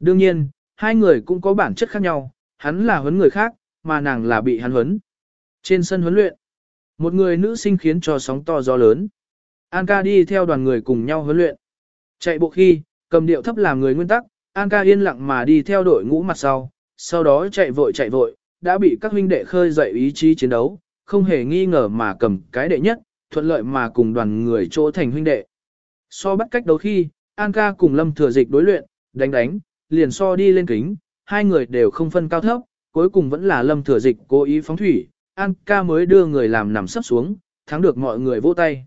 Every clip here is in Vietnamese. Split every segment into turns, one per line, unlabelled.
Đương nhiên, hai người cũng có bản chất khác nhau, hắn là huấn người khác, mà nàng là bị hắn huấn. Trên sân huấn luyện, một người nữ sinh khiến cho sóng to gió lớn. An ca đi theo đoàn người cùng nhau huấn luyện. Chạy bộ khi, cầm điệu thấp làm người nguyên tắc, An ca yên lặng mà đi theo đội ngũ mặt sau, sau đó chạy vội chạy vội, đã bị các huynh đệ khơi dậy ý chí chiến đấu, không hề nghi ngờ mà cầm cái đệ nhất, thuận lợi mà cùng đoàn người chỗ thành huynh đệ. So bắt cách đấu khi, An ca cùng Lâm Thừa Dịch đối luyện, đánh đánh, liền so đi lên kính, hai người đều không phân cao thấp, cuối cùng vẫn là Lâm Thừa Dịch cố ý phóng thủy, An ca mới đưa người làm nằm sấp xuống, thắng được mọi người vỗ tay.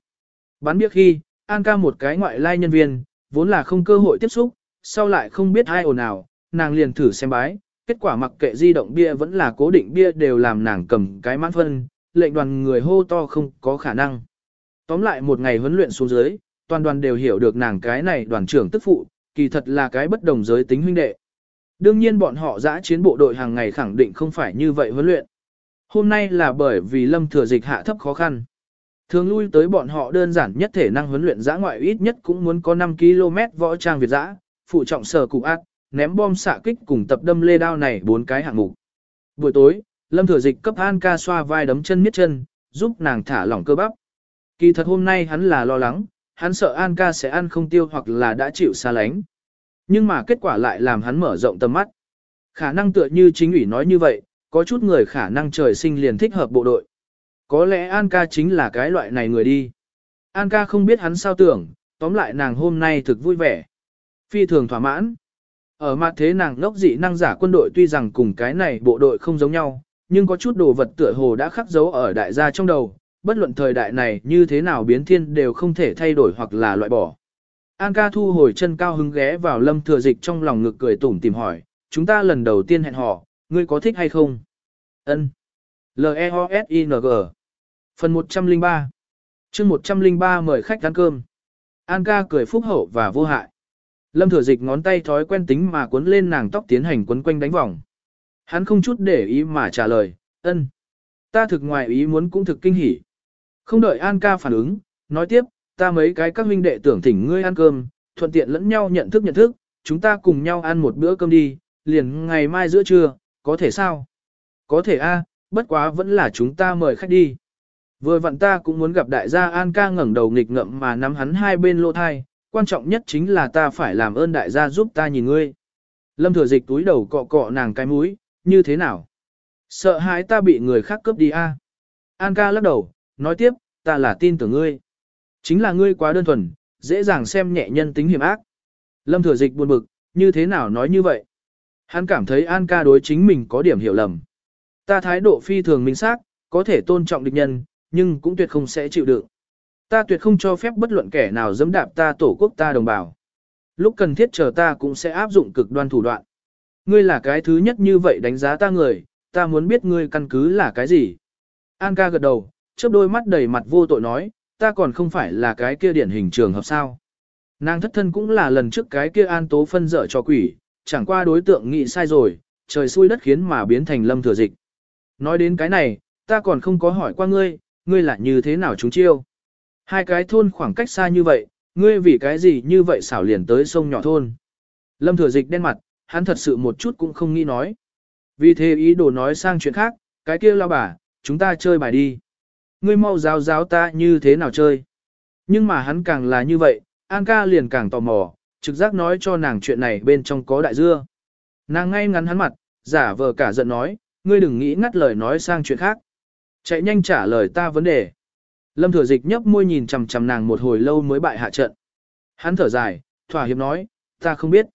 Bán biết khi, An ca một cái ngoại lai nhân viên, vốn là không cơ hội tiếp xúc, sau lại không biết ai ồn nào, nàng liền thử xem bái, kết quả mặc kệ di động bia vẫn là cố định bia đều làm nàng cầm cái mãn phân, lệnh đoàn người hô to không có khả năng. Tóm lại một ngày huấn luyện xuống dưới, toàn đoàn đều hiểu được nàng cái này đoàn trưởng tức phụ, kỳ thật là cái bất đồng giới tính huynh đệ. Đương nhiên bọn họ giã chiến bộ đội hàng ngày khẳng định không phải như vậy huấn luyện. Hôm nay là bởi vì lâm thừa dịch hạ thấp khó khăn. Thường lui tới bọn họ đơn giản nhất thể năng huấn luyện giã ngoại ít nhất cũng muốn có 5 km võ trang Việt giã, phụ trọng sở cụ ác, ném bom xạ kích cùng tập đâm lê đao này bốn cái hạng mục. Buổi tối, Lâm Thừa Dịch cấp An ca xoa vai đấm chân miết chân, giúp nàng thả lỏng cơ bắp. Kỳ thật hôm nay hắn là lo lắng, hắn sợ An ca sẽ ăn không tiêu hoặc là đã chịu xa lánh. Nhưng mà kết quả lại làm hắn mở rộng tầm mắt. Khả năng tựa như chính ủy nói như vậy, có chút người khả năng trời sinh liền thích hợp bộ đội. Có lẽ An ca chính là cái loại này người đi. An ca không biết hắn sao tưởng, tóm lại nàng hôm nay thực vui vẻ. Phi thường thỏa mãn. Ở mặt thế nàng ngốc dị năng giả quân đội tuy rằng cùng cái này bộ đội không giống nhau, nhưng có chút đồ vật tựa hồ đã khắc dấu ở đại gia trong đầu, bất luận thời đại này như thế nào biến thiên đều không thể thay đổi hoặc là loại bỏ. An ca thu hồi chân cao hứng ghé vào lâm thừa dịch trong lòng ngực cười tủm tìm hỏi, chúng ta lần đầu tiên hẹn hò, ngươi có thích hay không? Ân. L-E-O-S-I-N-G Phần 103 chương 103 mời khách ăn cơm. An ca cười phúc hậu và vô hại. Lâm thừa dịch ngón tay thói quen tính mà cuốn lên nàng tóc tiến hành quấn quanh đánh vòng. Hắn không chút để ý mà trả lời, ân. Ta thực ngoài ý muốn cũng thực kinh hỉ. Không đợi An ca phản ứng, nói tiếp, ta mấy cái các huynh đệ tưởng thỉnh ngươi ăn cơm, thuận tiện lẫn nhau nhận thức nhận thức, chúng ta cùng nhau ăn một bữa cơm đi, liền ngày mai giữa trưa, có thể sao? Có thể a, bất quá vẫn là chúng ta mời khách đi. Vừa vặn ta cũng muốn gặp đại gia An ca ngẩng đầu nghịch ngậm mà nắm hắn hai bên lỗ thai, quan trọng nhất chính là ta phải làm ơn đại gia giúp ta nhìn ngươi. Lâm thừa dịch túi đầu cọ cọ nàng cái mũi, như thế nào? Sợ hãi ta bị người khác cướp đi a? An ca lắc đầu, nói tiếp, ta là tin tưởng ngươi. Chính là ngươi quá đơn thuần, dễ dàng xem nhẹ nhân tính hiểm ác. Lâm thừa dịch buồn bực, như thế nào nói như vậy? Hắn cảm thấy An ca đối chính mình có điểm hiểu lầm. Ta thái độ phi thường minh xác, có thể tôn trọng địch nhân, nhưng cũng tuyệt không sẽ chịu đựng. Ta tuyệt không cho phép bất luận kẻ nào dẫm đạp ta tổ quốc ta đồng bào. Lúc cần thiết chờ ta cũng sẽ áp dụng cực đoan thủ đoạn. Ngươi là cái thứ nhất như vậy đánh giá ta người, ta muốn biết ngươi căn cứ là cái gì. An ca gật đầu, chớp đôi mắt đầy mặt vô tội nói, ta còn không phải là cái kia điển hình trường hợp sao. Nàng thất thân cũng là lần trước cái kia an tố phân dở cho quỷ, chẳng qua đối tượng nghĩ sai rồi, trời xui đất khiến mà biến thành lâm thừa dịch. Nói đến cái này, ta còn không có hỏi qua ngươi, ngươi là như thế nào chúng chiêu. Hai cái thôn khoảng cách xa như vậy, ngươi vì cái gì như vậy xảo liền tới sông nhỏ thôn. Lâm thừa dịch đen mặt, hắn thật sự một chút cũng không nghĩ nói. Vì thế ý đồ nói sang chuyện khác, cái kia lao bà, chúng ta chơi bài đi. Ngươi mau giáo giáo ta như thế nào chơi. Nhưng mà hắn càng là như vậy, An ca liền càng tò mò, trực giác nói cho nàng chuyện này bên trong có đại dưa. Nàng ngay ngắn hắn mặt, giả vờ cả giận nói, ngươi đừng nghĩ ngắt lời nói sang chuyện khác. Chạy nhanh trả lời ta vấn đề. Lâm thừa dịch nhấp môi nhìn chằm chằm nàng một hồi lâu mới bại hạ trận. Hắn thở dài, thỏa hiệp nói, ta không biết.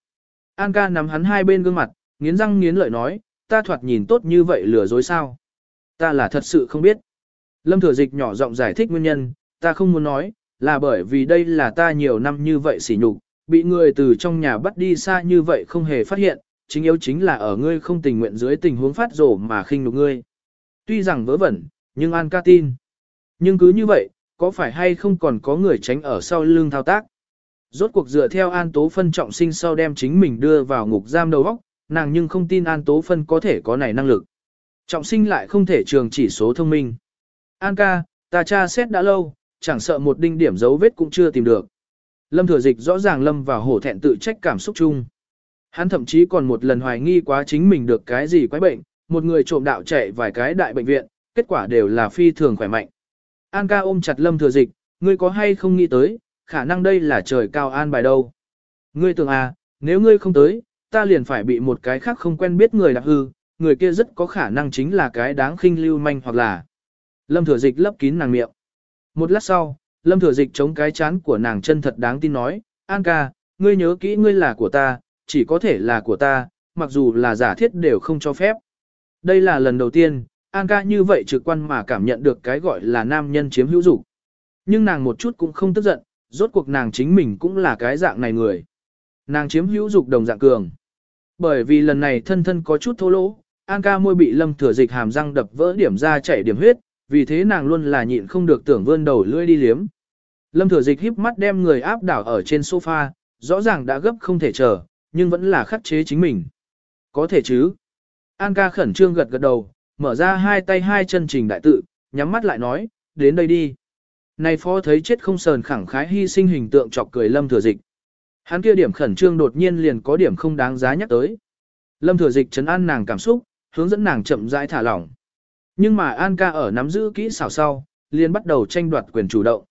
An ca nắm hắn hai bên gương mặt, nghiến răng nghiến lợi nói, ta thoạt nhìn tốt như vậy lừa dối sao. Ta là thật sự không biết. Lâm thừa dịch nhỏ giọng giải thích nguyên nhân, ta không muốn nói, là bởi vì đây là ta nhiều năm như vậy sỉ nhục, bị người từ trong nhà bắt đi xa như vậy không hề phát hiện, chính yếu chính là ở ngươi không tình nguyện dưới tình huống phát rổ mà khinh nhục ngươi. Tuy rằng vớ vẩn, nhưng An ca tin. Nhưng cứ như vậy, có phải hay không còn có người tránh ở sau lưng thao tác? Rốt cuộc dựa theo An Tố Phân trọng sinh sau đem chính mình đưa vào ngục giam đầu óc, nàng nhưng không tin An Tố Phân có thể có này năng lực. Trọng sinh lại không thể trường chỉ số thông minh. An ca, ta tra xét đã lâu, chẳng sợ một đinh điểm dấu vết cũng chưa tìm được. Lâm thừa dịch rõ ràng lâm vào hổ thẹn tự trách cảm xúc chung. Hắn thậm chí còn một lần hoài nghi quá chính mình được cái gì quái bệnh, một người trộm đạo chạy vài cái đại bệnh viện, kết quả đều là phi thường khỏe mạnh. An ca ôm chặt lâm thừa dịch, ngươi có hay không nghĩ tới, khả năng đây là trời cao an bài đâu. Ngươi tưởng à, nếu ngươi không tới, ta liền phải bị một cái khác không quen biết người đạp hư, người kia rất có khả năng chính là cái đáng khinh lưu manh hoặc là. Lâm thừa dịch lấp kín nàng miệng. Một lát sau, lâm thừa dịch chống cái chán của nàng chân thật đáng tin nói, An ca, ngươi nhớ kỹ ngươi là của ta, chỉ có thể là của ta, mặc dù là giả thiết đều không cho phép. Đây là lần đầu tiên, An ca như vậy trực quan mà cảm nhận được cái gọi là nam nhân chiếm hữu dục. Nhưng nàng một chút cũng không tức giận, rốt cuộc nàng chính mình cũng là cái dạng này người. Nàng chiếm hữu dục đồng dạng cường. Bởi vì lần này thân thân có chút thô lỗ, An ca môi bị lâm thừa dịch hàm răng đập vỡ điểm ra chảy điểm huyết, vì thế nàng luôn là nhịn không được tưởng vươn đầu lưỡi đi liếm. Lâm thừa dịch híp mắt đem người áp đảo ở trên sofa, rõ ràng đã gấp không thể chờ, nhưng vẫn là khắc chế chính mình. Có thể chứ. An ca khẩn trương gật gật đầu, mở ra hai tay hai chân trình đại tự, nhắm mắt lại nói, đến đây đi. Này phó thấy chết không sờn khẳng khái hy sinh hình tượng chọc cười lâm thừa dịch. Hắn kia điểm khẩn trương đột nhiên liền có điểm không đáng giá nhắc tới. Lâm thừa dịch chấn an nàng cảm xúc, hướng dẫn nàng chậm rãi thả lỏng. Nhưng mà An ca ở nắm giữ kỹ xảo sau, liền bắt đầu tranh đoạt quyền chủ động.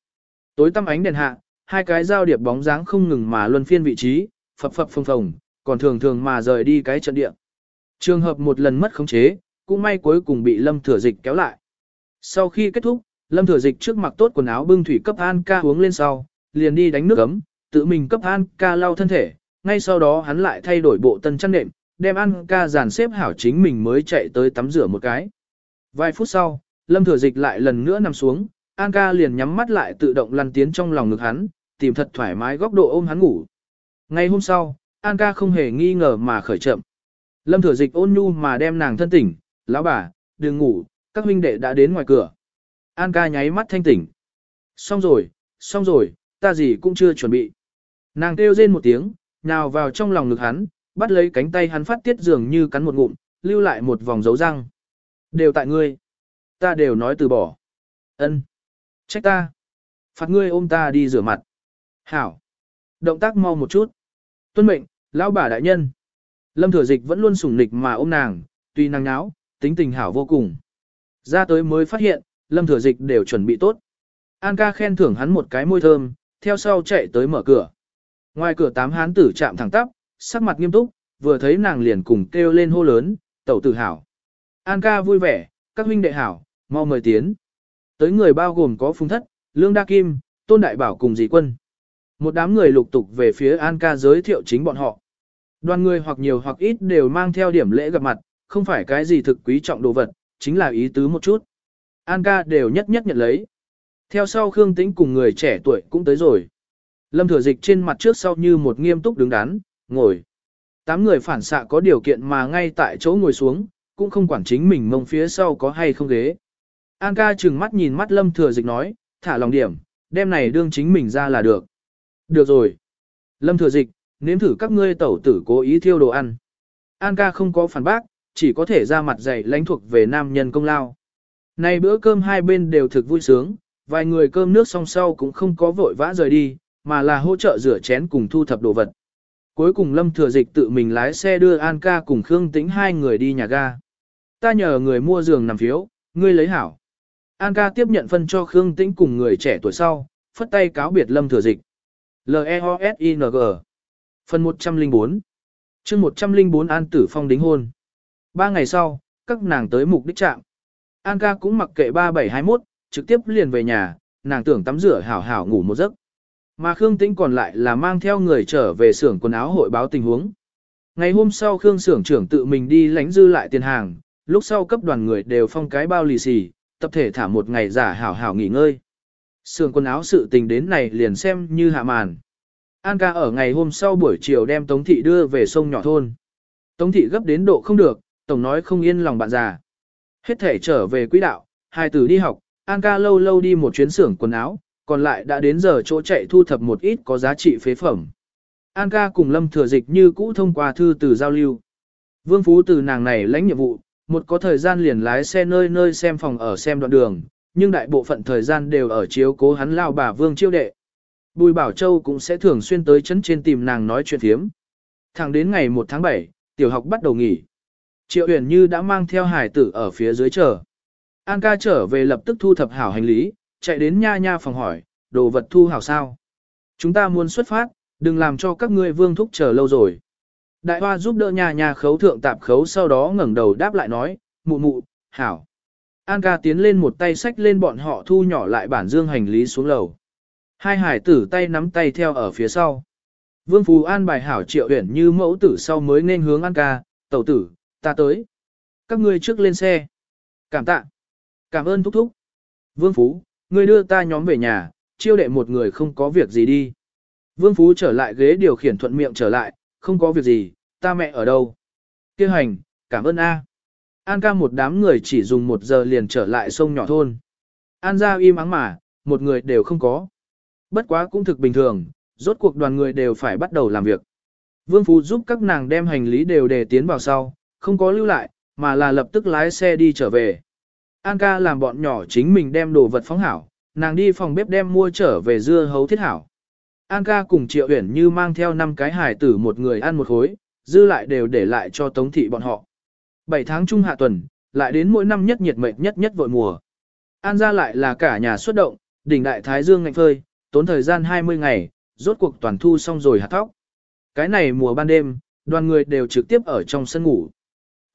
Tối tăm ánh đèn hạ, hai cái giao điệp bóng dáng không ngừng mà luân phiên vị trí, phập phập phồng phồng, còn thường thường mà rời đi cái trận địa. Trường hợp một lần mất khống chế, cũng may cuối cùng bị Lâm Thừa Dịch kéo lại. Sau khi kết thúc, Lâm Thừa Dịch trước mặc tốt quần áo bưng thủy cấp An ca uống lên sau, liền đi đánh nước ấm, tự mình cấp An ca lau thân thể, ngay sau đó hắn lại thay đổi bộ tân chăn nệm, đem An ca dàn xếp hảo chính mình mới chạy tới tắm rửa một cái. Vài phút sau, Lâm Thừa Dịch lại lần nữa nằm xuống, An ca liền nhắm mắt lại tự động lăn tiến trong lòng ngực hắn, tìm thật thoải mái góc độ ôm hắn ngủ. Ngày hôm sau, An ca không hề nghi ngờ mà khởi chậm. Lâm Thừa Dịch ôn nhu mà đem nàng thân tỉnh, lão bà, đừng ngủ, các huynh đệ đã đến ngoài cửa. An ca nháy mắt thanh tỉnh. Xong rồi, xong rồi, ta gì cũng chưa chuẩn bị. Nàng kêu rên một tiếng, nào vào trong lòng ngực hắn, bắt lấy cánh tay hắn phát tiết dường như cắn một ngụm, lưu lại một vòng dấu răng. Đều tại ngươi. Ta đều nói từ bỏ. Ân. Trách ta. Phạt ngươi ôm ta đi rửa mặt. Hảo. Động tác mau một chút. Tuân mệnh, lão bà đại nhân. Lâm thừa dịch vẫn luôn sủng nịch mà ôm nàng, tuy nàng náo, tính tình hảo vô cùng. Ra tới mới phát hiện, lâm thừa dịch đều chuẩn bị tốt. An ca khen thưởng hắn một cái môi thơm, theo sau chạy tới mở cửa. Ngoài cửa tám hán tử chạm thẳng tắp, sắc mặt nghiêm túc, vừa thấy nàng liền cùng kêu lên hô lớn, tẩu tử hảo. An ca vui vẻ, các huynh đệ hảo, mau mời tiến. Tới người bao gồm có Phùng Thất, Lương Đa Kim, Tôn Đại Bảo cùng dì quân. Một đám người lục tục về phía An ca giới thiệu chính bọn họ. Đoàn người hoặc nhiều hoặc ít đều mang theo điểm lễ gặp mặt, không phải cái gì thực quý trọng đồ vật, chính là ý tứ một chút. An ca đều nhất nhất nhận lấy. Theo sau Khương Tĩnh cùng người trẻ tuổi cũng tới rồi. Lâm Thừa Dịch trên mặt trước sau như một nghiêm túc đứng đắn, ngồi. Tám người phản xạ có điều kiện mà ngay tại chỗ ngồi xuống, cũng không quản chính mình mông phía sau có hay không ghế. An ca chừng mắt nhìn mắt Lâm Thừa Dịch nói, thả lòng điểm, đem này đương chính mình ra là được. Được rồi. Lâm Thừa Dịch, nếm thử các ngươi tẩu tử cố ý thiêu đồ ăn. An ca không có phản bác, chỉ có thể ra mặt dạy lãnh thuộc về nam nhân công lao. Này bữa cơm hai bên đều thực vui sướng, vài người cơm nước song sau cũng không có vội vã rời đi, mà là hỗ trợ rửa chén cùng thu thập đồ vật. Cuối cùng Lâm Thừa Dịch tự mình lái xe đưa An ca cùng Khương Tĩnh hai người đi nhà ga. Ta nhờ người mua giường nằm phiếu, ngươi lấy hảo. An ca tiếp nhận phân cho Khương Tĩnh cùng người trẻ tuổi sau, phất tay cáo biệt Lâm Thừa Dịch. L-E-O-S-I-N-G Phần 104 chương 104 An Tử Phong đính hôn. Ba ngày sau, các nàng tới mục đích trạm. An ca cũng mặc kệ 3721, trực tiếp liền về nhà, nàng tưởng tắm rửa hảo hảo ngủ một giấc. Mà Khương Tĩnh còn lại là mang theo người trở về xưởng quần áo hội báo tình huống. Ngày hôm sau Khương xưởng trưởng tự mình đi lánh dư lại tiền hàng, lúc sau cấp đoàn người đều phong cái bao lì xì, tập thể thả một ngày giả hảo hảo nghỉ ngơi. Sườn quần áo sự tình đến này liền xem như hạ màn. An ca ở ngày hôm sau buổi chiều đem Tống Thị đưa về sông nhỏ thôn. Tống Thị gấp đến độ không được, Tổng nói không yên lòng bạn già. Hết thể trở về quỹ đạo, hai tử đi học, An ca lâu lâu đi một chuyến xưởng quần áo, còn lại đã đến giờ chỗ chạy thu thập một ít có giá trị phế phẩm. An ca cùng Lâm Thừa Dịch như cũ thông qua thư từ giao lưu. Vương Phú từ nàng này lãnh nhiệm vụ, một có thời gian liền lái xe nơi nơi xem phòng ở xem đoạn đường, nhưng đại bộ phận thời gian đều ở chiếu cố hắn lao bà Vương Chiêu Đệ. Bùi Bảo Châu cũng sẽ thường xuyên tới chấn trên tìm nàng nói chuyện thiếm. Thẳng đến ngày 1 tháng 7, tiểu học bắt đầu nghỉ. Triệu Uyển Như đã mang theo hải tử ở phía dưới chờ. An ca trở về lập tức thu thập hảo hành lý, chạy đến nha nha phòng hỏi, đồ vật thu hảo sao? Chúng ta muốn xuất phát, đừng làm cho các ngươi vương thúc chờ lâu rồi. Đại hoa giúp đỡ nhà nhà khấu thượng tạp khấu sau đó ngẩng đầu đáp lại nói, mụ mụ, hảo. An ca tiến lên một tay sách lên bọn họ thu nhỏ lại bản dương hành lý xuống lầu. Hai hải tử tay nắm tay theo ở phía sau. Vương Phú An bài hảo triệu huyển như mẫu tử sau mới nên hướng An ca, tẩu tử, ta tới. Các ngươi trước lên xe. Cảm tạ. Cảm ơn thúc thúc. Vương Phú, ngươi đưa ta nhóm về nhà, chiêu đệ một người không có việc gì đi. Vương Phú trở lại ghế điều khiển thuận miệng trở lại, không có việc gì, ta mẹ ở đâu. Kêu hành, cảm ơn A. An ca một đám người chỉ dùng một giờ liền trở lại sông nhỏ thôn. An ra im ắng mà, một người đều không có. Bất quá cũng thực bình thường, rốt cuộc đoàn người đều phải bắt đầu làm việc. Vương Phú giúp các nàng đem hành lý đều để tiến vào sau, không có lưu lại, mà là lập tức lái xe đi trở về. An ca làm bọn nhỏ chính mình đem đồ vật phóng hảo, nàng đi phòng bếp đem mua trở về dưa hấu thiết hảo. An ca cùng Triệu Uyển Như mang theo năm cái hải tử một người ăn một khối, dư lại đều để lại cho Tống thị bọn họ. 7 tháng trung hạ tuần, lại đến mỗi năm nhất nhiệt mệt nhất nhất vội mùa. An ra lại là cả nhà xuất động, đỉnh đại thái dương ngạnh phơi, tốn thời gian 20 ngày, rốt cuộc toàn thu xong rồi hạt thóc. Cái này mùa ban đêm, đoàn người đều trực tiếp ở trong sân ngủ.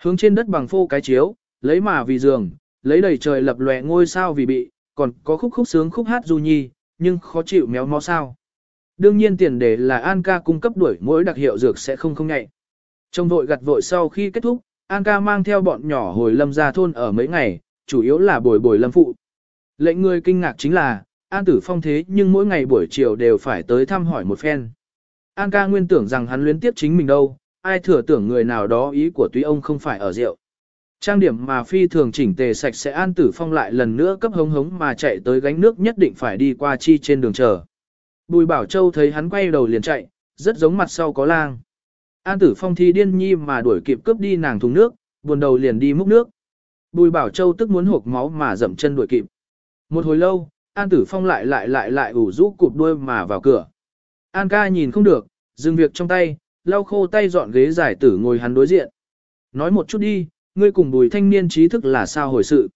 Hướng trên đất bằng phô cái chiếu, lấy mà vì giường, lấy đầy trời lập lòe ngôi sao vì bị, còn có khúc khúc sướng khúc hát du nhi, nhưng khó chịu méo mó sao. Đương nhiên tiền đề là An ca cung cấp đuổi mỗi đặc hiệu dược sẽ không không nhạy. Trong vội gặt vội sau khi kết thúc, An ca mang theo bọn nhỏ hồi lâm ra thôn ở mấy ngày, chủ yếu là bồi bồi lâm phụ. Lệnh người kinh ngạc chính là, An tử phong thế nhưng mỗi ngày buổi chiều đều phải tới thăm hỏi một phen. An ca nguyên tưởng rằng hắn luyến tiếp chính mình đâu, ai thừa tưởng người nào đó ý của túy ông không phải ở rượu. Trang điểm mà phi thường chỉnh tề sạch sẽ An tử phong lại lần nữa cấp hống hống mà chạy tới gánh nước nhất định phải đi qua chi trên đường chờ. Bùi Bảo Châu thấy hắn quay đầu liền chạy, rất giống mặt sau có lang. An tử phong thi điên nhi mà đuổi kịp cướp đi nàng thùng nước, buồn đầu liền đi múc nước. Bùi Bảo Châu tức muốn hộp máu mà dậm chân đuổi kịp. Một hồi lâu, An tử phong lại lại lại lại ủ rũ cụp đuôi mà vào cửa. An ca nhìn không được, dừng việc trong tay, lau khô tay dọn ghế giải tử ngồi hắn đối diện. Nói một chút đi, ngươi cùng bùi thanh niên trí thức là sao hồi sự.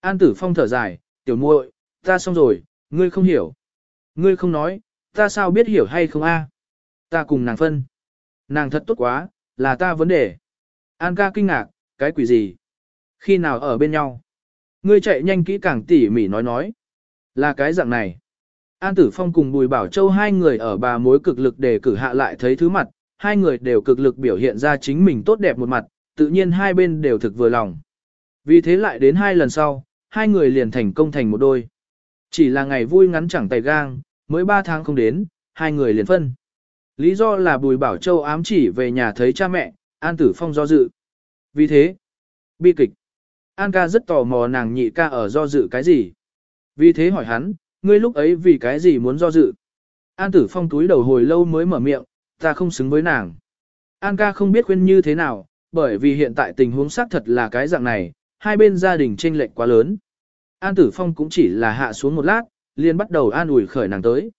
An tử phong thở dài, tiểu muội, ta xong rồi, ngươi không hiểu. Ngươi không nói, ta sao biết hiểu hay không a? Ta cùng nàng phân. Nàng thật tốt quá, là ta vấn đề. An ca kinh ngạc, cái quỷ gì? Khi nào ở bên nhau? Ngươi chạy nhanh kỹ càng tỉ mỉ nói nói. Là cái dạng này. An Tử Phong cùng Bùi Bảo Châu hai người ở bà mối cực lực để cử hạ lại thấy thứ mặt, hai người đều cực lực biểu hiện ra chính mình tốt đẹp một mặt, tự nhiên hai bên đều thực vừa lòng. Vì thế lại đến hai lần sau, hai người liền thành công thành một đôi. Chỉ là ngày vui ngắn chẳng tay gang, mới ba tháng không đến, hai người liền phân. Lý do là Bùi Bảo Châu ám chỉ về nhà thấy cha mẹ, An Tử Phong do dự. Vì thế, bi kịch. An ca rất tò mò nàng nhị ca ở do dự cái gì. Vì thế hỏi hắn, ngươi lúc ấy vì cái gì muốn do dự. An Tử Phong túi đầu hồi lâu mới mở miệng, ta không xứng với nàng. An ca không biết khuyên như thế nào, bởi vì hiện tại tình huống xác thật là cái dạng này, hai bên gia đình chênh lệch quá lớn. An Tử Phong cũng chỉ là hạ xuống một lát, liền bắt đầu an ủi khởi nàng tới.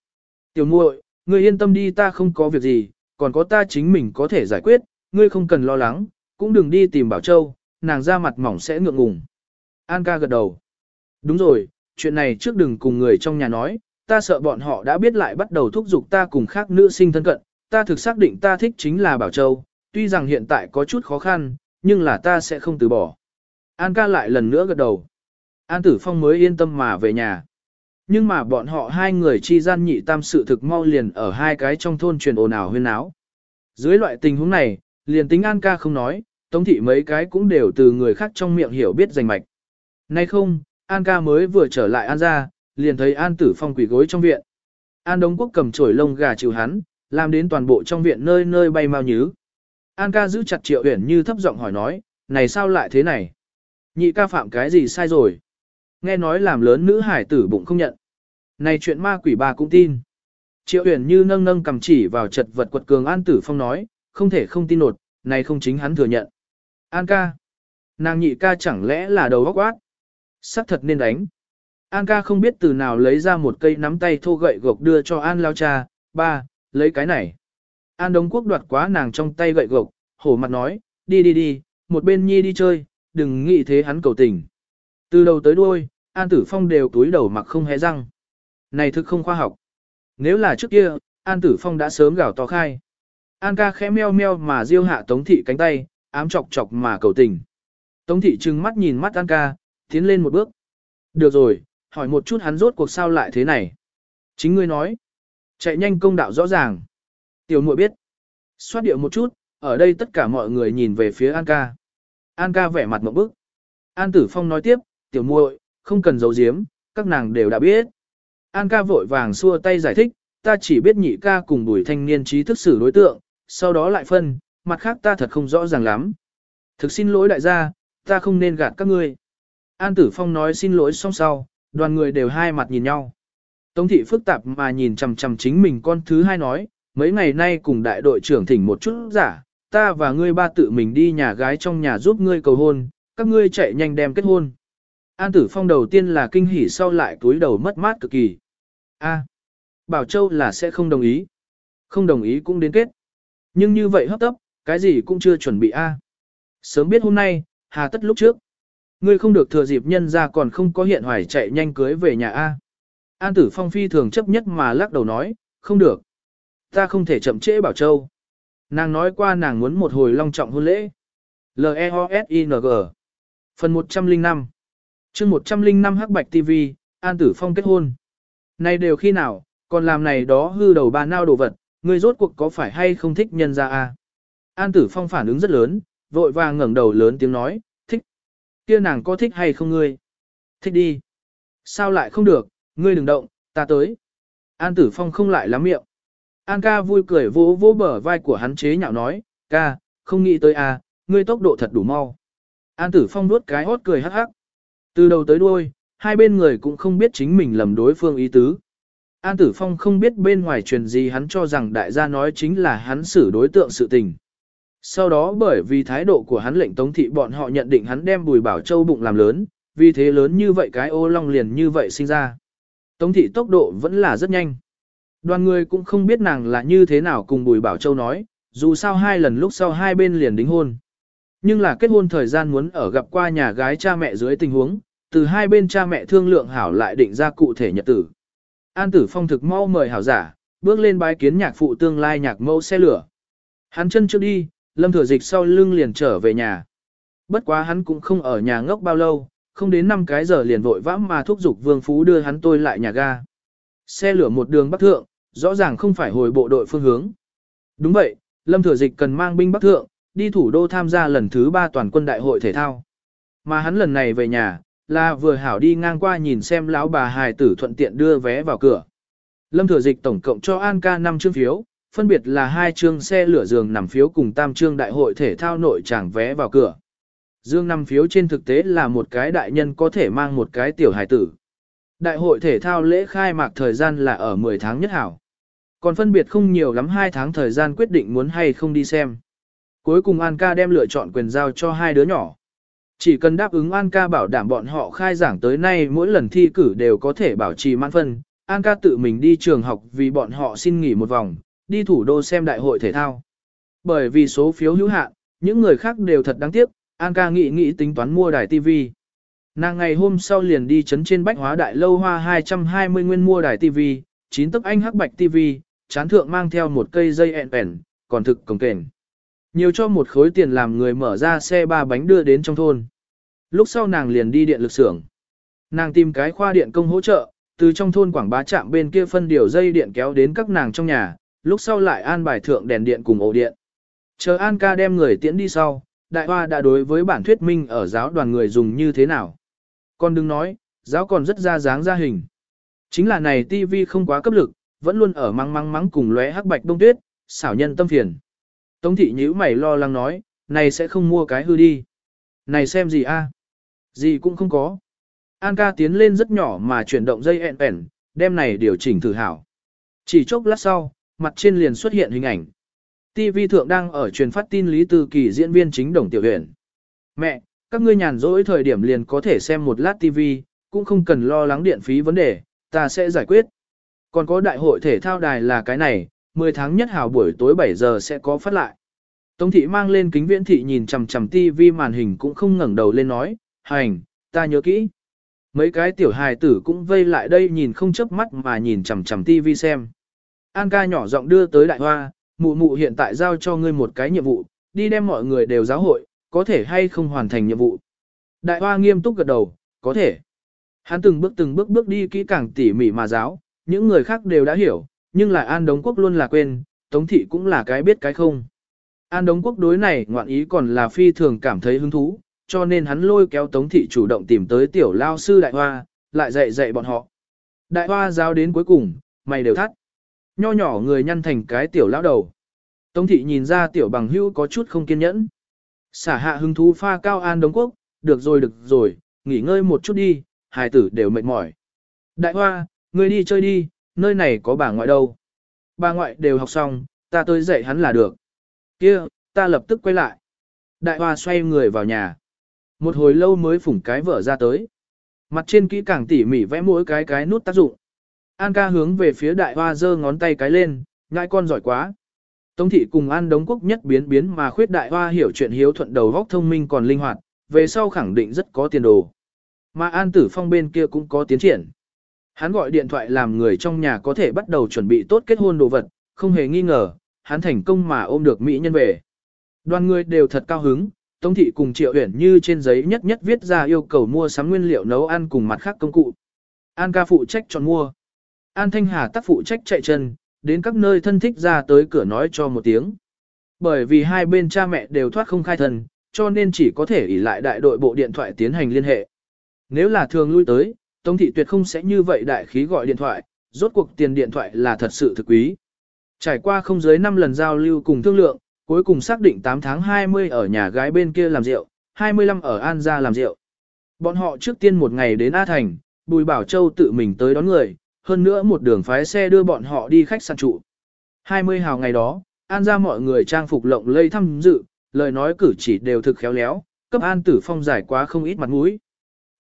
Tiểu muội, ngươi yên tâm đi ta không có việc gì, còn có ta chính mình có thể giải quyết, ngươi không cần lo lắng, cũng đừng đi tìm Bảo Châu, nàng ra mặt mỏng sẽ ngượng ngùng. An ca gật đầu. Đúng rồi, chuyện này trước đừng cùng người trong nhà nói, ta sợ bọn họ đã biết lại bắt đầu thúc giục ta cùng khác nữ sinh thân cận, ta thực xác định ta thích chính là Bảo Châu, tuy rằng hiện tại có chút khó khăn, nhưng là ta sẽ không từ bỏ. An ca lại lần nữa gật đầu. An tử phong mới yên tâm mà về nhà. Nhưng mà bọn họ hai người chi gian nhị tam sự thực mau liền ở hai cái trong thôn truyền ồn ào huyên áo. Dưới loại tình huống này, liền tính An ca không nói, tống thị mấy cái cũng đều từ người khác trong miệng hiểu biết rành mạch. Nay không, An ca mới vừa trở lại An ra, liền thấy An tử phong quỷ gối trong viện. An Đông Quốc cầm chổi lông gà chịu hắn, làm đến toàn bộ trong viện nơi nơi bay mau nhứ. An ca giữ chặt triệu uyển như thấp giọng hỏi nói, này sao lại thế này? Nhị ca phạm cái gì sai rồi? Nghe nói làm lớn nữ hải tử bụng không nhận. Này chuyện ma quỷ bà cũng tin. Triệu uyển như nâng nâng cầm chỉ vào chật vật quật cường An tử phong nói, không thể không tin nột, này không chính hắn thừa nhận. An ca. Nàng nhị ca chẳng lẽ là đầu óc quát. Sắc thật nên đánh. An ca không biết từ nào lấy ra một cây nắm tay thô gậy gộc đưa cho An lao cha, ba, lấy cái này. An Đông Quốc đoạt quá nàng trong tay gậy gộc, hổ mặt nói, đi đi đi, một bên nhi đi chơi, đừng nghĩ thế hắn cầu tình. Từ đầu tới đuôi, An Tử Phong đều túi đầu mặc không hé răng. Này thực không khoa học. Nếu là trước kia, An Tử Phong đã sớm gào to khai. An ca khẽ meo meo mà diêu hạ Tống Thị cánh tay, ám chọc chọc mà cầu tình. Tống Thị trừng mắt nhìn mắt An ca, tiến lên một bước. Được rồi, hỏi một chút hắn rốt cuộc sao lại thế này. Chính ngươi nói. Chạy nhanh công đạo rõ ràng. Tiểu muội biết. Xoát điệu một chút, ở đây tất cả mọi người nhìn về phía An ca. An ca vẻ mặt một bức. An Tử Phong nói tiếp, tiểu muội, không cần giấu giếm, các nàng đều đã biết. An ca vội vàng xua tay giải thích, ta chỉ biết nhị ca cùng bùi thanh niên trí thức xử đối tượng, sau đó lại phân, mặt khác ta thật không rõ ràng lắm. Thực xin lỗi đại gia, ta không nên gạt các ngươi. An Tử Phong nói xin lỗi xong sau, đoàn người đều hai mặt nhìn nhau. Tống thị phức tạp mà nhìn chằm chằm chính mình con thứ hai nói, mấy ngày nay cùng đại đội trưởng thỉnh một chút giả, ta và ngươi ba tự mình đi nhà gái trong nhà giúp ngươi cầu hôn, các ngươi chạy nhanh đem kết hôn. An Tử Phong đầu tiên là kinh hỉ sau lại túi đầu mất mát cực kỳ. A, Bảo Châu là sẽ không đồng ý. Không đồng ý cũng đến kết. Nhưng như vậy hấp tấp, cái gì cũng chưa chuẩn bị A. Sớm biết hôm nay, hà tất lúc trước. Ngươi không được thừa dịp nhân ra còn không có hiện hoài chạy nhanh cưới về nhà A. An Tử Phong phi thường chấp nhất mà lắc đầu nói, không được. Ta không thể chậm trễ Bảo Châu. Nàng nói qua nàng muốn một hồi long trọng hôn lễ. L-E-O-S-I-N-G Phần 105 chương 105 Hắc Bạch TV, An Tử Phong kết hôn. Này đều khi nào, còn làm này đó hư đầu bà nao đồ vật, người rốt cuộc có phải hay không thích nhân ra a? An Tử Phong phản ứng rất lớn, vội vàng ngẩng đầu lớn tiếng nói, thích. kia nàng có thích hay không ngươi? Thích đi. Sao lại không được, ngươi đừng động, ta tới. An Tử Phong không lại lắm miệng. An ca vui cười vỗ vỗ bờ vai của hắn chế nhạo nói, ca, không nghĩ tới à? ngươi tốc độ thật đủ mau. An Tử Phong nuốt cái hốt cười hắc hắc. Từ đầu tới đuôi, hai bên người cũng không biết chính mình lầm đối phương ý tứ. An Tử Phong không biết bên ngoài truyền gì hắn cho rằng đại gia nói chính là hắn xử đối tượng sự tình. Sau đó bởi vì thái độ của hắn lệnh tống thị bọn họ nhận định hắn đem bùi bảo châu bụng làm lớn, vì thế lớn như vậy cái ô long liền như vậy sinh ra. Tống thị tốc độ vẫn là rất nhanh. Đoàn người cũng không biết nàng là như thế nào cùng bùi bảo châu nói, dù sao hai lần lúc sau hai bên liền đính hôn. Nhưng là kết hôn thời gian muốn ở gặp qua nhà gái cha mẹ dưới tình huống, từ hai bên cha mẹ thương lượng hảo lại định ra cụ thể nhật tử. An tử phong thực mau mời hảo giả, bước lên bái kiến nhạc phụ tương lai nhạc mẫu xe lửa. Hắn chân trước đi, lâm thừa dịch sau lưng liền trở về nhà. Bất quá hắn cũng không ở nhà ngốc bao lâu, không đến 5 cái giờ liền vội vã mà thúc giục vương phú đưa hắn tôi lại nhà ga. Xe lửa một đường bắc thượng, rõ ràng không phải hồi bộ đội phương hướng. Đúng vậy, lâm thừa dịch cần mang binh bắc thượng, đi thủ đô tham gia lần thứ 3 toàn quân đại hội thể thao. Mà hắn lần này về nhà, là vừa hảo đi ngang qua nhìn xem lão bà hài tử thuận tiện đưa vé vào cửa. Lâm Thừa Dịch tổng cộng cho An ca 5 chương phiếu, phân biệt là hai chương xe lửa giường nằm phiếu cùng tam chương đại hội thể thao nội tràng vé vào cửa. Dương nằm phiếu trên thực tế là một cái đại nhân có thể mang một cái tiểu hài tử. Đại hội thể thao lễ khai mạc thời gian là ở 10 tháng nhất hảo. Còn phân biệt không nhiều lắm 2 tháng thời gian quyết định muốn hay không đi xem. Cuối cùng An ca đem lựa chọn quyền giao cho hai đứa nhỏ. Chỉ cần đáp ứng An ca bảo đảm bọn họ khai giảng tới nay mỗi lần thi cử đều có thể bảo trì mãn phân, An ca tự mình đi trường học vì bọn họ xin nghỉ một vòng, đi thủ đô xem đại hội thể thao. Bởi vì số phiếu hữu hạn, những người khác đều thật đáng tiếc, An ca nghĩ nghĩ tính toán mua đài TV. Nàng ngày hôm sau liền đi chấn trên bách hóa đại lâu hoa 220 nguyên mua đài TV, 9 tấc anh hắc bạch TV, chán thượng mang theo một cây dây ẹn ẹn còn thực cồng kềnh. Nhiều cho một khối tiền làm người mở ra xe ba bánh đưa đến trong thôn. Lúc sau nàng liền đi điện lực xưởng. Nàng tìm cái khoa điện công hỗ trợ, từ trong thôn quảng bá trạm bên kia phân điều dây điện kéo đến các nàng trong nhà, lúc sau lại an bài thượng đèn điện cùng ổ điện. Chờ An ca đem người tiễn đi sau, đại hoa đã đối với bản thuyết minh ở giáo đoàn người dùng như thế nào. Con đừng nói, giáo còn rất ra dáng ra hình. Chính là này tivi không quá cấp lực, vẫn luôn ở măng măng mắng cùng lóe hắc bạch đông tuyết, xảo nhân tâm phiền. Tống thị nhíu mày lo lắng nói, này sẽ không mua cái hư đi. Này xem gì a? Gì cũng không có. An ca tiến lên rất nhỏ mà chuyển động dây ẹn ẹn, đem này điều chỉnh thử hảo. Chỉ chốc lát sau, mặt trên liền xuất hiện hình ảnh. TV thượng đang ở truyền phát tin Lý Tư Kỳ diễn viên chính Đồng Tiểu Huyền. Mẹ, các ngươi nhàn rỗi thời điểm liền có thể xem một lát TV, cũng không cần lo lắng điện phí vấn đề, ta sẽ giải quyết. Còn có đại hội thể thao đài là cái này, 10 tháng nhất hào buổi tối 7 giờ sẽ có phát lại. Tống thị mang lên kính viễn thị nhìn chằm chằm TV màn hình cũng không ngẩng đầu lên nói, hành, ta nhớ kỹ. Mấy cái tiểu hài tử cũng vây lại đây nhìn không chớp mắt mà nhìn chằm chằm tivi xem. An ca nhỏ giọng đưa tới đại hoa, mụ mụ hiện tại giao cho ngươi một cái nhiệm vụ, đi đem mọi người đều giáo hội, có thể hay không hoàn thành nhiệm vụ. Đại hoa nghiêm túc gật đầu, có thể. Hắn từng bước từng bước bước đi kỹ càng tỉ mỉ mà giáo, những người khác đều đã hiểu, nhưng lại An Đống Quốc luôn là quên, Tống Thị cũng là cái biết cái không. An Đống Quốc đối này ngoạn ý còn là phi thường cảm thấy hứng thú, cho nên hắn lôi kéo Tống Thị chủ động tìm tới tiểu lao sư Đại Hoa, lại dạy dạy bọn họ. Đại Hoa giáo đến cuối cùng, mày đều thắt. Nho nhỏ người nhăn thành cái tiểu lao đầu. Tống Thị nhìn ra tiểu bằng hữu có chút không kiên nhẫn. Xả hạ hứng thú pha cao An Đống Quốc, được rồi được rồi, nghỉ ngơi một chút đi, hài tử đều mệt mỏi. Đại Hoa, người đi chơi đi, nơi này có bà ngoại đâu. Bà ngoại đều học xong, ta tới dạy hắn là được. Kia, ta lập tức quay lại. Đại hoa xoay người vào nhà. Một hồi lâu mới phủng cái vở ra tới. Mặt trên kỹ càng tỉ mỉ vẽ mỗi cái cái nút tác dụng. An ca hướng về phía đại hoa giơ ngón tay cái lên, ngại con giỏi quá. Tống thị cùng An Đống Quốc nhất biến biến mà khuyết đại hoa hiểu chuyện hiếu thuận đầu góc thông minh còn linh hoạt, về sau khẳng định rất có tiền đồ. Mà An Tử Phong bên kia cũng có tiến triển. Hắn gọi điện thoại làm người trong nhà có thể bắt đầu chuẩn bị tốt kết hôn đồ vật, không hề nghi ngờ, hắn thành công mà ôm được Mỹ nhân về. Đoàn người đều thật cao hứng, Tống thị cùng Triệu Uyển như trên giấy nhất nhất viết ra yêu cầu mua sắm nguyên liệu nấu ăn cùng mặt khác công cụ. An ca phụ trách chọn mua. An Thanh Hà tác phụ trách chạy chân, đến các nơi thân thích ra tới cửa nói cho một tiếng. Bởi vì hai bên cha mẹ đều thoát không khai thần, cho nên chỉ có thể ỉ lại đại đội bộ điện thoại tiến hành liên hệ. Nếu là thường lui tới, Tống thị tuyệt không sẽ như vậy đại khí gọi điện thoại, rốt cuộc tiền điện thoại là thật sự thực quý. Trải qua không dưới 5 lần giao lưu cùng thương lượng, cuối cùng xác định 8 tháng 20 ở nhà gái bên kia làm rượu, 25 ở An gia làm rượu. Bọn họ trước tiên một ngày đến A Thành, Bùi Bảo Châu tự mình tới đón người, hơn nữa một đường phái xe đưa bọn họ đi khách sạn trụ. 20 hào ngày đó, An gia mọi người trang phục lộng lây thăm dự, lời nói cử chỉ đều thực khéo léo, cấp An Tử Phong giải quá không ít mặt mũi.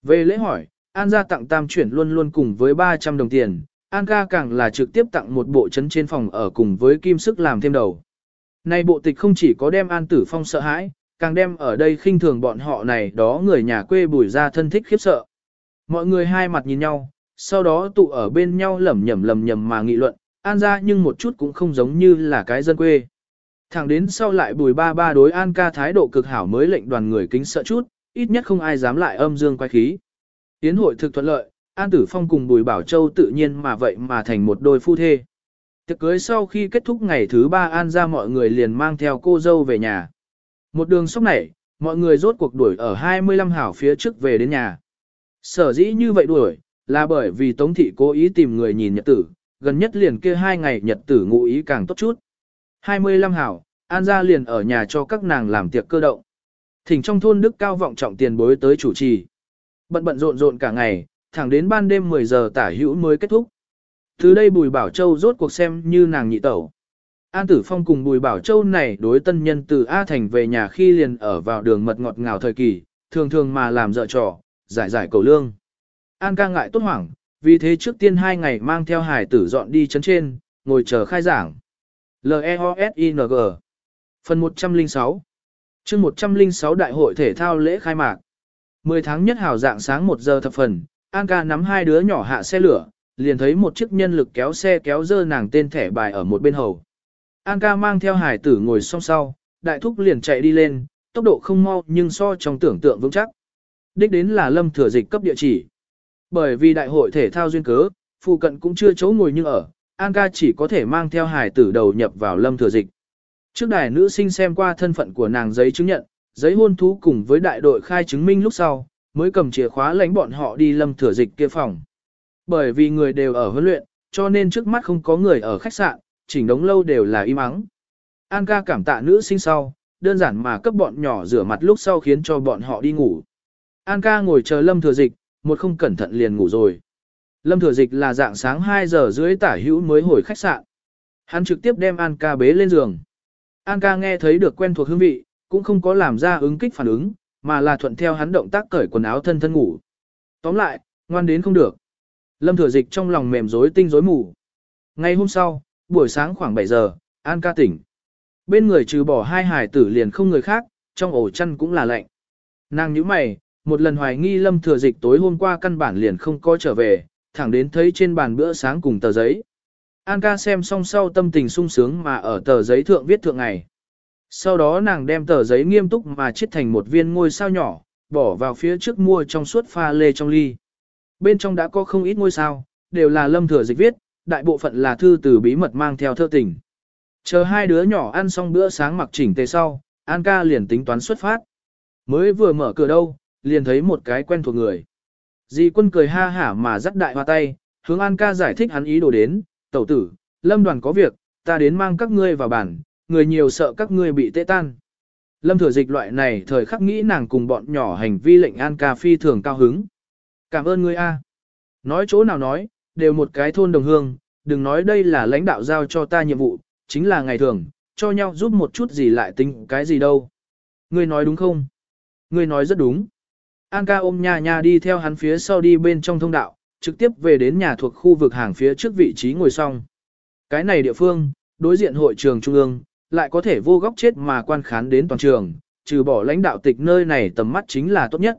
Về lễ hỏi, An gia tặng tam chuyển luôn luôn cùng với 300 đồng tiền, An ca càng là trực tiếp tặng một bộ chấn trên phòng ở cùng với kim sức làm thêm đầu. Này bộ tịch không chỉ có đem An Tử Phong sợ hãi, càng đem ở đây khinh thường bọn họ này đó người nhà quê bùi ra thân thích khiếp sợ. Mọi người hai mặt nhìn nhau, sau đó tụ ở bên nhau lẩm nhẩm lẩm nhẩm mà nghị luận, An ra nhưng một chút cũng không giống như là cái dân quê. Thẳng đến sau lại bùi ba ba đối An ca thái độ cực hảo mới lệnh đoàn người kính sợ chút, ít nhất không ai dám lại âm dương quay khí. Tiến hội thực thuận lợi, An Tử Phong cùng Bùi Bảo Châu tự nhiên mà vậy mà thành một đôi phu thê. Tiệc cưới sau khi kết thúc ngày thứ ba An ra mọi người liền mang theo cô dâu về nhà. Một đường sóc này, mọi người rốt cuộc đuổi ở 25 hảo phía trước về đến nhà. Sở dĩ như vậy đuổi, là bởi vì Tống Thị cố ý tìm người nhìn nhật tử, gần nhất liền kia hai ngày nhật tử ngụ ý càng tốt chút. 25 hảo, An ra liền ở nhà cho các nàng làm tiệc cơ động. Thỉnh trong thôn Đức cao vọng trọng tiền bối tới chủ trì. Bận bận rộn rộn cả ngày, thẳng đến ban đêm 10 giờ tả hữu mới kết thúc. Từ đây Bùi Bảo Châu rốt cuộc xem như nàng nhị tẩu. An Tử Phong cùng Bùi Bảo Châu này đối tân nhân từ A Thành về nhà khi liền ở vào đường mật ngọt ngào thời kỳ, thường thường mà làm dợ trò, giải giải cầu lương. An ca ngại tốt hoảng, vì thế trước tiên hai ngày mang theo hải tử dọn đi chấn trên, ngồi chờ khai giảng. L-E-O-S-I-N-G Phần 106 chương 106 Đại hội Thể thao lễ khai mạc 10 tháng nhất hào dạng sáng 1 giờ thập phần, An ca nắm hai đứa nhỏ hạ xe lửa, liền thấy một chiếc nhân lực kéo xe kéo dơ nàng tên thẻ bài ở một bên hầu. An ca mang theo hải tử ngồi song sau, đại thúc liền chạy đi lên, tốc độ không mau nhưng so trong tưởng tượng vững chắc. Đích đến là lâm thừa dịch cấp địa chỉ. Bởi vì đại hội thể thao duyên cớ, phụ cận cũng chưa chỗ ngồi nhưng ở, An ca chỉ có thể mang theo hải tử đầu nhập vào lâm thừa dịch. Trước đài nữ sinh xem qua thân phận của nàng giấy chứng nhận, giấy hôn thú cùng với đại đội khai chứng minh lúc sau, mới cầm chìa khóa lãnh bọn họ đi lâm thừa dịch kia phòng. Bởi vì người đều ở huấn luyện, cho nên trước mắt không có người ở khách sạn, chỉnh đống lâu đều là im ắng. An ca cảm tạ nữ sinh sau, đơn giản mà cấp bọn nhỏ rửa mặt lúc sau khiến cho bọn họ đi ngủ. An ca ngồi chờ lâm thừa dịch, một không cẩn thận liền ngủ rồi. Lâm thừa dịch là dạng sáng 2 giờ dưới tả hữu mới hồi khách sạn. Hắn trực tiếp đem An ca bế lên giường. An ca nghe thấy được quen thuộc hương vị, cũng không có làm ra ứng kích phản ứng, mà là thuận theo hắn động tác cởi quần áo thân thân ngủ. Tóm lại, ngoan đến không được. Lâm thừa dịch trong lòng mềm rối tinh rối mù. Ngay hôm sau, buổi sáng khoảng 7 giờ, An ca tỉnh. Bên người trừ bỏ hai hải tử liền không người khác, trong ổ chăn cũng là lạnh. Nàng nhíu mày, một lần hoài nghi lâm thừa dịch tối hôm qua căn bản liền không có trở về, thẳng đến thấy trên bàn bữa sáng cùng tờ giấy. An ca xem xong sau tâm tình sung sướng mà ở tờ giấy thượng viết thượng ngày. Sau đó nàng đem tờ giấy nghiêm túc mà chiết thành một viên ngôi sao nhỏ, bỏ vào phía trước mua trong suốt pha lê trong ly. Bên trong đã có không ít ngôi sao, đều là lâm thừa dịch viết, đại bộ phận là thư từ bí mật mang theo thơ tình. Chờ hai đứa nhỏ ăn xong bữa sáng mặc chỉnh tề sau, An ca liền tính toán xuất phát. Mới vừa mở cửa đâu, liền thấy một cái quen thuộc người. Dì quân cười ha hả mà dắt đại hoa tay, hướng An ca giải thích hắn ý đồ đến, tẩu tử, lâm đoàn có việc, ta đến mang các ngươi vào bản, người nhiều sợ các ngươi bị tê tan. Lâm thừa dịch loại này thời khắc nghĩ nàng cùng bọn nhỏ hành vi lệnh An ca phi thường cao hứng. Cảm ơn ngươi a. Nói chỗ nào nói, đều một cái thôn đồng hương, đừng nói đây là lãnh đạo giao cho ta nhiệm vụ, chính là ngày thường, cho nhau giúp một chút gì lại tính cái gì đâu. Ngươi nói đúng không? Ngươi nói rất đúng. An ca ôm nha nha đi theo hắn phía sau đi bên trong thông đạo, trực tiếp về đến nhà thuộc khu vực hàng phía trước vị trí ngồi xong. Cái này địa phương, đối diện hội trường trung ương, lại có thể vô góc chết mà quan khán đến toàn trường, trừ bỏ lãnh đạo tịch nơi này tầm mắt chính là tốt nhất.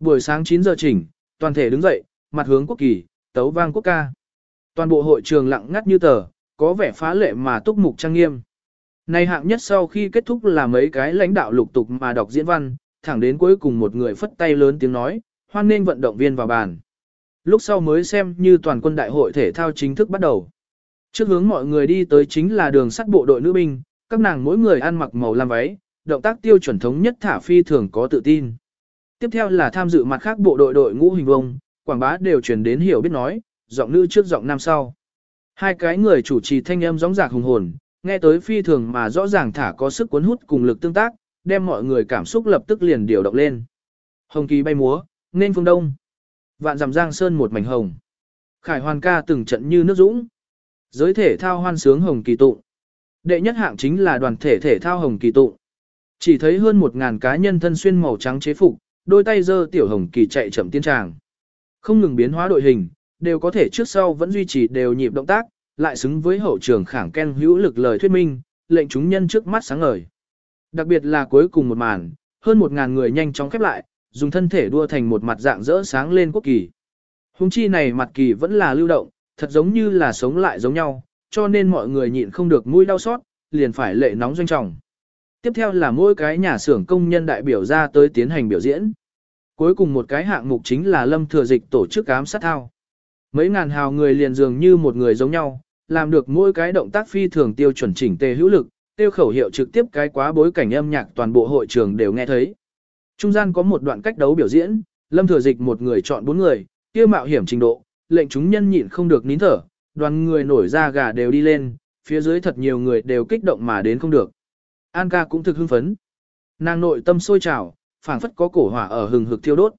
Buổi sáng 9 giờ chỉnh, toàn thể đứng dậy, mặt hướng quốc kỳ, tấu vang quốc ca. Toàn bộ hội trường lặng ngắt như tờ, có vẻ phá lệ mà túc mục trang nghiêm. Này hạng nhất sau khi kết thúc là mấy cái lãnh đạo lục tục mà đọc diễn văn, thẳng đến cuối cùng một người phất tay lớn tiếng nói, hoan nên vận động viên vào bàn. Lúc sau mới xem như toàn quân đại hội thể thao chính thức bắt đầu. Trước hướng mọi người đi tới chính là đường sắt bộ đội nữ binh, các nàng mỗi người ăn mặc màu lam váy, động tác tiêu chuẩn thống nhất thả phi thường có tự tin. Tiếp theo là tham dự mặt khác bộ đội đội ngũ hình vông, quảng bá đều truyền đến hiểu biết nói, giọng nữ trước giọng nam sau. Hai cái người chủ trì thanh âm gióng giạc hùng hồn, nghe tới phi thường mà rõ ràng thả có sức cuốn hút cùng lực tương tác, đem mọi người cảm xúc lập tức liền điều động lên. Hồng kỳ bay múa, nên phương đông. Vạn dằm giang sơn một mảnh hồng. Khải hoàn ca từng trận như nước dũng. Giới thể thao hoan sướng hồng kỳ tụ Đệ nhất hạng chính là đoàn thể thể thao hồng kỳ tụ Chỉ thấy hơn một ngàn cá nhân thân xuyên màu trắng chế phục, đôi tay giơ tiểu hồng kỳ chạy chậm tiên tràng. Không ngừng biến hóa đội hình, đều có thể trước sau vẫn duy trì đều nhịp động tác, lại xứng với hậu trường khẳng ken hữu lực lời thuyết minh, lệnh chúng nhân trước mắt sáng ngời. Đặc biệt là cuối cùng một màn, hơn một ngàn người nhanh chóng khép lại, dùng thân thể đua thành một mặt dạng rỡ sáng lên quốc kỳ. Hùng chi này mặt kỳ vẫn là lưu động, thật giống như là sống lại giống nhau, cho nên mọi người nhịn không được mũi đau xót, liền phải lệ nóng doanh trọng. Tiếp theo là mỗi cái nhà xưởng công nhân đại biểu ra tới tiến hành biểu diễn. Cuối cùng một cái hạng mục chính là lâm thừa dịch tổ chức ám sát thao. Mấy ngàn hào người liền dường như một người giống nhau, làm được mỗi cái động tác phi thường tiêu chuẩn chỉnh tề hữu lực, tiêu khẩu hiệu trực tiếp cái quá bối cảnh âm nhạc toàn bộ hội trường đều nghe thấy. Trung gian có một đoạn cách đấu biểu diễn, lâm thừa dịch một người chọn bốn người, kia mạo hiểm trình độ, lệnh chúng nhân nhịn không được nín thở, đoàn người nổi ra gà đều đi lên, phía dưới thật nhiều người đều kích động mà đến không được. An ca cũng thực hưng phấn. Nàng nội tâm sôi trào, phảng phất có cổ hỏa ở hừng hực thiêu đốt.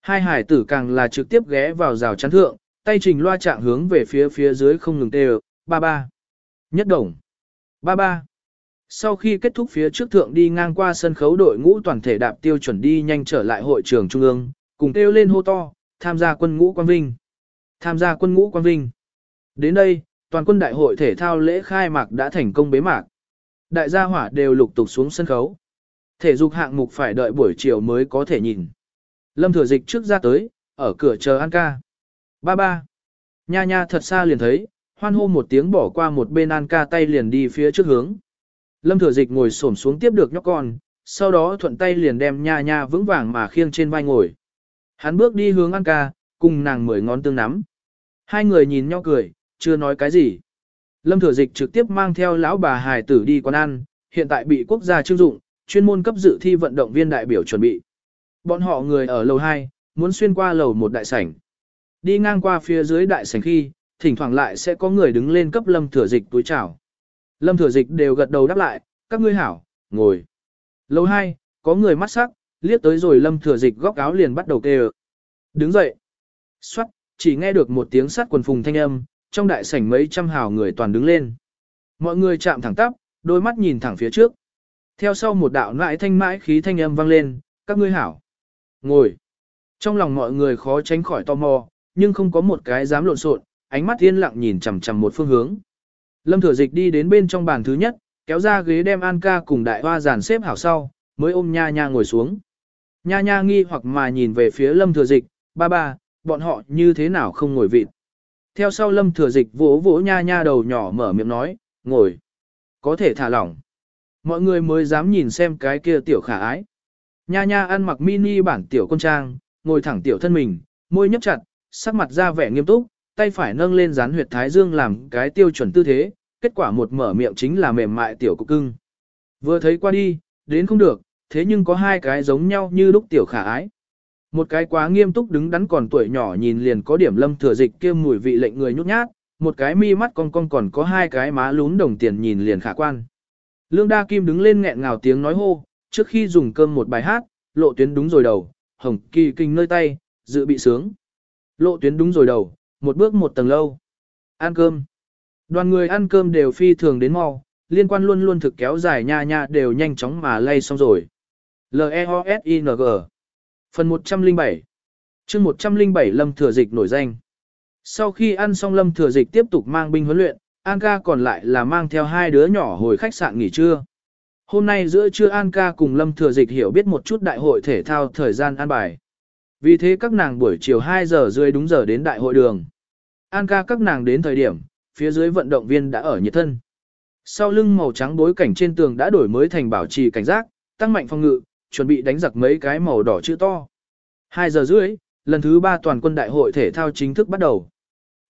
Hai hải tử càng là trực tiếp ghé vào rào chắn thượng, tay trình loa trạng hướng về phía phía dưới không ngừng tê ba ba. Nhất đồng. Ba ba. Sau khi kết thúc phía trước thượng đi ngang qua sân khấu đội ngũ toàn thể đạp tiêu chuẩn đi nhanh trở lại hội trường trung ương, cùng kêu lên hô to, tham gia quân ngũ quang vinh. Tham gia quân ngũ quang vinh. Đến đây, toàn quân đại hội thể thao lễ khai mạc đã thành công bế mạc. Đại gia hỏa đều lục tục xuống sân khấu. Thể dục hạng mục phải đợi buổi chiều mới có thể nhìn. Lâm thừa dịch trước ra tới, ở cửa chờ An ca. Ba ba. Nha nha thật xa liền thấy, hoan hô một tiếng bỏ qua một bên an ca tay liền đi phía trước hướng. Lâm thừa dịch ngồi xổm xuống tiếp được nhóc con, sau đó thuận tay liền đem nha nha vững vàng mà khiêng trên vai ngồi. Hắn bước đi hướng an ca, cùng nàng mười ngón tương nắm. Hai người nhìn nhau cười, chưa nói cái gì. Lâm thừa dịch trực tiếp mang theo lão bà hài tử đi quán ăn, hiện tại bị quốc gia trưng dụng, chuyên môn cấp dự thi vận động viên đại biểu chuẩn bị. Bọn họ người ở lầu 2, muốn xuyên qua lầu một đại sảnh. Đi ngang qua phía dưới đại sảnh khi, thỉnh thoảng lại sẽ có người đứng lên cấp lâm thừa dịch túi chào. Lâm thừa dịch đều gật đầu đáp lại, các ngươi hảo, ngồi. Lầu 2, có người mắt sắc, liếc tới rồi lâm thừa dịch góc áo liền bắt đầu kêu. Đứng dậy. Xoát, chỉ nghe được một tiếng sắt quần phùng thanh âm, trong đại sảnh mấy trăm hào người toàn đứng lên. Mọi người chạm thẳng tắp, đôi mắt nhìn thẳng phía trước. Theo sau một đạo nại thanh mãi khí thanh âm vang lên, các ngươi hảo. Ngồi. Trong lòng mọi người khó tránh khỏi tò mò, nhưng không có một cái dám lộn xộn, ánh mắt yên lặng nhìn chằm chằm một phương hướng. Lâm Thừa Dịch đi đến bên trong bàn thứ nhất, kéo ra ghế đem An ca cùng đại hoa giàn xếp hảo sau, mới ôm nha nha ngồi xuống. Nha nha nghi hoặc mà nhìn về phía Lâm Thừa Dịch, ba ba, bọn họ như thế nào không ngồi vịt. Theo sau Lâm Thừa Dịch vỗ vỗ nha nha đầu nhỏ mở miệng nói, ngồi. Có thể thả lỏng. Mọi người mới dám nhìn xem cái kia tiểu khả ái. Nha nha ăn mặc mini bản tiểu con trang, ngồi thẳng tiểu thân mình, môi nhấp chặt, sắc mặt ra vẻ nghiêm túc, tay phải nâng lên dán huyệt thái dương làm cái tiêu chuẩn tư thế, kết quả một mở miệng chính là mềm mại tiểu cục cưng. Vừa thấy qua đi, đến không được, thế nhưng có hai cái giống nhau như lúc tiểu khả ái. Một cái quá nghiêm túc đứng đắn còn tuổi nhỏ nhìn liền có điểm lâm thừa dịch kia mùi vị lệnh người nhút nhát, một cái mi mắt con con còn có hai cái má lún đồng tiền nhìn liền khả quan. Lương Đa Kim đứng lên nghẹn ngào tiếng nói hô, trước khi dùng cơm một bài hát, lộ tuyến đúng rồi đầu, hồng kỳ kinh nơi tay, dự bị sướng. Lộ tuyến đúng rồi đầu, một bước một tầng lâu. Ăn cơm. Đoàn người ăn cơm đều phi thường đến mau, liên quan luôn luôn thực kéo dài nha nha đều nhanh chóng mà lay xong rồi. L-E-O-S-I-N-G Phần 107 chương 107 Lâm Thừa Dịch nổi danh. Sau khi ăn xong Lâm Thừa Dịch tiếp tục mang binh huấn luyện, An ca còn lại là mang theo hai đứa nhỏ hồi khách sạn nghỉ trưa. Hôm nay giữa trưa An ca cùng Lâm Thừa Dịch hiểu biết một chút đại hội thể thao thời gian an bài. Vì thế các nàng buổi chiều 2 giờ rưỡi đúng giờ đến đại hội đường. An ca các nàng đến thời điểm, phía dưới vận động viên đã ở nhiệt thân. Sau lưng màu trắng bối cảnh trên tường đã đổi mới thành bảo trì cảnh giác, tăng mạnh phòng ngự, chuẩn bị đánh giặc mấy cái màu đỏ chữ to. 2 giờ rưỡi, lần thứ 3 toàn quân đại hội thể thao chính thức bắt đầu.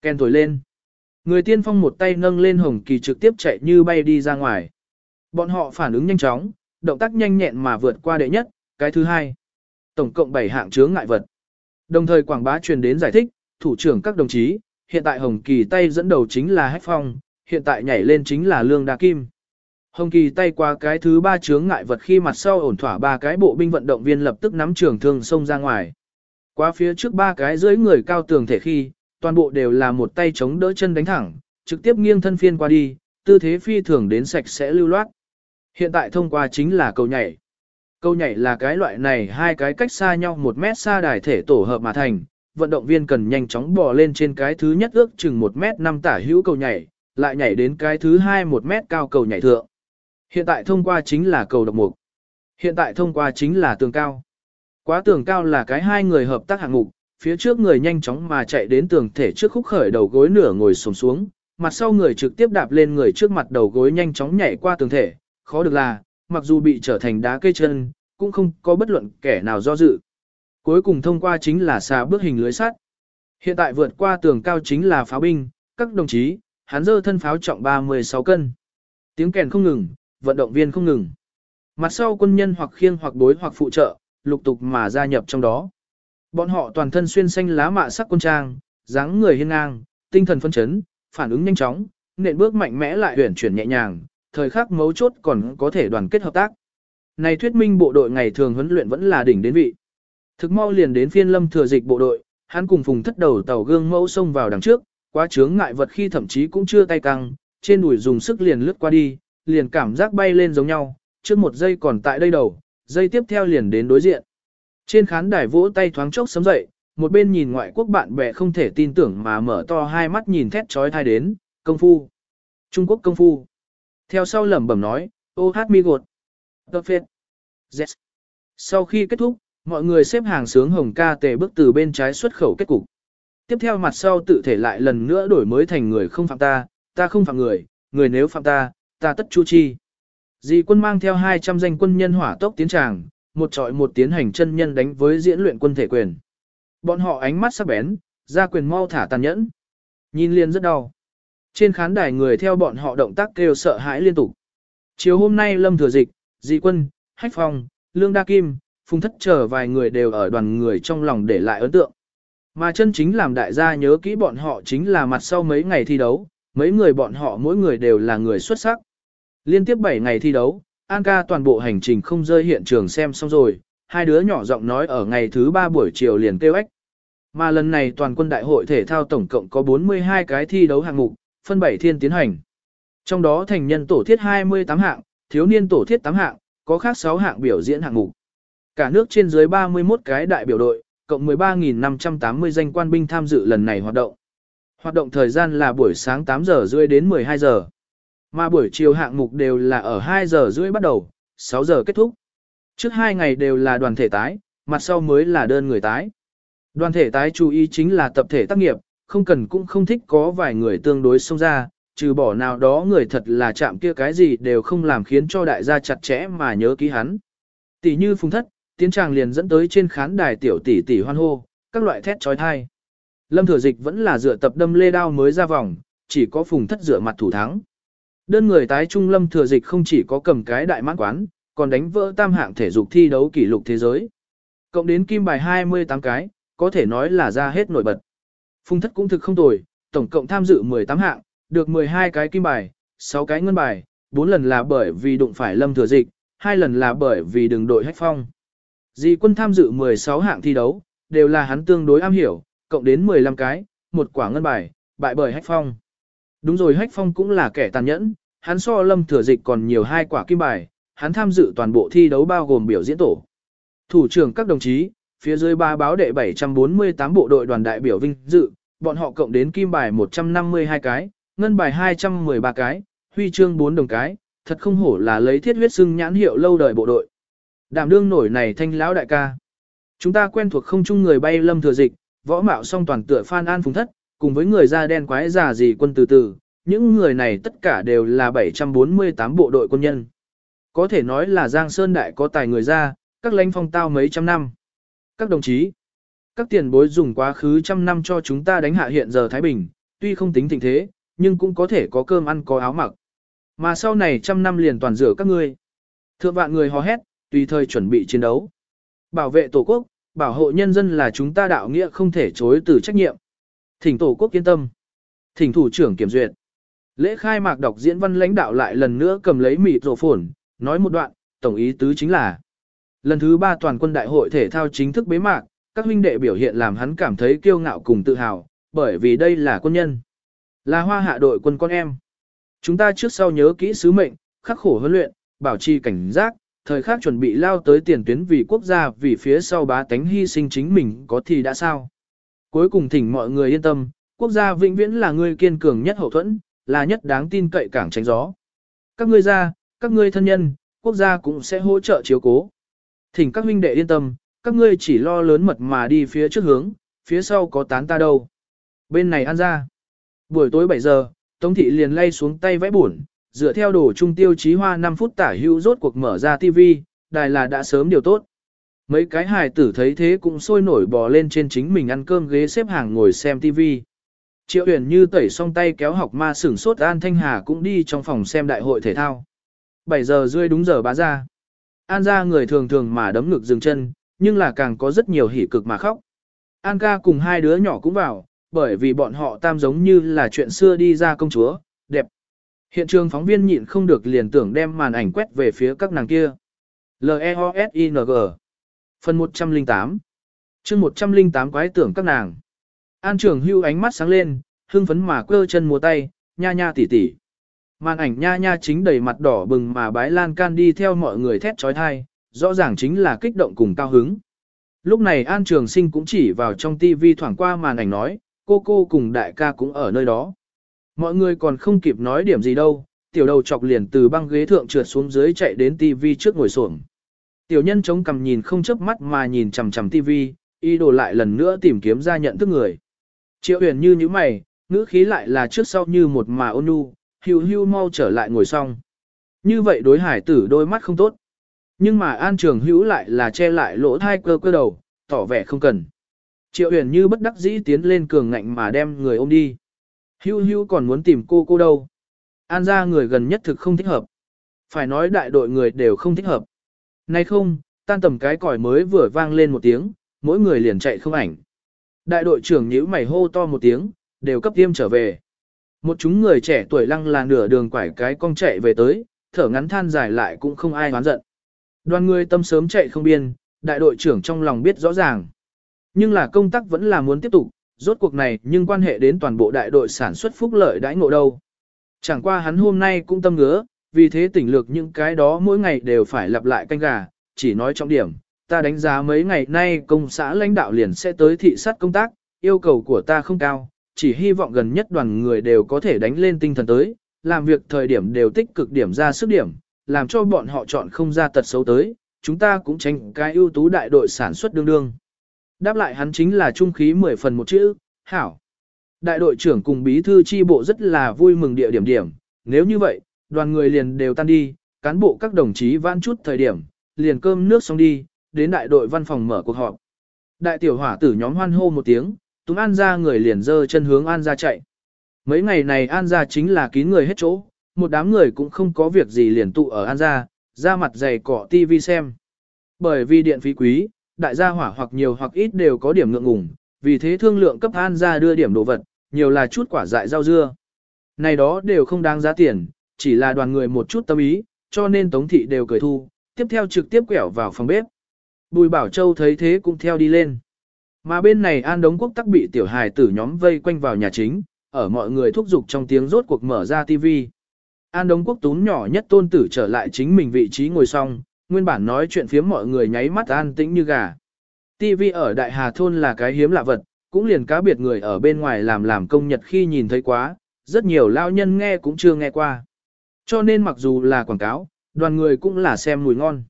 Ken thổi lên. Người tiên phong một tay nâng lên hồng kỳ trực tiếp chạy như bay đi ra ngoài. Bọn họ phản ứng nhanh chóng, động tác nhanh nhẹn mà vượt qua đệ nhất, cái thứ hai. Tổng cộng 7 hạng chướng ngại vật. Đồng thời quảng bá truyền đến giải thích, thủ trưởng các đồng chí, hiện tại Hồng Kỳ tay dẫn đầu chính là Hách Phong, hiện tại nhảy lên chính là Lương Đa Kim. Hồng Kỳ tay qua cái thứ ba chướng ngại vật khi mặt sau ổn thỏa ba cái bộ binh vận động viên lập tức nắm trường thương xông ra ngoài. Qua phía trước ba cái dưới người cao tường thể khi, toàn bộ đều là một tay chống đỡ chân đánh thẳng, trực tiếp nghiêng thân phiên qua đi, tư thế phi thường đến sạch sẽ lưu loát. Hiện tại thông qua chính là cầu nhảy. Cầu nhảy là cái loại này hai cái cách xa nhau một mét xa đài thể tổ hợp mà thành, vận động viên cần nhanh chóng bò lên trên cái thứ nhất ước chừng một mét năm tả hữu cầu nhảy, lại nhảy đến cái thứ hai một mét cao cầu nhảy thượng. Hiện tại thông qua chính là cầu độc mục. Hiện tại thông qua chính là tường cao. Quá tường cao là cái hai người hợp tác hạng mục, phía trước người nhanh chóng mà chạy đến tường thể trước khúc khởi đầu gối nửa ngồi xổm xuống, mặt sau người trực tiếp đạp lên người trước mặt đầu gối nhanh chóng nhảy qua tường thể, khó được là, mặc dù bị trở thành đá cây chân, cũng không có bất luận kẻ nào do dự. Cuối cùng thông qua chính là xà bước hình lưới sắt. Hiện tại vượt qua tường cao chính là pháo binh, các đồng chí, hắn dơ thân pháo trọng 36 cân. Tiếng kèn không ngừng, vận động viên không ngừng. Mặt sau quân nhân hoặc khiêng hoặc đối hoặc phụ trợ, lục tục mà gia nhập trong đó. Bọn họ toàn thân xuyên xanh lá mạ sắc quân trang, dáng người hiên ngang, tinh thần phân chấn, phản ứng nhanh chóng, nện bước mạnh mẽ lại huyển chuyển nhẹ nhàng, thời khắc mấu chốt còn có thể đoàn kết hợp tác. Này thuyết minh bộ đội ngày thường huấn luyện vẫn là đỉnh đến vị. Thực mau liền đến phiên lâm thừa dịch bộ đội, hắn cùng phùng thất đầu tàu gương mẫu xông vào đằng trước, quá chướng ngại vật khi thậm chí cũng chưa tay căng, trên đùi dùng sức liền lướt qua đi, liền cảm giác bay lên giống nhau, trước một giây còn tại đây đầu, giây tiếp theo liền đến đối diện. Trên khán đài vỗ tay thoáng chốc sấm dậy, một bên nhìn ngoại quốc bạn bè không thể tin tưởng mà mở to hai mắt nhìn thét trói thai đến, công phu. Trung Quốc công phu. Theo sau lẩm bẩm nói, ô hát mi gột. Perfect. Yes. Sau khi kết thúc, mọi người xếp hàng sướng hồng ca tề bước từ bên trái xuất khẩu kết cục. Tiếp theo mặt sau tự thể lại lần nữa đổi mới thành người không phạm ta, ta không phạm người, người nếu phạm ta, ta tất chu chi. Dì quân mang theo 200 danh quân nhân hỏa tốc tiến tràng, một trọi một tiến hành chân nhân đánh với diễn luyện quân thể quyền. Bọn họ ánh mắt sắc bén, ra quyền mau thả tàn nhẫn. Nhìn liền rất đau. Trên khán đài người theo bọn họ động tác kêu sợ hãi liên tục. Chiều hôm nay Lâm Thừa Dịch, Dị Quân, Hách Phong, Lương Đa Kim, Phùng Thất chờ vài người đều ở đoàn người trong lòng để lại ấn tượng. Mà chân chính làm đại gia nhớ kỹ bọn họ chính là mặt sau mấy ngày thi đấu, mấy người bọn họ mỗi người đều là người xuất sắc. Liên tiếp 7 ngày thi đấu, An ca toàn bộ hành trình không rơi hiện trường xem xong rồi, hai đứa nhỏ giọng nói ở ngày thứ 3 buổi chiều liền kêu ếch. Mà lần này toàn quân đại hội thể thao tổng cộng có 42 cái thi đấu hạng mục, phân 7 thiên tiến hành. Trong đó thành nhân tổ thiết 28 hạng, thiếu niên tổ thiết 8 hạng, có khác 6 hạng biểu diễn hạng mục. Cả nước trên dưới 31 cái đại biểu đội, cộng 13.580 danh quan binh tham dự lần này hoạt động. Hoạt động thời gian là buổi sáng 8 giờ rưỡi đến 12 giờ. Mà buổi chiều hạng mục đều là ở 2 giờ rưỡi bắt đầu, 6 giờ kết thúc. Trước 2 ngày đều là đoàn thể tái, mặt sau mới là đơn người tái. Đoàn thể tái chú ý chính là tập thể tác nghiệp, không cần cũng không thích có vài người tương đối xông ra, trừ bỏ nào đó người thật là chạm kia cái gì đều không làm khiến cho đại gia chặt chẽ mà nhớ ký hắn. Tỷ như phùng thất, tiến tràng liền dẫn tới trên khán đài tiểu tỷ tỷ hoan hô, các loại thét trói thai. Lâm thừa dịch vẫn là dựa tập đâm lê đao mới ra vòng, chỉ có phùng thất dựa mặt thủ thắng. Đơn người tái trung lâm thừa dịch không chỉ có cầm cái đại mãn quán, còn đánh vỡ tam hạng thể dục thi đấu kỷ lục thế giới. Cộng đến kim bài 28 cái, có thể nói là ra hết nổi bật. phung thất cũng thực không tồi, tổng cộng tham dự 18 hạng, được 12 cái kim bài, 6 cái ngân bài, 4 lần là bởi vì đụng phải lâm thừa dịch, 2 lần là bởi vì đường đội hách phong. Di quân tham dự 16 hạng thi đấu, đều là hắn tương đối am hiểu, cộng đến 15 cái, một quả ngân bài, bại bởi hách phong. Đúng rồi hách phong cũng là kẻ tàn nhẫn, hắn so lâm thừa dịch còn nhiều hai quả kim bài, hắn tham dự toàn bộ thi đấu bao gồm biểu diễn tổ. Thủ trưởng các đồng chí, phía dưới ba báo đệ 748 bộ đội đoàn đại biểu vinh dự, bọn họ cộng đến kim bài 152 cái, ngân bài 213 cái, huy chương 4 đồng cái, thật không hổ là lấy thiết huyết xưng nhãn hiệu lâu đời bộ đội. Đảm đương nổi này thanh lão đại ca. Chúng ta quen thuộc không chung người bay lâm thừa dịch, võ mạo song toàn tựa Phan An Phùng Thất, cùng với người da đen quái già gì quân từ từ, những người này tất cả đều là 748 bộ đội quân nhân. Có thể nói là Giang Sơn Đại có tài người ra, các lãnh phong tao mấy trăm năm. Các đồng chí, các tiền bối dùng quá khứ trăm năm cho chúng ta đánh hạ hiện giờ Thái Bình, tuy không tính tình thế, nhưng cũng có thể có cơm ăn có áo mặc. Mà sau này trăm năm liền toàn rửa các ngươi. Thượng vạn người hò hét, tùy thời chuẩn bị chiến đấu. Bảo vệ Tổ quốc, bảo hộ nhân dân là chúng ta đạo nghĩa không thể chối từ trách nhiệm. Thỉnh Tổ quốc yên tâm. Thỉnh thủ trưởng kiểm duyệt. Lễ khai mạc đọc diễn văn lãnh đạo lại lần nữa cầm lấy mịt rổ phồn, nói một đoạn, tổng ý tứ chính là lần thứ ba toàn quân đại hội thể thao chính thức bế mạc, các huynh đệ biểu hiện làm hắn cảm thấy kiêu ngạo cùng tự hào, bởi vì đây là quân nhân. Là hoa hạ đội quân con em. Chúng ta trước sau nhớ kỹ sứ mệnh, khắc khổ huấn luyện, bảo trì cảnh giác, thời khắc chuẩn bị lao tới tiền tuyến vì quốc gia vì phía sau bá tánh hy sinh chính mình có thì đã sao. Cuối cùng thỉnh mọi người yên tâm, quốc gia vĩnh viễn là người kiên cường nhất hậu thuẫn, là nhất đáng tin cậy cảng tránh gió. Các ngươi ra, các ngươi thân nhân, quốc gia cũng sẽ hỗ trợ chiếu cố. Thỉnh các huynh đệ yên tâm, các ngươi chỉ lo lớn mật mà đi phía trước hướng, phía sau có tán ta đâu. Bên này ăn ra. Buổi tối 7 giờ, Tống thị liền lay xuống tay vẽ buồn, dựa theo đồ trung tiêu chí hoa 5 phút tả hữu rốt cuộc mở ra TV, đài là đã sớm điều tốt. Mấy cái hài tử thấy thế cũng sôi nổi bò lên trên chính mình ăn cơm ghế xếp hàng ngồi xem TV. Triệu Uyển như tẩy xong tay kéo học ma sửng sốt An Thanh Hà cũng đi trong phòng xem đại hội thể thao. 7 giờ rưỡi đúng giờ bá ra. An ra người thường thường mà đấm ngực dừng chân, nhưng là càng có rất nhiều hỉ cực mà khóc. An ca cùng hai đứa nhỏ cũng vào, bởi vì bọn họ tam giống như là chuyện xưa đi ra công chúa, đẹp. Hiện trường phóng viên nhịn không được liền tưởng đem màn ảnh quét về phía các nàng kia. L-E-O-S-I-N-G Phần 108 chương 108 quái tưởng các nàng. An trưởng hưu ánh mắt sáng lên, hưng phấn mà quơ chân múa tay, nha nha tỉ tỉ. Màn ảnh nha nha chính đầy mặt đỏ bừng mà bái lan can đi theo mọi người thét trói thai, rõ ràng chính là kích động cùng cao hứng. Lúc này An Trường Sinh cũng chỉ vào trong tivi thoảng qua màn ảnh nói, cô cô cùng đại ca cũng ở nơi đó. Mọi người còn không kịp nói điểm gì đâu, tiểu đầu chọc liền từ băng ghế thượng trượt xuống dưới chạy đến tivi trước ngồi xổm. Tiểu nhân chống cằm nhìn không chớp mắt mà nhìn chằm chằm tivi, y đồ lại lần nữa tìm kiếm ra nhận thức người. Triệu huyền như như mày, ngữ khí lại là trước sau như một mà ôn nhu, hưu hưu mau trở lại ngồi xong. Như vậy đối hải tử đôi mắt không tốt. Nhưng mà an trường hữu lại là che lại lỗ thai cơ cơ đầu, tỏ vẻ không cần. Triệu huyền như bất đắc dĩ tiến lên cường ngạnh mà đem người ôm đi. Hưu hưu còn muốn tìm cô cô đâu. An ra người gần nhất thực không thích hợp. Phải nói đại đội người đều không thích hợp. Nay không, tan tầm cái còi mới vừa vang lên một tiếng, mỗi người liền chạy không ảnh. Đại đội trưởng nhíu mày hô to một tiếng, đều cấp tiêm trở về. Một chúng người trẻ tuổi lăng là nửa đường quải cái cong chạy về tới, thở ngắn than dài lại cũng không ai hoán giận. Đoàn người tâm sớm chạy không biên, đại đội trưởng trong lòng biết rõ ràng. Nhưng là công tác vẫn là muốn tiếp tục, rốt cuộc này nhưng quan hệ đến toàn bộ đại đội sản xuất phúc lợi đãi ngộ đâu. Chẳng qua hắn hôm nay cũng tâm ngứa, vì thế tỉnh lược những cái đó mỗi ngày đều phải lặp lại canh gà, chỉ nói trọng điểm, ta đánh giá mấy ngày nay công xã lãnh đạo liền sẽ tới thị sát công tác, yêu cầu của ta không cao, chỉ hy vọng gần nhất đoàn người đều có thể đánh lên tinh thần tới, làm việc thời điểm đều tích cực điểm ra sức điểm, làm cho bọn họ chọn không ra tật xấu tới, chúng ta cũng tránh cái ưu tú đại đội sản xuất đương đương. Đáp lại hắn chính là trung khí 10 phần một chữ, hảo. Đại đội trưởng cùng bí thư chi bộ rất là vui mừng địa điểm điểm, nếu như vậy, đoàn người liền đều tan đi, cán bộ các đồng chí vãn chút thời điểm, liền cơm nước xong đi, đến đại đội văn phòng mở cuộc họp. Đại tiểu hỏa tử nhóm hoan hô một tiếng, Túng An ra người liền dơ chân hướng An ra chạy. Mấy ngày này An ra chính là kín người hết chỗ, một đám người cũng không có việc gì liền tụ ở An ra, ra mặt dày cỏ TV xem. Bởi vì điện phí quý, đại gia hỏa hoặc nhiều hoặc ít đều có điểm ngượng ngùng, vì thế thương lượng cấp An ra đưa điểm đồ vật, nhiều là chút quả dại rau dưa. Này đó đều không đáng giá tiền, chỉ là đoàn người một chút tâm ý, cho nên Tống Thị đều cười thu, tiếp theo trực tiếp quẹo vào phòng bếp. Bùi Bảo Châu thấy thế cũng theo đi lên. Mà bên này An Đống Quốc tắc bị tiểu hài tử nhóm vây quanh vào nhà chính, ở mọi người thúc giục trong tiếng rốt cuộc mở ra TV. An Đống Quốc tún nhỏ nhất tôn tử trở lại chính mình vị trí ngồi xong, nguyên bản nói chuyện phía mọi người nháy mắt an tĩnh như gà. TV ở Đại Hà Thôn là cái hiếm lạ vật, cũng liền cá biệt người ở bên ngoài làm làm công nhật khi nhìn thấy quá, rất nhiều lao nhân nghe cũng chưa nghe qua. Cho nên mặc dù là quảng cáo, đoàn người cũng là xem mùi ngon.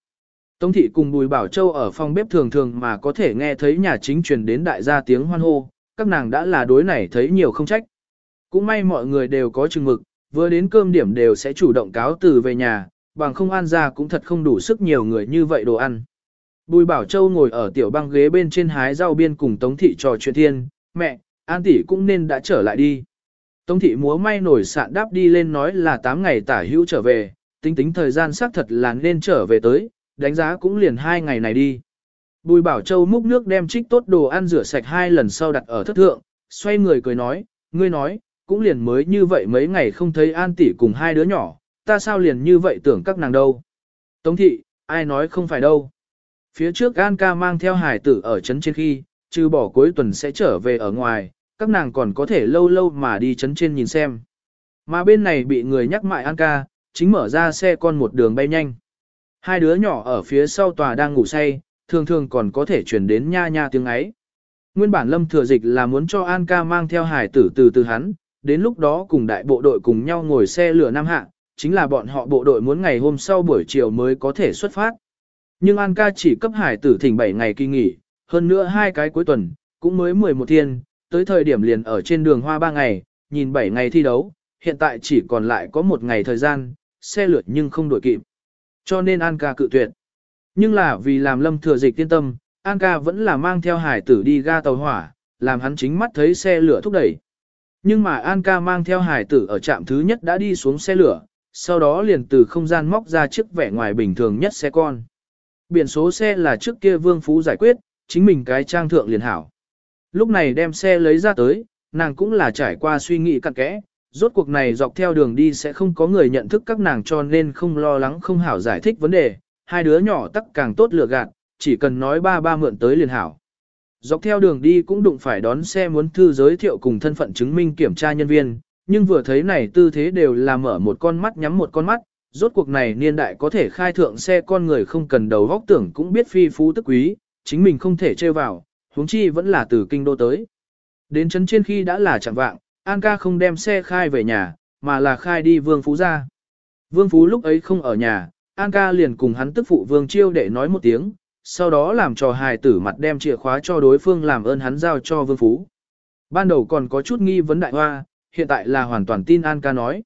Tống thị cùng Bùi Bảo Châu ở phòng bếp thường thường mà có thể nghe thấy nhà chính truyền đến đại gia tiếng hoan hô, các nàng đã là đối này thấy nhiều không trách. Cũng may mọi người đều có chừng mực, vừa đến cơm điểm đều sẽ chủ động cáo từ về nhà, bằng không ăn ra cũng thật không đủ sức nhiều người như vậy đồ ăn. Bùi Bảo Châu ngồi ở tiểu băng ghế bên trên hái rau biên cùng Tống thị trò chuyện thiên, mẹ, An tỷ cũng nên đã trở lại đi. Tống thị múa may nổi sạn đáp đi lên nói là 8 ngày tả hữu trở về, tính tính thời gian xác thật là nên trở về tới, đánh giá cũng liền hai ngày này đi. Bùi Bảo Châu múc nước đem trích tốt đồ ăn rửa sạch hai lần sau đặt ở thất thượng, xoay người cười nói, ngươi nói, cũng liền mới như vậy mấy ngày không thấy An tỷ cùng hai đứa nhỏ, ta sao liền như vậy tưởng các nàng đâu. Tống thị, ai nói không phải đâu. Phía trước An ca mang theo hải tử ở trấn trên khi, trừ bỏ cuối tuần sẽ trở về ở ngoài, các nàng còn có thể lâu lâu mà đi chấn trên nhìn xem. Mà bên này bị người nhắc mại An ca, chính mở ra xe con một đường bay nhanh. Hai đứa nhỏ ở phía sau tòa đang ngủ say, thường thường còn có thể chuyển đến nha nha tiếng ấy. Nguyên bản lâm thừa dịch là muốn cho An ca mang theo hải tử từ từ hắn, đến lúc đó cùng đại bộ đội cùng nhau ngồi xe lửa Nam Hạ, chính là bọn họ bộ đội muốn ngày hôm sau buổi chiều mới có thể xuất phát. Nhưng An ca chỉ cấp hải tử thỉnh 7 ngày kỳ nghỉ, hơn nữa hai cái cuối tuần, cũng mới 11 thiên, tới thời điểm liền ở trên đường hoa 3 ngày, nhìn 7 ngày thi đấu, hiện tại chỉ còn lại có một ngày thời gian, xe lượt nhưng không đổi kịp. Cho nên An ca cự tuyệt. Nhưng là vì làm lâm thừa dịch tiên tâm, An ca vẫn là mang theo hải tử đi ga tàu hỏa, làm hắn chính mắt thấy xe lửa thúc đẩy. Nhưng mà An ca mang theo hải tử ở trạm thứ nhất đã đi xuống xe lửa, sau đó liền từ không gian móc ra chiếc vẻ ngoài bình thường nhất xe con. Biển số xe là trước kia Vương Phú giải quyết, chính mình cái trang thượng liền hảo. Lúc này đem xe lấy ra tới, nàng cũng là trải qua suy nghĩ cặn kẽ, rốt cuộc này dọc theo đường đi sẽ không có người nhận thức các nàng cho nên không lo lắng không hảo giải thích vấn đề, hai đứa nhỏ tắc càng tốt lựa gạt, chỉ cần nói ba ba mượn tới liền hảo. Dọc theo đường đi cũng đụng phải đón xe muốn thư giới thiệu cùng thân phận chứng minh kiểm tra nhân viên, nhưng vừa thấy này tư thế đều là mở một con mắt nhắm một con mắt, rốt cuộc này niên đại có thể khai thượng xe con người không cần đầu góc tưởng cũng biết phi phú tức quý, chính mình không thể trêu vào, huống chi vẫn là từ kinh đô tới. Đến chấn trên khi đã là chẳng vạng, An ca không đem xe khai về nhà, mà là khai đi Vương Phú ra. Vương Phú lúc ấy không ở nhà, An ca liền cùng hắn tức phụ Vương Chiêu để nói một tiếng, sau đó làm cho hài tử mặt đem chìa khóa cho đối phương làm ơn hắn giao cho Vương Phú. Ban đầu còn có chút nghi vấn đại hoa, hiện tại là hoàn toàn tin An ca nói.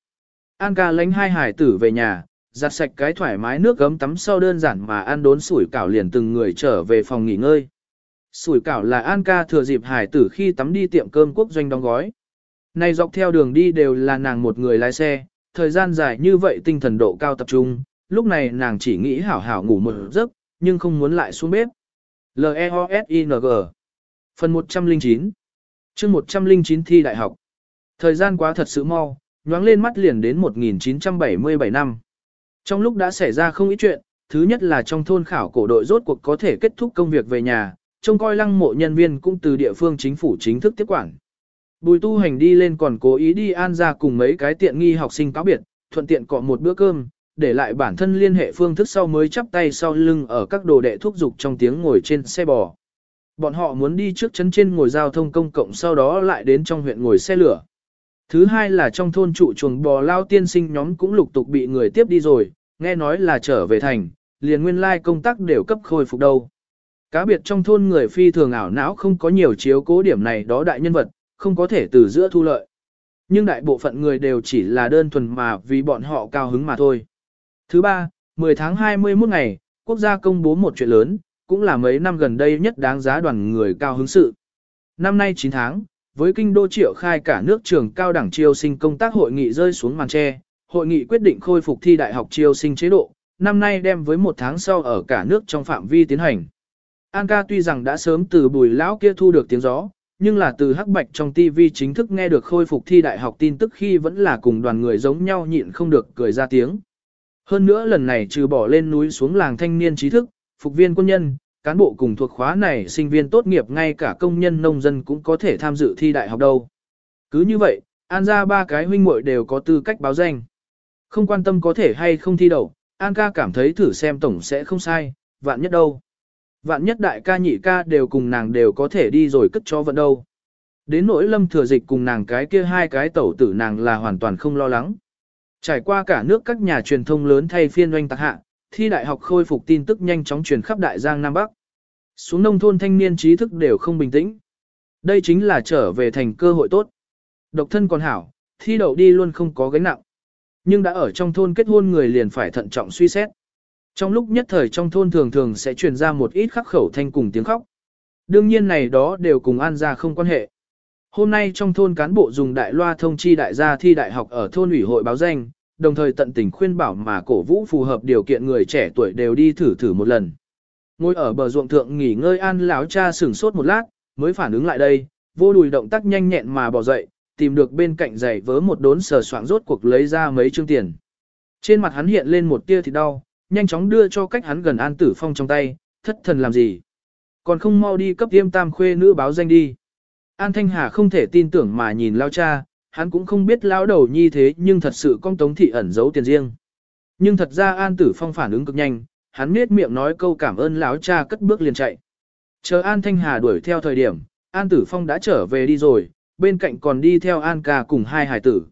An ca lánh hai hài tử về nhà, giặt sạch cái thoải mái nước gấm tắm sau đơn giản mà ăn đốn sủi cảo liền từng người trở về phòng nghỉ ngơi. Sủi cảo là An ca thừa dịp hải tử khi tắm đi tiệm cơm quốc doanh đóng gói. Này dọc theo đường đi đều là nàng một người lái xe, thời gian dài như vậy tinh thần độ cao tập trung, lúc này nàng chỉ nghĩ hảo hảo ngủ một giấc, nhưng không muốn lại xuống bếp. L-E-O-S-I-N-G Phần 109 chương 109 thi đại học Thời gian quá thật sự mau, nhoáng lên mắt liền đến 1977 năm. Trong lúc đã xảy ra không ít chuyện, thứ nhất là trong thôn khảo cổ đội rốt cuộc có thể kết thúc công việc về nhà, trông coi lăng mộ nhân viên cũng từ địa phương chính phủ chính thức tiếp quản. Bùi tu hành đi lên còn cố ý đi an ra cùng mấy cái tiện nghi học sinh cáo biệt, thuận tiện cọ một bữa cơm, để lại bản thân liên hệ phương thức sau mới chắp tay sau lưng ở các đồ đệ thuốc dục trong tiếng ngồi trên xe bò. Bọn họ muốn đi trước chấn trên ngồi giao thông công cộng sau đó lại đến trong huyện ngồi xe lửa. Thứ hai là trong thôn trụ chuồng bò lao tiên sinh nhóm cũng lục tục bị người tiếp đi rồi, nghe nói là trở về thành, liền nguyên lai công tác đều cấp khôi phục đâu. Cá biệt trong thôn người phi thường ảo não không có nhiều chiếu cố điểm này đó đại nhân vật, không có thể từ giữa thu lợi. Nhưng đại bộ phận người đều chỉ là đơn thuần mà vì bọn họ cao hứng mà thôi. Thứ ba, 10 tháng 21 ngày, quốc gia công bố một chuyện lớn, cũng là mấy năm gần đây nhất đáng giá đoàn người cao hứng sự. Năm nay 9 tháng, với kinh đô triệu khai cả nước trường cao đẳng triều sinh công tác hội nghị rơi xuống màn tre, hội nghị quyết định khôi phục thi đại học triều sinh chế độ, năm nay đem với một tháng sau ở cả nước trong phạm vi tiến hành. An ca tuy rằng đã sớm từ bùi lão kia thu được tiếng gió, nhưng là từ hắc bạch trong TV chính thức nghe được khôi phục thi đại học tin tức khi vẫn là cùng đoàn người giống nhau nhịn không được cười ra tiếng. Hơn nữa lần này trừ bỏ lên núi xuống làng thanh niên trí thức, phục viên quân nhân, cán bộ cùng thuộc khóa này sinh viên tốt nghiệp ngay cả công nhân nông dân cũng có thể tham dự thi đại học đâu. Cứ như vậy, An ra ba cái huynh muội đều có tư cách báo danh. Không quan tâm có thể hay không thi đậu, An ca cảm thấy thử xem tổng sẽ không sai, vạn nhất đâu. Vạn nhất đại ca nhị ca đều cùng nàng đều có thể đi rồi cất cho vận đâu. Đến nỗi lâm thừa dịch cùng nàng cái kia hai cái tẩu tử nàng là hoàn toàn không lo lắng. Trải qua cả nước các nhà truyền thông lớn thay phiên doanh tạc hạ, thi đại học khôi phục tin tức nhanh chóng truyền khắp đại giang Nam Bắc. Xuống nông thôn thanh niên trí thức đều không bình tĩnh. Đây chính là trở về thành cơ hội tốt. Độc thân còn hảo, thi đậu đi luôn không có gánh nặng. Nhưng đã ở trong thôn kết hôn người liền phải thận trọng suy xét. Trong lúc nhất thời trong thôn thường thường sẽ truyền ra một ít khắc khẩu thanh cùng tiếng khóc. Đương nhiên này đó đều cùng An gia không quan hệ. Hôm nay trong thôn cán bộ dùng đại loa thông chi đại gia thi đại học ở thôn ủy hội báo danh, đồng thời tận tình khuyên bảo mà cổ vũ phù hợp điều kiện người trẻ tuổi đều đi thử thử một lần. Ngồi ở bờ ruộng thượng nghỉ ngơi An lão cha sửng sốt một lát, mới phản ứng lại đây, vô đùi động tác nhanh nhẹn mà bỏ dậy, tìm được bên cạnh giày vớ một đốn sờ soạng rốt cuộc lấy ra mấy chương tiền. Trên mặt hắn hiện lên một tia thì đau, nhanh chóng đưa cho cách hắn gần An Tử Phong trong tay, thất thần làm gì. Còn không mau đi cấp tiêm tam khuê nữ báo danh đi. An Thanh Hà không thể tin tưởng mà nhìn lao cha, hắn cũng không biết lao đầu nhi thế nhưng thật sự con tống thị ẩn giấu tiền riêng. Nhưng thật ra An Tử Phong phản ứng cực nhanh, hắn nết miệng nói câu cảm ơn lão cha cất bước liền chạy. Chờ An Thanh Hà đuổi theo thời điểm, An Tử Phong đã trở về đi rồi, bên cạnh còn đi theo An ca cùng hai hải tử.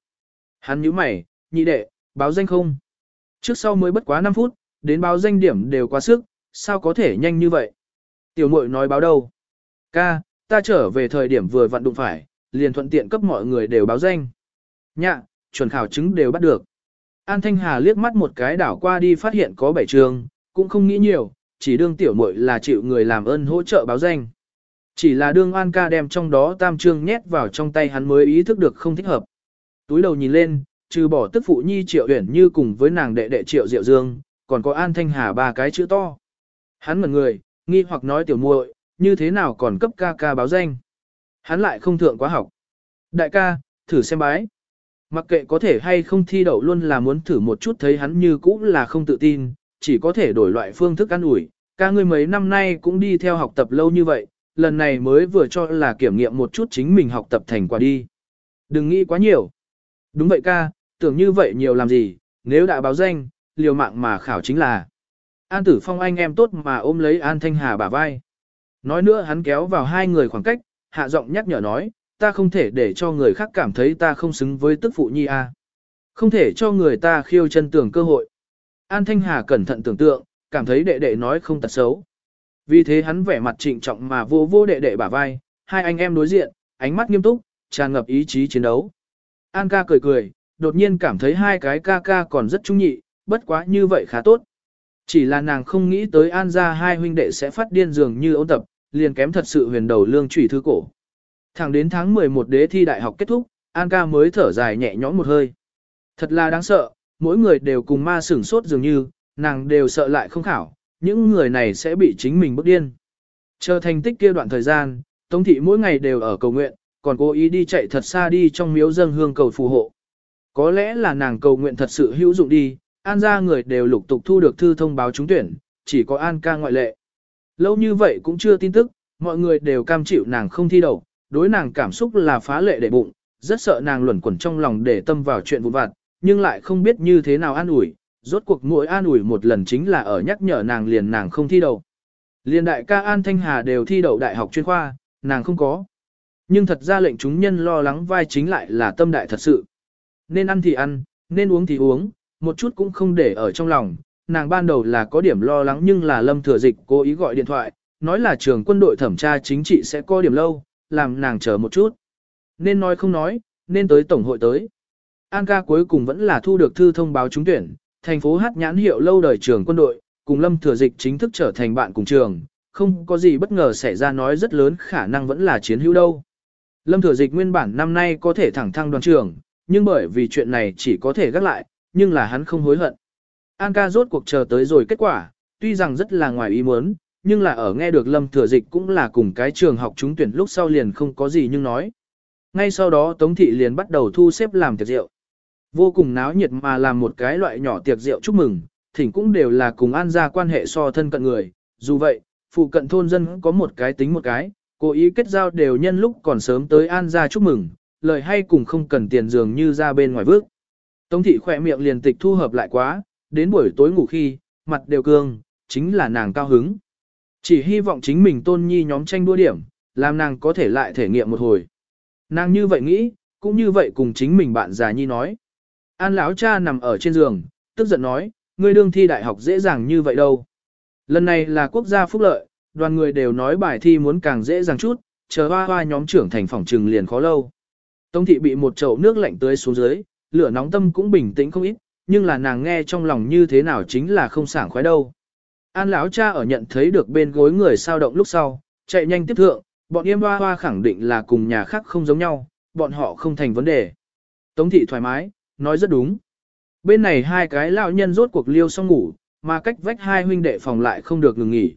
Hắn nhíu mày, nhị đệ, báo danh không? Trước sau mới bất quá 5 phút, đến báo danh điểm đều quá sức, sao có thể nhanh như vậy? Tiểu muội nói báo đâu? Ca, ta trở về thời điểm vừa vặn đụng phải, liền thuận tiện cấp mọi người đều báo danh. Nhạ, chuẩn khảo chứng đều bắt được. An Thanh Hà liếc mắt một cái đảo qua đi phát hiện có bảy trường, cũng không nghĩ nhiều, chỉ đương tiểu muội là chịu người làm ơn hỗ trợ báo danh. Chỉ là đương An ca đem trong đó tam trương nhét vào trong tay hắn mới ý thức được không thích hợp. Túi đầu nhìn lên, trừ bỏ tức phụ nhi triệu uyển như cùng với nàng đệ đệ triệu diệu dương, còn có An Thanh Hà ba cái chữ to. Hắn ngẩn người, nghi hoặc nói tiểu muội, như thế nào còn cấp ca ca báo danh. Hắn lại không thượng quá học. Đại ca, thử xem bái. Mặc kệ có thể hay không thi đậu luôn là muốn thử một chút thấy hắn như cũ là không tự tin, chỉ có thể đổi loại phương thức ăn ủi. Ca ngươi mấy năm nay cũng đi theo học tập lâu như vậy, lần này mới vừa cho là kiểm nghiệm một chút chính mình học tập thành quả đi. Đừng nghĩ quá nhiều. Đúng vậy ca, tưởng như vậy nhiều làm gì, nếu đã báo danh, liều mạng mà khảo chính là. An tử phong anh em tốt mà ôm lấy An Thanh Hà bả vai. Nói nữa hắn kéo vào hai người khoảng cách, hạ giọng nhắc nhở nói, ta không thể để cho người khác cảm thấy ta không xứng với tức phụ nhi a. Không thể cho người ta khiêu chân tưởng cơ hội. An Thanh Hà cẩn thận tưởng tượng, cảm thấy đệ đệ nói không tật xấu. Vì thế hắn vẻ mặt trịnh trọng mà vô vô đệ đệ bả vai, hai anh em đối diện, ánh mắt nghiêm túc, tràn ngập ý chí chiến đấu. An ca cười cười, đột nhiên cảm thấy hai cái ca ca còn rất trung nhị, bất quá như vậy khá tốt. Chỉ là nàng không nghĩ tới An gia hai huynh đệ sẽ phát điên dường như ôn tập, liền kém thật sự huyền đầu lương trùy thư cổ. Thẳng đến tháng 11 đế thi đại học kết thúc, An ca mới thở dài nhẹ nhõm một hơi. Thật là đáng sợ, mỗi người đều cùng ma sửng sốt dường như, nàng đều sợ lại không khảo, những người này sẽ bị chính mình bức điên. Chờ thành tích kia đoạn thời gian, Tống thị mỗi ngày đều ở cầu nguyện, còn cố ý đi chạy thật xa đi trong miếu dâng hương cầu phù hộ. Có lẽ là nàng cầu nguyện thật sự hữu dụng đi, an gia người đều lục tục thu được thư thông báo trúng tuyển, chỉ có an ca ngoại lệ. Lâu như vậy cũng chưa tin tức, mọi người đều cam chịu nàng không thi đầu, đối nàng cảm xúc là phá lệ để bụng, rất sợ nàng luẩn quẩn trong lòng để tâm vào chuyện vụn vặt, nhưng lại không biết như thế nào an ủi, rốt cuộc mỗi an ủi một lần chính là ở nhắc nhở nàng liền nàng không thi đầu. Liên đại ca An Thanh Hà đều thi đậu đại học chuyên khoa, nàng không có. Nhưng thật ra lệnh chúng nhân lo lắng vai chính lại là tâm đại thật sự. Nên ăn thì ăn, nên uống thì uống, một chút cũng không để ở trong lòng. Nàng ban đầu là có điểm lo lắng nhưng là lâm thừa dịch cố ý gọi điện thoại, nói là trường quân đội thẩm tra chính trị sẽ có điểm lâu, làm nàng chờ một chút. Nên nói không nói, nên tới tổng hội tới. An ca cuối cùng vẫn là thu được thư thông báo trúng tuyển, thành phố hát nhãn hiệu lâu đời trường quân đội, cùng lâm thừa dịch chính thức trở thành bạn cùng trường, không có gì bất ngờ xảy ra nói rất lớn khả năng vẫn là chiến hữu đâu. Lâm thừa dịch nguyên bản năm nay có thể thẳng thăng đoàn trường, nhưng bởi vì chuyện này chỉ có thể gác lại, nhưng là hắn không hối hận. An ca rốt cuộc chờ tới rồi kết quả, tuy rằng rất là ngoài ý muốn, nhưng là ở nghe được lâm thừa dịch cũng là cùng cái trường học trúng tuyển lúc sau liền không có gì nhưng nói. Ngay sau đó Tống Thị liền bắt đầu thu xếp làm tiệc rượu. Vô cùng náo nhiệt mà làm một cái loại nhỏ tiệc rượu chúc mừng, thỉnh cũng đều là cùng an gia quan hệ so thân cận người. Dù vậy, phụ cận thôn dân có một cái tính một cái, cố ý kết giao đều nhân lúc còn sớm tới an gia chúc mừng, lời hay cùng không cần tiền dường như ra bên ngoài vước. Tống thị khỏe miệng liền tịch thu hợp lại quá, đến buổi tối ngủ khi, mặt đều cương, chính là nàng cao hứng. Chỉ hy vọng chính mình tôn nhi nhóm tranh đua điểm, làm nàng có thể lại thể nghiệm một hồi. Nàng như vậy nghĩ, cũng như vậy cùng chính mình bạn già nhi nói. An lão cha nằm ở trên giường, tức giận nói, ngươi đương thi đại học dễ dàng như vậy đâu. Lần này là quốc gia phúc lợi, đoàn người đều nói bài thi muốn càng dễ dàng chút, chờ hoa hoa nhóm trưởng thành phòng trừng liền khó lâu. Tống thị bị một chậu nước lạnh tưới xuống dưới, lửa nóng tâm cũng bình tĩnh không ít, nhưng là nàng nghe trong lòng như thế nào chính là không sảng khoái đâu. An lão cha ở nhận thấy được bên gối người sao động lúc sau, chạy nhanh tiếp thượng, bọn yêm hoa hoa khẳng định là cùng nhà khác không giống nhau, bọn họ không thành vấn đề. Tống thị thoải mái, nói rất đúng. Bên này hai cái lão nhân rốt cuộc liêu xong ngủ, mà cách vách hai huynh đệ phòng lại không được ngừng nghỉ.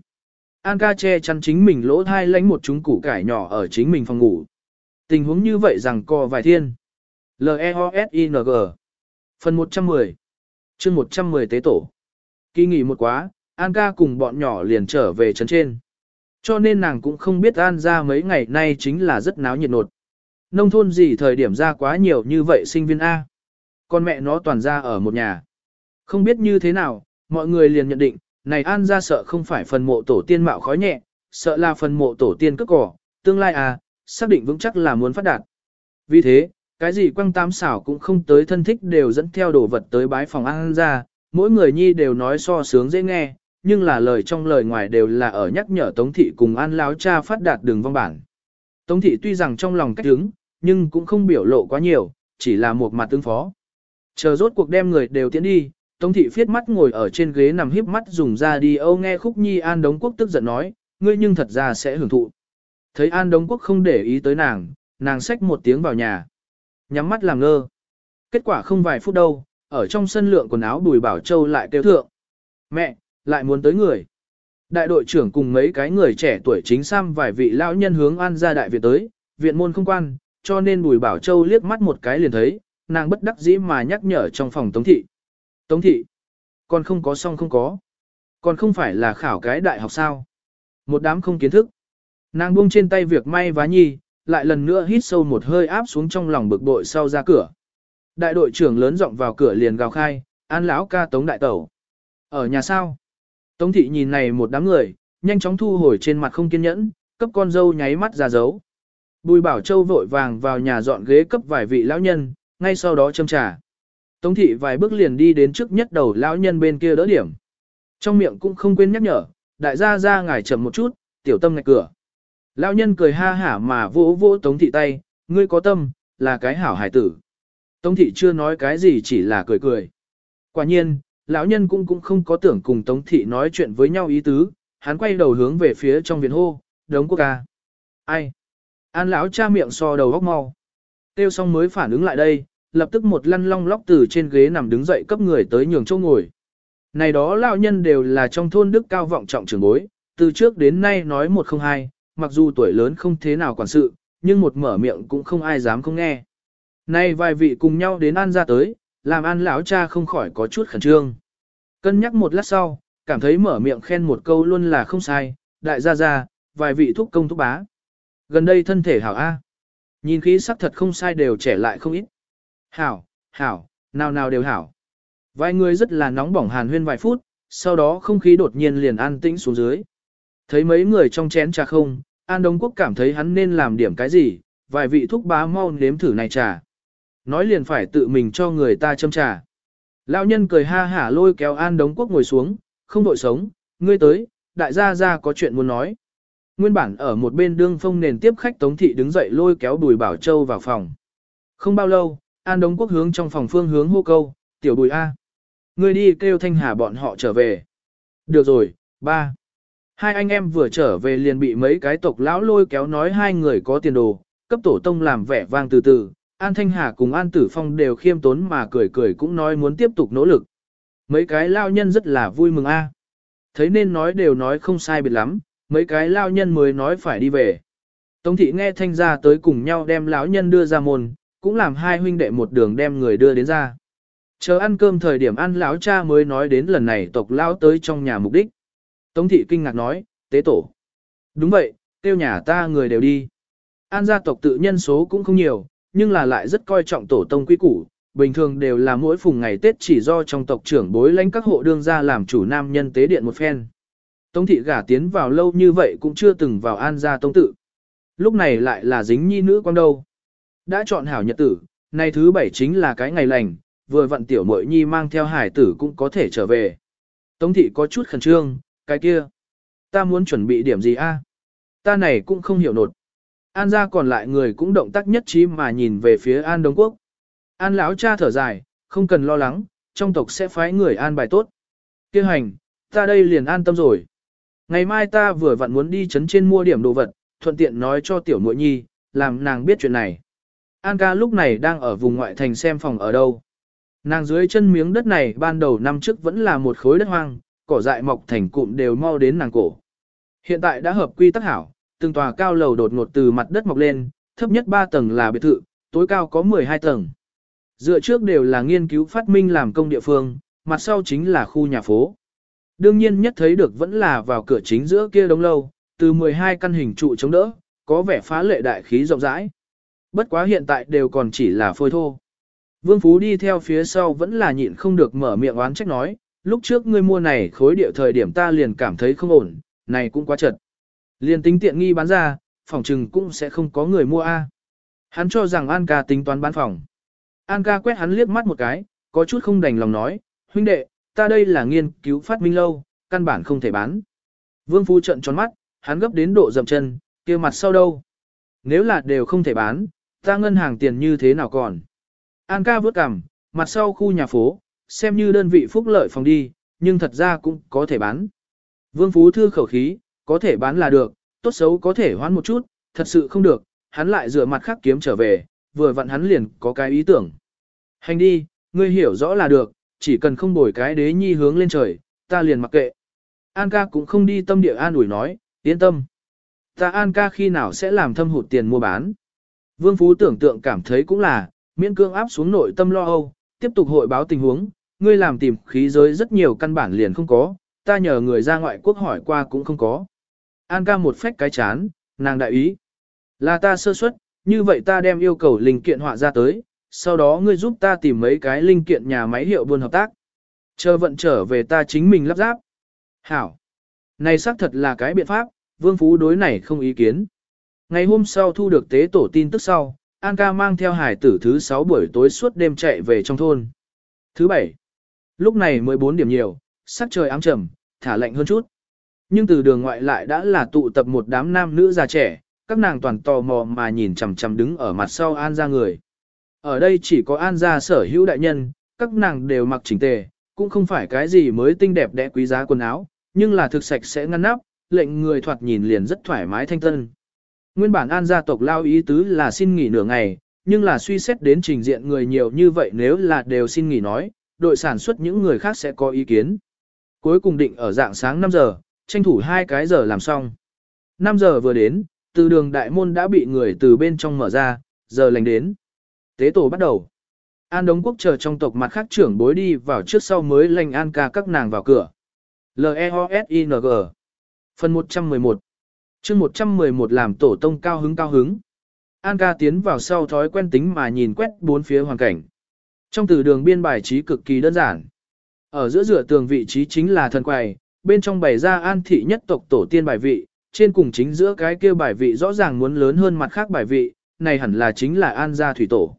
An ca che chắn chính mình lỗ thai lánh một chúng củ cải nhỏ ở chính mình phòng ngủ. Tình huống như vậy rằng co vài thiên. L-E-O-S-I-N-G Phần 110 chương 110 tế tổ. Kỳ nghỉ một quá, An ca cùng bọn nhỏ liền trở về trấn trên. Cho nên nàng cũng không biết An ra mấy ngày nay chính là rất náo nhiệt nột. Nông thôn gì thời điểm ra quá nhiều như vậy sinh viên A. Con mẹ nó toàn ra ở một nhà. Không biết như thế nào, mọi người liền nhận định, này An ra sợ không phải phần mộ tổ tiên mạo khói nhẹ, sợ là phần mộ tổ tiên cất cỏ, tương lai à, xác định vững chắc là muốn phát đạt. Vì thế, cái gì quăng tam xảo cũng không tới thân thích đều dẫn theo đồ vật tới bái phòng An ra, mỗi người nhi đều nói so sướng dễ nghe, nhưng là lời trong lời ngoài đều là ở nhắc nhở Tống Thị cùng An Láo cha phát đạt đường vong bản. Tống Thị tuy rằng trong lòng cách đứng, nhưng cũng không biểu lộ quá nhiều, chỉ là một mặt tương phó. Chờ rốt cuộc đem người đều tiến đi, Tống thị phiết mắt ngồi ở trên ghế nằm híp mắt dùng ra đi âu nghe khúc nhi An Đống Quốc tức giận nói, ngươi nhưng thật ra sẽ hưởng thụ. Thấy An Đống Quốc không để ý tới nàng, nàng xách một tiếng vào nhà. Nhắm mắt làm ngơ. Kết quả không vài phút đâu, ở trong sân lượng quần áo Bùi Bảo Châu lại kêu thượng. Mẹ, lại muốn tới người. Đại đội trưởng cùng mấy cái người trẻ tuổi chính xăm vài vị lão nhân hướng An ra đại viện tới, viện môn không quan, cho nên Bùi Bảo Châu liếc mắt một cái liền thấy, nàng bất đắc dĩ mà nhắc nhở trong phòng Tống thị. Tống thị, còn không có xong không có. Còn không phải là khảo cái đại học sao. Một đám không kiến thức. Nàng buông trên tay việc may vá nhi, lại lần nữa hít sâu một hơi áp xuống trong lòng bực bội sau ra cửa. Đại đội trưởng lớn giọng vào cửa liền gào khai, an lão ca tống đại tẩu. Ở nhà sao? Tống thị nhìn này một đám người, nhanh chóng thu hồi trên mặt không kiên nhẫn, cấp con dâu nháy mắt ra dấu. Bùi bảo châu vội vàng vào nhà dọn ghế cấp vài vị lão nhân, ngay sau đó châm trà. Tống thị vài bước liền đi đến trước nhất đầu lão nhân bên kia đỡ điểm. Trong miệng cũng không quên nhắc nhở, đại gia ra ngài chậm một chút, tiểu tâm ngạch cửa. Lão nhân cười ha hả mà vỗ vỗ tống thị tay, ngươi có tâm, là cái hảo hải tử. Tống thị chưa nói cái gì chỉ là cười cười. Quả nhiên, lão nhân cũng cũng không có tưởng cùng tống thị nói chuyện với nhau ý tứ, hắn quay đầu hướng về phía trong viện hô, đống quốc ca. Ai? An lão cha miệng so đầu góc mau. Tiêu xong mới phản ứng lại đây, lập tức một lăn long lóc từ trên ghế nằm đứng dậy cấp người tới nhường chỗ ngồi. Này đó lão nhân đều là trong thôn đức cao vọng trọng trưởng bối, từ trước đến nay nói một không hai, mặc dù tuổi lớn không thế nào quản sự, nhưng một mở miệng cũng không ai dám không nghe. Nay vài vị cùng nhau đến ăn ra tới, làm ăn lão cha không khỏi có chút khẩn trương. Cân nhắc một lát sau, cảm thấy mở miệng khen một câu luôn là không sai, đại gia gia, vài vị thúc công thúc bá. Gần đây thân thể hảo A. Nhìn khí sắc thật không sai đều trẻ lại không ít. Hảo, hảo, nào nào đều hảo. Vài người rất là nóng bỏng hàn huyên vài phút, sau đó không khí đột nhiên liền an tĩnh xuống dưới. Thấy mấy người trong chén trà không, An Đông Quốc cảm thấy hắn nên làm điểm cái gì, vài vị thúc bá mau nếm thử này trà. Nói liền phải tự mình cho người ta châm trà. Lão nhân cười ha hả lôi kéo An Đống Quốc ngồi xuống, không đội sống, ngươi tới, đại gia gia có chuyện muốn nói. Nguyên bản ở một bên đương phong nền tiếp khách Tống Thị đứng dậy lôi kéo Bùi Bảo Châu vào phòng. Không bao lâu, An Đống Quốc hướng trong phòng phương hướng hô câu, tiểu Bùi A. Ngươi đi kêu Thanh Hà bọn họ trở về. Được rồi, ba. Hai anh em vừa trở về liền bị mấy cái tộc lão lôi kéo nói hai người có tiền đồ, cấp tổ tông làm vẻ vang từ từ. An Thanh Hà cùng An Tử Phong đều khiêm tốn mà cười cười cũng nói muốn tiếp tục nỗ lực. Mấy cái lao nhân rất là vui mừng a. À. Thấy nên nói đều nói không sai biệt lắm, mấy cái lao nhân mới nói phải đi về. Tống thị nghe thanh gia tới cùng nhau đem lão nhân đưa ra môn, cũng làm hai huynh đệ một đường đem người đưa đến ra. Chờ ăn cơm thời điểm ăn lão cha mới nói đến lần này tộc lão tới trong nhà mục đích. Tống thị kinh ngạc nói, tế tổ. Đúng vậy, tiêu nhà ta người đều đi. An gia tộc tự nhân số cũng không nhiều, nhưng là lại rất coi trọng tổ tông quý củ. Bình thường đều là mỗi phùng ngày Tết chỉ do trong tộc trưởng bối lãnh các hộ đương ra làm chủ nam nhân tế điện một phen. Tống thị gả tiến vào lâu như vậy cũng chưa từng vào an gia tông tự. Lúc này lại là dính nhi nữ quang đâu. Đã chọn hảo nhật tử, nay thứ bảy chính là cái ngày lành, vừa vận tiểu muội nhi mang theo hải tử cũng có thể trở về. Tống thị có chút khẩn trương, cái kia. Ta muốn chuẩn bị điểm gì a? À? Ta này cũng không hiểu nột. An gia còn lại người cũng động tác nhất trí mà nhìn về phía An Đông Quốc. An lão cha thở dài, không cần lo lắng, trong tộc sẽ phái người an bài tốt. Kêu hành, ta đây liền an tâm rồi. Ngày mai ta vừa vặn muốn đi chấn trên mua điểm đồ vật, thuận tiện nói cho tiểu muội nhi, làm nàng biết chuyện này. An ca lúc này đang ở vùng ngoại thành xem phòng ở đâu. Nàng dưới chân miếng đất này ban đầu năm trước vẫn là một khối đất hoang, cỏ dại mọc thành cụm đều mau đến nàng cổ. Hiện tại đã hợp quy tắc hảo, từng tòa cao lầu đột ngột từ mặt đất mọc lên, thấp nhất 3 tầng là biệt thự, tối cao có 12 tầng. Dựa trước đều là nghiên cứu phát minh làm công địa phương, mặt sau chính là khu nhà phố. Đương nhiên nhất thấy được vẫn là vào cửa chính giữa kia đống lâu, từ 12 căn hình trụ chống đỡ, có vẻ phá lệ đại khí rộng rãi. Bất quá hiện tại đều còn chỉ là phôi thô. Vương Phú đi theo phía sau vẫn là nhịn không được mở miệng oán trách nói, lúc trước ngươi mua này khối địa thời điểm ta liền cảm thấy không ổn, này cũng quá chật. Liền tính tiện nghi bán ra, phòng trừng cũng sẽ không có người mua A. Hắn cho rằng An ca tính toán bán phòng. An ca quét hắn liếc mắt một cái, có chút không đành lòng nói, huynh đệ, ta đây là nghiên cứu phát minh lâu, căn bản không thể bán. Vương Phú trận tròn mắt, hắn gấp đến độ dầm chân, kia mặt sau đâu. Nếu là đều không thể bán, ta ngân hàng tiền như thế nào còn. An ca vớt cằm, mặt sau khu nhà phố, xem như đơn vị phúc lợi phòng đi, nhưng thật ra cũng có thể bán. Vương Phú thư khẩu khí, có thể bán là được, tốt xấu có thể hoán một chút, thật sự không được, hắn lại rửa mặt khác kiếm trở về, vừa vặn hắn liền có cái ý tưởng. Hành đi, ngươi hiểu rõ là được, chỉ cần không bồi cái đế nhi hướng lên trời, ta liền mặc kệ. An ca cũng không đi tâm địa an ủi nói, yên tâm. Ta An ca khi nào sẽ làm thâm hụt tiền mua bán. Vương Phú tưởng tượng cảm thấy cũng là, miễn cương áp xuống nội tâm lo âu, tiếp tục hội báo tình huống, ngươi làm tìm khí giới rất nhiều căn bản liền không có, ta nhờ người ra ngoại quốc hỏi qua cũng không có. An ca một phách cái chán, nàng đại ý. Là ta sơ suất, như vậy ta đem yêu cầu linh kiện họa ra tới, sau đó ngươi giúp ta tìm mấy cái linh kiện nhà máy hiệu buôn hợp tác. Chờ vận trở về ta chính mình lắp ráp. Hảo. Này xác thật là cái biện pháp, vương phú đối này không ý kiến. Ngày hôm sau thu được tế tổ tin tức sau, An ca mang theo hải tử thứ 6 buổi tối suốt đêm chạy về trong thôn. Thứ 7. Lúc này 14 điểm nhiều, sắc trời ám trầm, thả lạnh hơn chút. Nhưng từ đường ngoại lại đã là tụ tập một đám nam nữ già trẻ, các nàng toàn tò mò mà nhìn chằm chằm đứng ở mặt sau An ra người. Ở đây chỉ có An gia sở hữu đại nhân, các nàng đều mặc chỉnh tề, cũng không phải cái gì mới tinh đẹp đẽ quý giá quần áo, nhưng là thực sạch sẽ ngăn nắp, lệnh người thoạt nhìn liền rất thoải mái thanh tân. Nguyên bản An gia tộc lao ý tứ là xin nghỉ nửa ngày, nhưng là suy xét đến trình diện người nhiều như vậy nếu là đều xin nghỉ nói, đội sản xuất những người khác sẽ có ý kiến. Cuối cùng định ở dạng sáng 5 giờ, tranh thủ hai cái giờ làm xong. 5 giờ vừa đến, từ đường đại môn đã bị người từ bên trong mở ra, giờ lành đến. Tế tổ bắt đầu. An Đống Quốc chờ trong tộc mặt khác trưởng bối đi vào trước sau mới lành an ca các nàng vào cửa. L-E-O-S-I-N-G Phần 111 chương 111 làm tổ tông cao hứng cao hứng. An ca tiến vào sau thói quen tính mà nhìn quét bốn phía hoàn cảnh. Trong từ đường biên bài trí cực kỳ đơn giản. Ở giữa giữa tường vị trí chính là thần quầy, bên trong bày ra an thị nhất tộc tổ tiên bài vị, trên cùng chính giữa cái kia bài vị rõ ràng muốn lớn hơn mặt khác bài vị, này hẳn là chính là An gia thủy tổ.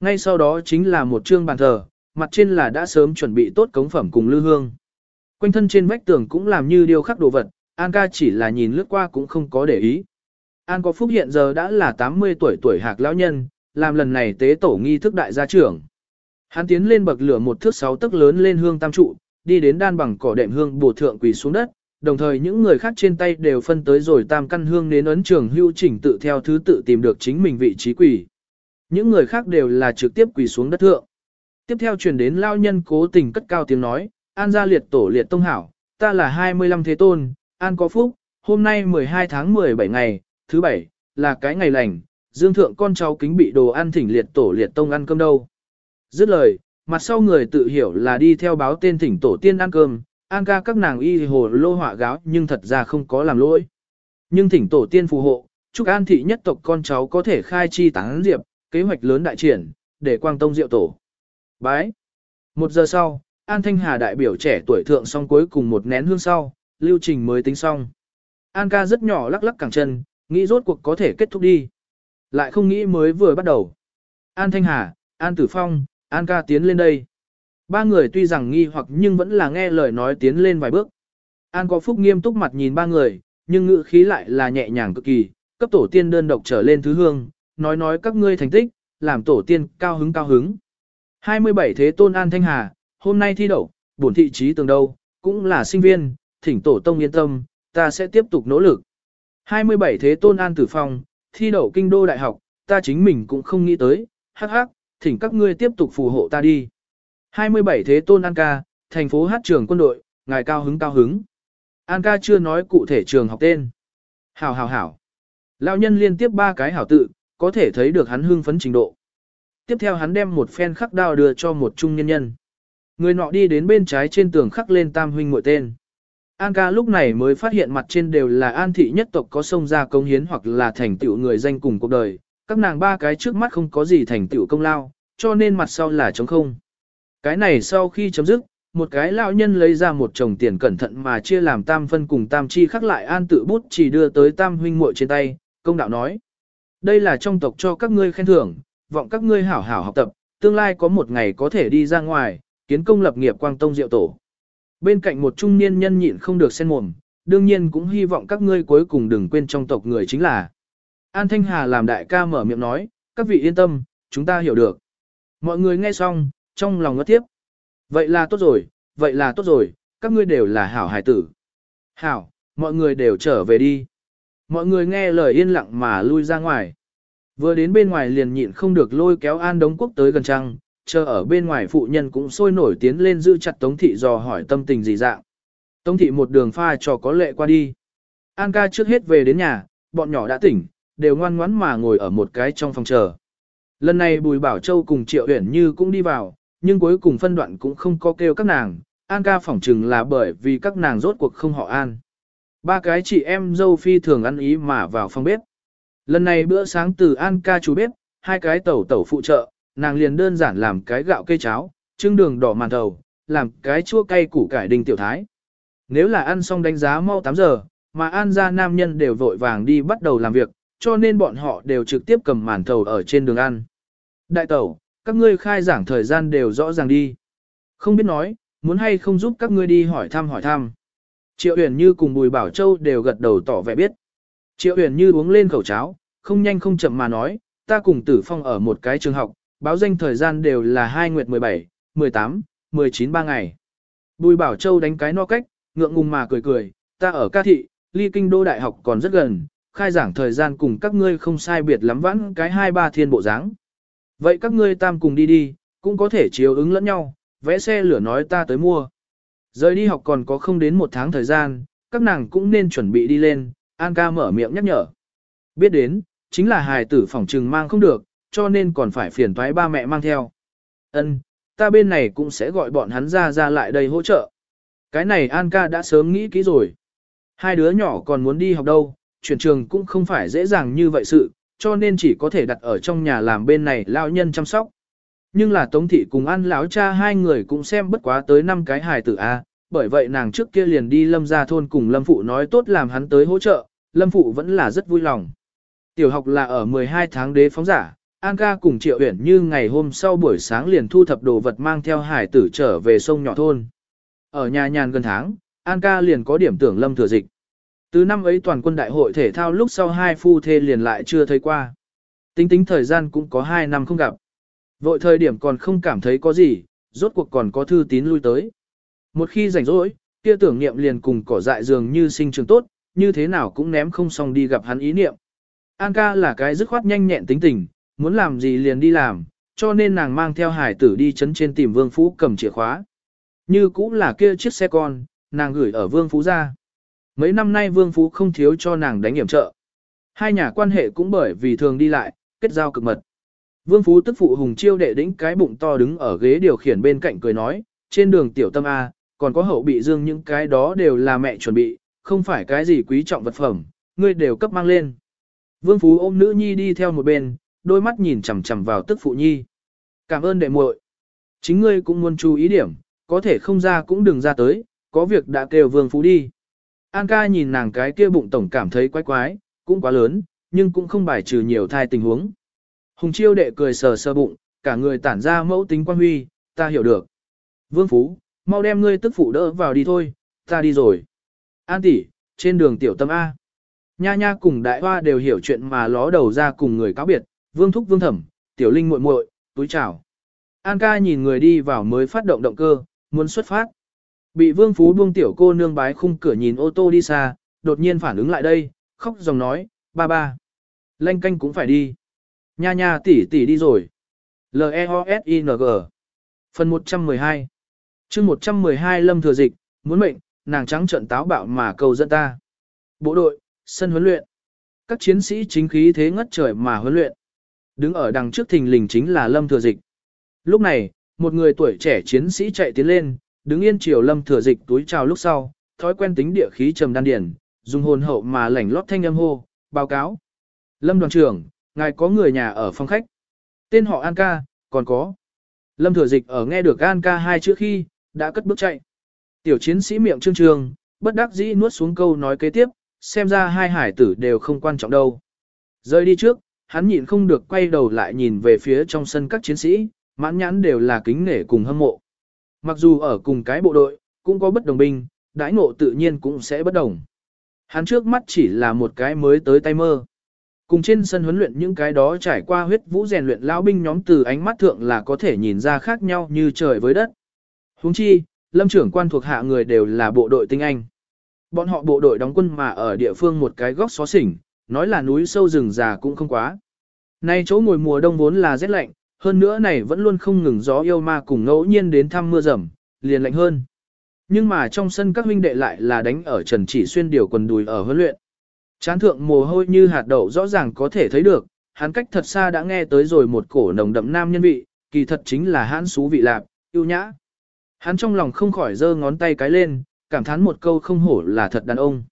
Ngay sau đó chính là một chương bàn thờ, mặt trên là đã sớm chuẩn bị tốt cống phẩm cùng lư hương. Quanh thân trên vách tường cũng làm như điêu khắc đồ vật, An ca chỉ là nhìn lướt qua cũng không có để ý. An có phúc hiện giờ đã là 80 tuổi tuổi hạc lão nhân, làm lần này tế tổ nghi thức đại gia trưởng. Hắn tiến lên bậc lửa một thước sáu tấc lớn lên hương tam trụ, đi đến đan bằng cỏ đệm hương bổ thượng quỳ xuống đất, đồng thời những người khác trên tay đều phân tới rồi tam căn hương đến ấn trường hưu chỉnh tự theo thứ tự tìm được chính mình vị trí quỳ. Những người khác đều là trực tiếp quỳ xuống đất thượng. Tiếp theo truyền đến lao nhân cố tình cất cao tiếng nói, An gia liệt tổ liệt tông hảo, ta là 25 thế tôn, An có phúc, hôm nay 12 tháng 17 ngày, thứ bảy, là cái ngày lành, dương thượng con cháu kính bị đồ ăn thỉnh liệt tổ liệt tông ăn cơm đâu. Dứt lời, mặt sau người tự hiểu là đi theo báo tên thỉnh tổ tiên ăn cơm, an ca các nàng y hồ lô họa gáo nhưng thật ra không có làm lỗi. Nhưng thỉnh tổ tiên phù hộ, chúc an thị nhất tộc con cháu có thể khai chi tán diệp, kế hoạch lớn đại triển, để quang tông diệu tổ. Bái. Một giờ sau, An Thanh Hà đại biểu trẻ tuổi thượng xong cuối cùng một nén hương sau, lưu trình mới tính xong. An ca rất nhỏ lắc lắc cẳng chân, nghĩ rốt cuộc có thể kết thúc đi. Lại không nghĩ mới vừa bắt đầu. An Thanh Hà, An Tử Phong, An ca tiến lên đây. Ba người tuy rằng nghi hoặc nhưng vẫn là nghe lời nói tiến lên vài bước. An có phúc nghiêm túc mặt nhìn ba người, nhưng ngữ khí lại là nhẹ nhàng cực kỳ, cấp tổ tiên đơn độc trở lên thứ hương, nói nói các ngươi thành tích, làm tổ tiên cao hứng cao hứng. 27 thế tôn An Thanh Hà, hôm nay thi đậu, bổn thị trí tường đâu, cũng là sinh viên, thỉnh tổ tông yên tâm, ta sẽ tiếp tục nỗ lực. 27 thế tôn An Tử Phong, thi đậu kinh đô đại học, ta chính mình cũng không nghĩ tới, hắc hắc, thỉnh các ngươi tiếp tục phù hộ ta đi. 27 thế tôn An ca, thành phố hát trường quân đội, ngài cao hứng cao hứng. An ca chưa nói cụ thể trường học tên. Hảo hảo hảo. Lão nhân liên tiếp ba cái hảo tự, có thể thấy được hắn hưng phấn trình độ. Tiếp theo hắn đem một phen khắc đao đưa cho một trung nhân nhân. Người nọ đi đến bên trái trên tường khắc lên tam huynh muội tên. An ca lúc này mới phát hiện mặt trên đều là an thị nhất tộc có sông ra công hiến hoặc là thành tựu người danh cùng cuộc đời. Các nàng ba cái trước mắt không có gì thành tựu công lao, cho nên mặt sau là trống không. Cái này sau khi chấm dứt, một cái lão nhân lấy ra một chồng tiền cẩn thận mà chia làm tam phân cùng tam chi khắc lại an tự bút chỉ đưa tới tam huynh muội trên tay, công đạo nói. Đây là trong tộc cho các ngươi khen thưởng, vọng các ngươi hảo hảo học tập, tương lai có một ngày có thể đi ra ngoài, kiến công lập nghiệp quang tông diệu tổ. Bên cạnh một trung niên nhân nhịn không được sen mồm, đương nhiên cũng hy vọng các ngươi cuối cùng đừng quên trong tộc người chính là. An Thanh Hà làm đại ca mở miệng nói, các vị yên tâm, chúng ta hiểu được. Mọi người nghe xong, trong lòng ngất tiếp. Vậy là tốt rồi, vậy là tốt rồi, các ngươi đều là hảo hải tử. Hảo, mọi người đều trở về đi. Mọi người nghe lời yên lặng mà lui ra ngoài. Vừa đến bên ngoài liền nhịn không được lôi kéo An Đống Quốc tới gần trăng, chờ ở bên ngoài phụ nhân cũng sôi nổi tiến lên giữ chặt Tống Thị dò hỏi tâm tình gì dạng. Tống Thị một đường pha cho có lệ qua đi. An ca trước hết về đến nhà, bọn nhỏ đã tỉnh, đều ngoan ngoãn mà ngồi ở một cái trong phòng chờ. Lần này Bùi Bảo Châu cùng Triệu Uyển Như cũng đi vào, nhưng cuối cùng phân đoạn cũng không có kêu các nàng, An ca phỏng chừng là bởi vì các nàng rốt cuộc không họ An. Ba cái chị em dâu phi thường ăn ý mà vào phòng bếp. Lần này bữa sáng từ An ca chú bếp, hai cái tẩu tẩu phụ trợ, nàng liền đơn giản làm cái gạo cây cháo, trưng đường đỏ màn thầu, làm cái chua cay củ cải đình tiểu thái. Nếu là ăn xong đánh giá mau 8 giờ, mà An gia nam nhân đều vội vàng đi bắt đầu làm việc, cho nên bọn họ đều trực tiếp cầm màn thầu ở trên đường ăn. Đại tẩu, các ngươi khai giảng thời gian đều rõ ràng đi. Không biết nói, muốn hay không giúp các ngươi đi hỏi thăm hỏi thăm. Triệu Uyển Như cùng Bùi Bảo Châu đều gật đầu tỏ vẻ biết. Triệu Uyển Như uống lên khẩu cháo, không nhanh không chậm mà nói, ta cùng Tử Phong ở một cái trường học, báo danh thời gian đều là 2 nguyệt 17, 18, 19 ba ngày. Bùi Bảo Châu đánh cái no cách, ngượng ngùng mà cười cười, ta ở ca thị, ly kinh đô đại học còn rất gần, khai giảng thời gian cùng các ngươi không sai biệt lắm vãn cái hai ba thiên bộ dáng. Vậy các ngươi tam cùng đi đi, cũng có thể chiếu ứng lẫn nhau, vẽ xe lửa nói ta tới mua. Rời đi học còn có không đến một tháng thời gian, các nàng cũng nên chuẩn bị đi lên, An ca mở miệng nhắc nhở. Biết đến, chính là hài tử phòng trừng mang không được, cho nên còn phải phiền toái ba mẹ mang theo. Ân, ta bên này cũng sẽ gọi bọn hắn ra ra lại đây hỗ trợ. Cái này An ca đã sớm nghĩ kỹ rồi. Hai đứa nhỏ còn muốn đi học đâu, chuyển trường cũng không phải dễ dàng như vậy sự, cho nên chỉ có thể đặt ở trong nhà làm bên này lao nhân chăm sóc. Nhưng là Tống thị cùng An lão cha hai người cũng xem bất quá tới năm cái hài tử a, bởi vậy nàng trước kia liền đi Lâm gia thôn cùng Lâm phụ nói tốt làm hắn tới hỗ trợ, Lâm phụ vẫn là rất vui lòng. Tiểu học là ở 12 tháng đế phóng giả, An ca cùng Triệu Uyển như ngày hôm sau buổi sáng liền thu thập đồ vật mang theo hải tử trở về sông nhỏ thôn. Ở nhà nhàn gần tháng, An ca liền có điểm tưởng lâm thừa dịch. Từ năm ấy toàn quân đại hội thể thao lúc sau hai phu thê liền lại chưa thấy qua. Tính tính thời gian cũng có hai năm không gặp. Vội thời điểm còn không cảm thấy có gì, rốt cuộc còn có thư tín lui tới. Một khi rảnh rỗi, kia tưởng niệm liền cùng cỏ dại dường như sinh trường tốt, như thế nào cũng ném không xong đi gặp hắn ý niệm. An ca là cái dứt khoát nhanh nhẹn tính tình, muốn làm gì liền đi làm, cho nên nàng mang theo hải tử đi chấn trên tìm Vương Phú cầm chìa khóa. Như cũng là kia chiếc xe con, nàng gửi ở Vương Phú ra. Mấy năm nay Vương Phú không thiếu cho nàng đánh hiểm trợ. Hai nhà quan hệ cũng bởi vì thường đi lại, kết giao cực mật. Vương Phú tức phụ hùng chiêu đệ đĩnh cái bụng to đứng ở ghế điều khiển bên cạnh cười nói, trên đường tiểu tâm A, còn có hậu bị dương những cái đó đều là mẹ chuẩn bị, không phải cái gì quý trọng vật phẩm, ngươi đều cấp mang lên. Vương Phú ôm nữ nhi đi theo một bên, đôi mắt nhìn chằm chằm vào tức phụ nhi. Cảm ơn đệ muội. Chính ngươi cũng muốn chú ý điểm, có thể không ra cũng đừng ra tới, có việc đã kêu Vương Phú đi. An ca nhìn nàng cái kia bụng tổng cảm thấy quái quái, cũng quá lớn, nhưng cũng không bài trừ nhiều thai tình huống. Hùng chiêu đệ cười sờ sờ bụng, cả người tản ra mẫu tính quan huy, ta hiểu được. Vương Phú, mau đem ngươi tức phụ đỡ vào đi thôi, ta đi rồi. An tỷ, trên đường tiểu tâm A. Nha nha cùng đại hoa đều hiểu chuyện mà ló đầu ra cùng người cáo biệt, vương thúc vương thẩm, tiểu linh muội muội, túi chào. An ca nhìn người đi vào mới phát động động cơ, muốn xuất phát. Bị vương phú buông tiểu cô nương bái khung cửa nhìn ô tô đi xa, đột nhiên phản ứng lại đây, khóc dòng nói, ba ba. Lanh canh cũng phải đi. Nha nha tỷ tỷ đi rồi. L-E-O-S-I-N-G Phần 112 chương 112 Lâm Thừa Dịch, muốn mệnh, nàng trắng trận táo bạo mà cầu dẫn ta. Bộ đội, sân huấn luyện. Các chiến sĩ chính khí thế ngất trời mà huấn luyện. Đứng ở đằng trước thình lình chính là Lâm Thừa Dịch. Lúc này, một người tuổi trẻ chiến sĩ chạy tiến lên, đứng yên chiều Lâm Thừa Dịch túi chào lúc sau, thói quen tính địa khí trầm đan điển, dùng hồn hậu mà lảnh lót thanh âm hô, báo cáo. Lâm đoàn trưởng, ngài có người nhà ở phòng khách. Tên họ An ca, còn có. Lâm Thừa Dịch ở nghe được An ca hai chữ khi, đã cất bước chạy. Tiểu chiến sĩ miệng trương trương, bất đắc dĩ nuốt xuống câu nói kế tiếp, xem ra hai hải tử đều không quan trọng đâu. Rơi đi trước, hắn nhịn không được quay đầu lại nhìn về phía trong sân các chiến sĩ, mãn nhãn đều là kính nể cùng hâm mộ. Mặc dù ở cùng cái bộ đội, cũng có bất đồng binh, đãi ngộ tự nhiên cũng sẽ bất đồng. Hắn trước mắt chỉ là một cái mới tới tay mơ. Cùng trên sân huấn luyện những cái đó trải qua huyết vũ rèn luyện lão binh nhóm từ ánh mắt thượng là có thể nhìn ra khác nhau như trời với đất. Huống chi, lâm trưởng quan thuộc hạ người đều là bộ đội tinh anh. Bọn họ bộ đội đóng quân mà ở địa phương một cái góc xó xỉnh, nói là núi sâu rừng già cũng không quá. Nay chỗ ngồi mùa đông vốn là rét lạnh, hơn nữa này vẫn luôn không ngừng gió yêu ma cùng ngẫu nhiên đến thăm mưa rầm, liền lạnh hơn. Nhưng mà trong sân các huynh đệ lại là đánh ở trần chỉ xuyên điều quần đùi ở huấn luyện. Chán thượng mồ hôi như hạt đậu rõ ràng có thể thấy được, hắn cách thật xa đã nghe tới rồi một cổ nồng đậm nam nhân vị, kỳ thật chính là hãn xú vị lạc, yêu nhã. Hắn trong lòng không khỏi giơ ngón tay cái lên, cảm thán một câu không hổ là thật đàn ông.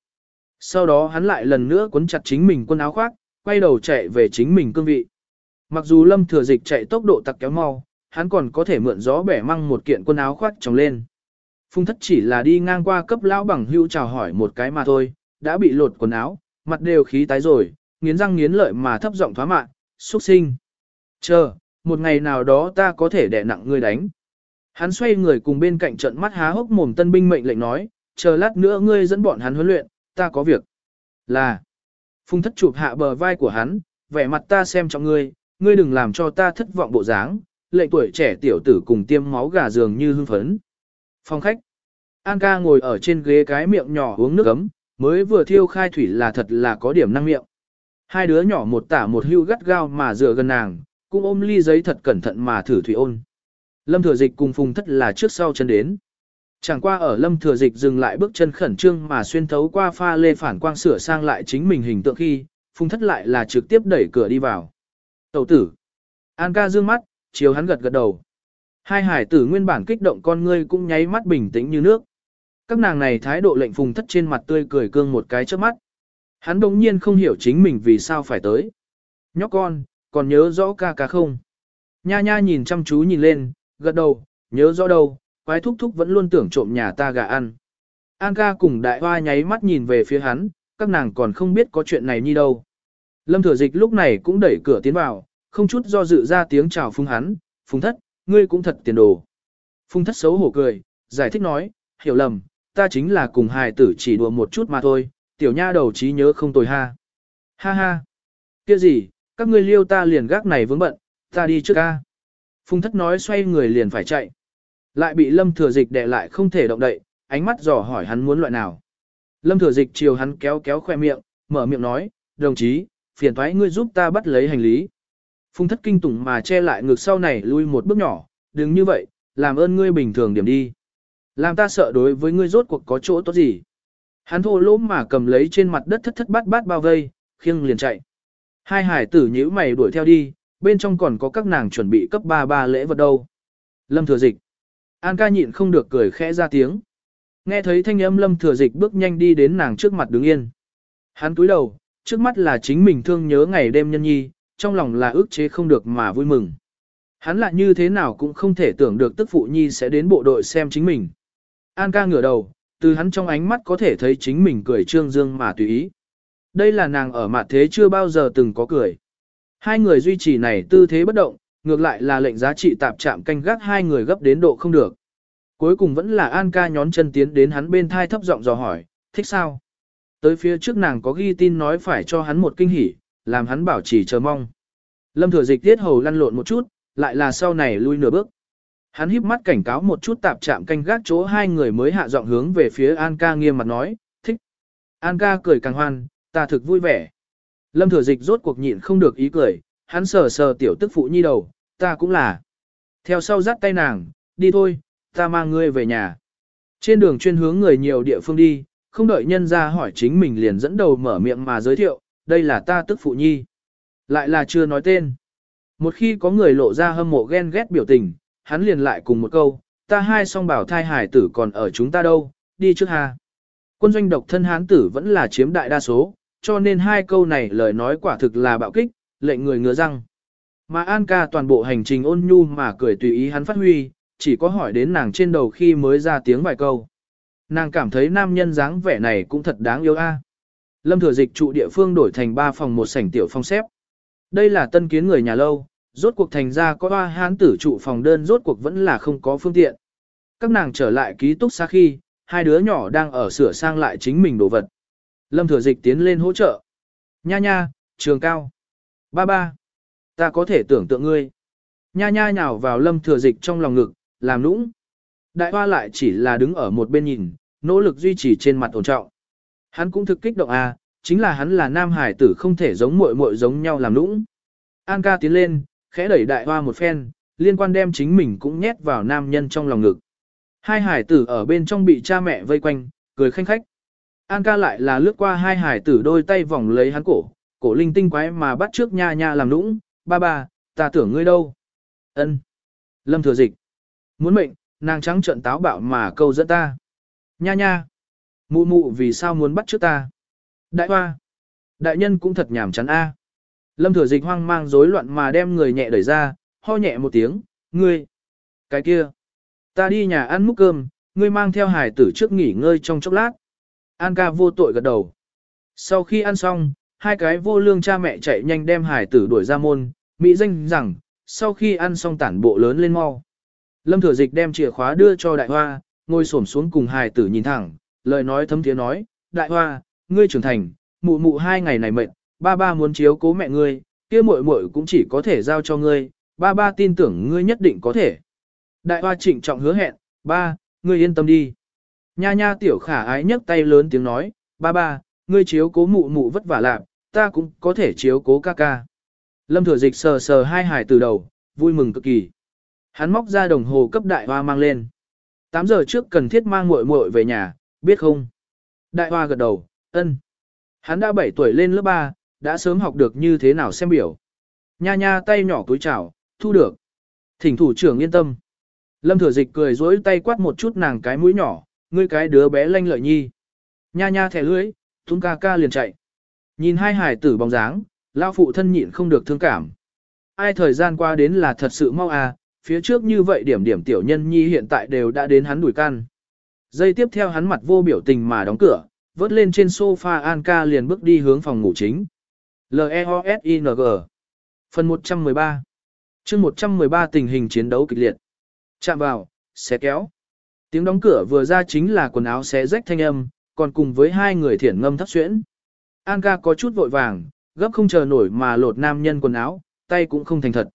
Sau đó hắn lại lần nữa cuốn chặt chính mình quân áo khoác, quay đầu chạy về chính mình cương vị. Mặc dù lâm thừa dịch chạy tốc độ tặc kéo mau, hắn còn có thể mượn gió bẻ măng một kiện quần áo khoác trồng lên. Phung thất chỉ là đi ngang qua cấp lão bằng hưu chào hỏi một cái mà thôi, đã bị lột quần áo, mặt đều khí tái rồi, nghiến răng nghiến lợi mà thấp giọng thoá mạn, xuất sinh. Chờ, một ngày nào đó ta có thể đè nặng ngươi đánh. Hắn xoay người cùng bên cạnh trận mắt há hốc mồm tân binh mệnh lệnh nói, chờ lát nữa ngươi dẫn bọn hắn huấn luyện, ta có việc. Là, phung thất chụp hạ bờ vai của hắn, vẻ mặt ta xem trọng ngươi, ngươi đừng làm cho ta thất vọng bộ dáng, lệnh tuổi trẻ tiểu tử cùng tiêm máu gà dường như hưng phấn. Phòng khách, An ca ngồi ở trên ghế cái miệng nhỏ uống nước ấm, mới vừa thiêu khai thủy là thật là có điểm năng miệng. Hai đứa nhỏ một tả một hưu gắt gao mà dựa gần nàng, cũng ôm ly giấy thật cẩn thận mà thử thủy ôn. Lâm thừa dịch cùng phùng thất là trước sau chân đến. Chẳng qua ở lâm thừa dịch dừng lại bước chân khẩn trương mà xuyên thấu qua pha lê phản quang sửa sang lại chính mình hình tượng khi, phùng thất lại là trực tiếp đẩy cửa đi vào. Tẩu tử. An ca dương mắt, chiều hắn gật gật đầu. Hai hải tử nguyên bản kích động con ngươi cũng nháy mắt bình tĩnh như nước. Các nàng này thái độ lệnh phùng thất trên mặt tươi cười cương một cái trước mắt. Hắn đồng nhiên không hiểu chính mình vì sao phải tới. Nhóc con, còn nhớ rõ ca ca không? Nha nha nhìn chăm chú nhìn lên, gật đầu, nhớ rõ đâu, quái thúc thúc vẫn luôn tưởng trộm nhà ta gà ăn. An ca cùng đại hoa nháy mắt nhìn về phía hắn, các nàng còn không biết có chuyện này như đâu. Lâm thừa dịch lúc này cũng đẩy cửa tiến vào, không chút do dự ra tiếng chào phung hắn, phung thất, ngươi cũng thật tiền đồ. Phung thất xấu hổ cười, giải thích nói, hiểu lầm, ta chính là cùng hài tử chỉ đùa một chút mà thôi, tiểu nha đầu trí nhớ không tồi ha. Ha ha, kia gì, các ngươi liêu ta liền gác này vướng bận, ta đi trước ca. Phung thất nói xoay người liền phải chạy. Lại bị lâm thừa dịch đè lại không thể động đậy, ánh mắt dò hỏi hắn muốn loại nào. Lâm thừa dịch chiều hắn kéo kéo khoe miệng, mở miệng nói, đồng chí, phiền thoái ngươi giúp ta bắt lấy hành lý. Phung thất kinh tủng mà che lại ngược sau này lui một bước nhỏ, đừng như vậy, làm ơn ngươi bình thường điểm đi. Làm ta sợ đối với ngươi rốt cuộc có chỗ tốt gì. Hắn thô lỗ mà cầm lấy trên mặt đất thất thất bát bát bao vây, khiêng liền chạy. Hai hải tử nhíu mày đuổi theo đi, bên trong còn có các nàng chuẩn bị cấp ba ba lễ vật đâu. Lâm thừa dịch. An ca nhịn không được cười khẽ ra tiếng. Nghe thấy thanh âm lâm thừa dịch bước nhanh đi đến nàng trước mặt đứng yên. Hắn túi đầu, trước mắt là chính mình thương nhớ ngày đêm nhân nhi, trong lòng là ước chế không được mà vui mừng. Hắn lại như thế nào cũng không thể tưởng được tức phụ nhi sẽ đến bộ đội xem chính mình. An ca ngửa đầu, từ hắn trong ánh mắt có thể thấy chính mình cười trương dương mà tùy ý. Đây là nàng ở mặt thế chưa bao giờ từng có cười. Hai người duy trì này tư thế bất động, ngược lại là lệnh giá trị tạp chạm canh gác hai người gấp đến độ không được. Cuối cùng vẫn là An ca nhón chân tiến đến hắn bên thai thấp giọng dò hỏi, thích sao? Tới phía trước nàng có ghi tin nói phải cho hắn một kinh hỉ, làm hắn bảo trì chờ mong. Lâm thừa dịch tiết hầu lăn lộn một chút, lại là sau này lui nửa bước. Hắn híp mắt cảnh cáo một chút tạp chạm canh gác chỗ hai người mới hạ giọng hướng về phía An ca nghiêm mặt nói, thích. An ca cười càng hoan, ta thực vui vẻ. Lâm thừa dịch rốt cuộc nhịn không được ý cười, hắn sờ sờ tiểu tức phụ nhi đầu, ta cũng là. Theo sau dắt tay nàng, đi thôi, ta mang ngươi về nhà. Trên đường chuyên hướng người nhiều địa phương đi, không đợi nhân ra hỏi chính mình liền dẫn đầu mở miệng mà giới thiệu, đây là ta tức phụ nhi. Lại là chưa nói tên. Một khi có người lộ ra hâm mộ ghen ghét biểu tình, hắn liền lại cùng một câu, ta hai song bảo thai hải tử còn ở chúng ta đâu, đi trước ha. Quân doanh độc thân hán tử vẫn là chiếm đại đa số, cho nên hai câu này lời nói quả thực là bạo kích, lệnh người ngứa răng. Mà An ca toàn bộ hành trình ôn nhu mà cười tùy ý hắn phát huy, chỉ có hỏi đến nàng trên đầu khi mới ra tiếng vài câu. Nàng cảm thấy nam nhân dáng vẻ này cũng thật đáng yêu a. À. Lâm thừa dịch trụ địa phương đổi thành ba phòng một sảnh tiểu phong xếp. Đây là tân kiến người nhà lâu, rốt cuộc thành ra có ba hán tử trụ phòng đơn rốt cuộc vẫn là không có phương tiện. Các nàng trở lại ký túc xa khi, hai đứa nhỏ đang ở sửa sang lại chính mình đồ vật. Lâm thừa dịch tiến lên hỗ trợ. Nha nha, trường cao. Ba ba. Ta có thể tưởng tượng ngươi. Nha nha nhào vào lâm thừa dịch trong lòng ngực, làm nũng. Đại hoa lại chỉ là đứng ở một bên nhìn, nỗ lực duy trì trên mặt ổn trọng. Hắn cũng thực kích động à, chính là hắn là nam hải tử không thể giống muội muội giống nhau làm nũng. An ca tiến lên, khẽ đẩy đại hoa một phen, liên quan đem chính mình cũng nhét vào nam nhân trong lòng ngực. Hai hải tử ở bên trong bị cha mẹ vây quanh, cười khanh khách. An ca lại là lướt qua hai hải tử đôi tay vòng lấy hắn cổ, cổ linh tinh quái mà bắt trước nha nha làm nũng, ba ba, ta tưởng ngươi đâu. ân Lâm thừa dịch. Muốn mệnh, nàng trắng trợn táo bạo mà câu dẫn ta. Nha nha. Mụ mụ vì sao muốn bắt trước ta? Đại hoa. Đại nhân cũng thật nhảm chán a. Lâm thừa dịch hoang mang rối loạn mà đem người nhẹ đẩy ra, ho nhẹ một tiếng, ngươi. Cái kia. Ta đi nhà ăn múc cơm, ngươi mang theo hải tử trước nghỉ ngơi trong chốc lát. An ca vô tội gật đầu. Sau khi ăn xong, hai cái vô lương cha mẹ chạy nhanh đem hải tử đuổi ra môn, mỹ danh rằng, sau khi ăn xong tản bộ lớn lên mau. Lâm thừa dịch đem chìa khóa đưa cho đại hoa, ngồi xổm xuống cùng hải tử nhìn thẳng, lời nói thấm tiếng nói, đại hoa, ngươi trưởng thành, mụ mụ hai ngày này mệt, ba ba muốn chiếu cố mẹ ngươi, kia muội muội cũng chỉ có thể giao cho ngươi, ba ba tin tưởng ngươi nhất định có thể. Đại hoa trịnh trọng hứa hẹn, ba, ngươi yên tâm đi. Nha nha tiểu khả ái nhấc tay lớn tiếng nói, ba ba, ngươi chiếu cố mụ mụ vất vả lạc, ta cũng có thể chiếu cố ca ca. Lâm thừa dịch sờ sờ hai hải từ đầu, vui mừng cực kỳ. Hắn móc ra đồng hồ cấp đại hoa mang lên. 8 giờ trước cần thiết mang muội muội về nhà, biết không? Đại hoa gật đầu, ân. Hắn đã 7 tuổi lên lớp 3, đã sớm học được như thế nào xem biểu. Nha nha tay nhỏ túi chảo, thu được. Thỉnh thủ trưởng yên tâm. Lâm thừa dịch cười dối tay quát một chút nàng cái mũi nhỏ, ngươi cái đứa bé lanh lợi nhi. Nha nha thẻ lưới, thúng ca ca liền chạy. Nhìn hai hải tử bóng dáng, lao phụ thân nhịn không được thương cảm. Ai thời gian qua đến là thật sự mau à, phía trước như vậy điểm điểm tiểu nhân nhi hiện tại đều đã đến hắn đuổi can. Giây tiếp theo hắn mặt vô biểu tình mà đóng cửa, vớt lên trên sofa An ca liền bước đi hướng phòng ngủ chính. L-E-O-S-I-N-G Phần 113 chương 113 tình hình chiến đấu kịch liệt. Chạm vào, xé kéo. Tiếng đóng cửa vừa ra chính là quần áo xé rách thanh âm, còn cùng với hai người thiển ngâm thấp xuyễn. An ca có chút vội vàng, gấp không chờ nổi mà lột nam nhân quần áo, tay cũng không thành thật.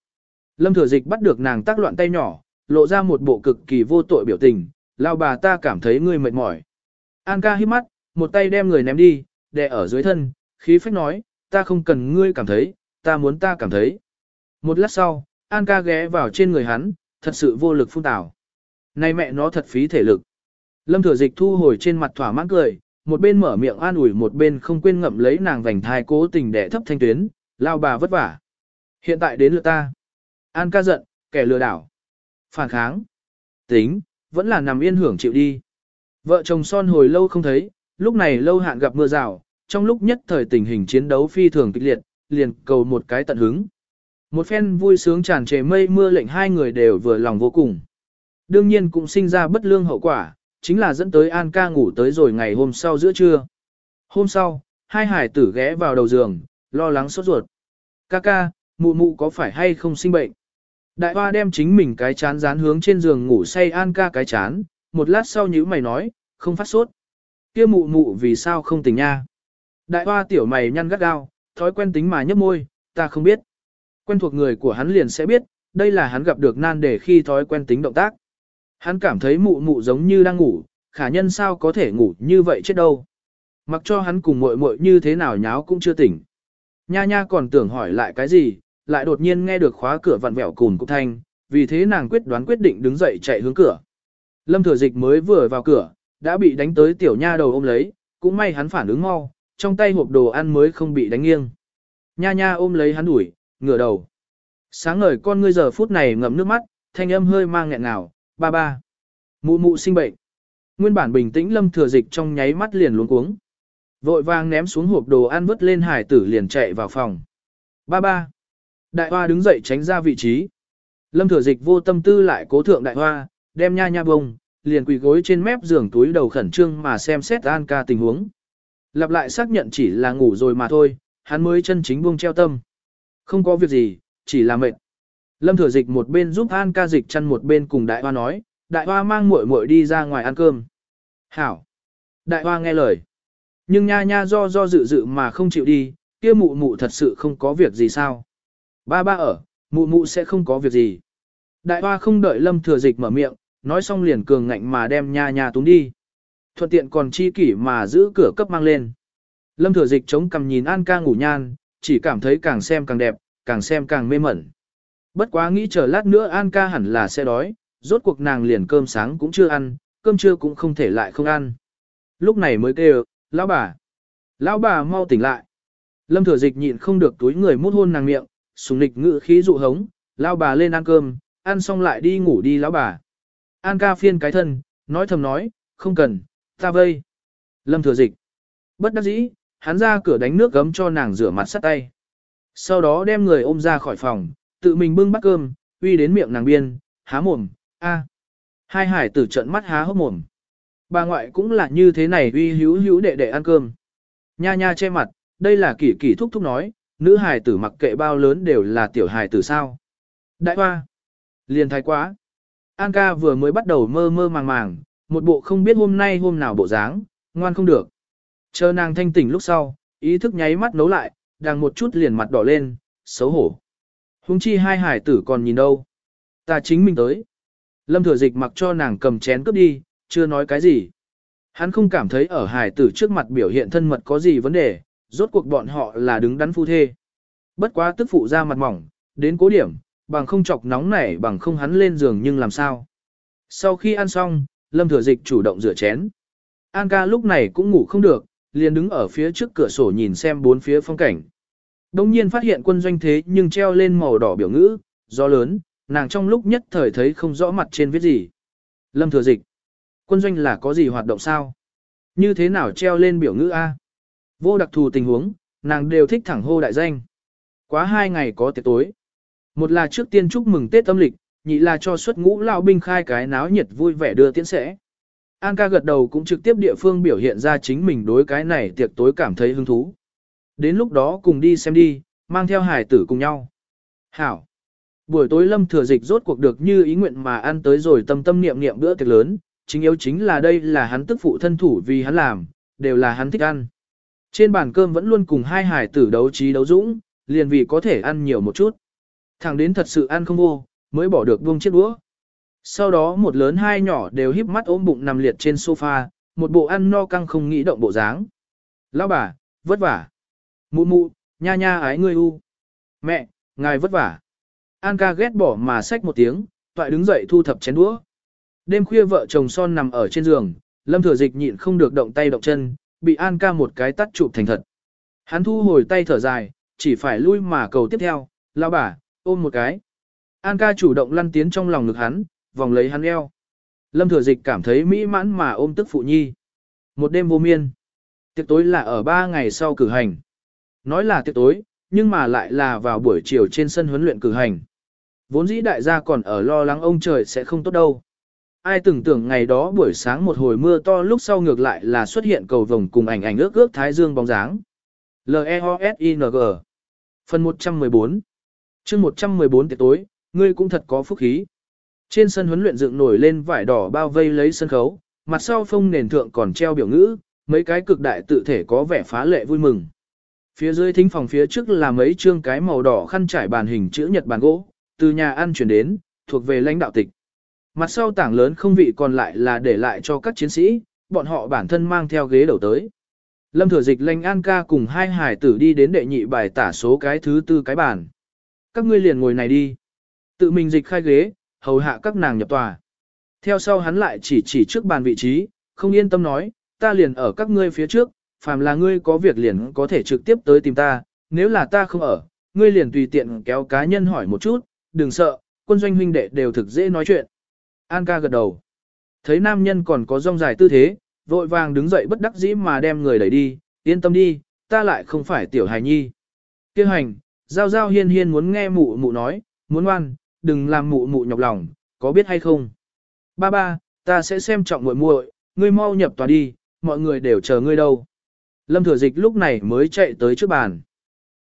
Lâm thừa dịch bắt được nàng tác loạn tay nhỏ, lộ ra một bộ cực kỳ vô tội biểu tình, lao bà ta cảm thấy ngươi mệt mỏi. An ca hít mắt, một tay đem người ném đi, đè ở dưới thân, khí phách nói, ta không cần ngươi cảm thấy, ta muốn ta cảm thấy. Một lát sau, An ca ghé vào trên người hắn, thật sự vô lực phun tảo. Này mẹ nó thật phí thể lực. Lâm thừa dịch thu hồi trên mặt thỏa mãn cười, một bên mở miệng an ủi một bên không quên ngậm lấy nàng vành thai cố tình đẻ thấp thanh tuyến, lao bà vất vả. Hiện tại đến lượt ta. An ca giận, kẻ lừa đảo. Phản kháng. Tính, vẫn là nằm yên hưởng chịu đi. Vợ chồng son hồi lâu không thấy, lúc này lâu hạn gặp mưa rào, trong lúc nhất thời tình hình chiến đấu phi thường kịch liệt, liền cầu một cái tận hứng. Một phen vui sướng tràn trề mây mưa lệnh hai người đều vừa lòng vô cùng. Đương nhiên cũng sinh ra bất lương hậu quả, chính là dẫn tới An ca ngủ tới rồi ngày hôm sau giữa trưa. Hôm sau, hai hải tử ghé vào đầu giường, lo lắng sốt ruột. Ca ca, mụ mụ có phải hay không sinh bệnh? Đại hoa đem chính mình cái chán dán hướng trên giường ngủ say An ca cái chán, một lát sau nhữ mày nói, không phát sốt. Kia mụ mụ vì sao không tỉnh nha? Đại hoa tiểu mày nhăn gắt gao, thói quen tính mà nhấp môi, ta không biết. Quen thuộc người của hắn liền sẽ biết, đây là hắn gặp được nan để khi thói quen tính động tác. Hắn cảm thấy mụ mụ giống như đang ngủ, khả nhân sao có thể ngủ như vậy chết đâu. Mặc cho hắn cùng muội muội như thế nào nháo cũng chưa tỉnh. Nha nha còn tưởng hỏi lại cái gì, lại đột nhiên nghe được khóa cửa vặn vẹo cùn cục thanh, vì thế nàng quyết đoán quyết định đứng dậy chạy hướng cửa. Lâm thừa dịch mới vừa vào cửa, đã bị đánh tới tiểu nha đầu ôm lấy, cũng may hắn phản ứng mau, trong tay hộp đồ ăn mới không bị đánh nghiêng. Nha nha ôm lấy hắn đuổi, ngửa đầu. Sáng ngời con ngươi giờ phút này ngậm nước mắt, thanh âm hơi mang nghẹn ngào, ba ba. Mụ mụ sinh bệnh. Nguyên bản bình tĩnh lâm thừa dịch trong nháy mắt liền luống cuống. Vội vàng ném xuống hộp đồ ăn vứt lên hải tử liền chạy vào phòng. Ba ba. Đại hoa đứng dậy tránh ra vị trí. Lâm thừa dịch vô tâm tư lại cố thượng đại hoa, đem nha nha bông, liền quỳ gối trên mép giường túi đầu khẩn trương mà xem xét An ca tình huống. Lặp lại xác nhận chỉ là ngủ rồi mà thôi, hắn mới chân chính buông treo tâm. Không có việc gì, chỉ là mệt. Lâm thừa dịch một bên giúp An ca dịch chăn một bên cùng đại hoa nói, đại hoa mang muội muội đi ra ngoài ăn cơm. Hảo. Đại hoa nghe lời. Nhưng nha nha do do dự dự mà không chịu đi, kia mụ mụ thật sự không có việc gì sao. Ba ba ở, mụ mụ sẽ không có việc gì. Đại hoa không đợi lâm thừa dịch mở miệng, nói xong liền cường ngạnh mà đem nha nha túng đi. Thuận tiện còn chi kỷ mà giữ cửa cấp mang lên. Lâm thừa dịch chống cầm nhìn An ca ngủ nhan, chỉ cảm thấy càng xem càng đẹp, càng xem càng mê mẩn. Bất quá nghĩ chờ lát nữa An ca hẳn là sẽ đói, rốt cuộc nàng liền cơm sáng cũng chưa ăn, cơm trưa cũng không thể lại không ăn. Lúc này mới kêu, lão bà. Lão bà mau tỉnh lại. Lâm thừa dịch nhịn không được túi người mút hôn nàng miệng, sùng nịch ngự khí dụ hống, lão bà lên ăn cơm, ăn xong lại đi ngủ đi lão bà. An ca phiên cái thân, nói thầm nói, không cần, ta vây. Lâm thừa dịch. Bất đắc dĩ, hắn ra cửa đánh nước gấm cho nàng rửa mặt sắt tay. Sau đó đem người ôm ra khỏi phòng, tự mình bưng bát cơm, uy đến miệng nàng biên, há mồm, a. Hai hải tử trận mắt há hốc mồm. Bà ngoại cũng là như thế này uy hữu hữu đệ đệ ăn cơm. Nha nha che mặt, đây là kỷ kỷ thúc thúc nói, nữ hải tử mặc kệ bao lớn đều là tiểu hải tử sao. Đại hoa. Liền thái quá. An ca vừa mới bắt đầu mơ mơ màng màng, một bộ không biết hôm nay hôm nào bộ dáng, ngoan không được. Chờ nàng thanh tỉnh lúc sau, ý thức nháy mắt nấu lại, đang một chút liền mặt đỏ lên, xấu hổ. Hùng chi hai hải tử còn nhìn đâu. Ta chính mình tới. Lâm thừa dịch mặc cho nàng cầm chén cướp đi, chưa nói cái gì. Hắn không cảm thấy ở hải tử trước mặt biểu hiện thân mật có gì vấn đề, rốt cuộc bọn họ là đứng đắn phu thê. Bất quá tức phụ ra mặt mỏng, đến cố điểm, bằng không chọc nóng nảy bằng không hắn lên giường nhưng làm sao. Sau khi ăn xong, Lâm Thừa Dịch chủ động rửa chén. An ca lúc này cũng ngủ không được, liền đứng ở phía trước cửa sổ nhìn xem bốn phía phong cảnh. Đông nhiên phát hiện quân doanh thế nhưng treo lên màu đỏ biểu ngữ, gió lớn, nàng trong lúc nhất thời thấy không rõ mặt trên viết gì. Lâm Thừa Dịch. Quân doanh là có gì hoạt động sao? Như thế nào treo lên biểu ngữ A? Vô đặc thù tình huống, nàng đều thích thẳng hô đại danh. Quá hai ngày có tiệc tối. Một là trước tiên chúc mừng Tết âm lịch, nhị là cho xuất ngũ lao binh khai cái náo nhiệt vui vẻ đưa tiễn sẽ. An ca gật đầu cũng trực tiếp địa phương biểu hiện ra chính mình đối cái này tiệc tối cảm thấy hứng thú. Đến lúc đó cùng đi xem đi, mang theo hải tử cùng nhau. Hảo. Buổi tối lâm thừa dịch rốt cuộc được như ý nguyện mà ăn tới rồi tâm tâm niệm niệm bữa tiệc lớn, chính yếu chính là đây là hắn tức phụ thân thủ vì hắn làm, đều là hắn thích ăn. Trên bàn cơm vẫn luôn cùng hai hải tử đấu trí đấu dũng, liền vì có thể ăn nhiều một chút. thằng đến thật sự ăn không vô, mới bỏ được buông chiếc đũa. Sau đó một lớn hai nhỏ đều híp mắt ôm bụng nằm liệt trên sofa, một bộ ăn no căng không nghĩ động bộ dáng. Lão bà, vất vả. Mụ mụ, nha nha ái ngươi u. Mẹ, ngài vất vả. An ca ghét bỏ mà xách một tiếng, toại đứng dậy thu thập chén đũa. Đêm khuya vợ chồng son nằm ở trên giường, lâm thừa dịch nhịn không được động tay động chân, bị An ca một cái tắt chụp thành thật. Hắn thu hồi tay thở dài, chỉ phải lui mà cầu tiếp theo, lao bà, ôm một cái. An ca chủ động lăn tiến trong lòng ngực hắn, vòng lấy hắn eo. Lâm thừa dịch cảm thấy mỹ mãn mà ôm tức phụ nhi. Một đêm vô miên. Tiệc tối là ở ba ngày sau cử hành. Nói là tiệc tối, nhưng mà lại là vào buổi chiều trên sân huấn luyện cử hành. Vốn dĩ đại gia còn ở lo lắng ông trời sẽ không tốt đâu. Ai từng tưởng ngày đó buổi sáng một hồi mưa to lúc sau ngược lại là xuất hiện cầu vồng cùng ảnh ảnh ước ước thái dương bóng dáng. L-E-O-S-I-N-G Phần 114 chương 114 tiệc tối, ngươi cũng thật có phúc khí. Trên sân huấn luyện dựng nổi lên vải đỏ bao vây lấy sân khấu, mặt sau phông nền thượng còn treo biểu ngữ, mấy cái cực đại tự thể có vẻ phá lệ vui mừng. Phía dưới thính phòng phía trước là mấy chương cái màu đỏ khăn trải bàn hình chữ nhật bàn gỗ, từ nhà ăn chuyển đến, thuộc về lãnh đạo tịch. Mặt sau tảng lớn không vị còn lại là để lại cho các chiến sĩ, bọn họ bản thân mang theo ghế đầu tới. Lâm thừa dịch lệnh an ca cùng hai hải tử đi đến đệ nhị bài tả số cái thứ tư cái bàn. Các ngươi liền ngồi này đi. Tự mình dịch khai ghế, hầu hạ các nàng nhập tòa. Theo sau hắn lại chỉ chỉ trước bàn vị trí, không yên tâm nói, ta liền ở các ngươi phía trước, phàm là ngươi có việc liền có thể trực tiếp tới tìm ta, nếu là ta không ở, ngươi liền tùy tiện kéo cá nhân hỏi một chút, đừng sợ, quân doanh huynh đệ đều thực dễ nói chuyện. An ca gật đầu. Thấy nam nhân còn có rong dài tư thế, vội vàng đứng dậy bất đắc dĩ mà đem người đẩy đi, yên tâm đi, ta lại không phải tiểu hài nhi. Kêu hành, giao giao hiên hiên muốn nghe mụ mụ nói, muốn ngoan, đừng làm mụ mụ nhọc lòng, có biết hay không? Ba ba, ta sẽ xem trọng muội muội, ngươi mau nhập tòa đi, mọi người đều chờ ngươi đâu. Lâm thừa dịch lúc này mới chạy tới trước bàn.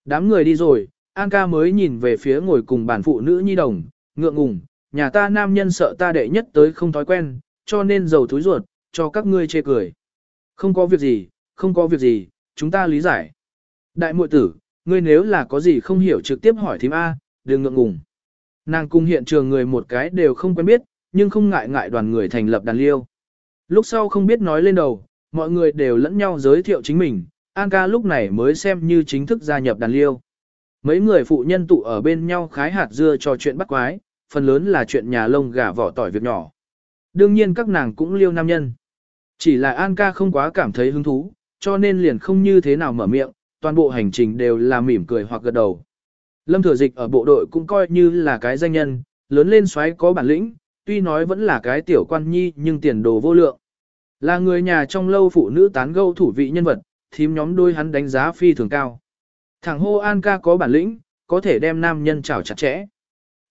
Đám người đi rồi, An ca mới nhìn về phía ngồi cùng bàn phụ nữ nhi đồng, ngượng ngùng, nhà ta nam nhân sợ ta đệ nhất tới không thói quen, cho nên giàu túi ruột, cho các ngươi chê cười. Không có việc gì, không có việc gì, chúng ta lý giải. Đại muội tử, ngươi nếu là có gì không hiểu trực tiếp hỏi thím A, đừng ngượng ngùng. Nàng cung hiện trường người một cái đều không quen biết, nhưng không ngại ngại đoàn người thành lập đàn liêu. Lúc sau không biết nói lên đầu, mọi người đều lẫn nhau giới thiệu chính mình, An ca lúc này mới xem như chính thức gia nhập đàn liêu. Mấy người phụ nhân tụ ở bên nhau khái hạt dưa trò chuyện bắt quái, phần lớn là chuyện nhà lông gà vỏ tỏi việc nhỏ. Đương nhiên các nàng cũng liêu nam nhân. Chỉ là An ca không quá cảm thấy hứng thú, cho nên liền không như thế nào mở miệng, toàn bộ hành trình đều là mỉm cười hoặc gật đầu. Lâm Thừa Dịch ở bộ đội cũng coi như là cái danh nhân, lớn lên xoáy có bản lĩnh, tuy nói vẫn là cái tiểu quan nhi nhưng tiền đồ vô lượng. Là người nhà trong lâu phụ nữ tán gẫu thủ vị nhân vật, thím nhóm đôi hắn đánh giá phi thường cao. Thằng hô An ca có bản lĩnh, có thể đem nam nhân chảo chặt chẽ.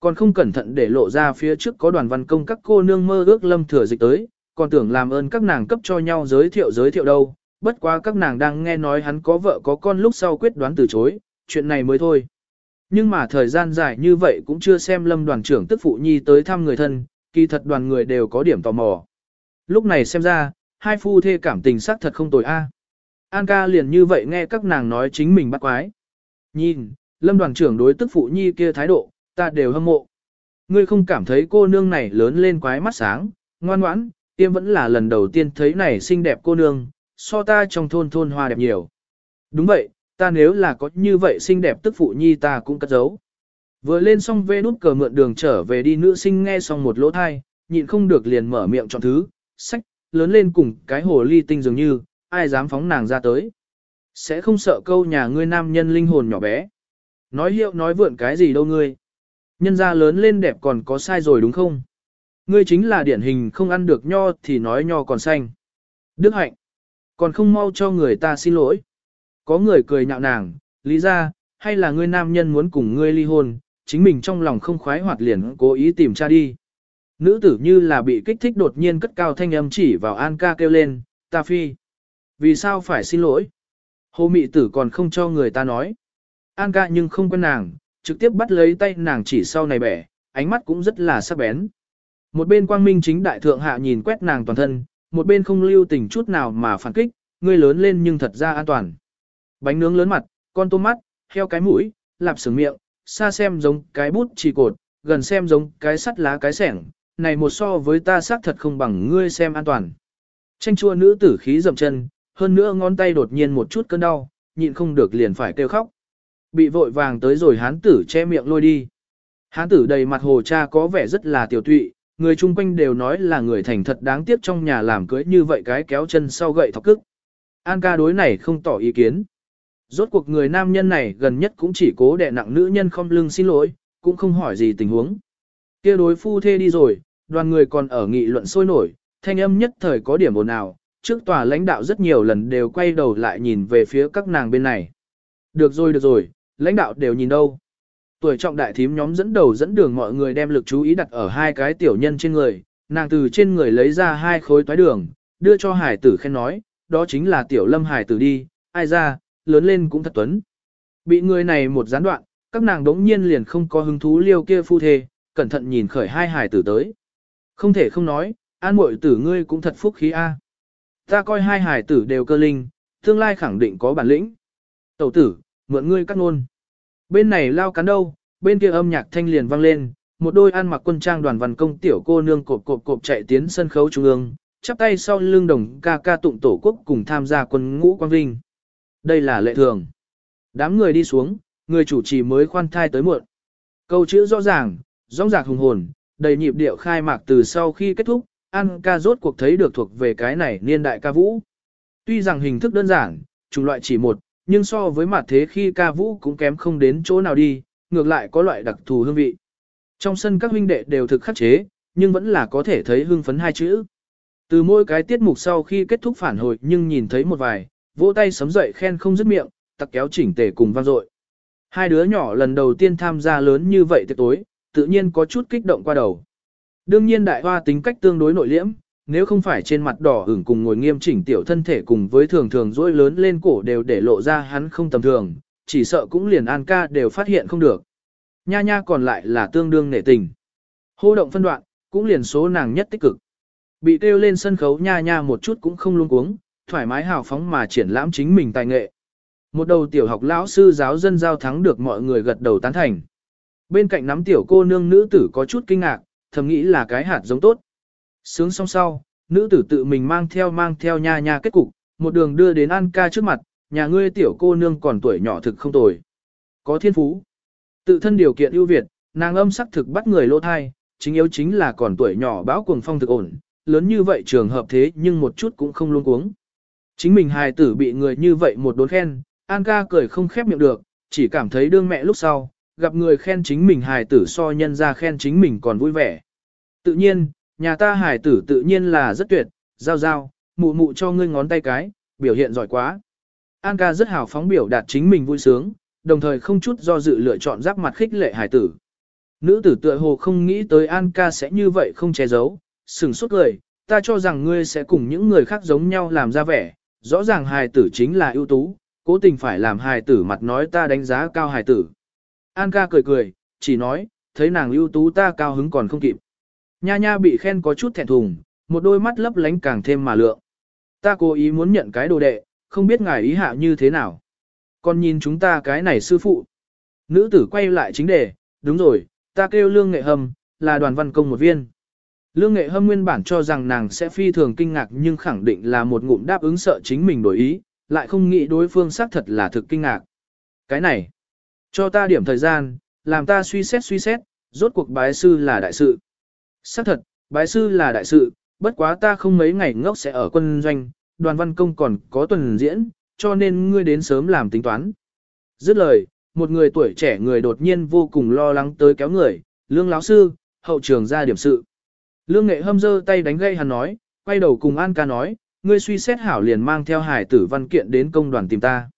Còn không cẩn thận để lộ ra phía trước có đoàn văn công các cô nương mơ ước lâm thừa dịch tới, còn tưởng làm ơn các nàng cấp cho nhau giới thiệu giới thiệu đâu, bất quá các nàng đang nghe nói hắn có vợ có con lúc sau quyết đoán từ chối, chuyện này mới thôi. Nhưng mà thời gian dài như vậy cũng chưa xem lâm đoàn trưởng tức phụ nhi tới thăm người thân, kỳ thật đoàn người đều có điểm tò mò. Lúc này xem ra, hai phu thê cảm tình sắc thật không tồi a. An ca liền như vậy nghe các nàng nói chính mình bắt quái. Nhìn, lâm đoàn trưởng đối tức phụ nhi kia thái độ, ta đều hâm mộ. Ngươi không cảm thấy cô nương này lớn lên quái mắt sáng, ngoan ngoãn, tiêm vẫn là lần đầu tiên thấy này xinh đẹp cô nương, so ta trong thôn thôn hoa đẹp nhiều. Đúng vậy, ta nếu là có như vậy xinh đẹp tức phụ nhi ta cũng cất giấu. Vừa lên xong vê nút cờ mượn đường trở về đi nữ sinh nghe xong một lỗ thai, nhịn không được liền mở miệng chọn thứ, sách, lớn lên cùng cái hồ ly tinh dường như, ai dám phóng nàng ra tới. Sẽ không sợ câu nhà ngươi nam nhân linh hồn nhỏ bé. Nói hiệu nói vượn cái gì đâu ngươi. Nhân ra lớn lên đẹp còn có sai rồi đúng không? Ngươi chính là điển hình không ăn được nho thì nói nho còn xanh. Đức hạnh. Còn không mau cho người ta xin lỗi. Có người cười nhạo nàng, lý ra, hay là ngươi nam nhân muốn cùng ngươi ly hôn, chính mình trong lòng không khoái hoạt liền cố ý tìm cha đi. Nữ tử như là bị kích thích đột nhiên cất cao thanh âm chỉ vào An ca kêu lên, ta phi. Vì sao phải xin lỗi? Hồ mị tử còn không cho người ta nói. An ca nhưng không quen nàng, trực tiếp bắt lấy tay nàng chỉ sau này bẻ, ánh mắt cũng rất là sắc bén. Một bên quang minh chính đại thượng hạ nhìn quét nàng toàn thân, một bên không lưu tình chút nào mà phản kích, ngươi lớn lên nhưng thật ra an toàn. Bánh nướng lớn mặt, con tôm mắt, heo cái mũi, lạp sừng miệng, xa xem giống cái bút chỉ cột, gần xem giống cái sắt lá cái sẻng, này một so với ta xác thật không bằng ngươi xem an toàn. Tranh chua nữ tử khí dậm chân, hơn nữa ngón tay đột nhiên một chút cơn đau, nhịn không được liền phải kêu khóc. Bị vội vàng tới rồi hán tử che miệng lôi đi. Hán tử đầy mặt hồ cha có vẻ rất là tiểu tụy, người chung quanh đều nói là người thành thật đáng tiếc trong nhà làm cưới như vậy cái kéo chân sau gậy thọc cức. An ca đối này không tỏ ý kiến. Rốt cuộc người nam nhân này gần nhất cũng chỉ cố đè nặng nữ nhân không lưng xin lỗi, cũng không hỏi gì tình huống. kia đối phu thê đi rồi, đoàn người còn ở nghị luận sôi nổi, thanh âm nhất thời có điểm ồn ào, trước tòa lãnh đạo rất nhiều lần đều quay đầu lại nhìn về phía các nàng bên này. Được rồi được rồi, lãnh đạo đều nhìn đâu. Tuổi trọng đại thím nhóm dẫn đầu dẫn đường mọi người đem lực chú ý đặt ở hai cái tiểu nhân trên người, nàng từ trên người lấy ra hai khối toái đường, đưa cho hải tử khen nói, đó chính là tiểu lâm hải tử đi, ai ra, lớn lên cũng thật tuấn. Bị người này một gián đoạn, các nàng đống nhiên liền không có hứng thú liêu kia phu thê, cẩn thận nhìn khởi hai hải tử tới. Không thể không nói, an muội tử ngươi cũng thật phúc khí a. Ta coi hai hải tử đều cơ linh, tương lai khẳng định có bản lĩnh. Tẩu tử, mượn ngươi cắt ngôn. Bên này lao cắn đâu, bên kia âm nhạc thanh liền vang lên, một đôi ăn mặc quân trang đoàn văn công tiểu cô nương cộp cộp cộp chạy tiến sân khấu trung ương, chắp tay sau lưng đồng ca ca tụng tổ quốc cùng tham gia quân ngũ quang vinh. Đây là lệ thường. Đám người đi xuống, người chủ trì mới khoan thai tới muộn. Câu chữ rõ ràng, rõ ràng hùng hồn, đầy nhịp điệu khai mạc từ sau khi kết thúc, An ca rốt cuộc thấy được thuộc về cái này niên đại ca vũ. Tuy rằng hình thức đơn giản, chủng loại chỉ một, nhưng so với mặt thế khi ca vũ cũng kém không đến chỗ nào đi, ngược lại có loại đặc thù hương vị. Trong sân các huynh đệ đều thực khắc chế, nhưng vẫn là có thể thấy hương phấn hai chữ. Từ mỗi cái tiết mục sau khi kết thúc phản hồi nhưng nhìn thấy một vài, vỗ tay sấm dậy khen không dứt miệng, tặc kéo chỉnh tề cùng vang dội. Hai đứa nhỏ lần đầu tiên tham gia lớn như vậy tiệc tối, tự nhiên có chút kích động qua đầu. Đương nhiên đại hoa tính cách tương đối nội liễm, nếu không phải trên mặt đỏ ửng cùng ngồi nghiêm chỉnh tiểu thân thể cùng với thường thường dỗi lớn lên cổ đều để lộ ra hắn không tầm thường, chỉ sợ cũng liền an ca đều phát hiện không được. Nha nha còn lại là tương đương nể tình. Hô động phân đoạn, cũng liền số nàng nhất tích cực. Bị kêu lên sân khấu nha nha một chút cũng không luống cuống, thoải mái hào phóng mà triển lãm chính mình tài nghệ. Một đầu tiểu học lão sư giáo dân giao thắng được mọi người gật đầu tán thành. Bên cạnh nắm tiểu cô nương nữ tử có chút kinh ngạc, thầm nghĩ là cái hạt giống tốt. Sướng xong sau, nữ tử tự mình mang theo mang theo nha nha kết cục, một đường đưa đến An ca trước mặt, nhà ngươi tiểu cô nương còn tuổi nhỏ thực không tồi. Có thiên phú. Tự thân điều kiện ưu việt, nàng âm sắc thực bắt người lỗ thai, chính yếu chính là còn tuổi nhỏ báo cuồng phong thực ổn, lớn như vậy trường hợp thế nhưng một chút cũng không luôn cuống. Chính mình hài tử bị người như vậy một đốn khen, An ca cười không khép miệng được, chỉ cảm thấy đương mẹ lúc sau, gặp người khen chính mình hài tử so nhân ra khen chính mình còn vui vẻ. Tự nhiên, nhà ta Hải tử tự nhiên là rất tuyệt, giao giao, mụ mụ cho ngươi ngón tay cái, biểu hiện giỏi quá. An ca rất hào phóng biểu đạt chính mình vui sướng, đồng thời không chút do dự lựa chọn giáp mặt khích lệ Hải tử. Nữ tử tựa hồ không nghĩ tới An ca sẽ như vậy không che giấu, sừng suốt cười, ta cho rằng ngươi sẽ cùng những người khác giống nhau làm ra vẻ, rõ ràng hài tử chính là ưu tú, cố tình phải làm hài tử mặt nói ta đánh giá cao hài tử. An ca cười cười, chỉ nói, thấy nàng ưu tú ta cao hứng còn không kịp. Nha nha bị khen có chút thẹn thùng, một đôi mắt lấp lánh càng thêm mà lượng. Ta cố ý muốn nhận cái đồ đệ, không biết ngài ý hạ như thế nào. Còn nhìn chúng ta cái này sư phụ. Nữ tử quay lại chính đề, đúng rồi, ta kêu lương nghệ hâm, là đoàn văn công một viên. Lương nghệ hâm nguyên bản cho rằng nàng sẽ phi thường kinh ngạc nhưng khẳng định là một ngụm đáp ứng sợ chính mình đổi ý, lại không nghĩ đối phương xác thật là thực kinh ngạc. Cái này, cho ta điểm thời gian, làm ta suy xét suy xét, rốt cuộc bái sư là đại sự. Xác thật, bái sư là đại sự, bất quá ta không mấy ngày ngốc sẽ ở quân doanh, đoàn văn công còn có tuần diễn, cho nên ngươi đến sớm làm tính toán. Dứt lời, một người tuổi trẻ người đột nhiên vô cùng lo lắng tới kéo người, lương lão sư, hậu trường ra điểm sự. Lương nghệ hâm dơ tay đánh gây hắn nói, quay đầu cùng An ca nói, ngươi suy xét hảo liền mang theo hải tử văn kiện đến công đoàn tìm ta.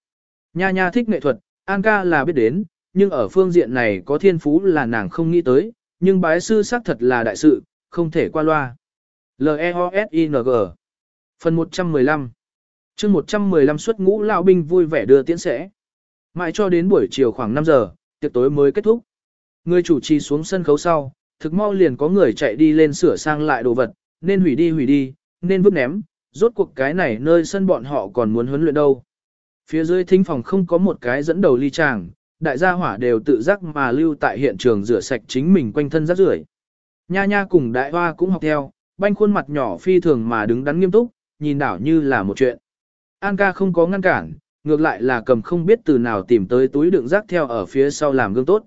Nha nha thích nghệ thuật, An ca là biết đến, nhưng ở phương diện này có thiên phú là nàng không nghĩ tới, nhưng bái sư xác thật là đại sự, không thể qua loa. L-E-O-S-I-N-G Phần 115 chương 115 xuất ngũ lão binh vui vẻ đưa tiễn sẽ. Mãi cho đến buổi chiều khoảng 5 giờ, tiệc tối mới kết thúc. Người chủ trì xuống sân khấu sau, thực mau liền có người chạy đi lên sửa sang lại đồ vật, nên hủy đi hủy đi, nên vứt ném, rốt cuộc cái này nơi sân bọn họ còn muốn huấn luyện đâu. Phía dưới thính phòng không có một cái dẫn đầu ly tràng, đại gia hỏa đều tự giác mà lưu tại hiện trường rửa sạch chính mình quanh thân rác rưởi. Nha nha cùng đại hoa cũng học theo, banh khuôn mặt nhỏ phi thường mà đứng đắn nghiêm túc, nhìn đảo như là một chuyện. An ca không có ngăn cản, ngược lại là cầm không biết từ nào tìm tới túi đựng rác theo ở phía sau làm gương tốt.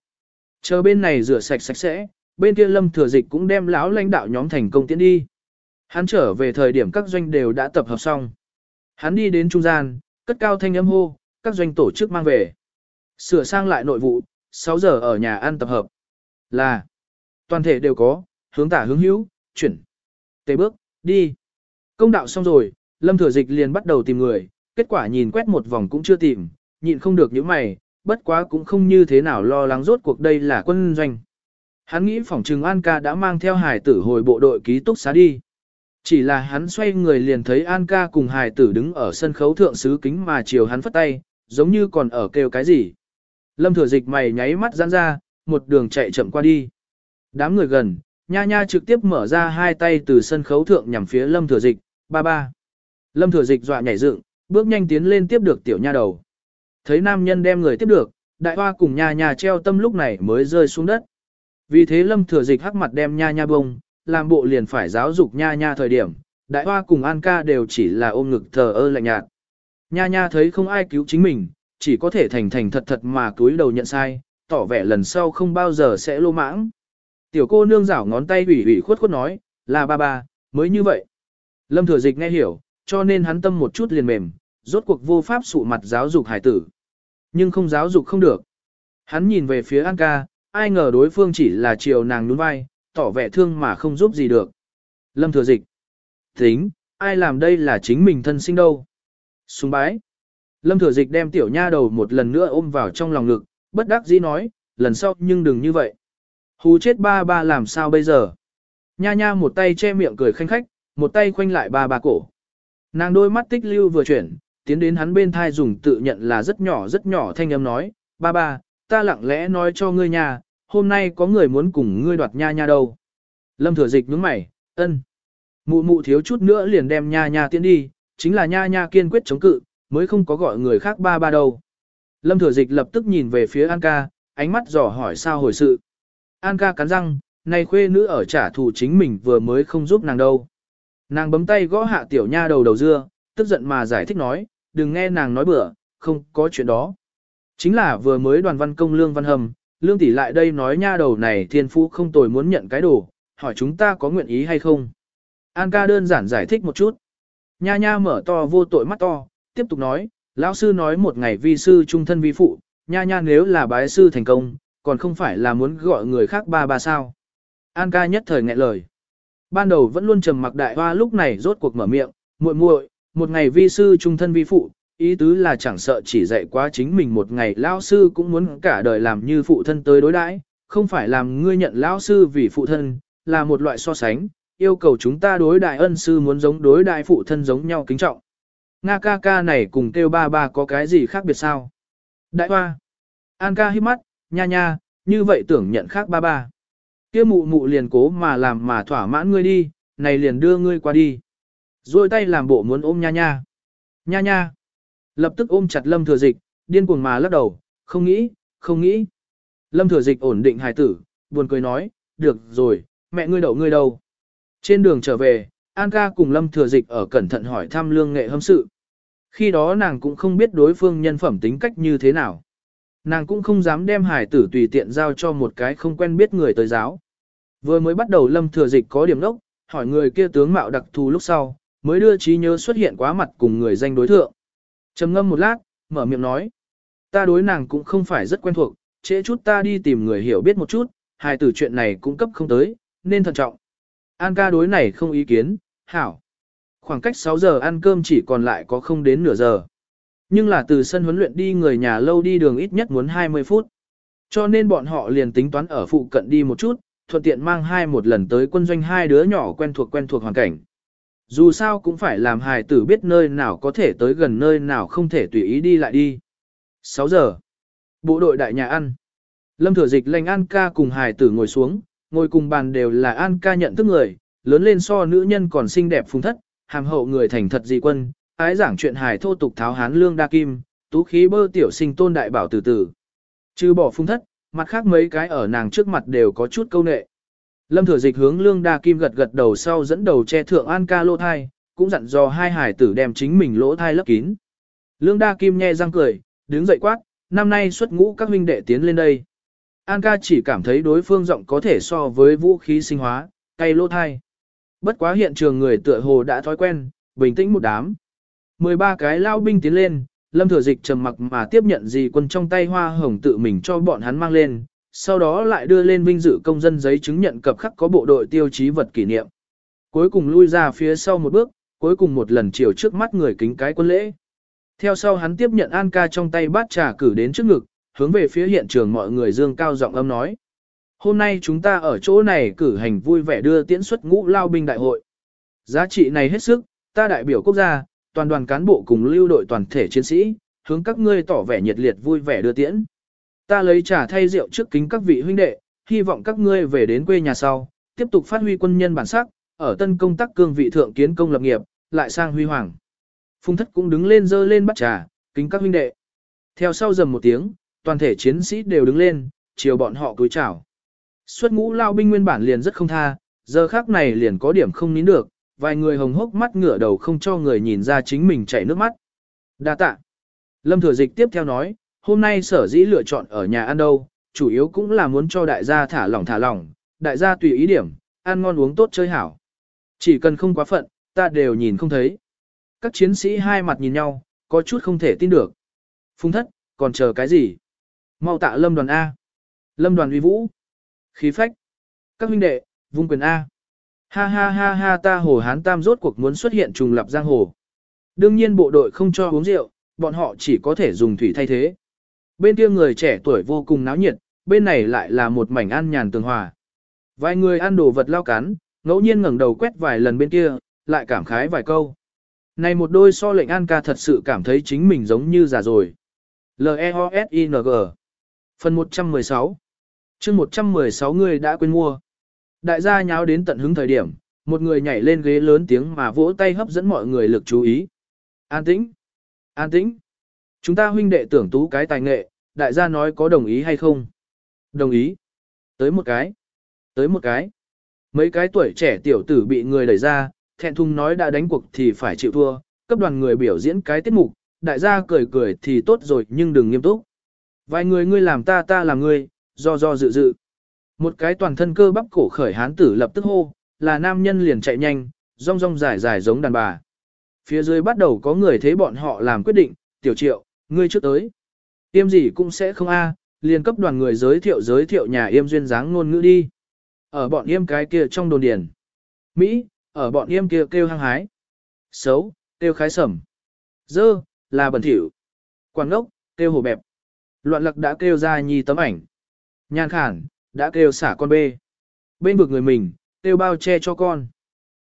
Chờ bên này rửa sạch sạch sẽ, bên kia lâm thừa dịch cũng đem lão lãnh đạo nhóm thành công tiến đi. Hắn trở về thời điểm các doanh đều đã tập hợp xong. Hắn đi đến trung gian, cất cao thanh âm hô, các doanh tổ chức mang về. Sửa sang lại nội vụ, 6 giờ ở nhà ăn tập hợp. Là, toàn thể đều có, hướng tả hướng hữu, chuyển. Tế bước, đi. Công đạo xong rồi, Lâm Thừa Dịch liền bắt đầu tìm người, kết quả nhìn quét một vòng cũng chưa tìm, nhịn không được những mày, bất quá cũng không như thế nào lo lắng rốt cuộc đây là quân doanh. Hắn nghĩ phòng trừng An ca đã mang theo hải tử hồi bộ đội ký túc xá đi. Chỉ là hắn xoay người liền thấy An ca cùng hải tử đứng ở sân khấu thượng sứ kính mà chiều hắn phất tay, giống như còn ở kêu cái gì. Lâm thừa dịch mày nháy mắt giãn ra, một đường chạy chậm qua đi. Đám người gần, nha nha trực tiếp mở ra hai tay từ sân khấu thượng nhằm phía lâm thừa dịch, ba ba. Lâm thừa dịch dọa nhảy dựng, bước nhanh tiến lên tiếp được tiểu nha đầu. Thấy nam nhân đem người tiếp được, đại hoa cùng nha nha treo tâm lúc này mới rơi xuống đất. Vì thế lâm thừa dịch hắc mặt đem nha nha bông, làm bộ liền phải giáo dục nha nha thời điểm, đại hoa cùng an ca đều chỉ là ôm ngực thờ ơ lạnh nhạt. Nha nha thấy không ai cứu chính mình, chỉ có thể thành thành thật thật mà cúi đầu nhận sai, tỏ vẻ lần sau không bao giờ sẽ lô mãng. Tiểu cô nương rảo ngón tay ủy ủy khuất khuất nói, là ba ba, mới như vậy. Lâm thừa dịch nghe hiểu, cho nên hắn tâm một chút liền mềm, rốt cuộc vô pháp sụ mặt giáo dục hải tử. Nhưng không giáo dục không được. Hắn nhìn về phía An ca, ai ngờ đối phương chỉ là chiều nàng nhún vai, tỏ vẻ thương mà không giúp gì được. Lâm thừa dịch. Tính, ai làm đây là chính mình thân sinh đâu. Súng bái. Lâm thừa dịch đem tiểu nha đầu một lần nữa ôm vào trong lòng ngực, bất đắc dĩ nói, lần sau nhưng đừng như vậy. Hù chết ba ba làm sao bây giờ? Nha nha một tay che miệng cười khanh khách, một tay khoanh lại ba ba cổ. Nàng đôi mắt tích lưu vừa chuyển, tiến đến hắn bên thai dùng tự nhận là rất nhỏ rất nhỏ thanh âm nói, ba ba, ta lặng lẽ nói cho ngươi nha, hôm nay có người muốn cùng ngươi đoạt nha nha đâu. Lâm thừa dịch nhướng mày, ân. Mụ mụ thiếu chút nữa liền đem nha nha tiến đi, chính là nha nha kiên quyết chống cự, mới không có gọi người khác ba ba đâu. Lâm thừa dịch lập tức nhìn về phía An ca, ánh mắt dò hỏi sao hồi sự. An ca cắn răng, này khuê nữ ở trả thù chính mình vừa mới không giúp nàng đâu. Nàng bấm tay gõ hạ tiểu nha đầu đầu dưa, tức giận mà giải thích nói, đừng nghe nàng nói bừa, không có chuyện đó. Chính là vừa mới đoàn văn công lương văn hầm, lương tỷ lại đây nói nha đầu này thiên phú không tồi muốn nhận cái đồ, hỏi chúng ta có nguyện ý hay không. An ca đơn giản giải thích một chút. Nha nha mở to vô tội mắt to, tiếp tục nói, lão sư nói một ngày vi sư trung thân vi phụ, nha nha nếu là bái sư thành công, còn không phải là muốn gọi người khác ba ba sao. An ca nhất thời nghẹn lời. Ban đầu vẫn luôn trầm mặc đại hoa lúc này rốt cuộc mở miệng, muội muội, một ngày vi sư trung thân vi phụ, ý tứ là chẳng sợ chỉ dạy quá chính mình một ngày lão sư cũng muốn cả đời làm như phụ thân tới đối đãi, không phải làm ngươi nhận lão sư vì phụ thân, là một loại so sánh, yêu cầu chúng ta đối đại ân sư muốn giống đối đại phụ thân giống nhau kính trọng. Nga ca ca này cùng kêu ba ba có cái gì khác biệt sao? Đại hoa. An ca hít mắt, nha nha, như vậy tưởng nhận khác ba ba. Kia mụ mụ liền cố mà làm mà thỏa mãn ngươi đi, này liền đưa ngươi qua đi. Rồi tay làm bộ muốn ôm nha nha. Nha nha. Lập tức ôm chặt lâm thừa dịch, điên cuồng mà lắc đầu, không nghĩ, không nghĩ. Lâm thừa dịch ổn định hài tử, buồn cười nói, được rồi, mẹ ngươi đậu ngươi đâu. Trên đường trở về, An ca cùng lâm thừa dịch ở cẩn thận hỏi thăm lương nghệ hâm sự. Khi đó nàng cũng không biết đối phương nhân phẩm tính cách như thế nào. Nàng cũng không dám đem hải tử tùy tiện giao cho một cái không quen biết người tới giáo. Vừa mới bắt đầu lâm thừa dịch có điểm đốc, hỏi người kia tướng mạo đặc thù lúc sau, mới đưa trí nhớ xuất hiện quá mặt cùng người danh đối thượng. trầm ngâm một lát, mở miệng nói. Ta đối nàng cũng không phải rất quen thuộc, trễ chút ta đi tìm người hiểu biết một chút, hài tử chuyện này cũng cấp không tới, nên thận trọng. An ca đối này không ý kiến, hảo. Khoảng cách 6 giờ ăn cơm chỉ còn lại có không đến nửa giờ. Nhưng là từ sân huấn luyện đi người nhà lâu đi đường ít nhất muốn 20 phút. Cho nên bọn họ liền tính toán ở phụ cận đi một chút, thuận tiện mang hai một lần tới quân doanh hai đứa nhỏ quen thuộc quen thuộc hoàn cảnh. Dù sao cũng phải làm hài tử biết nơi nào có thể tới gần nơi nào không thể tùy ý đi lại đi. 6 giờ. Bộ đội đại nhà ăn. Lâm Thừa Dịch lệnh An ca cùng hài tử ngồi xuống, ngồi cùng bàn đều là An ca nhận thức người, lớn lên so nữ nhân còn xinh đẹp phùng thất, hàm hậu người thành thật dị quân, ái giảng chuyện hài thô tục tháo hán lương đa kim, tú khí bơ tiểu sinh tôn đại bảo từ từ. Trừ bỏ phung thất, mặt khác mấy cái ở nàng trước mặt đều có chút câu nệ. Lâm Thừa Dịch hướng Lương Đa Kim gật gật đầu sau dẫn đầu che thượng An ca lỗ thai, cũng dặn dò hai hải tử đem chính mình lỗ thai lấp kín. Lương Đa Kim nhe răng cười, đứng dậy quát, năm nay xuất ngũ các huynh đệ tiến lên đây. An ca chỉ cảm thấy đối phương giọng có thể so với vũ khí sinh hóa, cay lỗ thai. Bất quá hiện trường người tựa hồ đã thói quen, bình tĩnh một đám. 13 cái lao binh tiến lên, Lâm Thừa Dịch trầm mặc mà tiếp nhận gì quân trong tay hoa hồng tự mình cho bọn hắn mang lên, sau đó lại đưa lên vinh dự công dân giấy chứng nhận cập khắc có bộ đội tiêu chí vật kỷ niệm. Cuối cùng lui ra phía sau một bước, cuối cùng một lần chiều trước mắt người kính cái quân lễ. Theo sau hắn tiếp nhận An ca trong tay bát trà cử đến trước ngực, hướng về phía hiện trường mọi người dương cao giọng âm nói. Hôm nay chúng ta ở chỗ này cử hành vui vẻ đưa tiễn xuất ngũ lao binh đại hội. Giá trị này hết sức, ta đại biểu quốc gia, toàn đoàn cán bộ cùng lưu đội toàn thể chiến sĩ, hướng các ngươi tỏ vẻ nhiệt liệt vui vẻ đưa tiễn. Ta lấy trà thay rượu trước kính các vị huynh đệ, hy vọng các ngươi về đến quê nhà sau, tiếp tục phát huy quân nhân bản sắc, ở tân công tác cương vị thượng kiến công lập nghiệp, lại sang huy hoàng. Phung thất cũng đứng lên dơ lên bắt trà, kính các huynh đệ. Theo sau dầm một tiếng, toàn thể chiến sĩ đều đứng lên, chiều bọn họ cúi chào. Xuất ngũ lao binh nguyên bản liền rất không tha, giờ khác này liền có điểm không nín được, vài người hồng hốc mắt ngửa đầu không cho người nhìn ra chính mình chảy nước mắt. Đa tạ. Lâm Thừa Dịch tiếp theo nói, hôm nay sở dĩ lựa chọn ở nhà ăn đâu, chủ yếu cũng là muốn cho đại gia thả lỏng thả lỏng, đại gia tùy ý điểm, ăn ngon uống tốt chơi hảo. Chỉ cần không quá phận, ta đều nhìn không thấy. Các chiến sĩ hai mặt nhìn nhau, có chút không thể tin được. Phung thất, còn chờ cái gì? Mau tạ lâm đoàn A. Lâm đoàn uy vũ. Khí phách. Các huynh đệ, vung quyền A. Ha ha ha ha ta hồ hán tam rốt cuộc muốn xuất hiện trùng lập giang hồ. Đương nhiên bộ đội không cho uống rượu, bọn họ chỉ có thể dùng thủy thay thế. Bên kia người trẻ tuổi vô cùng náo nhiệt, bên này lại là một mảnh ăn nhàn tường hòa. Vài người ăn đồ vật lao cắn, ngẫu nhiên ngẩng đầu quét vài lần bên kia, lại cảm khái vài câu. Này một đôi so lệnh An ca thật sự cảm thấy chính mình giống như già rồi. L-E-O-S-I-N-G Phần 116 chương 116 người đã quên mua. Đại gia nháo đến tận hứng thời điểm, một người nhảy lên ghế lớn tiếng mà vỗ tay hấp dẫn mọi người lực chú ý. An tĩnh! An tĩnh! Chúng ta huynh đệ tưởng tú cái tài nghệ, đại gia nói có đồng ý hay không? Đồng ý. Tới một cái. Tới một cái. Mấy cái tuổi trẻ tiểu tử bị người đẩy ra, thẹn thùng nói đã đánh cuộc thì phải chịu thua, cấp đoàn người biểu diễn cái tiết mục, đại gia cười cười thì tốt rồi nhưng đừng nghiêm túc. Vài người ngươi làm ta ta làm ngươi, do do dự dự. Một cái toàn thân cơ bắp cổ khởi hán tử lập tức hô, là nam nhân liền chạy nhanh, rong rong dài dài giống đàn bà. Phía dưới bắt đầu có người thế bọn họ làm quyết định, tiểu triệu, ngươi trước tới. yêm gì cũng sẽ không a, liền cấp đoàn người giới thiệu giới thiệu nhà yêm duyên dáng ngôn ngữ đi. Ở bọn yêm cái kia trong đồn điền. Mỹ, ở bọn yêm kia kêu hăng hái. Xấu, kêu khái sẩm. Dơ, là bẩn thỉu. Quảng ngốc, kêu hồ bẹp. Loạn lặc đã kêu ra nhi tấm ảnh. Nhan khản, đã kêu xả con bê. Bên vực người mình, kêu bao che cho con.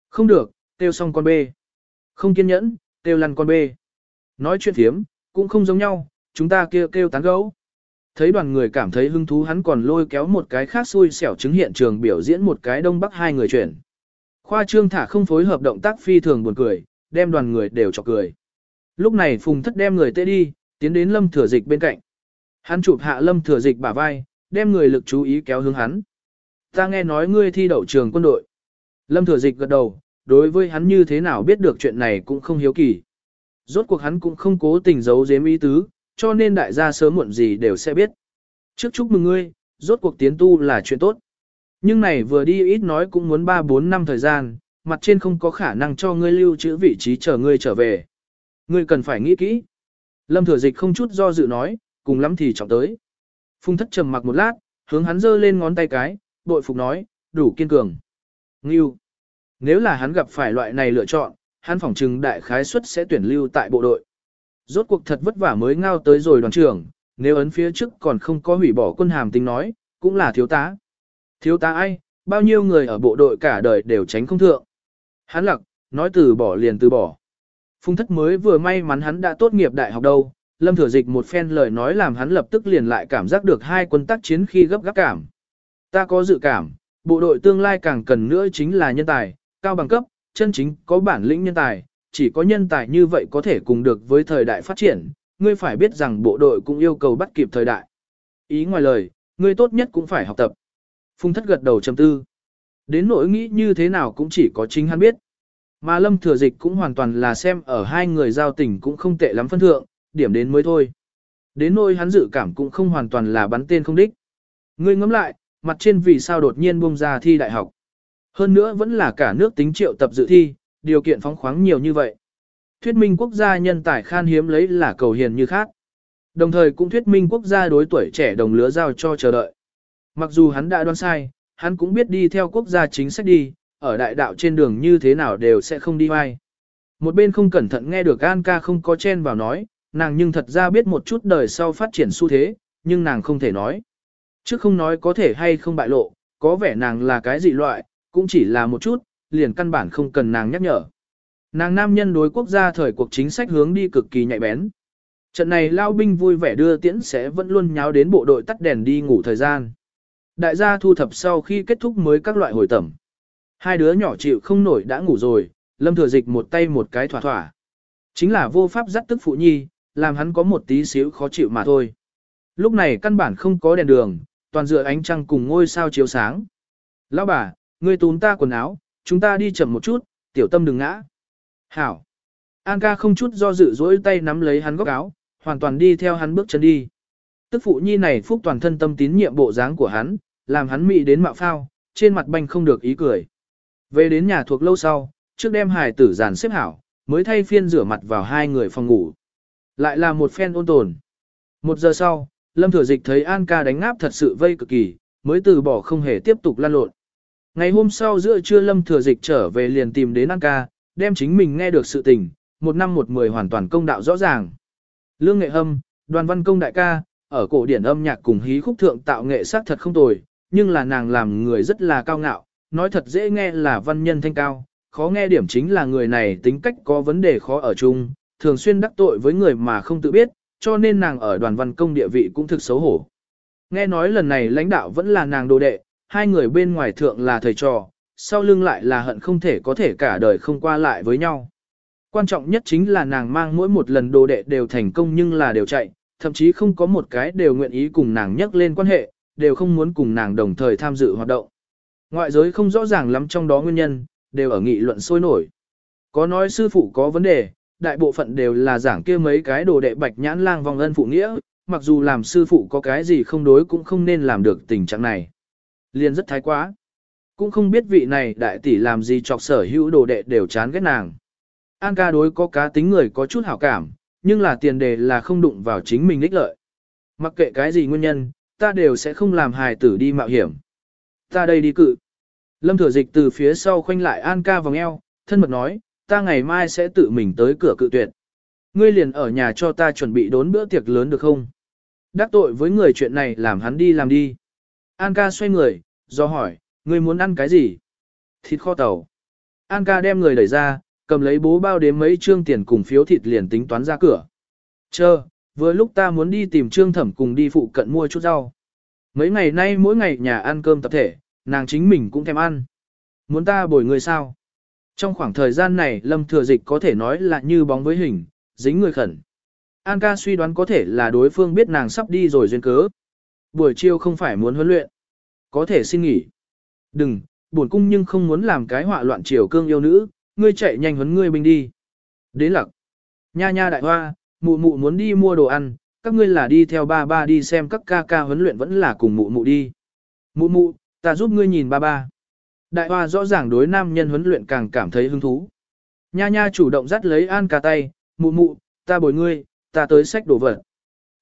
Không được, kêu xong con bê. Không kiên nhẫn, kêu lăn con bê. Nói chuyện thiếm, cũng không giống nhau, chúng ta kêu kêu tán gấu. Thấy đoàn người cảm thấy hứng thú hắn còn lôi kéo một cái khác xui xẻo chứng hiện trường biểu diễn một cái đông bắc hai người chuyển. Khoa trương thả không phối hợp động tác phi thường buồn cười, đem đoàn người đều chọc cười. Lúc này phùng thất đem người tê đi, tiến đến lâm thừa dịch bên cạnh. Hắn chụp hạ lâm thừa dịch bả vai, đem người lực chú ý kéo hướng hắn. Ta nghe nói ngươi thi đậu trường quân đội. Lâm thừa dịch gật đầu, đối với hắn như thế nào biết được chuyện này cũng không hiếu kỳ. Rốt cuộc hắn cũng không cố tình giấu giếm ý tứ, cho nên đại gia sớm muộn gì đều sẽ biết. Trước chúc mừng ngươi, rốt cuộc tiến tu là chuyện tốt. Nhưng này vừa đi ít nói cũng muốn 3-4 năm thời gian, mặt trên không có khả năng cho ngươi lưu trữ vị trí chờ ngươi trở về. Ngươi cần phải nghĩ kỹ. Lâm thừa dịch không chút do dự nói, cùng lắm thì trọng tới. Phung thất trầm mặc một lát, hướng hắn giơ lên ngón tay cái, bội phục nói, đủ kiên cường. Ngưu. Nếu là hắn gặp phải loại này lựa chọn, hắn phỏng trừng đại khái suất sẽ tuyển lưu tại bộ đội. Rốt cuộc thật vất vả mới ngao tới rồi đoàn trưởng, nếu ấn phía trước còn không có hủy bỏ quân hàm tính nói, cũng là thiếu tá. Thiếu tá ai, bao nhiêu người ở bộ đội cả đời đều tránh không thượng. Hắn lặc, nói từ bỏ liền từ bỏ. Phùng thất mới vừa may mắn hắn đã tốt nghiệp đại học đâu, lâm thừa dịch một phen lời nói làm hắn lập tức liền lại cảm giác được hai quân tác chiến khi gấp gáp cảm. Ta có dự cảm, bộ đội tương lai càng cần nữa chính là nhân tài, cao bằng cấp, chân chính có bản lĩnh nhân tài, chỉ có nhân tài như vậy có thể cùng được với thời đại phát triển, ngươi phải biết rằng bộ đội cũng yêu cầu bắt kịp thời đại. Ý ngoài lời, ngươi tốt nhất cũng phải học tập. Phùng thất gật đầu trầm tư. Đến nỗi nghĩ như thế nào cũng chỉ có chính hắn biết. Mà lâm thừa dịch cũng hoàn toàn là xem ở hai người giao tình cũng không tệ lắm phân thượng, điểm đến mới thôi. Đến nỗi hắn dự cảm cũng không hoàn toàn là bắn tên không đích. Ngươi ngẫm lại, mặt trên vì sao đột nhiên buông ra thi đại học. Hơn nữa vẫn là cả nước tính triệu tập dự thi, điều kiện phóng khoáng nhiều như vậy. Thuyết minh quốc gia nhân tài khan hiếm lấy là cầu hiền như khác. Đồng thời cũng thuyết minh quốc gia đối tuổi trẻ đồng lứa giao cho chờ đợi. Mặc dù hắn đã đoán sai, hắn cũng biết đi theo quốc gia chính sách đi, ở đại đạo trên đường như thế nào đều sẽ không đi vai. Một bên không cẩn thận nghe được An ca không có chen vào nói, nàng nhưng thật ra biết một chút đời sau phát triển xu thế, nhưng nàng không thể nói. Chứ không nói có thể hay không bại lộ, có vẻ nàng là cái gì loại, cũng chỉ là một chút, liền căn bản không cần nàng nhắc nhở. Nàng nam nhân đối quốc gia thời cuộc chính sách hướng đi cực kỳ nhạy bén. Trận này lao binh vui vẻ đưa tiễn sẽ vẫn luôn nháo đến bộ đội tắt đèn đi ngủ thời gian. Đại gia thu thập sau khi kết thúc mới các loại hồi tẩm. Hai đứa nhỏ chịu không nổi đã ngủ rồi, lâm thừa dịch một tay một cái thỏa thỏa. Chính là vô pháp dắt tức phụ nhi, làm hắn có một tí xíu khó chịu mà thôi. Lúc này căn bản không có đèn đường, toàn dựa ánh trăng cùng ngôi sao chiếu sáng. Lão bà, ngươi túm ta quần áo, chúng ta đi chậm một chút, tiểu tâm đừng ngã. Hảo. An ca không chút do dự dỗi tay nắm lấy hắn góc áo, hoàn toàn đi theo hắn bước chân đi. Tức phụ nhi này phúc toàn thân tâm tín nhiệm bộ dáng của hắn, làm hắn mị đến mạo phao, trên mặt banh không được ý cười. Về đến nhà thuộc lâu sau, trước đêm hài tử giàn xếp hảo, mới thay phiên rửa mặt vào hai người phòng ngủ. Lại là một phen ôn tồn. Một giờ sau, Lâm Thừa Dịch thấy An ca đánh ngáp thật sự vây cực kỳ, mới từ bỏ không hề tiếp tục lan lộn. Ngày hôm sau giữa trưa Lâm Thừa Dịch trở về liền tìm đến An ca, đem chính mình nghe được sự tình, một năm một mười hoàn toàn công đạo rõ ràng. Lương Nghệ Hâm, đoàn văn công đại ca, ở cổ điển âm nhạc cùng hí khúc thượng tạo nghệ sắc thật không tồi, nhưng là nàng làm người rất là cao ngạo, nói thật dễ nghe là văn nhân thanh cao, khó nghe điểm chính là người này tính cách có vấn đề khó ở chung, thường xuyên đắc tội với người mà không tự biết, cho nên nàng ở đoàn văn công địa vị cũng thực xấu hổ. Nghe nói lần này lãnh đạo vẫn là nàng đồ đệ, hai người bên ngoài thượng là thầy trò, sau lưng lại là hận không thể có thể cả đời không qua lại với nhau. Quan trọng nhất chính là nàng mang mỗi một lần đồ đệ đều thành công nhưng là đều chạy, thậm chí không có một cái đều nguyện ý cùng nàng nhắc lên quan hệ, đều không muốn cùng nàng đồng thời tham dự hoạt động. Ngoại giới không rõ ràng lắm trong đó nguyên nhân, đều ở nghị luận sôi nổi. Có nói sư phụ có vấn đề, đại bộ phận đều là giảng kia mấy cái đồ đệ bạch nhãn lang vòng ân phụ nghĩa, mặc dù làm sư phụ có cái gì không đối cũng không nên làm được tình trạng này. Liên rất thái quá. Cũng không biết vị này đại tỷ làm gì chọc sở hữu đồ đệ đều chán ghét nàng. An ca đối có cá tính người có chút hảo cảm, nhưng là tiền đề là không đụng vào chính mình ích lợi. Mặc kệ cái gì nguyên nhân, ta đều sẽ không làm hài tử đi mạo hiểm. Ta đây đi cự. Lâm thừa dịch từ phía sau khoanh lại An ca vòng eo, thân mật nói, ta ngày mai sẽ tự mình tới cửa cự tuyệt. Ngươi liền ở nhà cho ta chuẩn bị đốn bữa tiệc lớn được không? Đắc tội với người chuyện này làm hắn đi làm đi. An ca xoay người, do hỏi, ngươi muốn ăn cái gì? Thịt kho tàu. An ca đem người đẩy ra, cầm lấy bố bao đếm mấy trương tiền cùng phiếu thịt liền tính toán ra cửa. Chờ, vừa lúc ta muốn đi tìm trương thẩm cùng đi phụ cận mua chút rau. Mấy ngày nay mỗi ngày nhà ăn cơm tập thể, nàng chính mình cũng thèm ăn. Muốn ta bồi người sao? Trong khoảng thời gian này lâm thừa dịch có thể nói là như bóng với hình, dính người khẩn. An ca suy đoán có thể là đối phương biết nàng sắp đi rồi duyên cớ. Buổi chiều không phải muốn huấn luyện. Có thể xin nghỉ. Đừng, buồn cung nhưng không muốn làm cái họa loạn triều cương yêu nữ, ngươi chạy nhanh huấn ngươi binh đi. Đến lặc. Nha nha đại hoa, mụ mụ muốn đi mua đồ ăn, các ngươi là đi theo ba ba đi xem các ca ca huấn luyện vẫn là cùng mụ mụ đi. Mụ mụ, ta giúp ngươi nhìn ba ba. Đại hoa rõ ràng đối nam nhân huấn luyện càng cảm thấy hứng thú. Nha nha chủ động dắt lấy An ca tay, mụ mụ, ta bồi ngươi, ta tới sách đồ vật.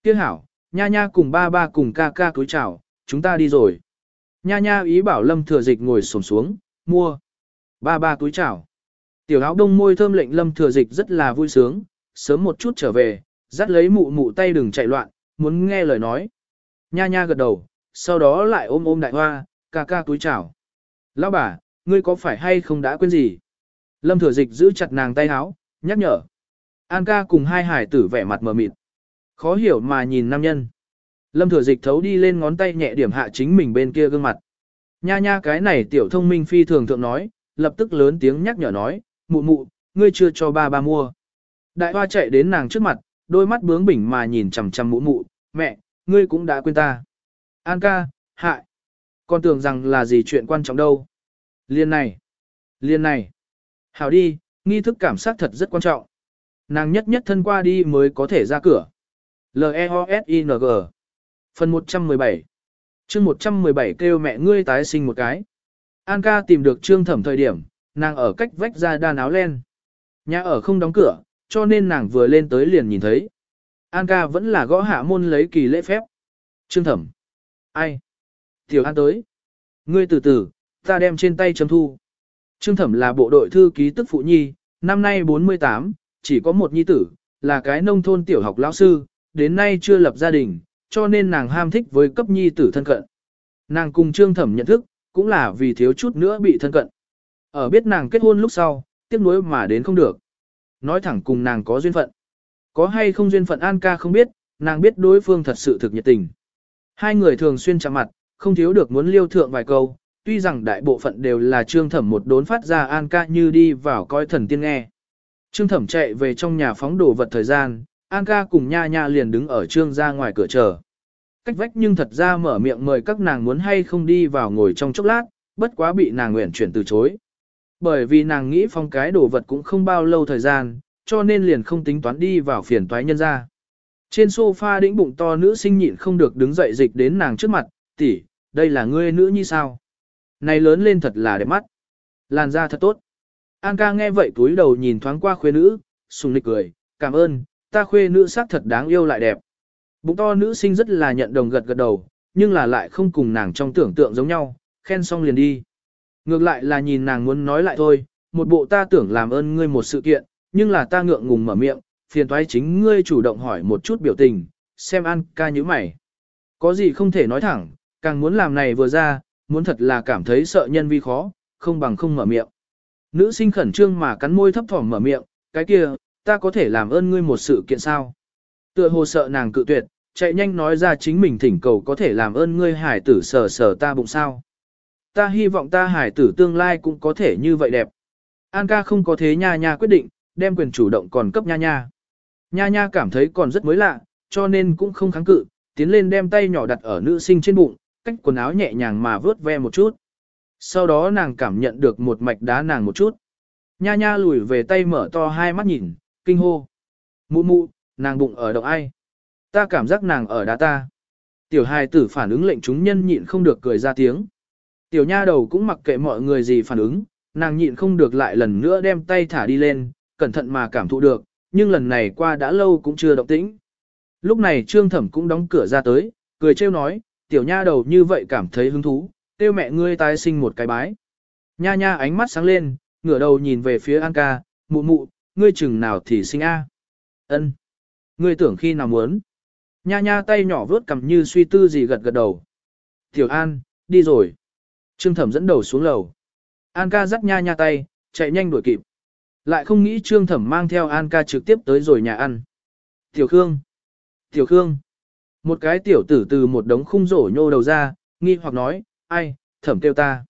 Tiếc hảo, nha nha cùng ba ba cùng ca ca cúi chào, chúng ta đi rồi. Nha nha ý bảo lâm thừa dịch ngồi xổm xuống, mua. Ba ba cúi chào. Tiểu áo đông môi thơm lệnh lâm thừa dịch rất là vui sướng, sớm một chút trở về, dắt lấy mụ mụ tay đừng chạy loạn, muốn nghe lời nói. Nha nha gật đầu, sau đó lại ôm ôm đại hoa, ca ca túi chào. Lão bà, ngươi có phải hay không đã quên gì? Lâm thừa dịch giữ chặt nàng tay háo, nhắc nhở. An ca cùng hai hải tử vẻ mặt mờ mịt. Khó hiểu mà nhìn nam nhân. Lâm thừa dịch thấu đi lên ngón tay nhẹ điểm hạ chính mình bên kia gương mặt. Nha nha cái này tiểu thông minh phi thường thượng nói, lập tức lớn tiếng nhắc nhở nói, mụ mụ, ngươi chưa cho ba ba mua. Đại hoa chạy đến nàng trước mặt, đôi mắt bướng bỉnh mà nhìn chằm chằm mụ mụ, mẹ, ngươi cũng đã quên ta. An ca, hại. Con tưởng rằng là gì chuyện quan trọng đâu. Liên này. Liên này. Hảo đi, nghi thức cảm giác thật rất quan trọng. Nàng nhất nhất thân qua đi mới có thể ra cửa. L-E-O-S-I-N-G Phần 117 chương 117 kêu mẹ ngươi tái sinh một cái. An ca tìm được trương thẩm thời điểm, nàng ở cách vách ra đan áo len. Nhà ở không đóng cửa, cho nên nàng vừa lên tới liền nhìn thấy. An ca vẫn là gõ hạ môn lấy kỳ lễ phép. Trương thẩm. Ai? Tiểu An tới. Ngươi từ từ, ta đem trên tay chấm thu. Trương thẩm là bộ đội thư ký tức phụ nhi, năm nay 48, chỉ có một nhi tử, là cái nông thôn tiểu học lão sư, đến nay chưa lập gia đình, cho nên nàng ham thích với cấp nhi tử thân cận. Nàng cùng trương thẩm nhận thức, cũng là vì thiếu chút nữa bị thân cận. Ở biết nàng kết hôn lúc sau, tiếc nuối mà đến không được. Nói thẳng cùng nàng có duyên phận. Có hay không duyên phận An ca không biết, nàng biết đối phương thật sự thực nhiệt tình. Hai người thường xuyên chạm mặt, không thiếu được muốn liêu thượng vài câu, tuy rằng đại bộ phận đều là trương thẩm một đốn phát ra An ca như đi vào coi thần tiên nghe. Trương thẩm chạy về trong nhà phóng đồ vật thời gian, An ca cùng nha nha liền đứng ở trương ra ngoài cửa chờ. Cách vách nhưng thật ra mở miệng mời các nàng muốn hay không đi vào ngồi trong chốc lát, bất quá bị nàng nguyện chuyển từ chối. Bởi vì nàng nghĩ phong cái đồ vật cũng không bao lâu thời gian, cho nên liền không tính toán đi vào phiền toái nhân ra. Trên sofa đĩnh bụng to nữ sinh nhịn không được đứng dậy dịch đến nàng trước mặt, tỷ, đây là ngươi nữ như sao? Này lớn lên thật là đẹp mắt. Làn da thật tốt. An ca nghe vậy túi đầu nhìn thoáng qua khuê nữ, sùng nịch cười, cảm ơn, ta khuê nữ sắc thật đáng yêu lại đẹp. Bụng to nữ sinh rất là nhận đồng gật gật đầu, nhưng là lại không cùng nàng trong tưởng tượng giống nhau, khen xong liền đi. Ngược lại là nhìn nàng muốn nói lại thôi, một bộ ta tưởng làm ơn ngươi một sự kiện, nhưng là ta ngượng ngùng mở miệng, phiền toái chính ngươi chủ động hỏi một chút biểu tình, xem An ca như mày. Có gì không thể nói thẳng, càng muốn làm này vừa ra, muốn thật là cảm thấy sợ nhân vi khó, không bằng không mở miệng. Nữ sinh khẩn trương mà cắn môi thấp thỏm mở miệng, cái kia, ta có thể làm ơn ngươi một sự kiện sao? Tựa hồ sợ nàng cự tuyệt, chạy nhanh nói ra chính mình thỉnh cầu có thể làm ơn ngươi hải tử sờ sờ ta bụng sao. Ta hy vọng ta hải tử tương lai cũng có thể như vậy đẹp. An ca không có thế nha nha quyết định, đem quyền chủ động còn cấp nha nha. Nha nha cảm thấy còn rất mới lạ, cho nên cũng không kháng cự, tiến lên đem tay nhỏ đặt ở nữ sinh trên bụng, cách quần áo nhẹ nhàng mà vớt ve một chút. Sau đó nàng cảm nhận được một mạch đá nàng một chút. Nha nha lùi về tay mở to hai mắt nhìn, kinh hô. Mụ mụ, nàng bụng ở động ai? Ta cảm giác nàng ở đá ta. Tiểu hài tử phản ứng lệnh chúng nhân nhịn không được cười ra tiếng. Tiểu nha đầu cũng mặc kệ mọi người gì phản ứng, nàng nhịn không được lại lần nữa đem tay thả đi lên, cẩn thận mà cảm thụ được, nhưng lần này qua đã lâu cũng chưa động tĩnh. Lúc này trương thẩm cũng đóng cửa ra tới, cười trêu nói, tiểu nha đầu như vậy cảm thấy hứng thú, tiêu mẹ ngươi tái sinh một cái bái. Nha nha ánh mắt sáng lên, ngửa đầu nhìn về phía An ca, mụ mụ, ngươi chừng nào thì sinh A. ân Ngươi tưởng khi nào muốn. Nha nha tay nhỏ vớt cầm như suy tư gì gật gật đầu. Tiểu An, đi rồi. Trương thẩm dẫn đầu xuống lầu. An ca dắt nha nha tay, chạy nhanh đuổi kịp. Lại không nghĩ trương thẩm mang theo An ca trực tiếp tới rồi nhà ăn. Tiểu Khương. Tiểu Khương. Một cái tiểu tử từ một đống khung rổ nhô đầu ra, nghi hoặc nói, ai, thẩm kêu ta.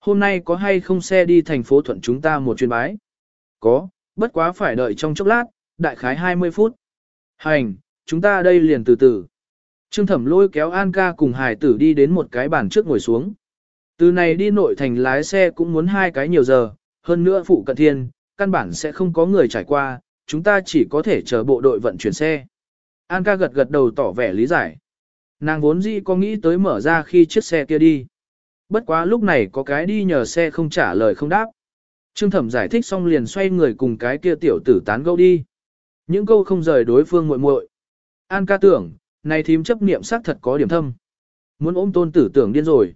Hôm nay có hay không xe đi thành phố thuận chúng ta một chuyến bái? Có, bất quá phải đợi trong chốc lát, đại khái 20 phút. Hành, chúng ta đây liền từ từ. Trương thẩm lôi kéo An ca cùng hải tử đi đến một cái bàn trước ngồi xuống. Từ này đi nội thành lái xe cũng muốn hai cái nhiều giờ, hơn nữa phụ cận thiên, căn bản sẽ không có người trải qua, chúng ta chỉ có thể chờ bộ đội vận chuyển xe. An ca gật gật đầu tỏ vẻ lý giải. Nàng vốn dĩ có nghĩ tới mở ra khi chiếc xe kia đi. Bất quá lúc này có cái đi nhờ xe không trả lời không đáp. Trương thẩm giải thích xong liền xoay người cùng cái kia tiểu tử tán gẫu đi. Những câu không rời đối phương muội muội. An ca tưởng, này thím chấp niệm xác thật có điểm thâm. Muốn ôm tôn tử tưởng điên rồi.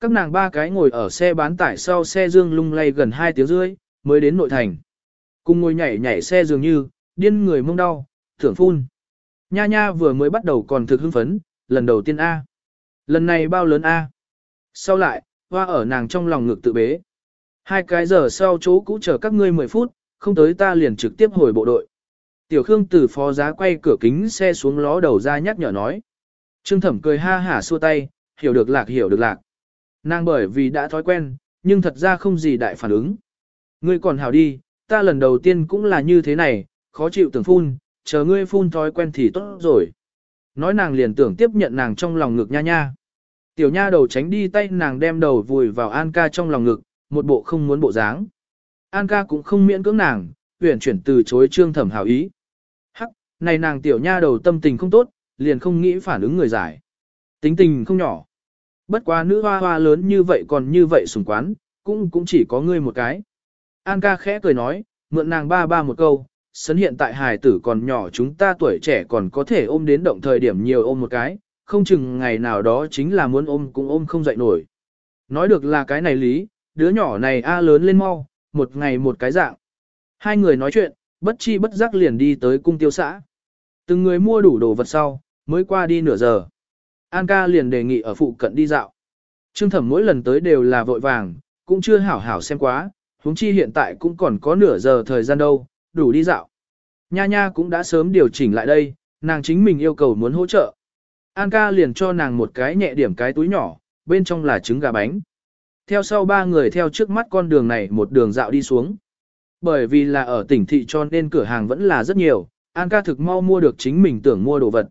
Các nàng ba cái ngồi ở xe bán tải sau xe dương lung lay gần 2 tiếng rưỡi, mới đến nội thành. Cùng ngồi nhảy nhảy xe dường như, điên người mông đau, thưởng phun. Nha nha vừa mới bắt đầu còn thực hưng phấn, lần đầu tiên A. Lần này bao lớn A. Sau lại, hoa ở nàng trong lòng ngực tự bế. Hai cái giờ sau chỗ cũ chờ các ngươi 10 phút, không tới ta liền trực tiếp hồi bộ đội. Tiểu Khương từ phó giá quay cửa kính xe xuống ló đầu ra nhắc nhở nói. Trương Thẩm cười ha hả xua tay, hiểu được lạc hiểu được lạc. Nàng bởi vì đã thói quen, nhưng thật ra không gì đại phản ứng. Ngươi còn hảo đi, ta lần đầu tiên cũng là như thế này, khó chịu tưởng phun, chờ ngươi phun thói quen thì tốt rồi. Nói nàng liền tưởng tiếp nhận nàng trong lòng ngực nha nha. Tiểu nha đầu tránh đi tay nàng đem đầu vùi vào An ca trong lòng ngực, một bộ không muốn bộ dáng. An ca cũng không miễn cưỡng nàng, tuyển chuyển từ chối trương thẩm hảo ý. Hắc, này nàng tiểu nha đầu tâm tình không tốt, liền không nghĩ phản ứng người giải. Tính tình không nhỏ. Bất quá nữ hoa hoa lớn như vậy còn như vậy sùng quán, cũng cũng chỉ có ngươi một cái. An ca khẽ cười nói, mượn nàng ba ba một câu, sấn hiện tại hài tử còn nhỏ chúng ta tuổi trẻ còn có thể ôm đến động thời điểm nhiều ôm một cái, không chừng ngày nào đó chính là muốn ôm cũng ôm không dậy nổi. Nói được là cái này lý, đứa nhỏ này a lớn lên mau, một ngày một cái dạng. Hai người nói chuyện, bất chi bất giác liền đi tới cung tiêu xã. Từng người mua đủ đồ vật sau, mới qua đi nửa giờ. An ca liền đề nghị ở phụ cận đi dạo. Trương thẩm mỗi lần tới đều là vội vàng, cũng chưa hảo hảo xem quá, huống chi hiện tại cũng còn có nửa giờ thời gian đâu, đủ đi dạo. Nha nha cũng đã sớm điều chỉnh lại đây, nàng chính mình yêu cầu muốn hỗ trợ. An ca liền cho nàng một cái nhẹ điểm cái túi nhỏ, bên trong là trứng gà bánh. Theo sau ba người theo trước mắt con đường này một đường dạo đi xuống. Bởi vì là ở tỉnh thị cho nên cửa hàng vẫn là rất nhiều, An ca thực mau mua được chính mình tưởng mua đồ vật.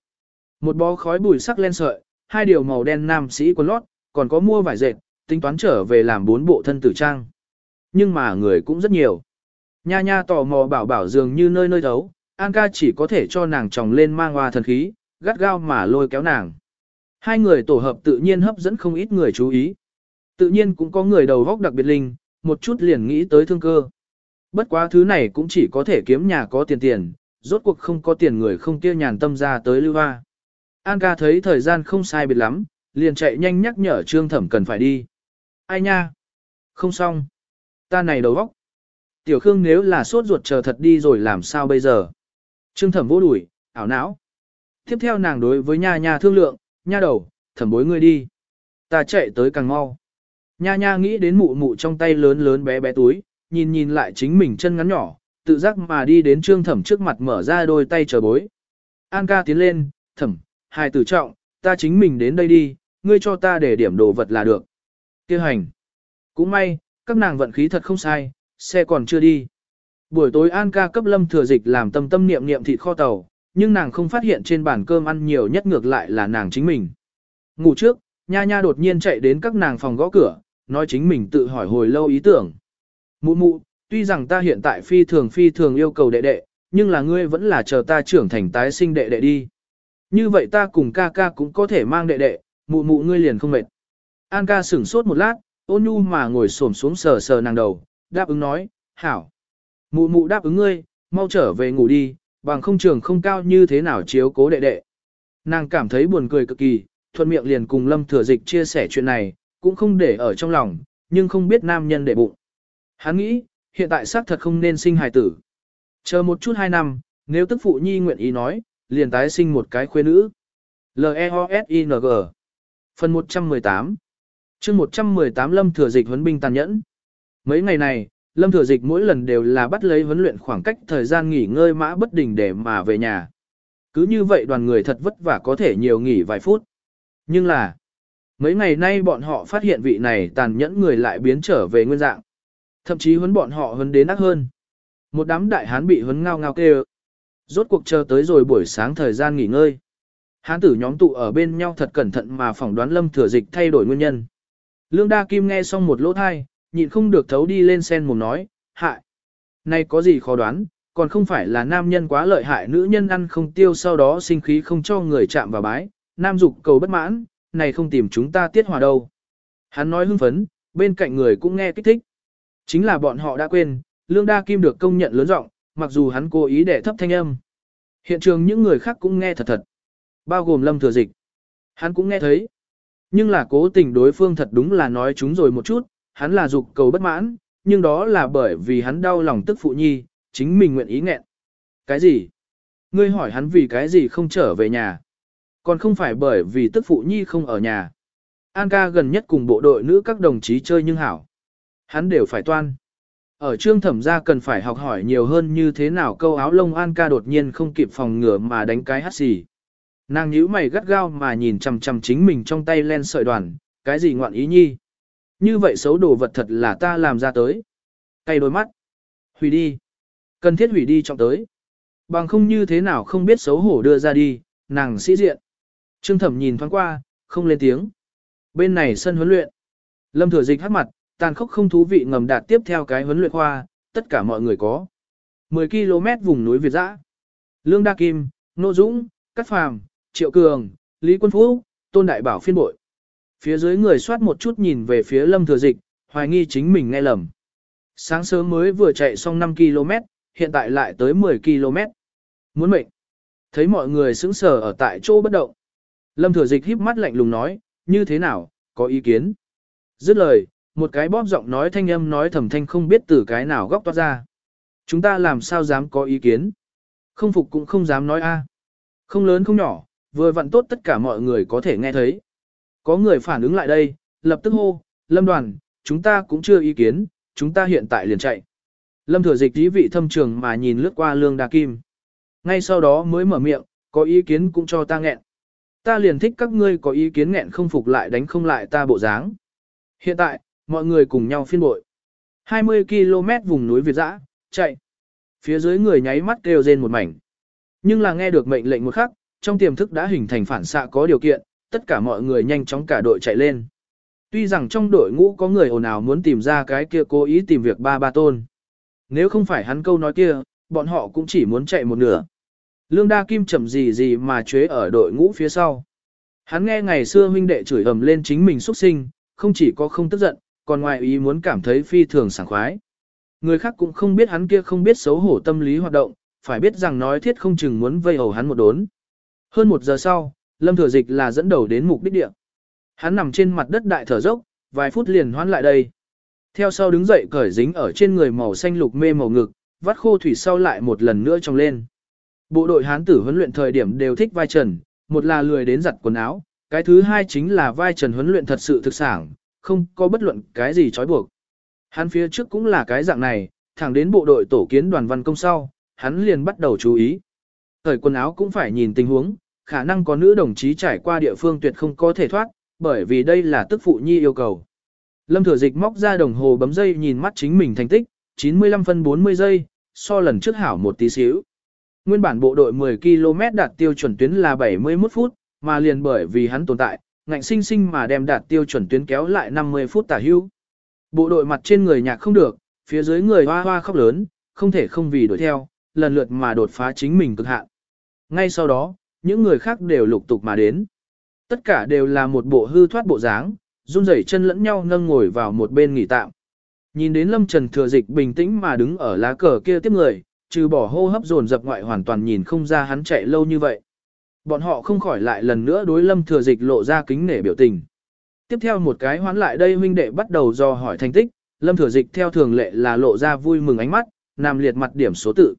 Một bó khói bùi sắc len sợi, hai điều màu đen nam sĩ quần lót, còn có mua vải dệt, tính toán trở về làm bốn bộ thân tử trang. Nhưng mà người cũng rất nhiều. Nha nha tò mò bảo bảo dường như nơi nơi thấu, An ca chỉ có thể cho nàng tròng lên mang hoa thần khí, gắt gao mà lôi kéo nàng. Hai người tổ hợp tự nhiên hấp dẫn không ít người chú ý. Tự nhiên cũng có người đầu góc đặc biệt linh, một chút liền nghĩ tới thương cơ. Bất quá thứ này cũng chỉ có thể kiếm nhà có tiền tiền, rốt cuộc không có tiền người không kia nhàn tâm ra tới lưu hoa. An ca thấy thời gian không sai biệt lắm, liền chạy nhanh nhắc nhở trương thẩm cần phải đi. Ai nha? Không xong. Ta này đầu góc. Tiểu Khương nếu là sốt ruột chờ thật đi rồi làm sao bây giờ? Trương thẩm vô đuổi, ảo não. Tiếp theo nàng đối với nha nha thương lượng, nha đầu, thẩm bối ngươi đi. Ta chạy tới càng mau. Nha nha nghĩ đến mụ mụ trong tay lớn lớn bé bé túi, nhìn nhìn lại chính mình chân ngắn nhỏ, tự giác mà đi đến trương thẩm trước mặt mở ra đôi tay chờ bối. An ca tiến lên, thẩm, hài tử trọng, ta chính mình đến đây đi, ngươi cho ta để điểm đồ vật là được. Kêu hành. Cũng may, các nàng vận khí thật không sai, xe còn chưa đi. Buổi tối An ca cấp lâm thừa dịch làm tâm tâm niệm niệm thịt kho tàu, nhưng nàng không phát hiện trên bàn cơm ăn nhiều nhất ngược lại là nàng chính mình. Ngủ trước, nha nha đột nhiên chạy đến các nàng phòng gõ cửa, nói chính mình tự hỏi hồi lâu ý tưởng. Mụ mụ, tuy rằng ta hiện tại phi thường phi thường yêu cầu đệ đệ, nhưng là ngươi vẫn là chờ ta trưởng thành tái sinh đệ đệ đi. Như vậy ta cùng ca ca cũng có thể mang đệ đệ, mụ mụ ngươi liền không mệt. An ca sửng sốt một lát, ôn nhu mà ngồi xổm xuống sờ sờ nàng đầu, đáp ứng nói, hảo. Mụ mụ đáp ứng ngươi, mau trở về ngủ đi, bằng không trường không cao như thế nào chiếu cố đệ đệ. Nàng cảm thấy buồn cười cực kỳ, thuận miệng liền cùng Lâm Thừa Dịch chia sẻ chuyện này, cũng không để ở trong lòng, nhưng không biết nam nhân đệ bụng. Hắn nghĩ, hiện tại xác thật không nên sinh hài tử. Chờ một chút hai năm, nếu tức phụ nhi nguyện ý nói, liền tái sinh một cái khuê nữ. L-E-O-S-I-N-G Phần 118 chương 118 Lâm Thừa Dịch huấn binh tàn nhẫn. Mấy ngày này, Lâm Thừa Dịch mỗi lần đều là bắt lấy huấn luyện khoảng cách thời gian nghỉ ngơi mã bất đình để mà về nhà. Cứ như vậy đoàn người thật vất vả có thể nhiều nghỉ vài phút. Nhưng là, mấy ngày nay bọn họ phát hiện vị này tàn nhẫn người lại biến trở về nguyên dạng. Thậm chí huấn bọn họ huấn đến ác hơn. Một đám đại hán bị huấn ngao ngao kêu. Rốt cuộc chờ tới rồi buổi sáng thời gian nghỉ ngơi. Hán tử nhóm tụ ở bên nhau thật cẩn thận mà phỏng đoán lâm thừa dịch thay đổi nguyên nhân. Lương Đa Kim nghe xong một lỗ thai, nhịn không được thấu đi lên sen mồm nói, hại. Này có gì khó đoán, còn không phải là nam nhân quá lợi hại nữ nhân ăn không tiêu sau đó sinh khí không cho người chạm vào bái, nam dục cầu bất mãn, này không tìm chúng ta tiết hòa đâu. Hắn nói hưng phấn, bên cạnh người cũng nghe kích thích. Chính là bọn họ đã quên, Lương Đa Kim được công nhận lớn rộng, mặc dù hắn cố ý để thấp thanh âm. Hiện trường những người khác cũng nghe thật thật. Bao gồm Lâm Thừa Dịch. Hắn cũng nghe thấy. Nhưng là cố tình đối phương thật đúng là nói chúng rồi một chút, hắn là dục cầu bất mãn, nhưng đó là bởi vì hắn đau lòng tức phụ nhi, chính mình nguyện ý nghẹn. Cái gì? Ngươi hỏi hắn vì cái gì không trở về nhà? Còn không phải bởi vì tức phụ nhi không ở nhà. An ca gần nhất cùng bộ đội nữ các đồng chí chơi nhưng hảo. Hắn đều phải toan. Ở trương thẩm gia cần phải học hỏi nhiều hơn như thế nào câu áo lông An ca đột nhiên không kịp phòng ngừa mà đánh cái hát xì. Nàng nhíu mày gắt gao mà nhìn chằm chằm chính mình trong tay len sợi đoàn, cái gì ngoạn ý nhi. Như vậy xấu đồ vật thật là ta làm ra tới. cay đôi mắt. Hủy đi. Cần thiết hủy đi trọng tới. Bằng không như thế nào không biết xấu hổ đưa ra đi, nàng sĩ diện. Trương thẩm nhìn thoáng qua, không lên tiếng. Bên này sân huấn luyện. Lâm thừa dịch hát mặt, tàn khốc không thú vị ngầm đạt tiếp theo cái huấn luyện khoa, tất cả mọi người có. 10 km vùng núi Việt Dã. Lương Đa Kim, Nô Dũng, Cát Phàm, Triệu Cường, Lý Quân Phú, Tôn Đại Bảo phiên bội. Phía dưới người soát một chút nhìn về phía Lâm Thừa Dịch, hoài nghi chính mình nghe lầm. Sáng sớm mới vừa chạy xong 5 km, hiện tại lại tới 10 km. Muốn mệnh. Thấy mọi người sững sờ ở tại chỗ bất động. Lâm Thừa Dịch híp mắt lạnh lùng nói, như thế nào, có ý kiến. Dứt lời, một cái bóp giọng nói thanh âm nói thầm thanh không biết từ cái nào góc toát ra. Chúng ta làm sao dám có ý kiến. Không phục cũng không dám nói a. Không lớn không nhỏ, vừa vặn tốt tất cả mọi người có thể nghe thấy. Có người phản ứng lại đây, lập tức hô, Lâm đoàn, chúng ta cũng chưa ý kiến, chúng ta hiện tại liền chạy. Lâm thừa dịch ý vị thâm trường mà nhìn lướt qua lương đa kim. Ngay sau đó mới mở miệng, có ý kiến cũng cho ta nghẹn. Ta liền thích các ngươi có ý kiến nghẹn không phục lại đánh không lại ta bộ dáng. Hiện tại, mọi người cùng nhau phiên bội. 20 km vùng núi Việt Dã, chạy. Phía dưới người nháy mắt kêu rên một mảnh. Nhưng là nghe được mệnh lệnh một khắc, trong tiềm thức đã hình thành phản xạ có điều kiện, tất cả mọi người nhanh chóng cả đội chạy lên. Tuy rằng trong đội ngũ có người ồn ào muốn tìm ra cái kia cố ý tìm việc ba ba tôn. Nếu không phải hắn câu nói kia, bọn họ cũng chỉ muốn chạy một nửa. Lương Đa Kim chậm gì gì mà chế ở đội ngũ phía sau. Hắn nghe ngày xưa huynh đệ chửi ầm lên chính mình xuất sinh, không chỉ có không tức giận, còn ngoài ý muốn cảm thấy phi thường sảng khoái. Người khác cũng không biết hắn kia không biết xấu hổ tâm lý hoạt động, phải biết rằng nói thiết không chừng muốn vây hầu hắn một đốn. Hơn một giờ sau, Lâm Thừa Dịch là dẫn đầu đến mục đích địa. Hắn nằm trên mặt đất đại thở dốc, vài phút liền hoán lại đây. Theo sau đứng dậy cởi dính ở trên người màu xanh lục mê màu ngực, vắt khô thủy sau lại một lần nữa trong lên. Bộ đội hán tử huấn luyện thời điểm đều thích vai trần, một là lười đến giặt quần áo, cái thứ hai chính là vai trần huấn luyện thật sự thực sản, không có bất luận cái gì trói buộc. Hắn phía trước cũng là cái dạng này, thẳng đến bộ đội tổ kiến đoàn văn công sau, hắn liền bắt đầu chú ý. Thời quần áo cũng phải nhìn tình huống, khả năng có nữ đồng chí trải qua địa phương tuyệt không có thể thoát, bởi vì đây là tức phụ nhi yêu cầu. Lâm Thừa Dịch móc ra đồng hồ bấm dây nhìn mắt chính mình thành tích, 95 phân 40 giây, so lần trước hảo một tí xíu. Nguyên bản bộ đội 10 km đạt tiêu chuẩn tuyến là 71 phút, mà liền bởi vì hắn tồn tại, ngạnh sinh sinh mà đem đạt tiêu chuẩn tuyến kéo lại 50 phút tả hưu. Bộ đội mặt trên người nhạc không được, phía dưới người hoa hoa khóc lớn, không thể không vì đuổi theo, lần lượt mà đột phá chính mình cực hạn. Ngay sau đó, những người khác đều lục tục mà đến. Tất cả đều là một bộ hư thoát bộ dáng, run rẩy chân lẫn nhau nâng ngồi vào một bên nghỉ tạm. Nhìn đến Lâm Trần thừa dịch bình tĩnh mà đứng ở lá cờ kia tiếp người, trừ bỏ hô hấp dồn dập ngoại hoàn toàn nhìn không ra hắn chạy lâu như vậy. Bọn họ không khỏi lại lần nữa đối Lâm thừa dịch lộ ra kính nể biểu tình. Tiếp theo một cái hoán lại đây huynh đệ bắt đầu do hỏi thành tích, Lâm thừa dịch theo thường lệ là lộ ra vui mừng ánh mắt, nam liệt mặt điểm số tự.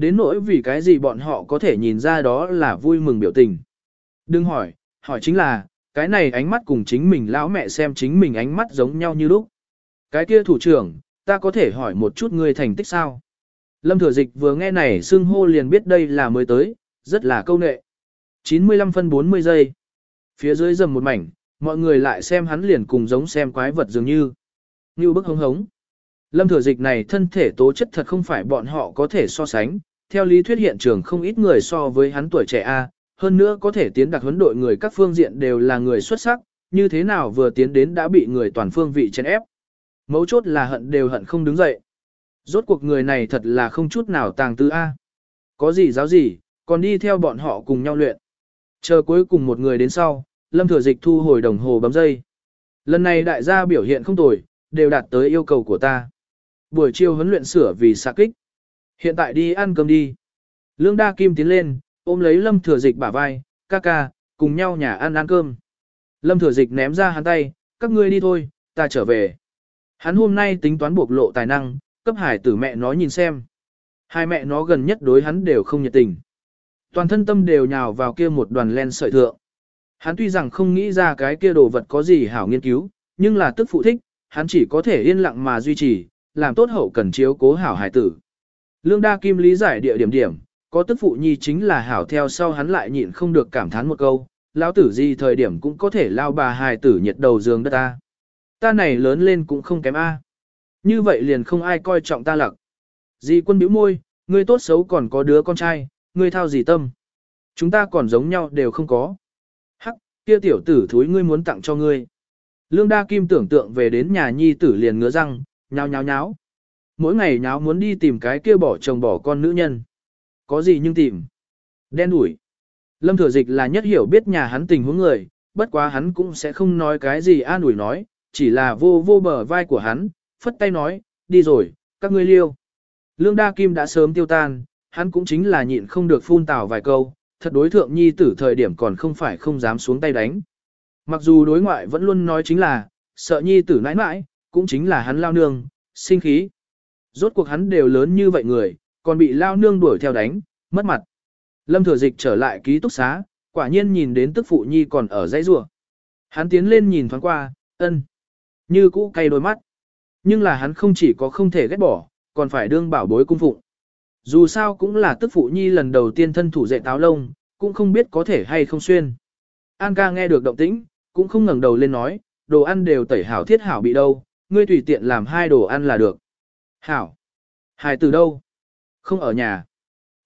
Đến nỗi vì cái gì bọn họ có thể nhìn ra đó là vui mừng biểu tình. Đừng hỏi, hỏi chính là, cái này ánh mắt cùng chính mình lão mẹ xem chính mình ánh mắt giống nhau như lúc. Cái kia thủ trưởng, ta có thể hỏi một chút ngươi thành tích sao? Lâm Thừa Dịch vừa nghe này xưng hô liền biết đây là mới tới, rất là câu nệ. 95 phân 40 giây. Phía dưới dầm một mảnh, mọi người lại xem hắn liền cùng giống xem quái vật dường như. Như bức hống hống. Lâm Thừa Dịch này thân thể tố chất thật không phải bọn họ có thể so sánh, theo lý thuyết hiện trường không ít người so với hắn tuổi trẻ A, hơn nữa có thể tiến đặc huấn đội người các phương diện đều là người xuất sắc, như thế nào vừa tiến đến đã bị người toàn phương vị chèn ép. Mấu chốt là hận đều hận không đứng dậy. Rốt cuộc người này thật là không chút nào tàng tư A. Có gì giáo gì, còn đi theo bọn họ cùng nhau luyện. Chờ cuối cùng một người đến sau, Lâm Thừa Dịch thu hồi đồng hồ bấm dây. Lần này đại gia biểu hiện không tồi, đều đạt tới yêu cầu của ta. Buổi chiều huấn luyện sửa vì xạ kích. Hiện tại đi ăn cơm đi. Lương Đa Kim tiến lên, ôm lấy Lâm Thừa Dịch bả vai, ca ca, cùng nhau nhà ăn ăn cơm. Lâm Thừa Dịch ném ra hắn tay, các ngươi đi thôi, ta trở về. Hắn hôm nay tính toán bộc lộ tài năng, cấp hải tử mẹ nó nhìn xem. Hai mẹ nó gần nhất đối hắn đều không nhiệt tình. Toàn thân tâm đều nhào vào kia một đoàn len sợi thượng. Hắn tuy rằng không nghĩ ra cái kia đồ vật có gì hảo nghiên cứu, nhưng là tức phụ thích, hắn chỉ có thể yên lặng mà duy trì, làm tốt hậu cần chiếu cố hảo hải tử. Lương Đa Kim lý giải địa điểm điểm, có tức phụ nhi chính là hảo theo sau hắn lại nhịn không được cảm thán một câu, lão tử gì thời điểm cũng có thể lao bà hài tử nhiệt đầu giường đất ta. Ta này lớn lên cũng không kém A. Như vậy liền không ai coi trọng ta lặc. Di quân bĩu môi, ngươi tốt xấu còn có đứa con trai, ngươi thao gì tâm. Chúng ta còn giống nhau đều không có. Hắc, kia tiểu tử thúi ngươi muốn tặng cho ngươi. Lương Đa Kim tưởng tượng về đến nhà nhi tử liền ngứa răng, nháo nháo nháo. Mỗi ngày nháo muốn đi tìm cái kia bỏ chồng bỏ con nữ nhân. Có gì nhưng tìm. Đen đủi. Lâm Thừa Dịch là nhất hiểu biết nhà hắn tình huống người, bất quá hắn cũng sẽ không nói cái gì an ủi nói, chỉ là vô vô bờ vai của hắn, phất tay nói, đi rồi, các ngươi liêu. Lương Đa Kim đã sớm tiêu tan, hắn cũng chính là nhịn không được phun tào vài câu, thật đối thượng nhi tử thời điểm còn không phải không dám xuống tay đánh. Mặc dù đối ngoại vẫn luôn nói chính là, sợ nhi tử nãi nãi, cũng chính là hắn lao nương, sinh khí. Rốt cuộc hắn đều lớn như vậy người, còn bị lao nương đuổi theo đánh, mất mặt. Lâm thừa dịch trở lại ký túc xá, quả nhiên nhìn đến tức phụ nhi còn ở dãy rùa. Hắn tiến lên nhìn thoáng qua, ân, như cũ cay đôi mắt. Nhưng là hắn không chỉ có không thể ghét bỏ, còn phải đương bảo bối cung phụng. Dù sao cũng là tức phụ nhi lần đầu tiên thân thủ dạy táo lông, cũng không biết có thể hay không xuyên. An ca nghe được động tĩnh, cũng không ngẩng đầu lên nói, đồ ăn đều tẩy hảo thiết hảo bị đâu, ngươi tùy tiện làm hai đồ ăn là được. Hảo. Hải từ đâu? Không ở nhà.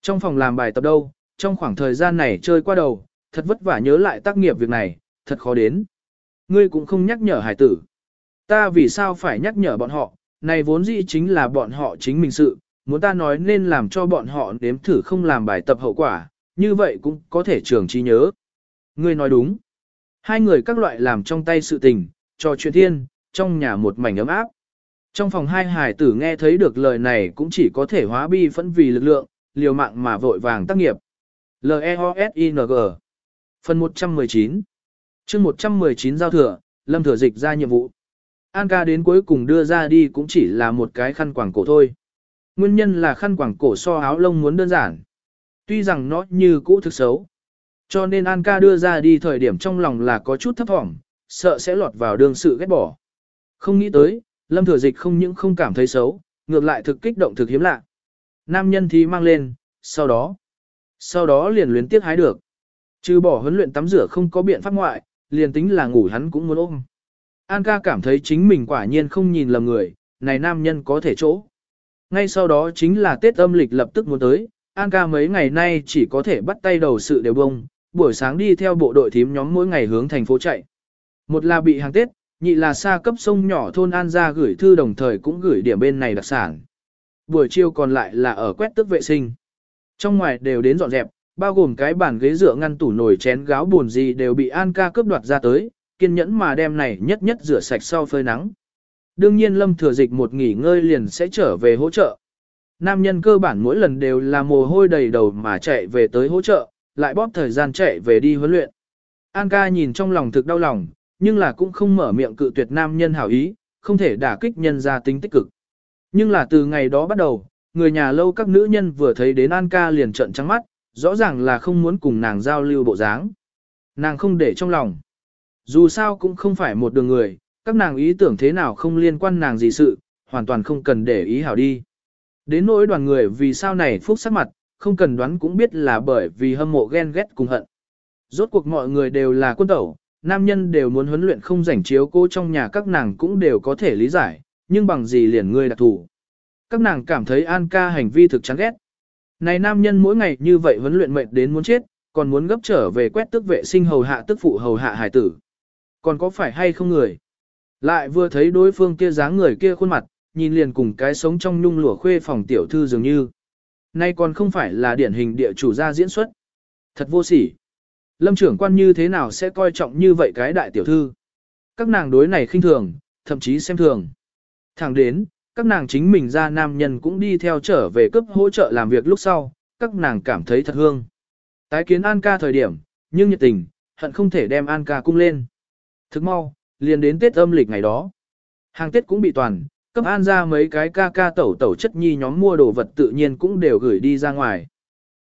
Trong phòng làm bài tập đâu, trong khoảng thời gian này chơi qua đầu, thật vất vả nhớ lại tác nghiệp việc này, thật khó đến. Ngươi cũng không nhắc nhở hải tử. Ta vì sao phải nhắc nhở bọn họ, này vốn dĩ chính là bọn họ chính mình sự, muốn ta nói nên làm cho bọn họ nếm thử không làm bài tập hậu quả, như vậy cũng có thể trường trí nhớ. Ngươi nói đúng. Hai người các loại làm trong tay sự tình, trò chuyện thiên, trong nhà một mảnh ấm áp. Trong phòng hai hải tử nghe thấy được lời này cũng chỉ có thể hóa bi phẫn vì lực lượng, liều mạng mà vội vàng tác nghiệp. L-E-O-S-I-N-G Phần 119 chương 119 giao thừa, Lâm Thừa Dịch ra nhiệm vụ. An ca đến cuối cùng đưa ra đi cũng chỉ là một cái khăn quảng cổ thôi. Nguyên nhân là khăn quảng cổ so áo lông muốn đơn giản. Tuy rằng nó như cũ thực xấu. Cho nên An ca đưa ra đi thời điểm trong lòng là có chút thấp thỏm, sợ sẽ lọt vào đường sự ghét bỏ. Không nghĩ tới, Lâm Thừa Dịch không những không cảm thấy xấu, ngược lại thực kích động thực hiếm lạ. Nam nhân thì mang lên, sau đó, sau đó liền luyến tiếc hái được. Trừ bỏ huấn luyện tắm rửa không có biện pháp ngoại, liền tính là ngủ hắn cũng muốn ôm. An ca cảm thấy chính mình quả nhiên không nhìn lầm người, này nam nhân có thể chỗ. Ngay sau đó chính là Tết âm lịch lập tức muốn tới, An ca mấy ngày nay chỉ có thể bắt tay đầu sự đều bông, buổi sáng đi theo bộ đội thím nhóm mỗi ngày hướng thành phố chạy. Một là bị hàng Tết, nhị là xa cấp sông nhỏ thôn An ra gửi thư đồng thời cũng gửi điểm bên này đặc sản. Buổi chiều còn lại là ở quét tức vệ sinh. Trong ngoài đều đến dọn dẹp, bao gồm cái bàn ghế dựa ngăn tủ nồi chén gáo buồn gì đều bị An ca cướp đoạt ra tới, kiên nhẫn mà đem này nhất nhất rửa sạch sau phơi nắng. Đương nhiên Lâm Thừa Dịch một nghỉ ngơi liền sẽ trở về hỗ trợ. Nam nhân cơ bản mỗi lần đều là mồ hôi đầy đầu mà chạy về tới hỗ trợ, lại bóp thời gian chạy về đi huấn luyện. An ca nhìn trong lòng thực đau lòng, nhưng là cũng không mở miệng cự tuyệt nam nhân hảo ý, không thể đả kích nhân ra tính tích cực. Nhưng là từ ngày đó bắt đầu, người nhà lâu các nữ nhân vừa thấy đến An ca liền trợn trắng mắt, rõ ràng là không muốn cùng nàng giao lưu bộ dáng. Nàng không để trong lòng. Dù sao cũng không phải một đường người, các nàng ý tưởng thế nào không liên quan nàng gì sự, hoàn toàn không cần để ý hảo đi. Đến nỗi đoàn người vì sao này phúc sắc mặt, không cần đoán cũng biết là bởi vì hâm mộ ghen ghét cùng hận. Rốt cuộc mọi người đều là quân tẩu, nam nhân đều muốn huấn luyện không rảnh chiếu cô trong nhà các nàng cũng đều có thể lý giải, nhưng bằng gì liền ngươi đặc thủ. Các nàng cảm thấy An ca hành vi thực chán ghét. Này nam nhân mỗi ngày như vậy huấn luyện mệt đến muốn chết, còn muốn gấp trở về quét tức vệ sinh hầu hạ tức phụ hầu hạ hải tử. Còn có phải hay không người? Lại vừa thấy đối phương kia dáng người kia khuôn mặt, nhìn liền cùng cái sống trong nhung lụa khuê phòng tiểu thư dường như. Nay còn không phải là điển hình địa chủ gia diễn xuất. Thật vô sỉ. Lâm trưởng quan như thế nào sẽ coi trọng như vậy cái đại tiểu thư? Các nàng đối này khinh thường, thậm chí xem thường. Thẳng đến, các nàng chính mình ra nam nhân cũng đi theo trở về cấp hỗ trợ làm việc lúc sau, các nàng cảm thấy thật hương. Tái kiến An ca thời điểm, nhưng nhiệt tình, hận không thể đem An ca cung lên. Thức mau, liền đến Tết âm lịch ngày đó. Hàng Tết cũng bị toàn, cấp An ra mấy cái ca ca tẩu tẩu chất nhi nhóm mua đồ vật tự nhiên cũng đều gửi đi ra ngoài.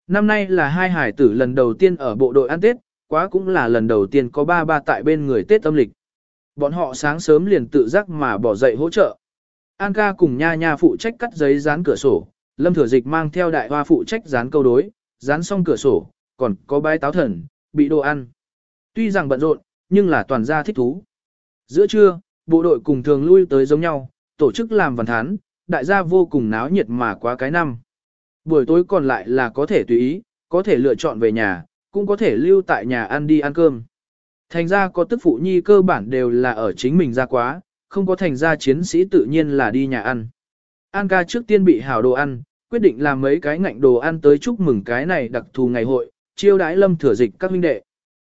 Năm nay là hai hải tử lần đầu tiên ở bộ đội ăn Tết, quá cũng là lần đầu tiên có ba ba tại bên người Tết âm lịch. Bọn họ sáng sớm liền tự giác mà bỏ dậy hỗ trợ. An ca cùng nha nha phụ trách cắt giấy dán cửa sổ, lâm thừa dịch mang theo đại hoa phụ trách dán câu đối, dán xong cửa sổ, còn có bái táo thần, bị đồ ăn. Tuy rằng bận rộn, nhưng là toàn gia thích thú. Giữa trưa, bộ đội cùng thường lui tới giống nhau, tổ chức làm văn thán, đại gia vô cùng náo nhiệt mà quá cái năm. Buổi tối còn lại là có thể tùy ý, có thể lựa chọn về nhà, cũng có thể lưu tại nhà ăn đi ăn cơm. Thành ra có tức phụ nhi cơ bản đều là ở chính mình ra quá, không có thành ra chiến sĩ tự nhiên là đi nhà ăn. An ca trước tiên bị hảo đồ ăn, quyết định làm mấy cái ngạnh đồ ăn tới chúc mừng cái này đặc thù ngày hội, chiêu đãi lâm thừa dịch các huynh đệ.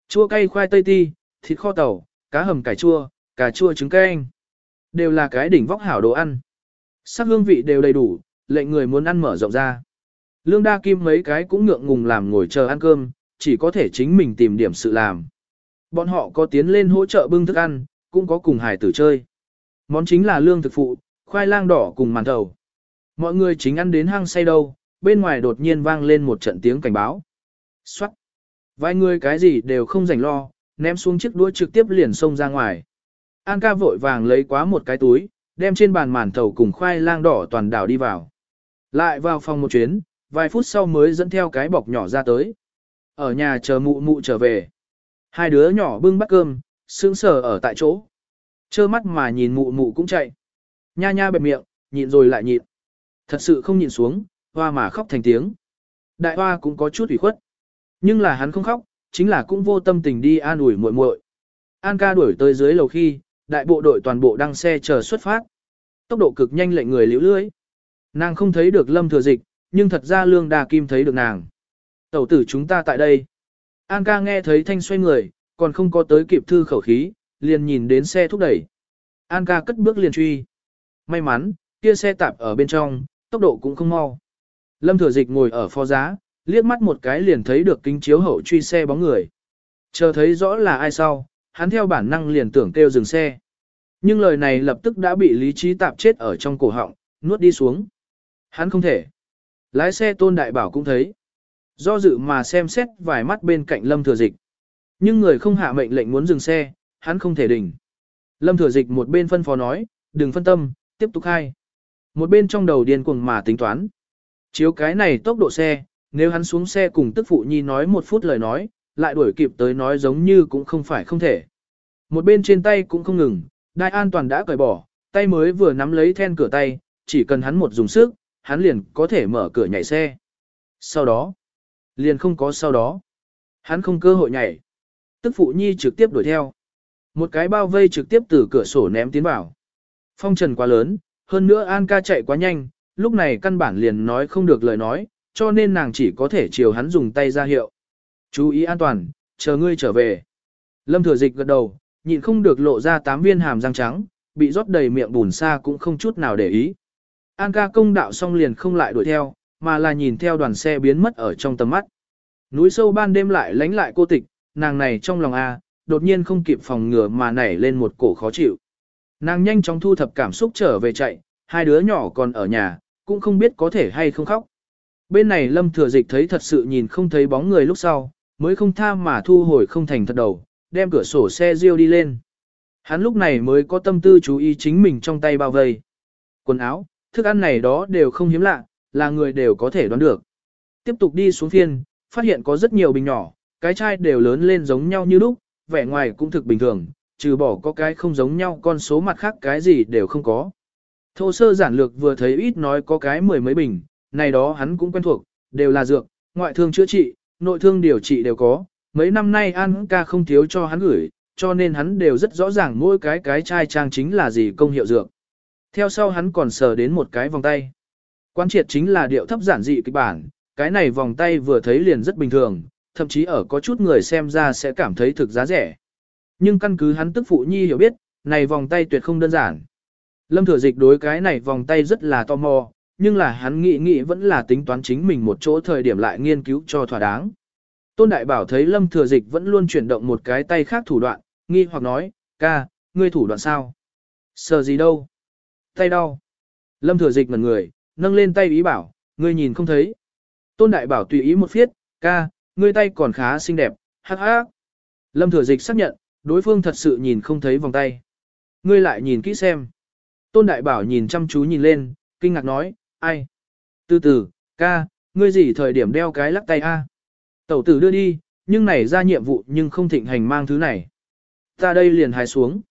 Chua cay khoai tây ti, thịt kho tàu, cá hầm cải chua, cà chua trứng canh. Đều là cái đỉnh vóc hảo đồ ăn. Sắc hương vị đều đầy đủ, lệnh người muốn ăn mở rộng ra. Lương đa kim mấy cái cũng ngượng ngùng làm ngồi chờ ăn cơm, chỉ có thể chính mình tìm điểm sự làm. Bọn họ có tiến lên hỗ trợ bưng thức ăn, cũng có cùng hải tử chơi. Món chính là lương thực phụ, khoai lang đỏ cùng màn thầu. Mọi người chính ăn đến hang say đâu, bên ngoài đột nhiên vang lên một trận tiếng cảnh báo. Xoát! Vài người cái gì đều không rảnh lo, ném xuống chiếc đũa trực tiếp liền xông ra ngoài. An ca vội vàng lấy quá một cái túi, đem trên bàn màn thầu cùng khoai lang đỏ toàn đảo đi vào. Lại vào phòng một chuyến, vài phút sau mới dẫn theo cái bọc nhỏ ra tới. Ở nhà chờ mụ mụ trở về. Hai đứa nhỏ bưng bát cơm, sững sờ ở tại chỗ. Chơ mắt mà nhìn mụ mụ cũng chạy. Nha nha bẹp miệng, nhịn rồi lại nhịn. Thật sự không nhịn xuống, hoa mà khóc thành tiếng. Đại hoa cũng có chút ủy khuất. Nhưng là hắn không khóc, chính là cũng vô tâm tình đi an ủi muội muội. An ca đuổi tới dưới lầu khi, đại bộ đội toàn bộ đăng xe chờ xuất phát. Tốc độ cực nhanh lệnh người liễu lưới. Nàng không thấy được lâm thừa dịch, nhưng thật ra lương đà kim thấy được nàng. Tẩu tử chúng ta tại đây. An ca nghe thấy thanh xoay người, còn không có tới kịp thư khẩu khí, liền nhìn đến xe thúc đẩy. An ca cất bước liền truy. May mắn, kia xe tạp ở bên trong, tốc độ cũng không mau. Lâm thừa dịch ngồi ở phó giá, liếc mắt một cái liền thấy được kính chiếu hậu truy xe bóng người. Chờ thấy rõ là ai sau, hắn theo bản năng liền tưởng kêu dừng xe. Nhưng lời này lập tức đã bị lý trí tạp chết ở trong cổ họng, nuốt đi xuống. Hắn không thể. Lái xe tôn đại bảo cũng thấy. Do dự mà xem xét vài mắt bên cạnh lâm thừa dịch. Nhưng người không hạ mệnh lệnh muốn dừng xe, hắn không thể đỉnh. Lâm thừa dịch một bên phân phó nói, đừng phân tâm, tiếp tục khai. Một bên trong đầu điên cuồng mà tính toán. Chiếu cái này tốc độ xe, nếu hắn xuống xe cùng tức phụ nhi nói một phút lời nói, lại đuổi kịp tới nói giống như cũng không phải không thể. Một bên trên tay cũng không ngừng, đai an toàn đã cởi bỏ, tay mới vừa nắm lấy then cửa tay, chỉ cần hắn một dùng sức, hắn liền có thể mở cửa nhảy xe. Sau đó, liền không có sau đó. Hắn không cơ hội nhảy. Tức phụ nhi trực tiếp đuổi theo. Một cái bao vây trực tiếp từ cửa sổ ném tiến vào. Phong trần quá lớn, hơn nữa An ca chạy quá nhanh, lúc này căn bản liền nói không được lời nói, cho nên nàng chỉ có thể chiều hắn dùng tay ra hiệu. Chú ý an toàn, chờ ngươi trở về. Lâm thừa dịch gật đầu, nhịn không được lộ ra tám viên hàm răng trắng, bị rót đầy miệng bùn xa cũng không chút nào để ý. An ca công đạo xong liền không lại đuổi theo, mà là nhìn theo đoàn xe biến mất ở trong tầm mắt. Núi sâu ban đêm lại lánh lại cô tịch, nàng này trong lòng A, đột nhiên không kịp phòng ngừa mà nảy lên một cổ khó chịu. Nàng nhanh chóng thu thập cảm xúc trở về chạy, hai đứa nhỏ còn ở nhà, cũng không biết có thể hay không khóc. Bên này lâm thừa dịch thấy thật sự nhìn không thấy bóng người lúc sau, mới không tha mà thu hồi không thành thật đầu, đem cửa sổ xe riêu đi lên. Hắn lúc này mới có tâm tư chú ý chính mình trong tay bao vây. Quần áo, thức ăn này đó đều không hiếm lạ, là người đều có thể đoán được. Tiếp tục đi xuống phiên, phát hiện có rất nhiều bình nhỏ, cái chai đều lớn lên giống nhau như lúc, vẻ ngoài cũng thực bình thường, trừ bỏ có cái không giống nhau con số mặt khác cái gì đều không có. Thô sơ giản lược vừa thấy ít nói có cái mười mấy bình, này đó hắn cũng quen thuộc, đều là dược, ngoại thương chữa trị, nội thương điều trị đều có, mấy năm nay An ca không thiếu cho hắn gửi, cho nên hắn đều rất rõ ràng mỗi cái cái chai trang chính là gì công hiệu dược. Theo sau hắn còn sờ đến một cái vòng tay. Quan triệt chính là điệu thấp giản dị kịch bản, cái này vòng tay vừa thấy liền rất bình thường, thậm chí ở có chút người xem ra sẽ cảm thấy thực giá rẻ. Nhưng căn cứ hắn tức phụ nhi hiểu biết, này vòng tay tuyệt không đơn giản. Lâm thừa dịch đối cái này vòng tay rất là tò mò, nhưng là hắn nghĩ nghĩ vẫn là tính toán chính mình một chỗ thời điểm lại nghiên cứu cho thỏa đáng. Tôn Đại Bảo thấy Lâm thừa dịch vẫn luôn chuyển động một cái tay khác thủ đoạn, nghi hoặc nói, ca, ngươi thủ đoạn sao? Sợ gì đâu? Tay đau. Lâm thừa dịch ngẩn người, nâng lên tay ý bảo, ngươi nhìn không thấy. Tôn Đại Bảo tùy ý một phiết, ca, ngươi tay còn khá xinh đẹp, hắc hắc. Lâm thừa dịch xác nhận, đối phương thật sự nhìn không thấy vòng tay. ngươi lại nhìn kỹ xem. Tôn Đại Bảo nhìn chăm chú nhìn lên, kinh ngạc nói, ai? Từ từ, ca, ngươi gì thời điểm đeo cái lắc tay a? Tẩu tử đưa đi, nhưng này ra nhiệm vụ nhưng không thịnh hành mang thứ này. Ta đây liền hài xuống.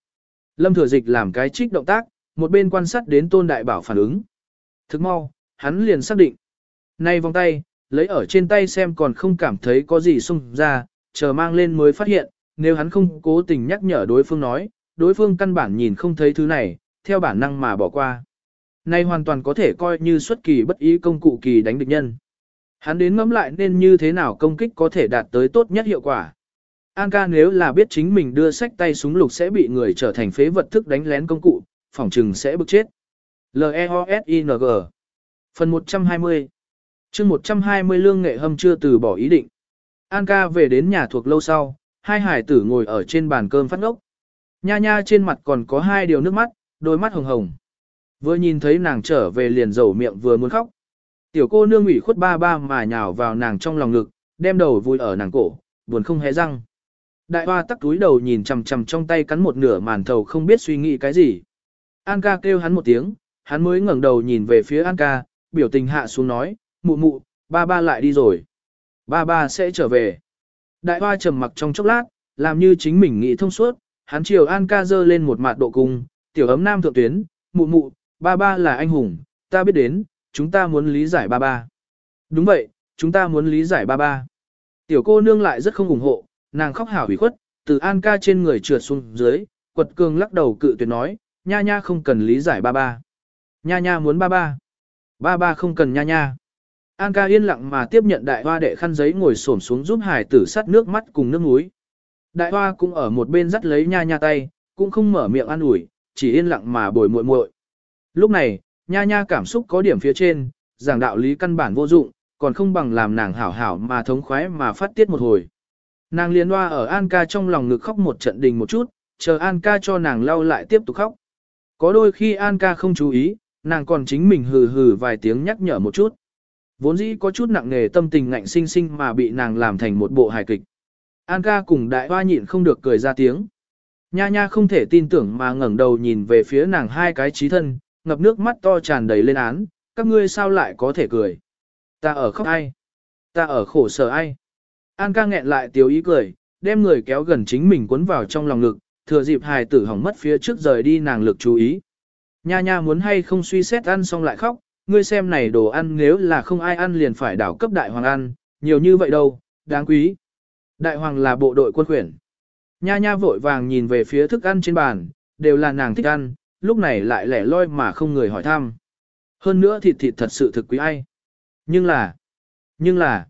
Lâm thừa dịch làm cái trích động tác, một bên quan sát đến tôn đại bảo phản ứng. Thức mau, hắn liền xác định. Nay vòng tay, lấy ở trên tay xem còn không cảm thấy có gì xung ra, chờ mang lên mới phát hiện, nếu hắn không cố tình nhắc nhở đối phương nói, đối phương căn bản nhìn không thấy thứ này, theo bản năng mà bỏ qua. Nay hoàn toàn có thể coi như xuất kỳ bất ý công cụ kỳ đánh địch nhân. Hắn đến ngẫm lại nên như thế nào công kích có thể đạt tới tốt nhất hiệu quả. An ca nếu là biết chính mình đưa sách tay súng lục sẽ bị người trở thành phế vật thức đánh lén công cụ, phỏng trừng sẽ bức chết. L-E-O-S-I-N-G Phần 120 chương 120 lương nghệ hâm chưa từ bỏ ý định. An ca về đến nhà thuộc lâu sau, hai hải tử ngồi ở trên bàn cơm phát ngốc. Nha nha trên mặt còn có hai điều nước mắt, đôi mắt hồng hồng. Vừa nhìn thấy nàng trở về liền dầu miệng vừa muốn khóc. Tiểu cô nương ủy khuất ba ba mà nhào vào nàng trong lòng ngực, đem đầu vui ở nàng cổ, buồn không hé răng. Đại hoa tắc túi đầu nhìn chằm chằm trong tay cắn một nửa màn thầu không biết suy nghĩ cái gì. An ca kêu hắn một tiếng, hắn mới ngẩng đầu nhìn về phía An ca, biểu tình hạ xuống nói, mụ mụ, ba ba lại đi rồi. Ba ba sẽ trở về. Đại hoa trầm mặc trong chốc lát, làm như chính mình nghĩ thông suốt, hắn chiều An ca dơ lên một mặt độ cung, tiểu ấm nam thượng tuyến, mụ mụ, ba ba là anh hùng, ta biết đến, chúng ta muốn lý giải ba ba. Đúng vậy, chúng ta muốn lý giải ba ba. Tiểu cô nương lại rất không ủng hộ, nàng khóc hảo hủy khuất, từ An ca trên người trượt xuống dưới, quật cường lắc đầu cự tuyệt nói, nha nha không cần lý giải ba ba. Nha nha muốn ba ba. Ba ba không cần nha nha. An ca yên lặng mà tiếp nhận đại hoa đệ khăn giấy ngồi xổm xuống giúp hải tử sắt nước mắt cùng nước muối. Đại hoa cũng ở một bên dắt lấy nha nha tay, cũng không mở miệng ăn ủi, chỉ yên lặng mà bồi muội muội. Lúc này, nha nha cảm xúc có điểm phía trên, giảng đạo lý căn bản vô dụng, còn không bằng làm nàng hảo hảo mà thống khoái mà phát tiết một hồi. Nàng liên hoa ở An ca trong lòng ngực khóc một trận đình một chút, chờ An ca cho nàng lau lại tiếp tục khóc. Có đôi khi An ca không chú ý, nàng còn chính mình hừ hừ vài tiếng nhắc nhở một chút. Vốn dĩ có chút nặng nề tâm tình ngạnh sinh sinh mà bị nàng làm thành một bộ hài kịch. An ca cùng đại hoa nhịn không được cười ra tiếng. Nha nha không thể tin tưởng mà ngẩng đầu nhìn về phía nàng hai cái trí thân, ngập nước mắt to tràn đầy lên án, các ngươi sao lại có thể cười. Ta ở khóc ai? Ta ở khổ sở ai? An ca nghẹn lại tiếu ý cười, đem người kéo gần chính mình cuốn vào trong lòng ngực, thừa dịp hài tử hỏng mất phía trước rời đi nàng lực chú ý. Nha nha muốn hay không suy xét ăn xong lại khóc, ngươi xem này đồ ăn nếu là không ai ăn liền phải đảo cấp đại hoàng ăn, nhiều như vậy đâu, đáng quý. Đại hoàng là bộ đội quân khuyển. Nha nha vội vàng nhìn về phía thức ăn trên bàn, đều là nàng thích ăn, lúc này lại lẻ loi mà không người hỏi thăm. Hơn nữa thịt thịt thật sự thực quý ai. Nhưng là, nhưng là,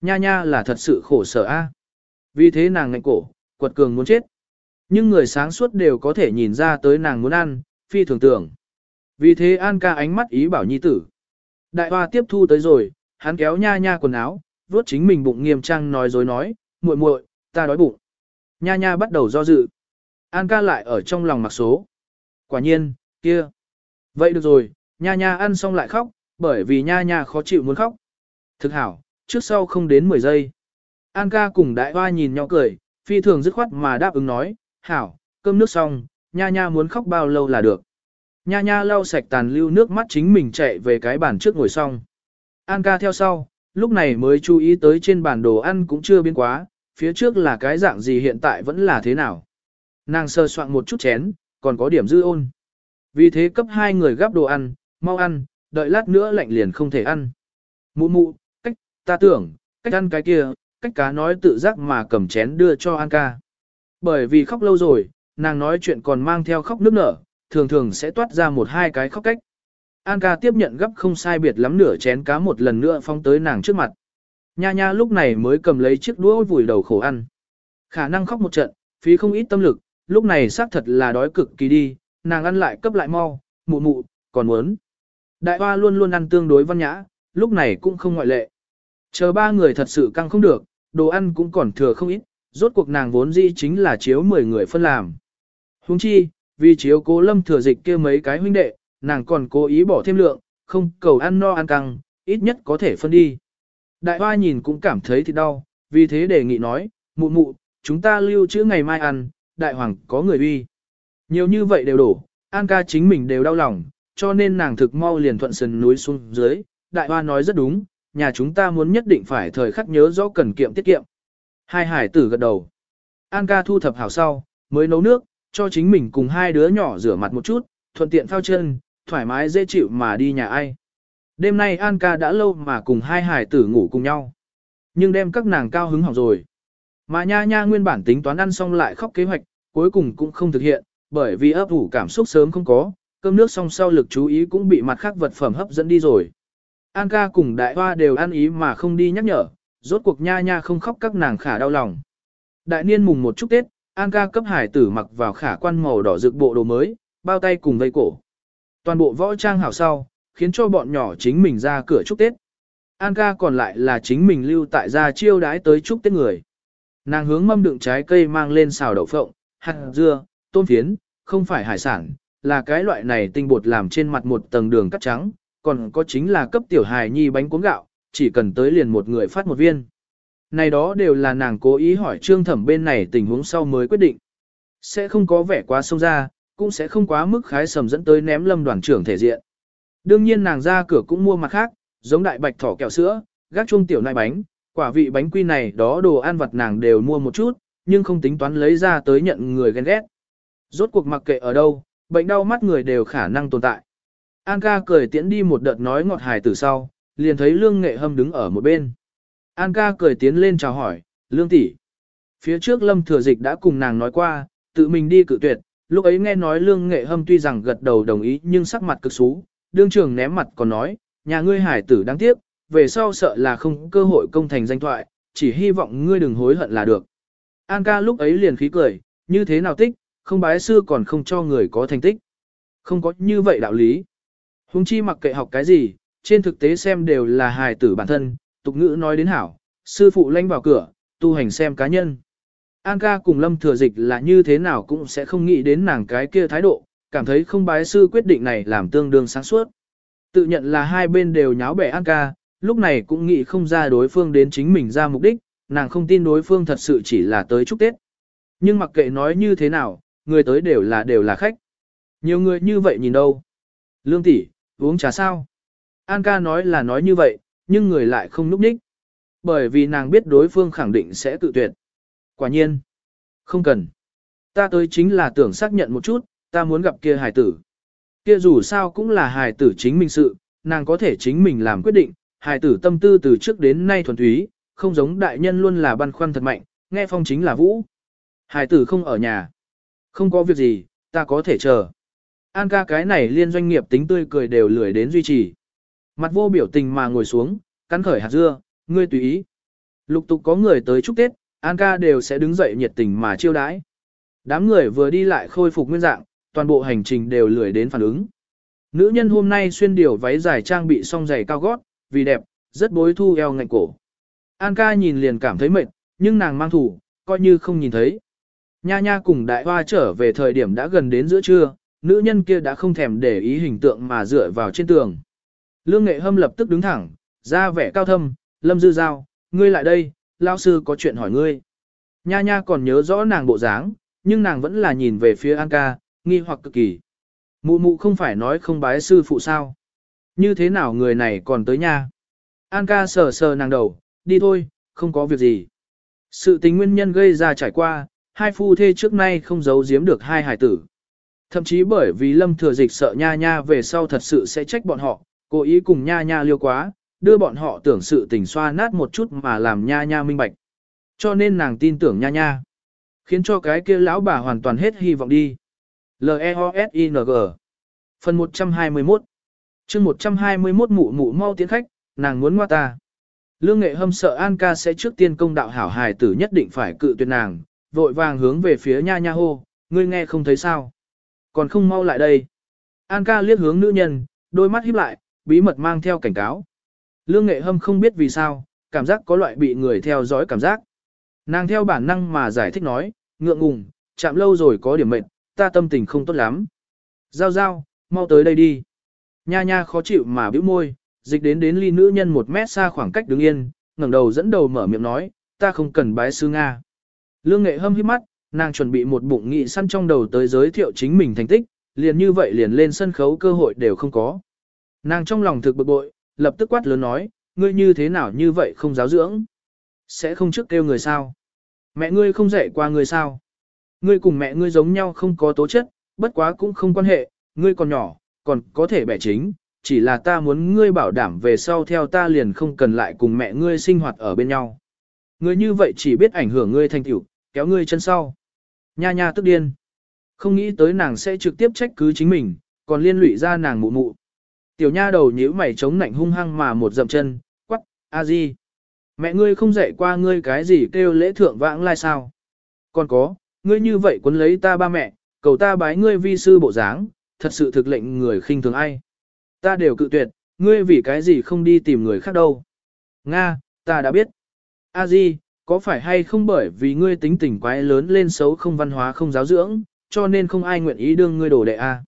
nha nha là thật sự khổ sở a. Vì thế nàng ngạnh cổ, quật cường muốn chết. Nhưng người sáng suốt đều có thể nhìn ra tới nàng muốn ăn, phi thường tưởng. Vì thế An ca ánh mắt ý bảo nhi tử. Đại hoa tiếp thu tới rồi, hắn kéo nha nha quần áo, vuốt chính mình bụng nghiêm trang nói dối nói, muội muội, ta đói bụng. Nha nha bắt đầu do dự. An ca lại ở trong lòng mặc số. Quả nhiên, kia. Vậy được rồi, nha nha ăn xong lại khóc, bởi vì nha nha khó chịu muốn khóc. Thực hảo, trước sau không đến 10 giây. An ca cùng đại hoa nhìn nhau cười, phi thường dứt khoát mà đáp ứng nói, hảo, cơm nước xong, nha nha muốn khóc bao lâu là được. Nha nha lau sạch tàn lưu nước mắt chính mình chạy về cái bàn trước ngồi xong. An ca theo sau, lúc này mới chú ý tới trên bàn đồ ăn cũng chưa biến quá, phía trước là cái dạng gì hiện tại vẫn là thế nào. Nàng sơ soạn một chút chén, còn có điểm dư ôn. Vì thế cấp hai người gắp đồ ăn, mau ăn, đợi lát nữa lạnh liền không thể ăn. Mụ mụ, cách, ta tưởng, cách ăn cái kia, cách cá nói tự giác mà cầm chén đưa cho An ca. Bởi vì khóc lâu rồi, nàng nói chuyện còn mang theo khóc nước nở, thường thường sẽ toát ra một hai cái khóc cách. An ca tiếp nhận gấp không sai biệt lắm nửa chén cá một lần nữa phong tới nàng trước mặt. Nha nha lúc này mới cầm lấy chiếc đũa vùi đầu khổ ăn. Khả năng khóc một trận, phí không ít tâm lực, lúc này xác thật là đói cực kỳ đi, nàng ăn lại cấp lại mau, mụ mụ, còn muốn. Đại hoa luôn luôn ăn tương đối văn nhã, lúc này cũng không ngoại lệ. Chờ ba người thật sự căng không được, đồ ăn cũng còn thừa không ít, rốt cuộc nàng vốn dĩ chính là chiếu 10 người phân làm. Huống chi, vì chiếu cố lâm thừa dịch kia mấy cái huynh đệ, nàng còn cố ý bỏ thêm lượng, không cầu ăn no ăn căng, ít nhất có thể phân đi. Đại hoa nhìn cũng cảm thấy thì đau, vì thế đề nghị nói, mụ mụ, chúng ta lưu trữ ngày mai ăn, đại hoàng có người uy. Nhiều như vậy đều đổ, An ca chính mình đều đau lòng, cho nên nàng thực mau liền thuận sườn núi xuống dưới. Đại hoa nói rất đúng, nhà chúng ta muốn nhất định phải thời khắc nhớ rõ cần kiệm tiết kiệm. Hai hải tử gật đầu. An ca thu thập hảo sau, mới nấu nước, cho chính mình cùng hai đứa nhỏ rửa mặt một chút, thuận tiện phao chân, thoải mái dễ chịu mà đi nhà ai. Đêm nay An ca đã lâu mà cùng hai hải tử ngủ cùng nhau. Nhưng đem các nàng cao hứng hỏng rồi. Mà nha nha nguyên bản tính toán ăn xong lại khóc kế hoạch, cuối cùng cũng không thực hiện, bởi vì ấp ủ cảm xúc sớm không có, cơm nước xong sau lực chú ý cũng bị mặt khác vật phẩm hấp dẫn đi rồi. An ca cùng đại hoa đều ăn ý mà không đi nhắc nhở, rốt cuộc nha nha không khóc các nàng khả đau lòng. Đại niên mùng một chút Tết, An ca cấp hải tử mặc vào khả quan màu đỏ rực bộ đồ mới, bao tay cùng vây cổ. Toàn bộ võ trang hảo sau, khiến cho bọn nhỏ chính mình ra cửa chúc Tết. An ca còn lại là chính mình lưu tại gia chiêu đái tới chúc Tết người. Nàng hướng mâm đựng trái cây mang lên xào đậu phộng, hạt dưa, tôm phiến, không phải hải sản, là cái loại này tinh bột làm trên mặt một tầng đường cắt trắng, còn có chính là cấp tiểu hài nhi bánh cuốn gạo, chỉ cần tới liền một người phát một viên. Này đó đều là nàng cố ý hỏi trương thẩm bên này tình huống sau mới quyết định. Sẽ không có vẻ quá sông ra, cũng sẽ không quá mức khái sầm dẫn tới ném lâm đoàn trưởng thể diện. Đương nhiên nàng ra cửa cũng mua mặt khác, giống đại bạch thỏ kẹo sữa, gác chuông tiểu nai bánh, quả vị bánh quy này đó đồ ăn vặt nàng đều mua một chút, nhưng không tính toán lấy ra tới nhận người ghen ghét. Rốt cuộc mặc kệ ở đâu, bệnh đau mắt người đều khả năng tồn tại. An ca cười tiễn đi một đợt nói ngọt hài từ sau, liền thấy lương nghệ hâm đứng ở một bên. An ca cười tiến lên chào hỏi, lương tỷ. Phía trước lâm thừa dịch đã cùng nàng nói qua, tự mình đi cự tuyệt, lúc ấy nghe nói lương nghệ hâm tuy rằng gật đầu đồng ý nhưng sắc mặt cực xú, đương trường ném mặt còn nói, nhà ngươi hải tử đáng tiếc, về sau sợ là không cơ hội công thành danh thoại, chỉ hy vọng ngươi đừng hối hận là được. An ca lúc ấy liền khí cười, như thế nào tích, không bái sư còn không cho người có thành tích. Không có như vậy đạo lý. Hùng chi mặc kệ học cái gì, trên thực tế xem đều là hài tử bản thân, tục ngữ nói đến hảo, sư phụ lanh vào cửa, tu hành xem cá nhân. An ca cùng lâm thừa dịch là như thế nào cũng sẽ không nghĩ đến nàng cái kia thái độ, cảm thấy không bái sư quyết định này làm tương đương sáng suốt. Tự nhận là hai bên đều nháo bẻ An ca, lúc này cũng nghĩ không ra đối phương đến chính mình ra mục đích, nàng không tin đối phương thật sự chỉ là tới chúc Tết. Nhưng mặc kệ nói như thế nào, người tới đều là đều là khách. Nhiều người như vậy nhìn đâu. Lương tỷ, uống trà sao? An ca nói là nói như vậy, nhưng người lại không núp đích. Bởi vì nàng biết đối phương khẳng định sẽ tự tuyệt. Quả nhiên. Không cần. Ta tới chính là tưởng xác nhận một chút, ta muốn gặp kia hài tử. Kia dù sao cũng là hài tử chính mình sự, nàng có thể chính mình làm quyết định, hài tử tâm tư từ trước đến nay thuần túy, không giống đại nhân luôn là băn khoăn thật mạnh, nghe phong chính là vũ. Hài tử không ở nhà. Không có việc gì, ta có thể chờ. An ca cái này liên doanh nghiệp tính tươi cười đều lười đến duy trì. Mặt vô biểu tình mà ngồi xuống, cắn khởi hạt dưa, ngươi tùy ý. Lục tục có người tới chúc Tết, An ca đều sẽ đứng dậy nhiệt tình mà chiêu đãi. Đám người vừa đi lại khôi phục nguyên dạng, toàn bộ hành trình đều lười đến phản ứng. Nữ nhân hôm nay xuyên điều váy dài trang bị song giày cao gót, vì đẹp, rất bối thu eo ngạnh cổ. An ca nhìn liền cảm thấy mệt, nhưng nàng mang thủ, coi như không nhìn thấy. Nha nha cùng đại hoa trở về thời điểm đã gần đến giữa trưa, nữ nhân kia đã không thèm để ý hình tượng mà dựa vào trên tường. Lương nghệ hâm lập tức đứng thẳng, ra vẻ cao thâm, lâm dư giao, ngươi lại đây, lao sư có chuyện hỏi ngươi. Nha nha còn nhớ rõ nàng bộ dáng, nhưng nàng vẫn là nhìn về phía An ca, nghi hoặc cực kỳ. Mụ mụ không phải nói không bái sư phụ sao. Như thế nào người này còn tới nha. An ca sờ sờ nàng đầu, đi thôi, không có việc gì. Sự tình nguyên nhân gây ra trải qua, hai phu thê trước nay không giấu giếm được hai hải tử. Thậm chí bởi vì lâm thừa dịch sợ nha nha về sau thật sự sẽ trách bọn họ, cố ý cùng nha nha liêu quá, đưa bọn họ tưởng sự tình xoa nát một chút mà làm nha nha minh bạch. Cho nên nàng tin tưởng nha nha. Khiến cho cái kia lão bà hoàn toàn hết hy vọng đi. L-E-O-S-I-N-G Phần 121 chương 121 mụ mụ mau tiến khách, nàng muốn ngoa ta. Lương nghệ hâm sợ An ca sẽ trước tiên công đạo hảo hài tử nhất định phải cự tuyệt nàng, vội vàng hướng về phía nha nha hô, ngươi nghe không thấy sao. Còn không mau lại đây. An ca liếc hướng nữ nhân, đôi mắt híp lại, bí mật mang theo cảnh cáo. Lương nghệ hâm không biết vì sao, cảm giác có loại bị người theo dõi cảm giác. Nàng theo bản năng mà giải thích nói, ngượng ngùng, chạm lâu rồi có điểm mệt, ta tâm tình không tốt lắm. Giao giao, mau tới đây đi. Nha nha khó chịu mà bĩu môi, dịch đến đến ly nữ nhân một mét xa khoảng cách đứng yên, ngẩng đầu dẫn đầu mở miệng nói, ta không cần bái sư Nga. Lương nghệ hâm hít mắt, nàng chuẩn bị một bụng nghị săn trong đầu tới giới thiệu chính mình thành tích, liền như vậy liền lên sân khấu cơ hội đều không có. Nàng trong lòng thực bực bội, lập tức quát lớn nói, ngươi như thế nào như vậy không giáo dưỡng? Sẽ không trước kêu người sao? Mẹ ngươi không dạy qua ngươi sao? Ngươi cùng mẹ ngươi giống nhau không có tố chất, bất quá cũng không quan hệ, ngươi còn nhỏ, còn có thể bẻ chính, chỉ là ta muốn ngươi bảo đảm về sau theo ta liền không cần lại cùng mẹ ngươi sinh hoạt ở bên nhau. Ngươi như vậy chỉ biết ảnh hưởng ngươi thành tiểu, kéo ngươi chân sau. Nha nha tức điên. Không nghĩ tới nàng sẽ trực tiếp trách cứ chính mình, còn liên lụy ra nàng mụ mụ. Tiểu nha đầu nhíu mày chống nạnh hung hăng mà một dậm chân, quắc, a di. Mẹ ngươi không dạy qua ngươi cái gì kêu lễ thượng vãng lai sao? Còn có, ngươi như vậy quấn lấy ta ba mẹ, cầu ta bái ngươi vi sư bộ dáng, thật sự thực lệnh người khinh thường ai. Ta đều cự tuyệt, ngươi vì cái gì không đi tìm người khác đâu. Nga, ta đã biết. A Di, có phải hay không bởi vì ngươi tính tình quái lớn lên xấu không văn hóa không giáo dưỡng, cho nên không ai nguyện ý đương ngươi đồ đệ a?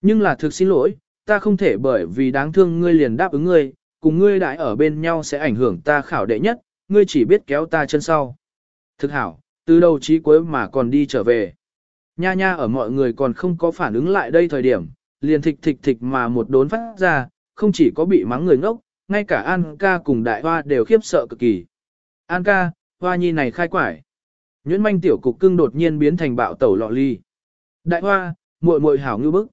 Nhưng là thực xin lỗi, ta không thể bởi vì đáng thương ngươi liền đáp ứng ngươi, cùng ngươi đại ở bên nhau sẽ ảnh hưởng ta khảo đệ nhất, ngươi chỉ biết kéo ta chân sau. Thực hảo, từ đầu chí cuối mà còn đi trở về. Nha nha ở mọi người còn không có phản ứng lại đây thời điểm, liền thịch thịch thịch mà một đốn phát ra, không chỉ có bị mắng người ngốc, ngay cả An ca cùng đại hoa đều khiếp sợ cực kỳ. An ca, hoa nhi này khai quải. Nhuyễn manh tiểu cục cưng đột nhiên biến thành bạo tẩu lọ ly. Đại hoa, muội muội hảo ngư bức.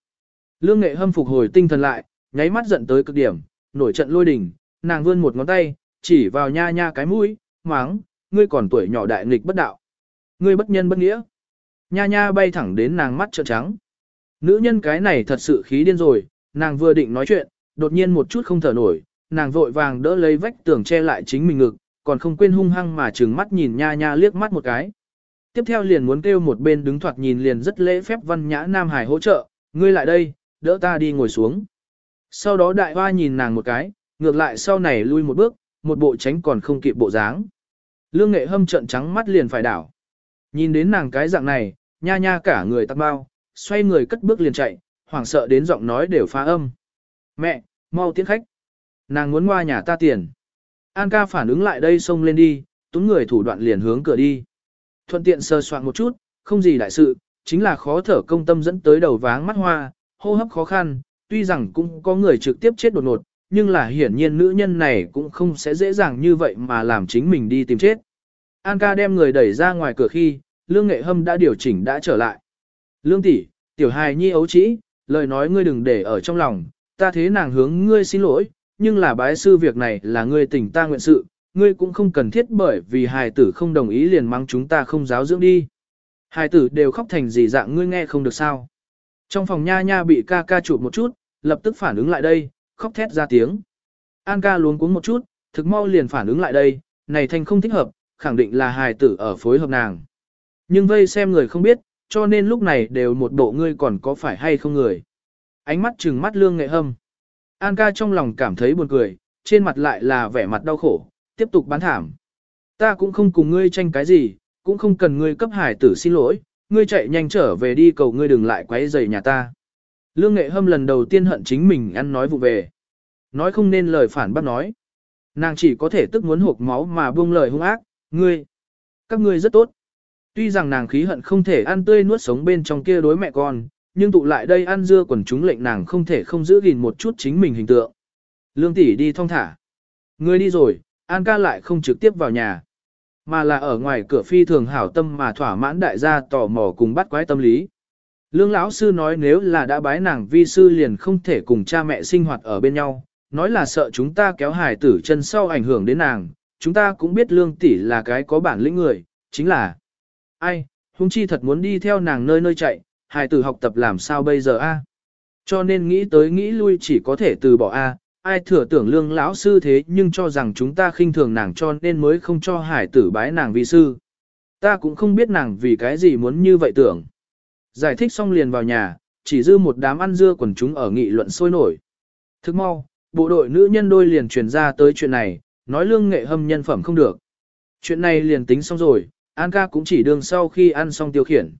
Lương nghệ hâm phục hồi tinh thần lại, nháy mắt giận tới cực điểm, nổi trận lôi đình, nàng vươn một ngón tay, chỉ vào nha nha cái mũi, máng, ngươi còn tuổi nhỏ đại nghịch bất đạo. Ngươi bất nhân bất nghĩa. Nha nha bay thẳng đến nàng mắt trợn trắng. Nữ nhân cái này thật sự khí điên rồi, nàng vừa định nói chuyện, đột nhiên một chút không thở nổi, nàng vội vàng đỡ lấy vách tường che lại chính mình ngực, còn không quên hung hăng mà trừng mắt nhìn nha nha liếc mắt một cái. Tiếp theo liền muốn kêu một bên đứng thoạt nhìn liền rất lễ phép văn nhã Nam Hải hỗ trợ, ngươi lại đây, đỡ ta đi ngồi xuống. Sau đó đại hoa nhìn nàng một cái, ngược lại sau này lui một bước, một bộ tránh còn không kịp bộ dáng. Lương nghệ hâm trận trắng mắt liền phải đảo. Nhìn đến nàng cái dạng này, nha nha cả người tắt bao, xoay người cất bước liền chạy, hoảng sợ đến giọng nói đều phá âm. Mẹ, mau tiến khách. Nàng muốn qua nhà ta tiền. An ca phản ứng lại đây xông lên đi, túng người thủ đoạn liền hướng cửa đi. Thuận tiện sơ soạn một chút, không gì đại sự, chính là khó thở công tâm dẫn tới đầu váng mắt hoa, hô hấp khó khăn, tuy rằng cũng có người trực tiếp chết đột ngột, nhưng là hiển nhiên nữ nhân này cũng không sẽ dễ dàng như vậy mà làm chính mình đi tìm chết. An ca đem người đẩy ra ngoài cửa khi, Lương Nghệ Hâm đã điều chỉnh đã trở lại. Lương tỷ, tiểu hài nhi ấu trĩ, lời nói ngươi đừng để ở trong lòng, ta thế nàng hướng ngươi xin lỗi, nhưng là bái sư việc này là ngươi tỉnh ta nguyện sự, ngươi cũng không cần thiết bởi vì hài tử không đồng ý liền mắng chúng ta không giáo dưỡng đi. Hài tử đều khóc thành gì dạng ngươi nghe không được sao. Trong phòng nha nha bị ca ca chụp một chút, lập tức phản ứng lại đây, khóc thét ra tiếng. An ca luống cuống một chút, thực mau liền phản ứng lại đây, này thành không thích hợp, khẳng định là hài tử ở phối hợp nàng. Nhưng vây xem người không biết, cho nên lúc này đều một bộ ngươi còn có phải hay không người. Ánh mắt trừng mắt lương nghệ hâm. An ca trong lòng cảm thấy buồn cười, trên mặt lại là vẻ mặt đau khổ, tiếp tục bán thảm. Ta cũng không cùng ngươi tranh cái gì, cũng không cần ngươi cấp hải tử xin lỗi, ngươi chạy nhanh trở về đi cầu ngươi đừng lại quấy rầy nhà ta. Lương nghệ hâm lần đầu tiên hận chính mình ăn nói vụ về. Nói không nên lời phản bác nói. Nàng chỉ có thể tức muốn hộp máu mà buông lời hung ác, ngươi. Các ngươi rất tốt. Tuy rằng nàng khí hận không thể ăn tươi nuốt sống bên trong kia đối mẹ con, nhưng tụ lại đây ăn dưa quần chúng lệnh nàng không thể không giữ gìn một chút chính mình hình tượng. Lương tỷ đi thong thả. Ngươi đi rồi, An ca lại không trực tiếp vào nhà, mà là ở ngoài cửa phi thường hảo tâm mà thỏa mãn đại gia tò mò cùng bắt quái tâm lý. Lương lão sư nói nếu là đã bái nàng vi sư liền không thể cùng cha mẹ sinh hoạt ở bên nhau, nói là sợ chúng ta kéo hài tử chân sau ảnh hưởng đến nàng, chúng ta cũng biết lương tỷ là cái có bản lĩnh người, chính là ai, hung chi thật muốn đi theo nàng nơi nơi chạy, hài tử học tập làm sao bây giờ a? Cho nên nghĩ tới nghĩ lui chỉ có thể từ bỏ a, ai thừa tưởng lương lão sư thế nhưng cho rằng chúng ta khinh thường nàng cho nên mới không cho hải tử bái nàng vi sư. Ta cũng không biết nàng vì cái gì muốn như vậy tưởng. Giải thích xong liền vào nhà, chỉ dư một đám ăn dưa quần chúng ở nghị luận sôi nổi. Thức mau, bộ đội nữ nhân đôi liền truyền ra tới chuyện này, nói lương nghệ hâm nhân phẩm không được. Chuyện này liền tính xong rồi, An ca cũng chỉ đương sau khi ăn xong tiêu khiển.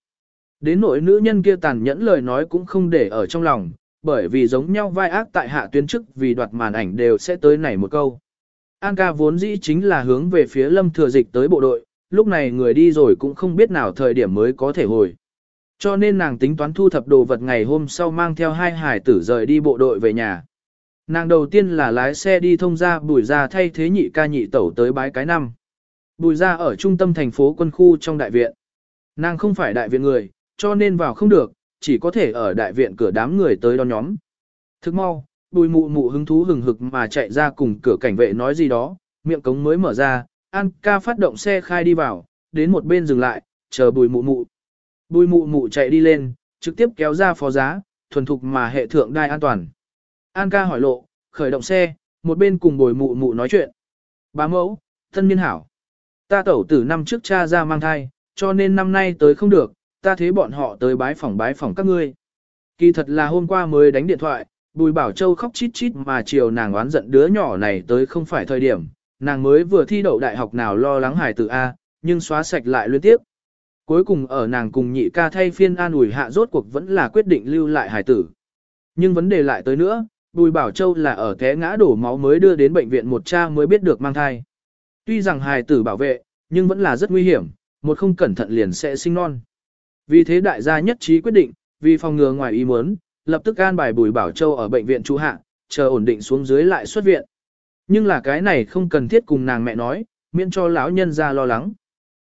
Đến nỗi nữ nhân kia tàn nhẫn lời nói cũng không để ở trong lòng, bởi vì giống nhau vai ác tại hạ tuyến chức vì đoạt màn ảnh đều sẽ tới nảy một câu. An ca vốn dĩ chính là hướng về phía lâm thừa dịch tới bộ đội, lúc này người đi rồi cũng không biết nào thời điểm mới có thể hồi. Cho nên nàng tính toán thu thập đồ vật ngày hôm sau mang theo hai hải tử rời đi bộ đội về nhà. Nàng đầu tiên là lái xe đi thông ra bùi ra thay thế nhị ca nhị tẩu tới bái cái năm. Bùi ra ở trung tâm thành phố quân khu trong đại viện. Nàng không phải đại viện người, cho nên vào không được, chỉ có thể ở đại viện cửa đám người tới đón nhóm. Thức mau, bùi mụ mụ hứng thú hừng hực mà chạy ra cùng cửa cảnh vệ nói gì đó, miệng cống mới mở ra, An ca phát động xe khai đi vào, đến một bên dừng lại, chờ bùi mụ mụ. Bùi mụ mụ chạy đi lên, trực tiếp kéo ra phó giá, thuần thục mà hệ thượng đai an toàn. An ca hỏi lộ, khởi động xe, một bên cùng bùi mụ mụ nói chuyện. Bá mẫu, thân niên hảo. Ta tẩu tử năm trước cha ra mang thai, cho nên năm nay tới không được, ta thế bọn họ tới bái phỏng bái phỏng các ngươi. Kỳ thật là hôm qua mới đánh điện thoại, Bùi Bảo Châu khóc chít chít mà chiều nàng oán giận đứa nhỏ này tới không phải thời điểm, nàng mới vừa thi đậu đại học nào lo lắng hài tử A, nhưng xóa sạch lại liên tiếp. Cuối cùng ở nàng cùng nhị ca thay phiên an ủi hạ rốt cuộc vẫn là quyết định lưu lại hài tử. Nhưng vấn đề lại tới nữa, Bùi Bảo Châu là ở té ngã đổ máu mới đưa đến bệnh viện một cha mới biết được mang thai. Tuy rằng hài tử bảo vệ, nhưng vẫn là rất nguy hiểm, một không cẩn thận liền sẽ sinh non. Vì thế đại gia nhất trí quyết định, vì phòng ngừa ngoài ý muốn, lập tức an bài Bùi Bảo Châu ở bệnh viện trú hạ, chờ ổn định xuống dưới lại xuất viện. Nhưng là cái này không cần thiết cùng nàng mẹ nói, miễn cho lão nhân ra lo lắng.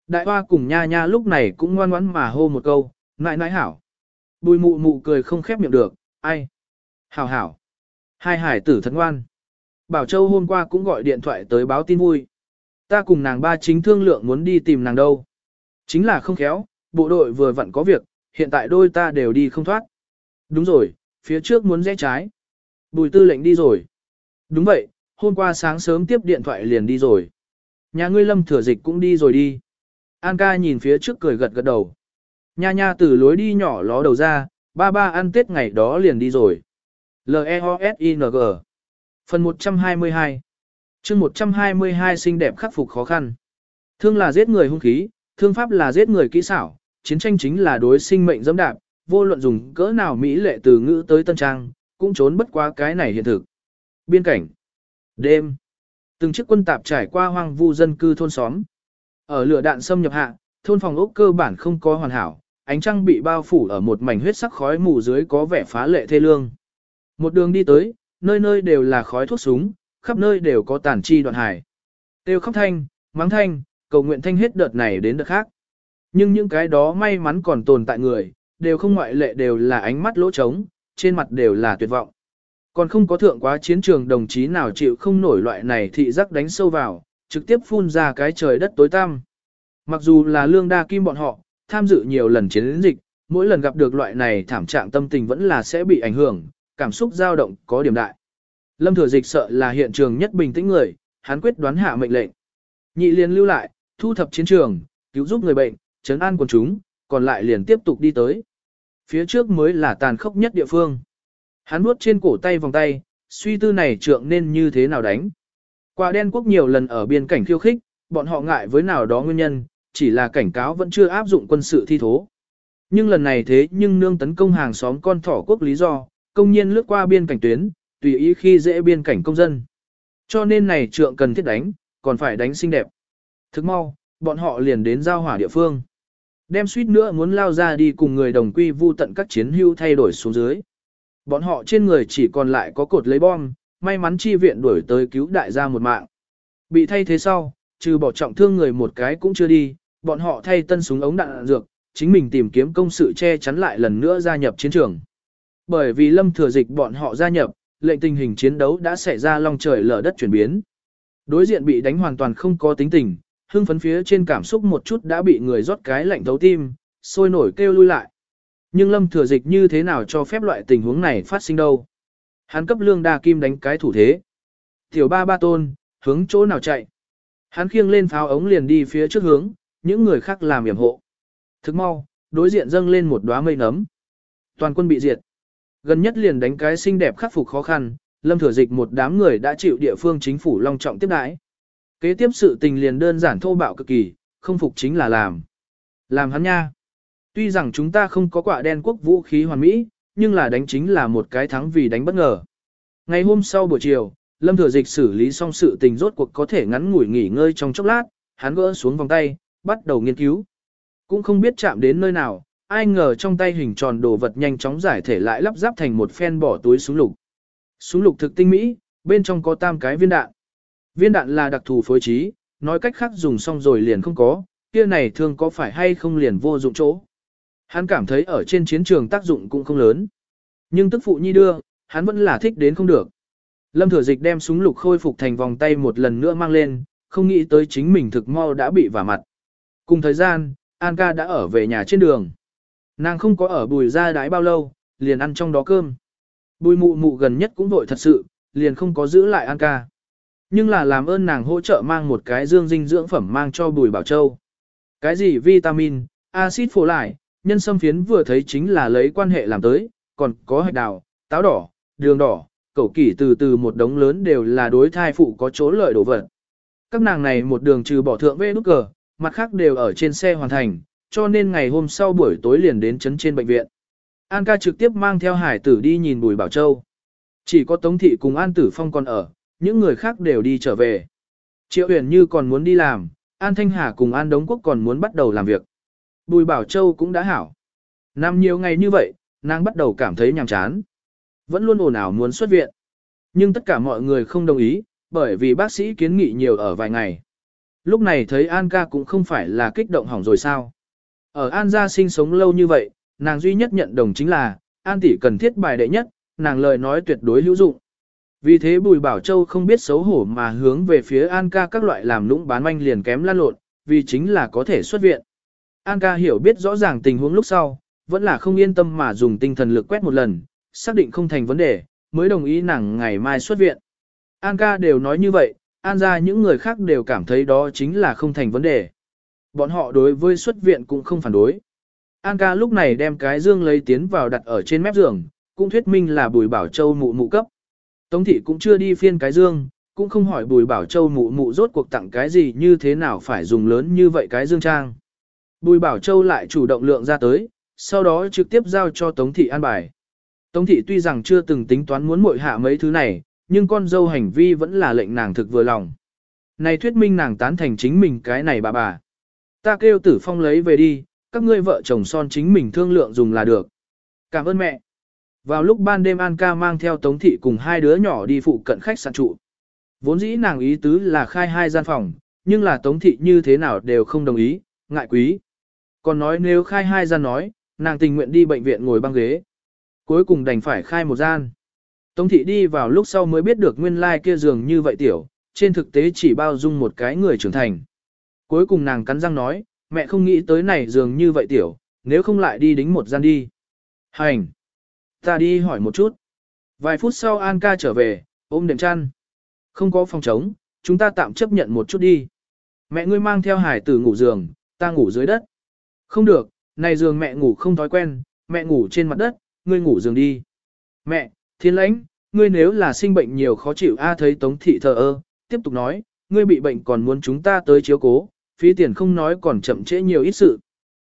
Đại hoa cùng nha nha lúc này cũng ngoan ngoãn mà hô một câu, nãi nãi hảo. Bùi mụ mụ cười không khép miệng được, ai? Hảo hảo. Hai hải tử thật ngoan. Bảo Châu hôm qua cũng gọi điện thoại tới báo tin vui. Ta cùng nàng ba chính thương lượng muốn đi tìm nàng đâu. Chính là không khéo, bộ đội vừa vặn có việc, hiện tại đôi ta đều đi không thoát. Đúng rồi, phía trước muốn rẽ trái. Bùi tư lệnh đi rồi. Đúng vậy, hôm qua sáng sớm tiếp điện thoại liền đi rồi. Nhà ngươi lâm thừa dịch cũng đi rồi đi. An ca nhìn phía trước cười gật gật đầu. Nha nha từ lối đi nhỏ ló đầu ra, ba ba ăn tết ngày đó liền đi rồi. L-E-O-S-I-N-G Phần 122 chương 122 xinh đẹp khắc phục khó khăn. Thương là giết người hung khí, thương pháp là giết người kỹ xảo, chiến tranh chính là đối sinh mệnh dẫm đạp, vô luận dùng cỡ nào mỹ lệ từ ngữ tới tân trang, cũng trốn bất quá cái này hiện thực. Biên cảnh Đêm Từng chiếc quân tạp trải qua hoang vu dân cư thôn xóm. Ở lửa đạn xâm nhập hạ, thôn phòng ốc cơ bản không có hoàn hảo, ánh trăng bị bao phủ ở một mảnh huyết sắc khói mù dưới có vẻ phá lệ thê lương. Một đường đi tới, nơi nơi đều là khói thuốc súng, khắp nơi đều có tàn chi đoạn hải. Tiêu khóc thanh, mắng thanh, cầu nguyện thanh hết đợt này đến đợt khác. Nhưng những cái đó may mắn còn tồn tại người, đều không ngoại lệ đều là ánh mắt lỗ trống, trên mặt đều là tuyệt vọng. Còn không có thượng quá chiến trường đồng chí nào chịu không nổi loại này thị giác đánh sâu vào, trực tiếp phun ra cái trời đất tối tăm. Mặc dù là lương đa kim bọn họ, tham dự nhiều lần chiến dịch, mỗi lần gặp được loại này thảm trạng tâm tình vẫn là sẽ bị ảnh hưởng, cảm xúc dao động có điểm đại. Lâm thừa dịch sợ là hiện trường nhất bình tĩnh người, hắn quyết đoán hạ mệnh lệnh. Nhị liền lưu lại, thu thập chiến trường, cứu giúp người bệnh, trấn an quần chúng, còn lại liền tiếp tục đi tới. Phía trước mới là tàn khốc nhất địa phương. Hắn nuốt trên cổ tay vòng tay, suy tư này trượng nên như thế nào đánh. Quả đen quốc nhiều lần ở biên cảnh khiêu khích, bọn họ ngại với nào đó nguyên nhân, chỉ là cảnh cáo vẫn chưa áp dụng quân sự thi thố. Nhưng lần này thế nhưng nương tấn công hàng xóm con thỏ quốc lý do, công nhiên lướt qua biên cảnh tuyến, tùy ý khi dễ biên cảnh công dân. Cho nên này trượng cần thiết đánh, còn phải đánh xinh đẹp. Thức mau, bọn họ liền đến giao hỏa địa phương. Đem suýt nữa muốn lao ra đi cùng người đồng quy vu tận các chiến hưu thay đổi xuống dưới. Bọn họ trên người chỉ còn lại có cột lấy bom, may mắn chi viện đuổi tới cứu đại gia một mạng. Bị thay thế sau, trừ bỏ trọng thương người một cái cũng chưa đi, bọn họ thay tân súng ống đạn, đạn dược, chính mình tìm kiếm công sự che chắn lại lần nữa gia nhập chiến trường. Bởi vì lâm thừa dịch bọn họ gia nhập, lệnh tình hình chiến đấu đã xảy ra long trời lở đất chuyển biến. Đối diện bị đánh hoàn toàn không có tính tình, hưng phấn phía trên cảm xúc một chút đã bị người rót cái lạnh thấu tim, sôi nổi kêu lui lại. Nhưng lâm thừa dịch như thế nào cho phép loại tình huống này phát sinh đâu. Hắn cấp lương đa kim đánh cái thủ thế. Tiểu ba ba tôn, hướng chỗ nào chạy. Hắn khiêng lên pháo ống liền đi phía trước hướng, những người khác làm yểm hộ. Thức mau, đối diện dâng lên một đóa mây nấm. Toàn quân bị diệt. Gần nhất liền đánh cái xinh đẹp khắc phục khó khăn, lâm thừa dịch một đám người đã chịu địa phương chính phủ long trọng tiếp đãi. Kế tiếp sự tình liền đơn giản thô bạo cực kỳ, không phục chính là làm. Làm hắn nha. Tuy rằng chúng ta không có quả đen quốc vũ khí hoàn mỹ, nhưng là đánh chính là một cái thắng vì đánh bất ngờ. Ngày hôm sau buổi chiều, Lâm Thừa Dịch xử lý xong sự tình rốt cuộc có thể ngắn ngủi nghỉ ngơi trong chốc lát, hắn gỡ xuống vòng tay, bắt đầu nghiên cứu. Cũng không biết chạm đến nơi nào, ai ngờ trong tay hình tròn đồ vật nhanh chóng giải thể lại lắp ráp thành một phen bỏ túi súng lục. Súng lục thực tinh mỹ, bên trong có tam cái viên đạn. Viên đạn là đặc thù phối trí, nói cách khác dùng xong rồi liền không có, kia này thường có phải hay không liền vô dụng chỗ. Hắn cảm thấy ở trên chiến trường tác dụng cũng không lớn. Nhưng tức phụ nhi đưa, hắn vẫn là thích đến không được. Lâm thừa dịch đem súng lục khôi phục thành vòng tay một lần nữa mang lên, không nghĩ tới chính mình thực mau đã bị vả mặt. Cùng thời gian, An ca đã ở về nhà trên đường. Nàng không có ở bùi ra đái bao lâu, liền ăn trong đó cơm. Bùi mụ mụ gần nhất cũng vội thật sự, liền không có giữ lại An ca. Nhưng là làm ơn nàng hỗ trợ mang một cái dương dinh dưỡng phẩm mang cho bùi bảo châu. Cái gì vitamin, axit phổ lại, nhân sâm phiến vừa thấy chính là lấy quan hệ làm tới, còn có hạch đào, táo đỏ, đường đỏ, cẩu kỷ từ từ một đống lớn đều là đối thai phụ có chỗ lợi đồ vật. Các nàng này một đường trừ bỏ thượng vê nút cờ, mặt khác đều ở trên xe hoàn thành, cho nên ngày hôm sau buổi tối liền đến chấn trên bệnh viện. An ca trực tiếp mang theo hải tử đi nhìn Bùi Bảo Châu. Chỉ có Tống Thị cùng An Tử Phong còn ở, những người khác đều đi trở về. Triệu Uyển Như còn muốn đi làm, An Thanh Hà cùng An Đống Quốc còn muốn bắt đầu làm việc. Bùi Bảo Châu cũng đã hảo. Năm nhiều ngày như vậy, nàng bắt đầu cảm thấy nhàm chán. Vẫn luôn ồn ào muốn xuất viện. Nhưng tất cả mọi người không đồng ý, bởi vì bác sĩ kiến nghị nhiều ở vài ngày. Lúc này thấy An ca cũng không phải là kích động hỏng rồi sao. Ở An gia sinh sống lâu như vậy, nàng duy nhất nhận đồng chính là, An tỷ cần thiết bài đệ nhất, nàng lời nói tuyệt đối hữu dụng. Vì thế Bùi Bảo Châu không biết xấu hổ mà hướng về phía An ca các loại làm lũng bán manh liền kém lan lộn, vì chính là có thể xuất viện. An ca hiểu biết rõ ràng tình huống lúc sau, vẫn là không yên tâm mà dùng tinh thần lực quét một lần, xác định không thành vấn đề, mới đồng ý nàng ngày mai xuất viện. An ca đều nói như vậy, An ra những người khác đều cảm thấy đó chính là không thành vấn đề. Bọn họ đối với xuất viện cũng không phản đối. An ca lúc này đem cái dương lấy tiến vào đặt ở trên mép giường, cũng thuyết minh là Bùi Bảo Châu mụ mụ cấp. Tống thị cũng chưa đi phiên cái dương, cũng không hỏi Bùi Bảo Châu mụ mụ rốt cuộc tặng cái gì như thế nào phải dùng lớn như vậy cái dương trang. Bùi Bảo Châu lại chủ động lượng ra tới, sau đó trực tiếp giao cho Tống thị an bài. Tống thị tuy rằng chưa từng tính toán muốn muội hạ mấy thứ này, nhưng con dâu hành vi vẫn là lệnh nàng thực vừa lòng. Này thuyết minh nàng tán thành chính mình cái này bà bà. Ta kêu tử phong lấy về đi, các ngươi vợ chồng son chính mình thương lượng dùng là được. Cảm ơn mẹ. Vào lúc ban đêm An ca mang theo Tống Thị cùng hai đứa nhỏ đi phụ cận khách sạn trụ. Vốn dĩ nàng ý tứ là khai hai gian phòng, nhưng là Tống Thị như thế nào đều không đồng ý, ngại quý. Còn nói nếu khai hai gian nói, nàng tình nguyện đi bệnh viện ngồi băng ghế. Cuối cùng đành phải khai một gian. Tống Thị đi vào lúc sau mới biết được nguyên lai like kia giường như vậy tiểu, trên thực tế chỉ bao dung một cái người trưởng thành. Cuối cùng nàng cắn răng nói, mẹ không nghĩ tới này giường như vậy tiểu, nếu không lại đi đính một gian đi. Hành! Ta đi hỏi một chút. Vài phút sau An ca trở về, ôm đệm chăn. Không có phòng trống, chúng ta tạm chấp nhận một chút đi. Mẹ ngươi mang theo hải tử ngủ giường, ta ngủ dưới đất. Không được, này giường mẹ ngủ không thói quen, mẹ ngủ trên mặt đất, ngươi ngủ giường đi. Mẹ, thiên lãnh, ngươi nếu là sinh bệnh nhiều khó chịu A thấy tống thị thờ ơ, tiếp tục nói, ngươi bị bệnh còn muốn chúng ta tới chiếu cố, phí tiền không nói còn chậm trễ nhiều ít sự.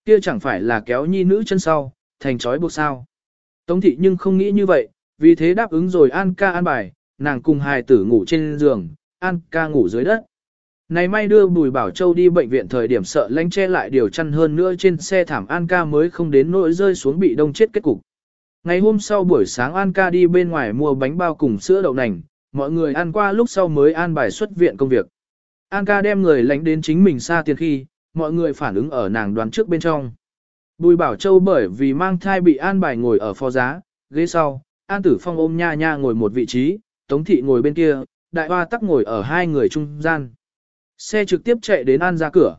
Kia chẳng phải là kéo nhi nữ chân sau, thành trói buộc sao. Tống thị nhưng không nghĩ như vậy, vì thế đáp ứng rồi An ca an bài, nàng cùng hài tử ngủ trên giường, An ca ngủ dưới đất. Này may đưa Bùi Bảo Châu đi bệnh viện thời điểm sợ lánh che lại điều chăn hơn nữa trên xe thảm An ca mới không đến nỗi rơi xuống bị đông chết kết cục. Ngày hôm sau buổi sáng An ca đi bên ngoài mua bánh bao cùng sữa đậu nành, mọi người ăn qua lúc sau mới an bài xuất viện công việc. An ca đem người lánh đến chính mình xa tiền khi, mọi người phản ứng ở nàng đoán trước bên trong. Bùi Bảo Châu bởi vì mang thai bị an bài ngồi ở phó giá, ghế sau, An Tử Phong ôm nha nha ngồi một vị trí, Tống Thị ngồi bên kia, Đại Hoa tắc ngồi ở hai người trung gian. Xe trực tiếp chạy đến An ra cửa.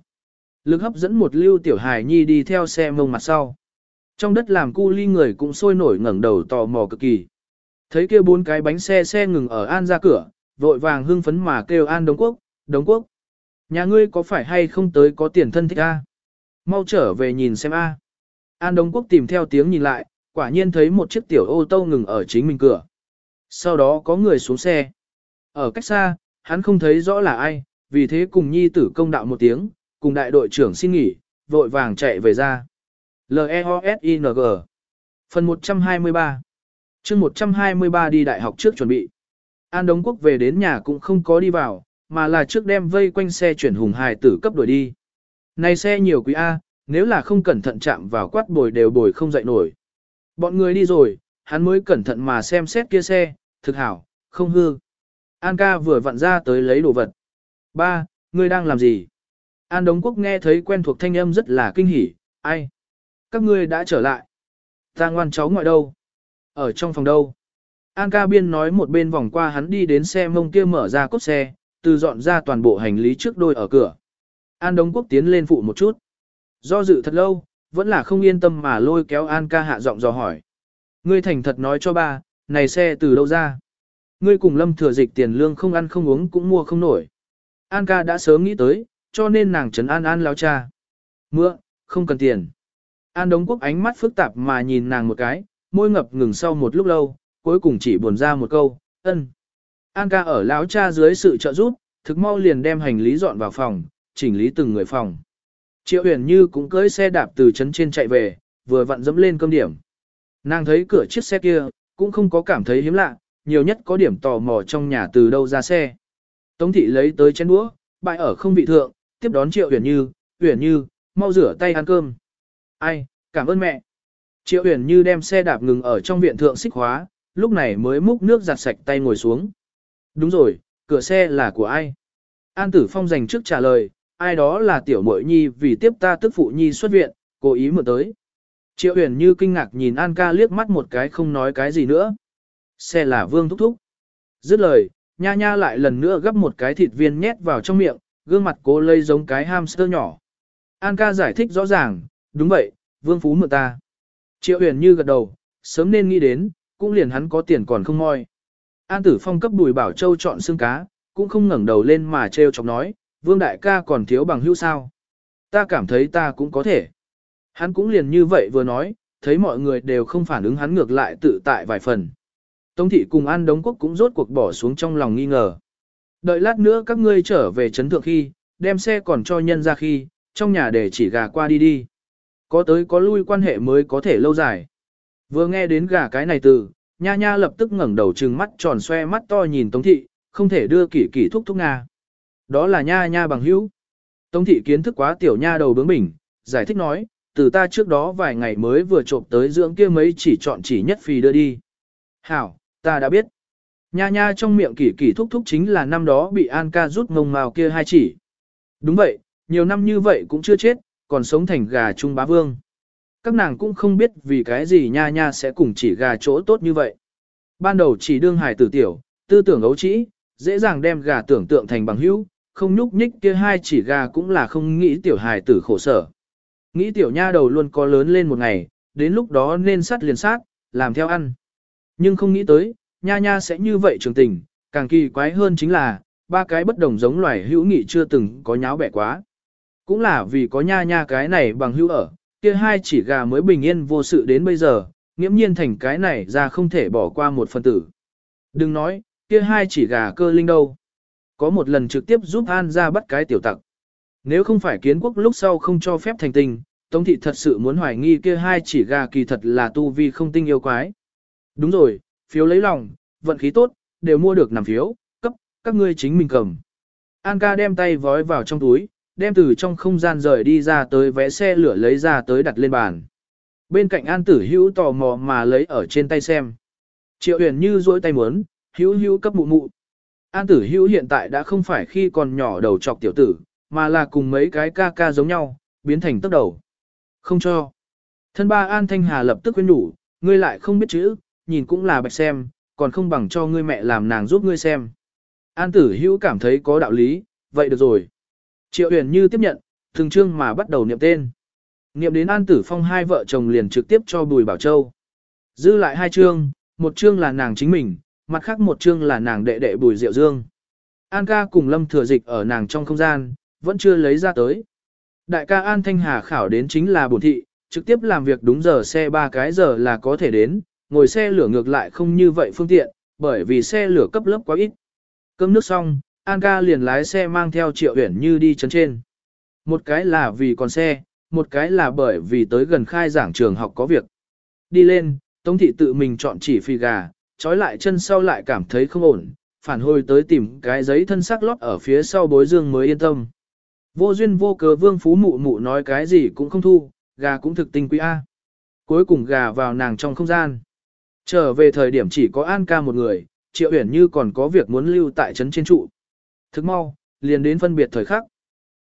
Lực hấp dẫn một lưu tiểu hài nhi đi theo xe mông mặt sau. Trong đất làm cu ly người cũng sôi nổi ngẩng đầu tò mò cực kỳ. Thấy kia bốn cái bánh xe xe ngừng ở An ra cửa, vội vàng hưng phấn mà kêu An Đống Quốc, Đống Quốc. Nhà ngươi có phải hay không tới có tiền thân thích A? Mau trở về nhìn xem A. An Đông Quốc tìm theo tiếng nhìn lại, quả nhiên thấy một chiếc tiểu ô tô ngừng ở chính mình cửa. Sau đó có người xuống xe. Ở cách xa, hắn không thấy rõ là ai, vì thế cùng nhi tử công đạo một tiếng, cùng đại đội trưởng xin nghỉ, vội vàng chạy về ra. L-E-O-S-I-N-G Phần 123 chương 123 đi đại học trước chuẩn bị. An Đông Quốc về đến nhà cũng không có đi vào, mà là trước đem vây quanh xe chuyển hùng hài tử cấp đuổi đi. Này xe nhiều quý A, nếu là không cẩn thận chạm vào quát bồi đều bồi không dậy nổi. Bọn người đi rồi, hắn mới cẩn thận mà xem xét kia xe, thực hảo, không hư. An ca vừa vặn ra tới lấy đồ vật. Ba, ngươi đang làm gì? An Đống Quốc nghe thấy quen thuộc thanh âm rất là kinh hỉ, ai? Các ngươi đã trở lại. Ta ngoan cháu ngoại đâu? Ở trong phòng đâu? An ca biên nói một bên vòng qua hắn đi đến xe mông kia mở ra cốt xe, từ dọn ra toàn bộ hành lý trước đôi ở cửa. An Đống Quốc tiến lên phụ một chút. Do dự thật lâu, vẫn là không yên tâm mà lôi kéo An ca hạ giọng dò hỏi. Ngươi thành thật nói cho ba, này xe từ đâu ra? Ngươi cùng lâm thừa dịch tiền lương không ăn không uống cũng mua không nổi. An ca đã sớm nghĩ tới, cho nên nàng trấn an an lao cha. Mưa, không cần tiền. An Đống Quốc ánh mắt phức tạp mà nhìn nàng một cái, môi ngập ngừng sau một lúc lâu, cuối cùng chỉ buồn ra một câu, ân. An ca ở lão cha dưới sự trợ giúp, thực mau liền đem hành lý dọn vào phòng, chỉnh lý từng người phòng. Triệu Uyển như cũng cưỡi xe đạp từ trấn trên chạy về, vừa vặn dẫm lên cơm điểm. Nàng thấy cửa chiếc xe kia, cũng không có cảm thấy hiếm lạ, nhiều nhất có điểm tò mò trong nhà từ đâu ra xe. Tống thị lấy tới chén đũa, bại ở không vị thượng, tiếp đón Triệu Uyển Như, Uyển Như, mau rửa tay ăn cơm. Ai, cảm ơn mẹ. Triệu Uyển Như đem xe đạp ngừng ở trong viện thượng xích hóa, lúc này mới múc nước giặt sạch tay ngồi xuống. Đúng rồi, cửa xe là của ai? An Tử Phong dành trước trả lời, ai đó là tiểu muội nhi vì tiếp ta tức phụ nhi xuất viện, cố ý mượn tới. Triệu Huyền Như kinh ngạc nhìn An ca liếc mắt một cái không nói cái gì nữa. Xe là Vương Thúc Thúc. Dứt lời, nha nha lại lần nữa gấp một cái thịt viên nhét vào trong miệng, gương mặt cố lây giống cái hamster nhỏ. An ca giải thích rõ ràng, đúng vậy, Vương Phú mượn ta. Triệu Huyền Như gật đầu, sớm nên nghĩ đến, cũng liền hắn có tiền còn không moi. An Tử Phong cấp đùi Bảo Châu chọn xương cá, cũng không ngẩng đầu lên mà treo chọc nói, Vương Đại ca còn thiếu bằng hữu sao. Ta cảm thấy ta cũng có thể. Hắn cũng liền như vậy vừa nói, thấy mọi người đều không phản ứng hắn ngược lại tự tại vài phần. Tống thị cùng An Đống Quốc cũng rốt cuộc bỏ xuống trong lòng nghi ngờ. Đợi lát nữa các ngươi trở về trấn thượng khi, đem xe còn cho nhân ra khi, trong nhà để chỉ gà qua đi đi. Có tới có lui quan hệ mới có thể lâu dài. Vừa nghe đến gà cái này từ, nha nha lập tức ngẩng đầu trừng mắt tròn xoe mắt to nhìn Tống thị, không thể đưa kỷ kỷ thúc thúc nga. Đó là nha nha bằng hữu. Tống thị kiến thức quá tiểu nha đầu bướng bỉnh, giải thích nói, từ ta trước đó vài ngày mới vừa trộm tới dưỡng kia mấy chỉ chọn chỉ nhất phì đưa đi. Hảo, ta đã biết. Nha nha trong miệng kỳ kỳ thúc thúc chính là năm đó bị An ca rút ngông màu kia hai chỉ. Đúng vậy, nhiều năm như vậy cũng chưa chết, còn sống thành gà trung bá vương. Các nàng cũng không biết vì cái gì nha nha sẽ cùng chỉ gà chỗ tốt như vậy. Ban đầu chỉ đương hài tử tiểu, tư tưởng ấu trĩ, dễ dàng đem gà tưởng tượng thành bằng hữu, không nhúc nhích kia hai chỉ gà cũng là không nghĩ tiểu hài tử khổ sở. Nghĩ tiểu nha đầu luôn có lớn lên một ngày, đến lúc đó nên sát liền sát, làm theo ăn. Nhưng không nghĩ tới, nha nha sẽ như vậy trường tình, càng kỳ quái hơn chính là, ba cái bất đồng giống loài hữu nghị chưa từng có nháo bẻ quá. Cũng là vì có nha nha cái này bằng hữu ở, kia hai chỉ gà mới bình yên vô sự đến bây giờ, nghiễm nhiên thành cái này ra không thể bỏ qua một phần tử. Đừng nói, kia hai chỉ gà cơ linh đâu. Có một lần trực tiếp giúp An ra bắt cái tiểu tặc. Nếu không phải kiến quốc lúc sau không cho phép thành tình, Tống thị thật sự muốn hoài nghi kia hai chỉ gà kỳ thật là tu vi không tinh yêu quái. Đúng rồi, phiếu lấy lòng, vận khí tốt, đều mua được nằm phiếu, cấp, các ngươi chính mình cầm. An ca đem tay vói vào trong túi, đem từ trong không gian rời đi ra tới vé xe lửa lấy ra tới đặt lên bàn. Bên cạnh An tử hữu tò mò mà lấy ở trên tay xem. Triệu huyền như duỗi tay muốn, hữu hữu cấp mụ mụ. An tử hữu hiện tại đã không phải khi còn nhỏ đầu trọc tiểu tử, mà là cùng mấy cái ca ca giống nhau, biến thành tốc đầu. Không cho. Thân ba An Thanh Hà lập tức quên đủ, ngươi lại không biết chữ, nhìn cũng là bạch xem, còn không bằng cho ngươi mẹ làm nàng giúp ngươi xem. An tử hữu cảm thấy có đạo lý, vậy được rồi. Triệu huyền như tiếp nhận, thường trương mà bắt đầu niệm tên. Niệm đến An tử phong hai vợ chồng liền trực tiếp cho Bùi Bảo Châu. Dư lại hai chương, một chương là nàng chính mình, mặt khác một chương là nàng đệ đệ Bùi Diệu Dương. An ca cùng Lâm Thừa Dịch ở nàng trong không gian, vẫn chưa lấy ra tới. Đại ca An Thanh Hà khảo đến chính là bổn thị, trực tiếp làm việc đúng giờ xe ba cái giờ là có thể đến, ngồi xe lửa ngược lại không như vậy phương tiện, bởi vì xe lửa cấp lớp quá ít. Cơm nước xong, An ca liền lái xe mang theo triệu huyển như đi chấn trên. Một cái là vì còn xe, một cái là bởi vì tới gần khai giảng trường học có việc. Đi lên, Tống thị tự mình chọn chỉ phi gà, trói lại chân sau lại cảm thấy không ổn, phản hồi tới tìm cái giấy thân sắc lót ở phía sau bối dương mới yên tâm. Vô duyên vô cớ vương phú mụ mụ nói cái gì cũng không thu, gà cũng thực tinh quý A. Cuối cùng gà vào nàng trong không gian. Trở về thời điểm chỉ có An ca một người, Triệu Uyển Như còn có việc muốn lưu tại trấn trên trụ. Thức mau, liền đến phân biệt thời khắc.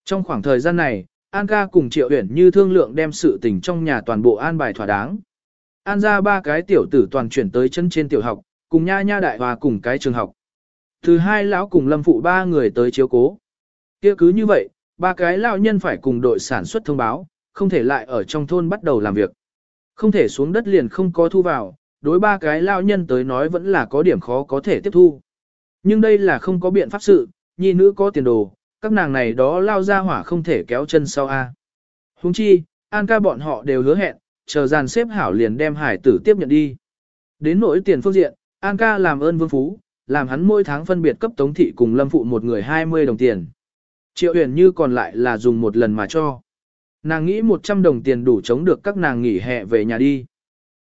Trong khoảng thời gian này, An ca cùng Triệu Uyển Như thương lượng đem sự tình trong nhà toàn bộ an bài thỏa đáng. An ra ba cái tiểu tử toàn chuyển tới chân trên tiểu học, cùng nha nha đại hòa cùng cái trường học. Từ hai lão cùng lâm phụ ba người tới chiếu cố. kia cứ như vậy, ba cái lão nhân phải cùng đội sản xuất thông báo, không thể lại ở trong thôn bắt đầu làm việc. Không thể xuống đất liền không có thu vào, đối ba cái lão nhân tới nói vẫn là có điểm khó có thể tiếp thu. Nhưng đây là không có biện pháp sự, nhi nữ có tiền đồ, các nàng này đó lao ra hỏa không thể kéo chân sau A. Huống chi, An ca bọn họ đều hứa hẹn, chờ dàn xếp hảo liền đem hải tử tiếp nhận đi. Đến nỗi tiền phương diện, An ca làm ơn vương phú, làm hắn mỗi tháng phân biệt cấp tống thị cùng lâm phụ một người 20 đồng tiền. Triệu huyền như còn lại là dùng một lần mà cho. Nàng nghĩ 100 đồng tiền đủ chống được các nàng nghỉ hè về nhà đi.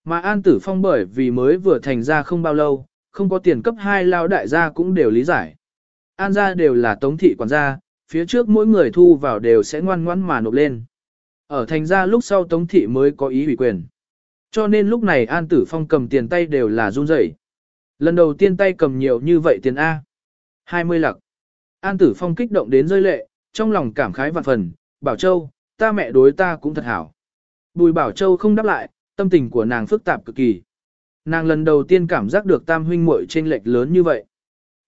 Mà An Tử Phong bởi vì mới vừa thành ra không bao lâu, không có tiền cấp hai lao đại gia cũng đều lý giải. An gia đều là tống thị quản gia, phía trước mỗi người thu vào đều sẽ ngoan ngoãn mà nộp lên. Ở thành ra lúc sau tống thị mới có ý ủy quyền. Cho nên lúc này An Tử Phong cầm tiền tay đều là run rẩy. Lần đầu tiên tay cầm nhiều như vậy tiền A. 20 lặc. An Tử Phong kích động đến rơi lệ, trong lòng cảm khái vạn phần, Bảo Châu, ta mẹ đối ta cũng thật hảo. Bùi Bảo Châu không đáp lại, tâm tình của nàng phức tạp cực kỳ. Nàng lần đầu tiên cảm giác được tam huynh muội trên lệch lớn như vậy.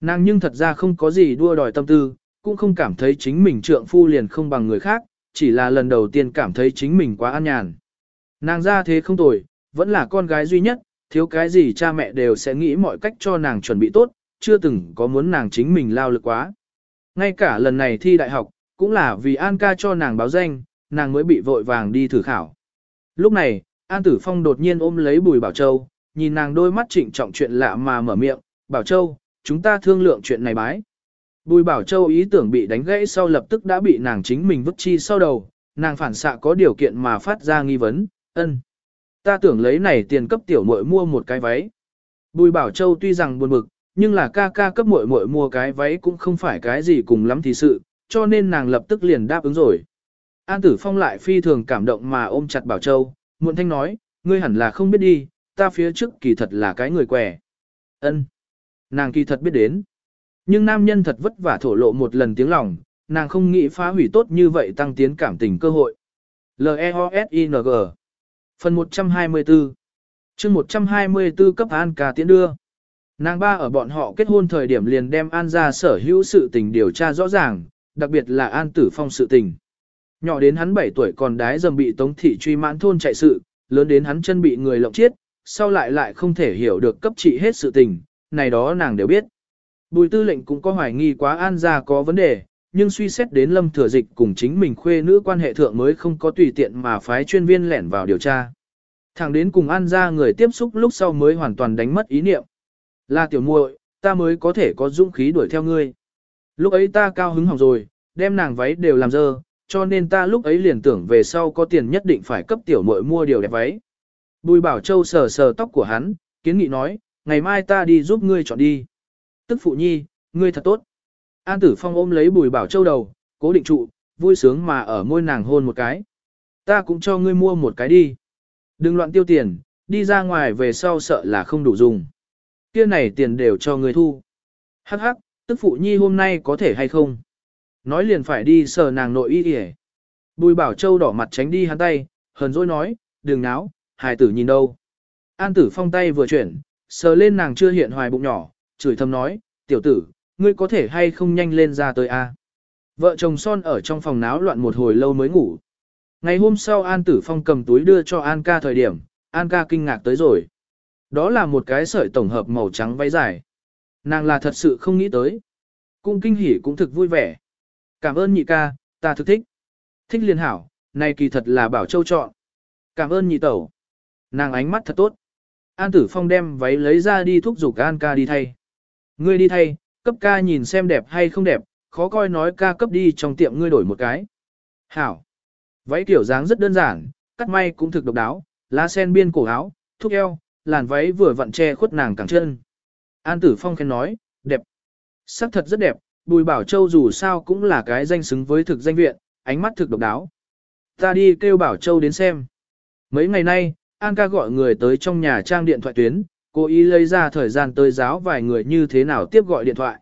Nàng nhưng thật ra không có gì đua đòi tâm tư, cũng không cảm thấy chính mình trượng phu liền không bằng người khác, chỉ là lần đầu tiên cảm thấy chính mình quá an nhàn. Nàng ra thế không tồi, vẫn là con gái duy nhất, thiếu cái gì cha mẹ đều sẽ nghĩ mọi cách cho nàng chuẩn bị tốt, chưa từng có muốn nàng chính mình lao lực quá. Ngay cả lần này thi đại học, cũng là vì An ca cho nàng báo danh, nàng mới bị vội vàng đi thử khảo. Lúc này, An Tử Phong đột nhiên ôm lấy Bùi Bảo Châu, nhìn nàng đôi mắt trịnh trọng chuyện lạ mà mở miệng, Bảo Châu, chúng ta thương lượng chuyện này bái. Bùi Bảo Châu ý tưởng bị đánh gãy sau lập tức đã bị nàng chính mình vứt chi sau đầu, nàng phản xạ có điều kiện mà phát ra nghi vấn, ân. Ta tưởng lấy này tiền cấp tiểu muội mua một cái váy. Bùi Bảo Châu tuy rằng buồn bực, nhưng là ca ca cấp muội muội mua cái váy cũng không phải cái gì cùng lắm thì sự, cho nên nàng lập tức liền đáp ứng rồi. An Tử Phong lại phi thường cảm động mà ôm chặt Bảo Châu, muộn thanh nói, ngươi hẳn là không biết đi, ta phía trước kỳ thật là cái người què. Ân, Nàng kỳ thật biết đến. Nhưng nam nhân thật vất vả thổ lộ một lần tiếng lòng, nàng không nghĩ phá hủy tốt như vậy tăng tiến cảm tình cơ hội. L-E-O-S-I-N-G Phần 124 chương 124 cấp An ca tiến đưa. Nàng ba ở bọn họ kết hôn thời điểm liền đem An ra sở hữu sự tình điều tra rõ ràng, đặc biệt là An tử phong sự tình. Nhỏ đến hắn 7 tuổi còn đái dầm bị tống thị truy mãn thôn chạy sự, lớn đến hắn chân bị người lộng chết, sau lại lại không thể hiểu được cấp trị hết sự tình, này đó nàng đều biết. Bùi tư lệnh cũng có hoài nghi quá An gia có vấn đề, nhưng suy xét đến lâm thừa dịch cùng chính mình khuê nữ quan hệ thượng mới không có tùy tiện mà phái chuyên viên lẻn vào điều tra. Thẳng đến cùng An gia người tiếp xúc lúc sau mới hoàn toàn đánh mất ý niệm. Là tiểu muội, ta mới có thể có dũng khí đuổi theo ngươi. Lúc ấy ta cao hứng hỏng rồi, đem nàng váy đều làm dơ, cho nên ta lúc ấy liền tưởng về sau có tiền nhất định phải cấp tiểu muội mua điều đẹp váy. Bùi Bảo Châu sờ sờ tóc của hắn, kiến nghị nói, ngày mai ta đi giúp ngươi chọn đi. Tức phụ nhi, ngươi thật tốt. An Tử Phong ôm lấy Bùi Bảo Châu đầu, cố định trụ, vui sướng mà ở môi nàng hôn một cái. Ta cũng cho ngươi mua một cái đi. Đừng loạn tiêu tiền, đi ra ngoài về sau sợ là không đủ dùng. Kia này tiền đều cho ngươi thu. Hắc hắc, tức phụ nhi hôm nay có thể hay không? Nói liền phải đi sờ nàng nội y yể. Bùi Bảo Châu đỏ mặt tránh đi hắn tay, hờn dỗi nói, đừng náo, hài tử nhìn đâu. An Tử Phong tay vừa chuyển, sờ lên nàng chưa hiện hoài bụng nhỏ, chửi thầm nói, tiểu tử, ngươi có thể hay không nhanh lên ra tới a? Vợ chồng son ở trong phòng náo loạn một hồi lâu mới ngủ. Ngày hôm sau An Tử Phong cầm túi đưa cho An ca thời điểm, An ca kinh ngạc tới rồi. Đó là một cái sợi tổng hợp màu trắng váy dài. Nàng là thật sự không nghĩ tới. Cung kinh hỉ cũng thực vui vẻ. Cảm ơn nhị ca, ta thực thích. Thích liên hảo, này kỳ thật là bảo châu chọn. Cảm ơn nhị tẩu. Nàng ánh mắt thật tốt. An Tử Phong đem váy lấy ra đi thúc giục An ca đi thay. Ngươi đi thay, cấp ca nhìn xem đẹp hay không đẹp, khó coi nói ca cấp đi trong tiệm ngươi đổi một cái. Hảo. Váy kiểu dáng rất đơn giản, cắt may cũng thực độc đáo, lá sen biên cổ áo, thúc eo, làn váy vừa vặn che khuất nàng cẳng chân. An Tử Phong khen nói, đẹp. Sắc thật rất đẹp, Bùi Bảo Châu dù sao cũng là cái danh xứng với thực danh viện, ánh mắt thực độc đáo. Ta đi kêu Bảo Châu đến xem. Mấy ngày nay, An ca gọi người tới trong nhà trang điện thoại tuyến, cố ý lấy ra thời gian tới giáo vài người như thế nào tiếp gọi điện thoại.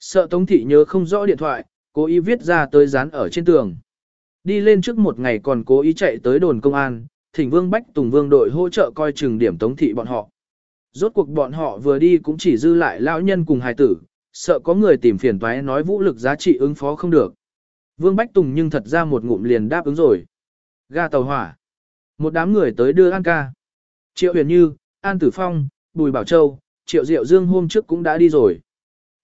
Sợ Tống Thị nhớ không rõ điện thoại, cố ý viết ra tới dán ở trên tường. Đi lên trước một ngày còn cố ý chạy tới đồn công an, thỉnh Vương Bách Tùng Vương đội hỗ trợ coi chừng điểm Tống Thị bọn họ. Rốt cuộc bọn họ vừa đi cũng chỉ dư lại lão nhân cùng hài tử, sợ có người tìm phiền toái nói vũ lực giá trị ứng phó không được. Vương Bách Tùng nhưng thật ra một ngụm liền đáp ứng rồi. Ga tàu hỏa. Một đám người tới đưa An ca. Triệu Huyền Như, An Tử Phong, Bùi Bảo Châu, Triệu Diệu Dương hôm trước cũng đã đi rồi.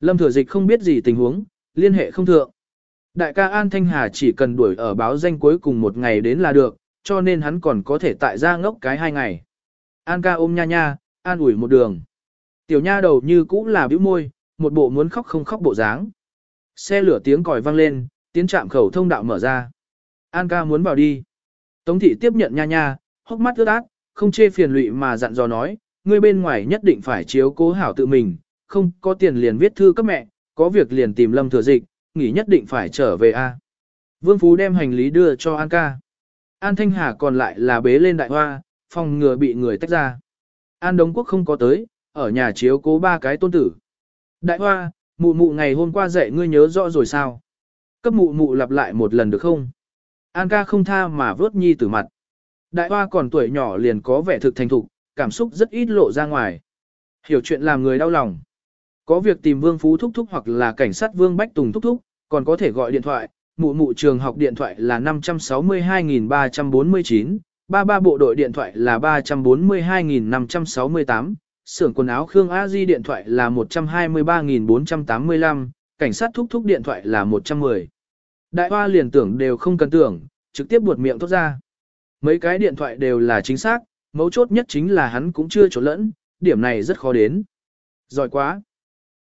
Lâm Thừa Dịch không biết gì tình huống, liên hệ không thượng. Đại ca An Thanh Hà chỉ cần đuổi ở báo danh cuối cùng một ngày đến là được, cho nên hắn còn có thể tại ra ngốc cái hai ngày. An ca ôm nha nha, an ủi một đường. Tiểu nha đầu như cũ là bĩu môi, một bộ muốn khóc không khóc bộ dáng. Xe lửa tiếng còi vang lên, tiến trạm khẩu thông đạo mở ra. An ca muốn vào đi. Tống thị tiếp nhận nha nha, hốc mắt ướt át, không chê phiền lụy mà dặn dò nói, ngươi bên ngoài nhất định phải chiếu cố hảo tự mình, không có tiền liền viết thư cấp mẹ, có việc liền tìm lâm thừa dịch, nghỉ nhất định phải trở về a. Vương Phú đem hành lý đưa cho An ca. An Thanh Hà còn lại là bế lên đại hoa, phòng ngừa bị người tách ra. An Đống Quốc không có tới, ở nhà chiếu cố ba cái tôn tử. Đại hoa, mụ mụ ngày hôm qua dạy ngươi nhớ rõ rồi sao? Cấp mụ mụ lặp lại một lần được không? An ca không tha mà vớt nhi tử mặt. Đại hoa còn tuổi nhỏ liền có vẻ thực thành thục, cảm xúc rất ít lộ ra ngoài. Hiểu chuyện làm người đau lòng. Có việc tìm Vương Phú Thúc Thúc hoặc là cảnh sát Vương Bách Tùng Thúc Thúc, còn có thể gọi điện thoại, mụ mụ trường học điện thoại là 562.349, ba ba bộ đội điện thoại là 342.568, xưởng quần áo Khương A Di điện thoại là 123.485, cảnh sát thúc thúc điện thoại là 110. Đại hoa liền tưởng đều không cần tưởng, trực tiếp buột miệng thốt ra. Mấy cái điện thoại đều là chính xác, mấu chốt nhất chính là hắn cũng chưa trộn lẫn, điểm này rất khó đến. Giỏi quá.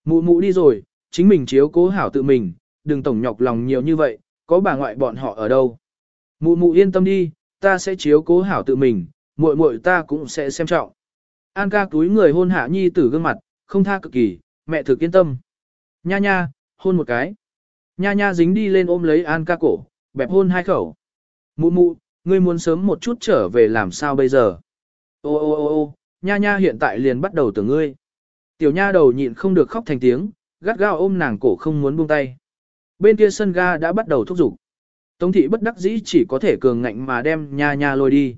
Mụ mụ đi rồi, chính mình chiếu cố hảo tự mình, đừng tổng nhọc lòng nhiều như vậy, có bà ngoại bọn họ ở đâu. Mụ mụ yên tâm đi, ta sẽ chiếu cố hảo tự mình, muội muội ta cũng sẽ xem trọng. An ca túi người hôn hạ nhi tử gương mặt, không tha cực kỳ, mẹ thực yên tâm. Nha nha, hôn một cái. Nha nha dính đi lên ôm lấy An ca cổ, bẹp hôn hai khẩu. Mụ mụ, ngươi muốn sớm một chút trở về làm sao bây giờ? Ô ô ô ô, nha nha hiện tại liền bắt đầu tưởng ngươi. Tiểu nha đầu nhịn không được khóc thành tiếng, gắt gao ôm nàng cổ không muốn buông tay. Bên kia sân ga đã bắt đầu thúc giục. Tống thị bất đắc dĩ chỉ có thể cường ngạnh mà đem nha nha lôi đi.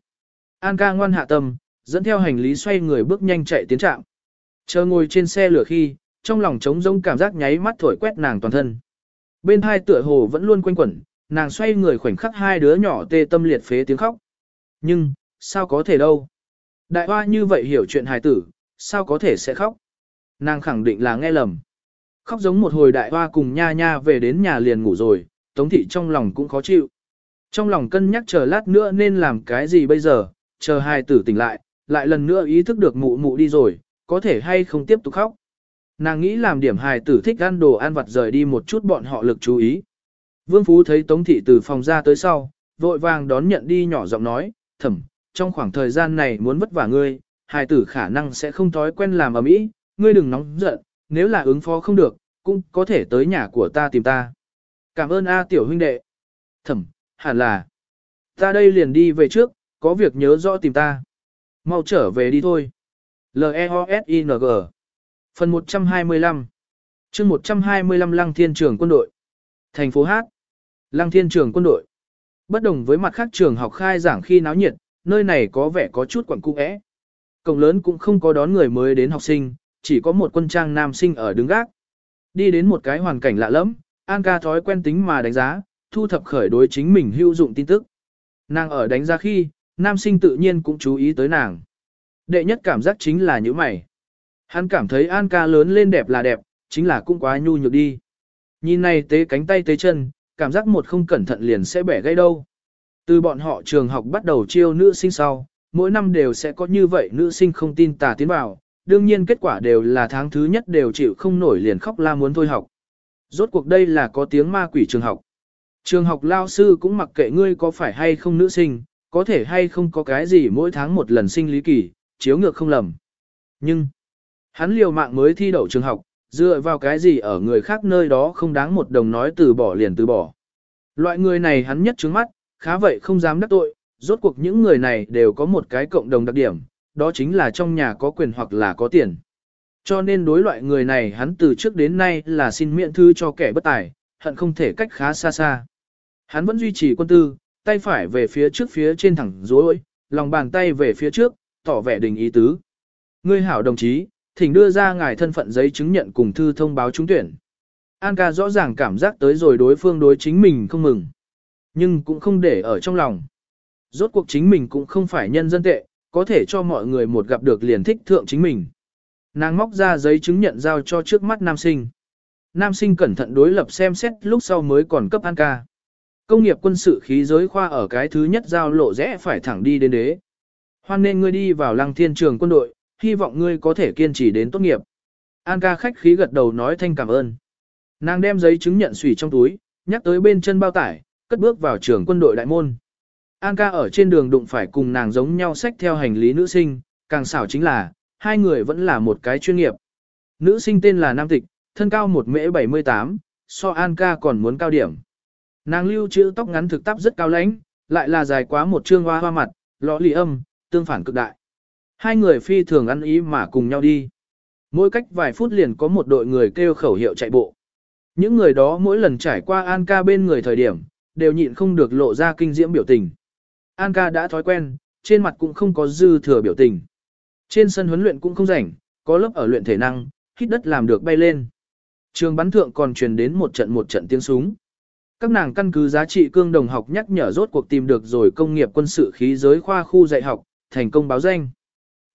An ca ngoan hạ tâm, dẫn theo hành lý xoay người bước nhanh chạy tiến trạm. Chờ ngồi trên xe lửa khi, trong lòng trống rỗng cảm giác nháy mắt thổi quét nàng toàn thân. Bên hai tựa hồ vẫn luôn quanh quẩn, nàng xoay người khoảnh khắc hai đứa nhỏ tê tâm liệt phế tiếng khóc. Nhưng, sao có thể đâu? Đại hoa như vậy hiểu chuyện hài tử, sao có thể sẽ khóc? Nàng khẳng định là nghe lầm. Khóc giống một hồi đại hoa cùng nha nha về đến nhà liền ngủ rồi, Tống thị trong lòng cũng khó chịu. Trong lòng cân nhắc chờ lát nữa nên làm cái gì bây giờ, chờ hài tử tỉnh lại, lại lần nữa ý thức được mụ mụ đi rồi, có thể hay không tiếp tục khóc. Nàng nghĩ làm điểm hài tử thích ăn đồ ăn vặt rời đi một chút bọn họ lực chú ý. Vương Phú thấy Tống Thị từ phòng ra tới sau, vội vàng đón nhận đi nhỏ giọng nói, thẩm, trong khoảng thời gian này muốn vất vả ngươi, hài tử khả năng sẽ không thói quen làm ở mỹ, ngươi đừng nóng giận, nếu là ứng phó không được, cũng có thể tới nhà của ta tìm ta. Cảm ơn A tiểu huynh đệ. Thẩm, hẳn là. Ta đây liền đi về trước, có việc nhớ rõ tìm ta. Mau trở về đi thôi. L-E-O-S-I-N-G Phần 125 chương 125 Lăng Thiên Trường Quân đội Thành phố Hát Lăng Thiên Trường Quân đội Bất đồng với mặt khác trường học khai giảng khi náo nhiệt, nơi này có vẻ có chút quẩn cung ẽ. Cổng lớn cũng không có đón người mới đến học sinh, chỉ có một quân trang nam sinh ở đứng gác. Đi đến một cái hoàn cảnh lạ lẫm, An ca thói quen tính mà đánh giá, thu thập khởi đối chính mình hữu dụng tin tức. Nàng ở đánh giá khi, nam sinh tự nhiên cũng chú ý tới nàng. Đệ nhất cảm giác chính là những mày. Hắn cảm thấy An ca lớn lên đẹp là đẹp, chính là cũng quá nhu nhược đi. Nhìn này tế cánh tay tế chân, cảm giác một không cẩn thận liền sẽ bẻ gây đâu. Từ bọn họ trường học bắt đầu chiêu nữ sinh sau, mỗi năm đều sẽ có như vậy nữ sinh không tin tà tiến vào, đương nhiên kết quả đều là tháng thứ nhất đều chịu không nổi liền khóc la muốn thôi học. Rốt cuộc đây là có tiếng ma quỷ trường học. Trường học lao sư cũng mặc kệ ngươi có phải hay không nữ sinh, có thể hay không có cái gì mỗi tháng một lần sinh lý kỳ, chiếu ngược không lầm. Nhưng, hắn liều mạng mới thi đậu trường học, dựa vào cái gì ở người khác nơi đó không đáng một đồng nói từ bỏ liền từ bỏ. Loại người này hắn nhất trứng mắt, khá vậy không dám đắc tội, rốt cuộc những người này đều có một cái cộng đồng đặc điểm, đó chính là trong nhà có quyền hoặc là có tiền. Cho nên đối loại người này hắn từ trước đến nay là xin miễn thư cho kẻ bất tài, hận không thể cách khá xa xa. Hắn vẫn duy trì quân tư, tay phải về phía trước phía trên thẳng dối, lòng bàn tay về phía trước, tỏ vẻ đình ý tứ. Ngươi hảo đồng chí, thỉnh đưa ra ngài thân phận giấy chứng nhận cùng thư thông báo trúng tuyển. An ca rõ ràng cảm giác tới rồi đối phương đối chính mình không mừng. Nhưng cũng không để ở trong lòng. Rốt cuộc chính mình cũng không phải nhân dân tệ, có thể cho mọi người một gặp được liền thích thượng chính mình. Nàng móc ra giấy chứng nhận giao cho trước mắt nam sinh. Nam sinh cẩn thận đối lập xem xét lúc sau mới còn cấp An ca. Công nghiệp quân sự khí giới khoa ở cái thứ nhất giao lộ rẽ phải thẳng đi đến đế. Hoan nên ngươi đi vào lăng thiên trường quân đội, hy vọng ngươi có thể kiên trì đến tốt nghiệp. An ca khách khí gật đầu nói thanh cảm ơn. Nàng đem giấy chứng nhận xùy trong túi, nhắc tới bên chân bao tải, cất bước vào trường quân đội đại môn. An ca ở trên đường đụng phải cùng nàng giống nhau sách theo hành lý nữ sinh, càng xảo chính là, hai người vẫn là một cái chuyên nghiệp. Nữ sinh tên là Nam Tịch, thân cao 1 mễ 78, so An ca còn muốn cao điểm. Nàng lưu trữ tóc ngắn thực tắp rất cao lãnh, lại là dài quá một trương hoa hoa mặt, lõ lì âm, tương phản cực đại. Hai người phi thường ăn ý mà cùng nhau đi. Mỗi cách vài phút liền có một đội người kêu khẩu hiệu chạy bộ. Những người đó mỗi lần trải qua An ca bên người thời điểm, đều nhịn không được lộ ra kinh diễm biểu tình. An ca đã thói quen, trên mặt cũng không có dư thừa biểu tình. Trên sân huấn luyện cũng không rảnh, có lớp ở luyện thể năng, hít đất làm được bay lên. Trường bắn thượng còn truyền đến một trận một trận tiếng súng. Các nàng căn cứ giá trị cương đồng học nhắc nhở rốt cuộc tìm được rồi công nghiệp quân sự khí giới khoa khu dạy học, thành công báo danh.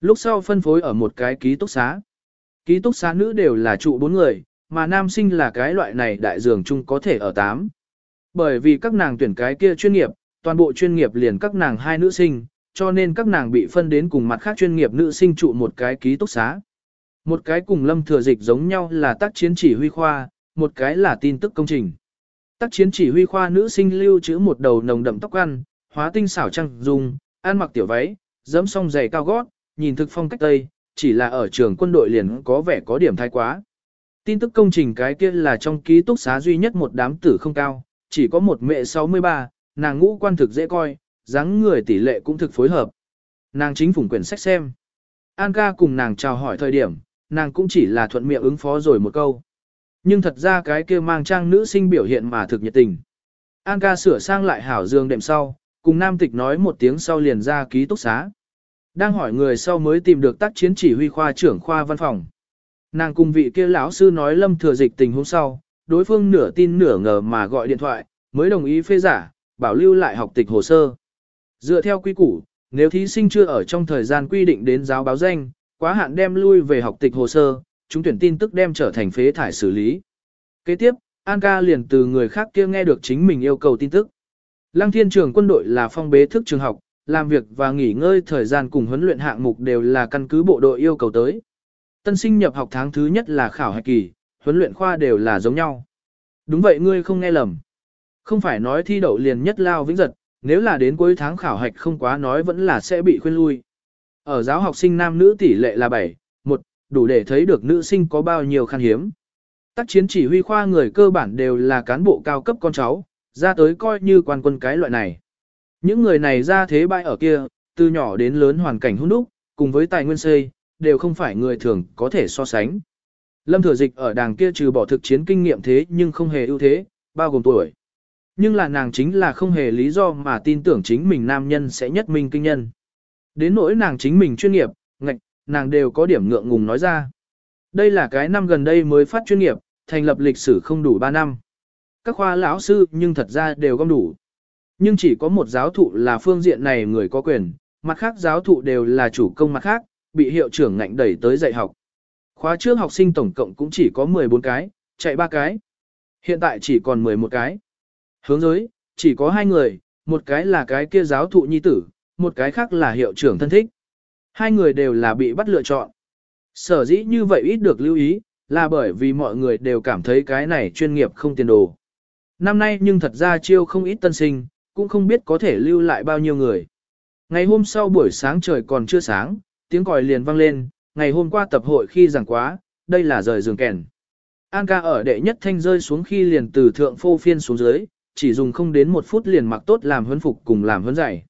Lúc sau phân phối ở một cái ký túc xá. Ký túc xá nữ đều là trụ bốn người, mà nam sinh là cái loại này đại dường chung có thể ở tám. Bởi vì các nàng tuyển cái kia chuyên nghiệp, toàn bộ chuyên nghiệp liền các nàng hai nữ sinh, cho nên các nàng bị phân đến cùng mặt khác chuyên nghiệp nữ sinh trụ một cái ký túc xá. Một cái cùng lâm thừa dịch giống nhau là tác chiến chỉ huy khoa, một cái là tin tức công trình. Tác chiến chỉ huy khoa nữ sinh lưu trữ một đầu nồng đậm tóc ăn, hóa tinh xảo trăng dùng, ăn mặc tiểu váy, dẫm song giày cao gót, nhìn thực phong cách tây, chỉ là ở trường quân đội liền có vẻ có điểm thái quá. Tin tức công trình cái kia là trong ký túc xá duy nhất một đám tử không cao, chỉ có một mẹ 63, nàng ngũ quan thực dễ coi, dáng người tỷ lệ cũng thực phối hợp. Nàng chính phủng quyển sách xem. An ca cùng nàng chào hỏi thời điểm, nàng cũng chỉ là thuận miệng ứng phó rồi một câu. Nhưng thật ra cái kia mang trang nữ sinh biểu hiện mà thực nhiệt tình. An ca sửa sang lại hảo dương đệm sau, cùng nam tịch nói một tiếng sau liền ra ký túc xá. Đang hỏi người sau mới tìm được tác chiến chỉ huy khoa trưởng khoa văn phòng. Nàng cùng vị kia lão sư nói lâm thừa dịch tình hôm sau, đối phương nửa tin nửa ngờ mà gọi điện thoại, mới đồng ý phê giả, bảo lưu lại học tịch hồ sơ. Dựa theo quy củ, nếu thí sinh chưa ở trong thời gian quy định đến giáo báo danh, quá hạn đem lui về học tịch hồ sơ, chúng tuyển tin tức đem trở thành phế thải xử lý. Kế tiếp, An ca liền từ người khác kia nghe được chính mình yêu cầu tin tức. Lăng thiên trường quân đội là phong bế thức trường học, làm việc và nghỉ ngơi thời gian cùng huấn luyện hạng mục đều là căn cứ bộ đội yêu cầu tới. Tân sinh nhập học tháng thứ nhất là khảo hạch kỳ, huấn luyện khoa đều là giống nhau. Đúng vậy ngươi không nghe lầm. Không phải nói thi đậu liền nhất lao vĩnh giật, nếu là đến cuối tháng khảo hạch không quá nói vẫn là sẽ bị khuyên lui. Ở giáo học sinh nam nữ tỷ lệ là 7, 1, đủ để thấy được nữ sinh có bao nhiêu khan hiếm. Tác chiến chỉ huy khoa người cơ bản đều là cán bộ cao cấp con cháu, ra tới coi như quan quân cái loại này. Những người này ra thế bại ở kia, từ nhỏ đến lớn hoàn cảnh hôn đúc, cùng với tài nguyên xây, đều không phải người thường có thể so sánh. Lâm thừa dịch ở đàng kia trừ bỏ thực chiến kinh nghiệm thế nhưng không hề ưu thế, bao gồm tuổi. Nhưng là nàng chính là không hề lý do mà tin tưởng chính mình nam nhân sẽ nhất minh kinh nhân. Đến nỗi nàng chính mình chuyên nghiệp, ngạch, nàng đều có điểm ngượng ngùng nói ra. Đây là cái năm gần đây mới phát chuyên nghiệp, thành lập lịch sử không đủ 3 năm. Các khoa lão sư nhưng thật ra đều gom đủ. Nhưng chỉ có một giáo thụ là phương diện này người có quyền, mặt khác giáo thụ đều là chủ công mặt khác, bị hiệu trưởng ngạnh đẩy tới dạy học. Khóa trước học sinh tổng cộng cũng chỉ có 14 cái, chạy 3 cái. Hiện tại chỉ còn 11 cái. Hướng giới, chỉ có hai người, một cái là cái kia giáo thụ nhi tử, một cái khác là hiệu trưởng thân thích. Hai người đều là bị bắt lựa chọn. Sở dĩ như vậy ít được lưu ý, là bởi vì mọi người đều cảm thấy cái này chuyên nghiệp không tiền đồ. Năm nay nhưng thật ra chiêu không ít tân sinh, cũng không biết có thể lưu lại bao nhiêu người. Ngày hôm sau buổi sáng trời còn chưa sáng, tiếng còi liền vang lên, ngày hôm qua tập hội khi giảng quá, đây là rời giường kèn. An ca ở đệ nhất thanh rơi xuống khi liền từ thượng phô phiên xuống dưới, chỉ dùng không đến một phút liền mặc tốt làm huấn phục cùng làm huấn dạy.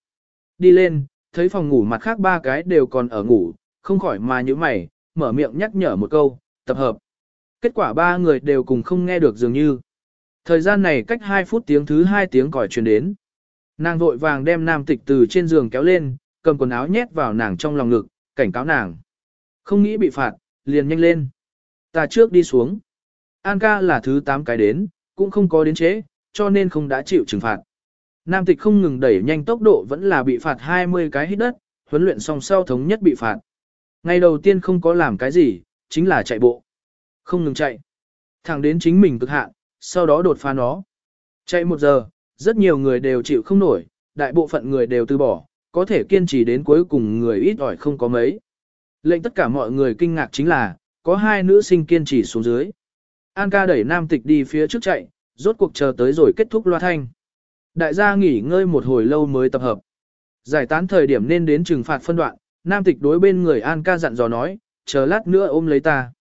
Đi lên, thấy phòng ngủ mặt khác ba cái đều còn ở ngủ, không khỏi mà như mày, mở miệng nhắc nhở một câu, tập hợp. Kết quả ba người đều cùng không nghe được dường như. Thời gian này cách 2 phút tiếng thứ hai tiếng còi truyền đến. Nàng vội vàng đem nam tịch từ trên giường kéo lên, cầm quần áo nhét vào nàng trong lòng ngực, cảnh cáo nàng. Không nghĩ bị phạt, liền nhanh lên. Ta trước đi xuống. An ca là thứ 8 cái đến, cũng không có đến chế, cho nên không đã chịu trừng phạt. Nam tịch không ngừng đẩy nhanh tốc độ vẫn là bị phạt 20 cái hít đất, huấn luyện xong sau thống nhất bị phạt. Ngày đầu tiên không có làm cái gì, chính là chạy bộ. Không ngừng chạy. Thẳng đến chính mình cực hạn, sau đó đột phá nó. Chạy một giờ, rất nhiều người đều chịu không nổi, đại bộ phận người đều từ bỏ, có thể kiên trì đến cuối cùng người ít ỏi không có mấy. Lệnh tất cả mọi người kinh ngạc chính là, có hai nữ sinh kiên trì xuống dưới. An ca đẩy nam tịch đi phía trước chạy, rốt cuộc chờ tới rồi kết thúc loa thanh. Đại gia nghỉ ngơi một hồi lâu mới tập hợp. Giải tán thời điểm nên đến trừng phạt phân đoạn, nam tịch đối bên người An ca dặn dò nói, chờ lát nữa ôm lấy ta.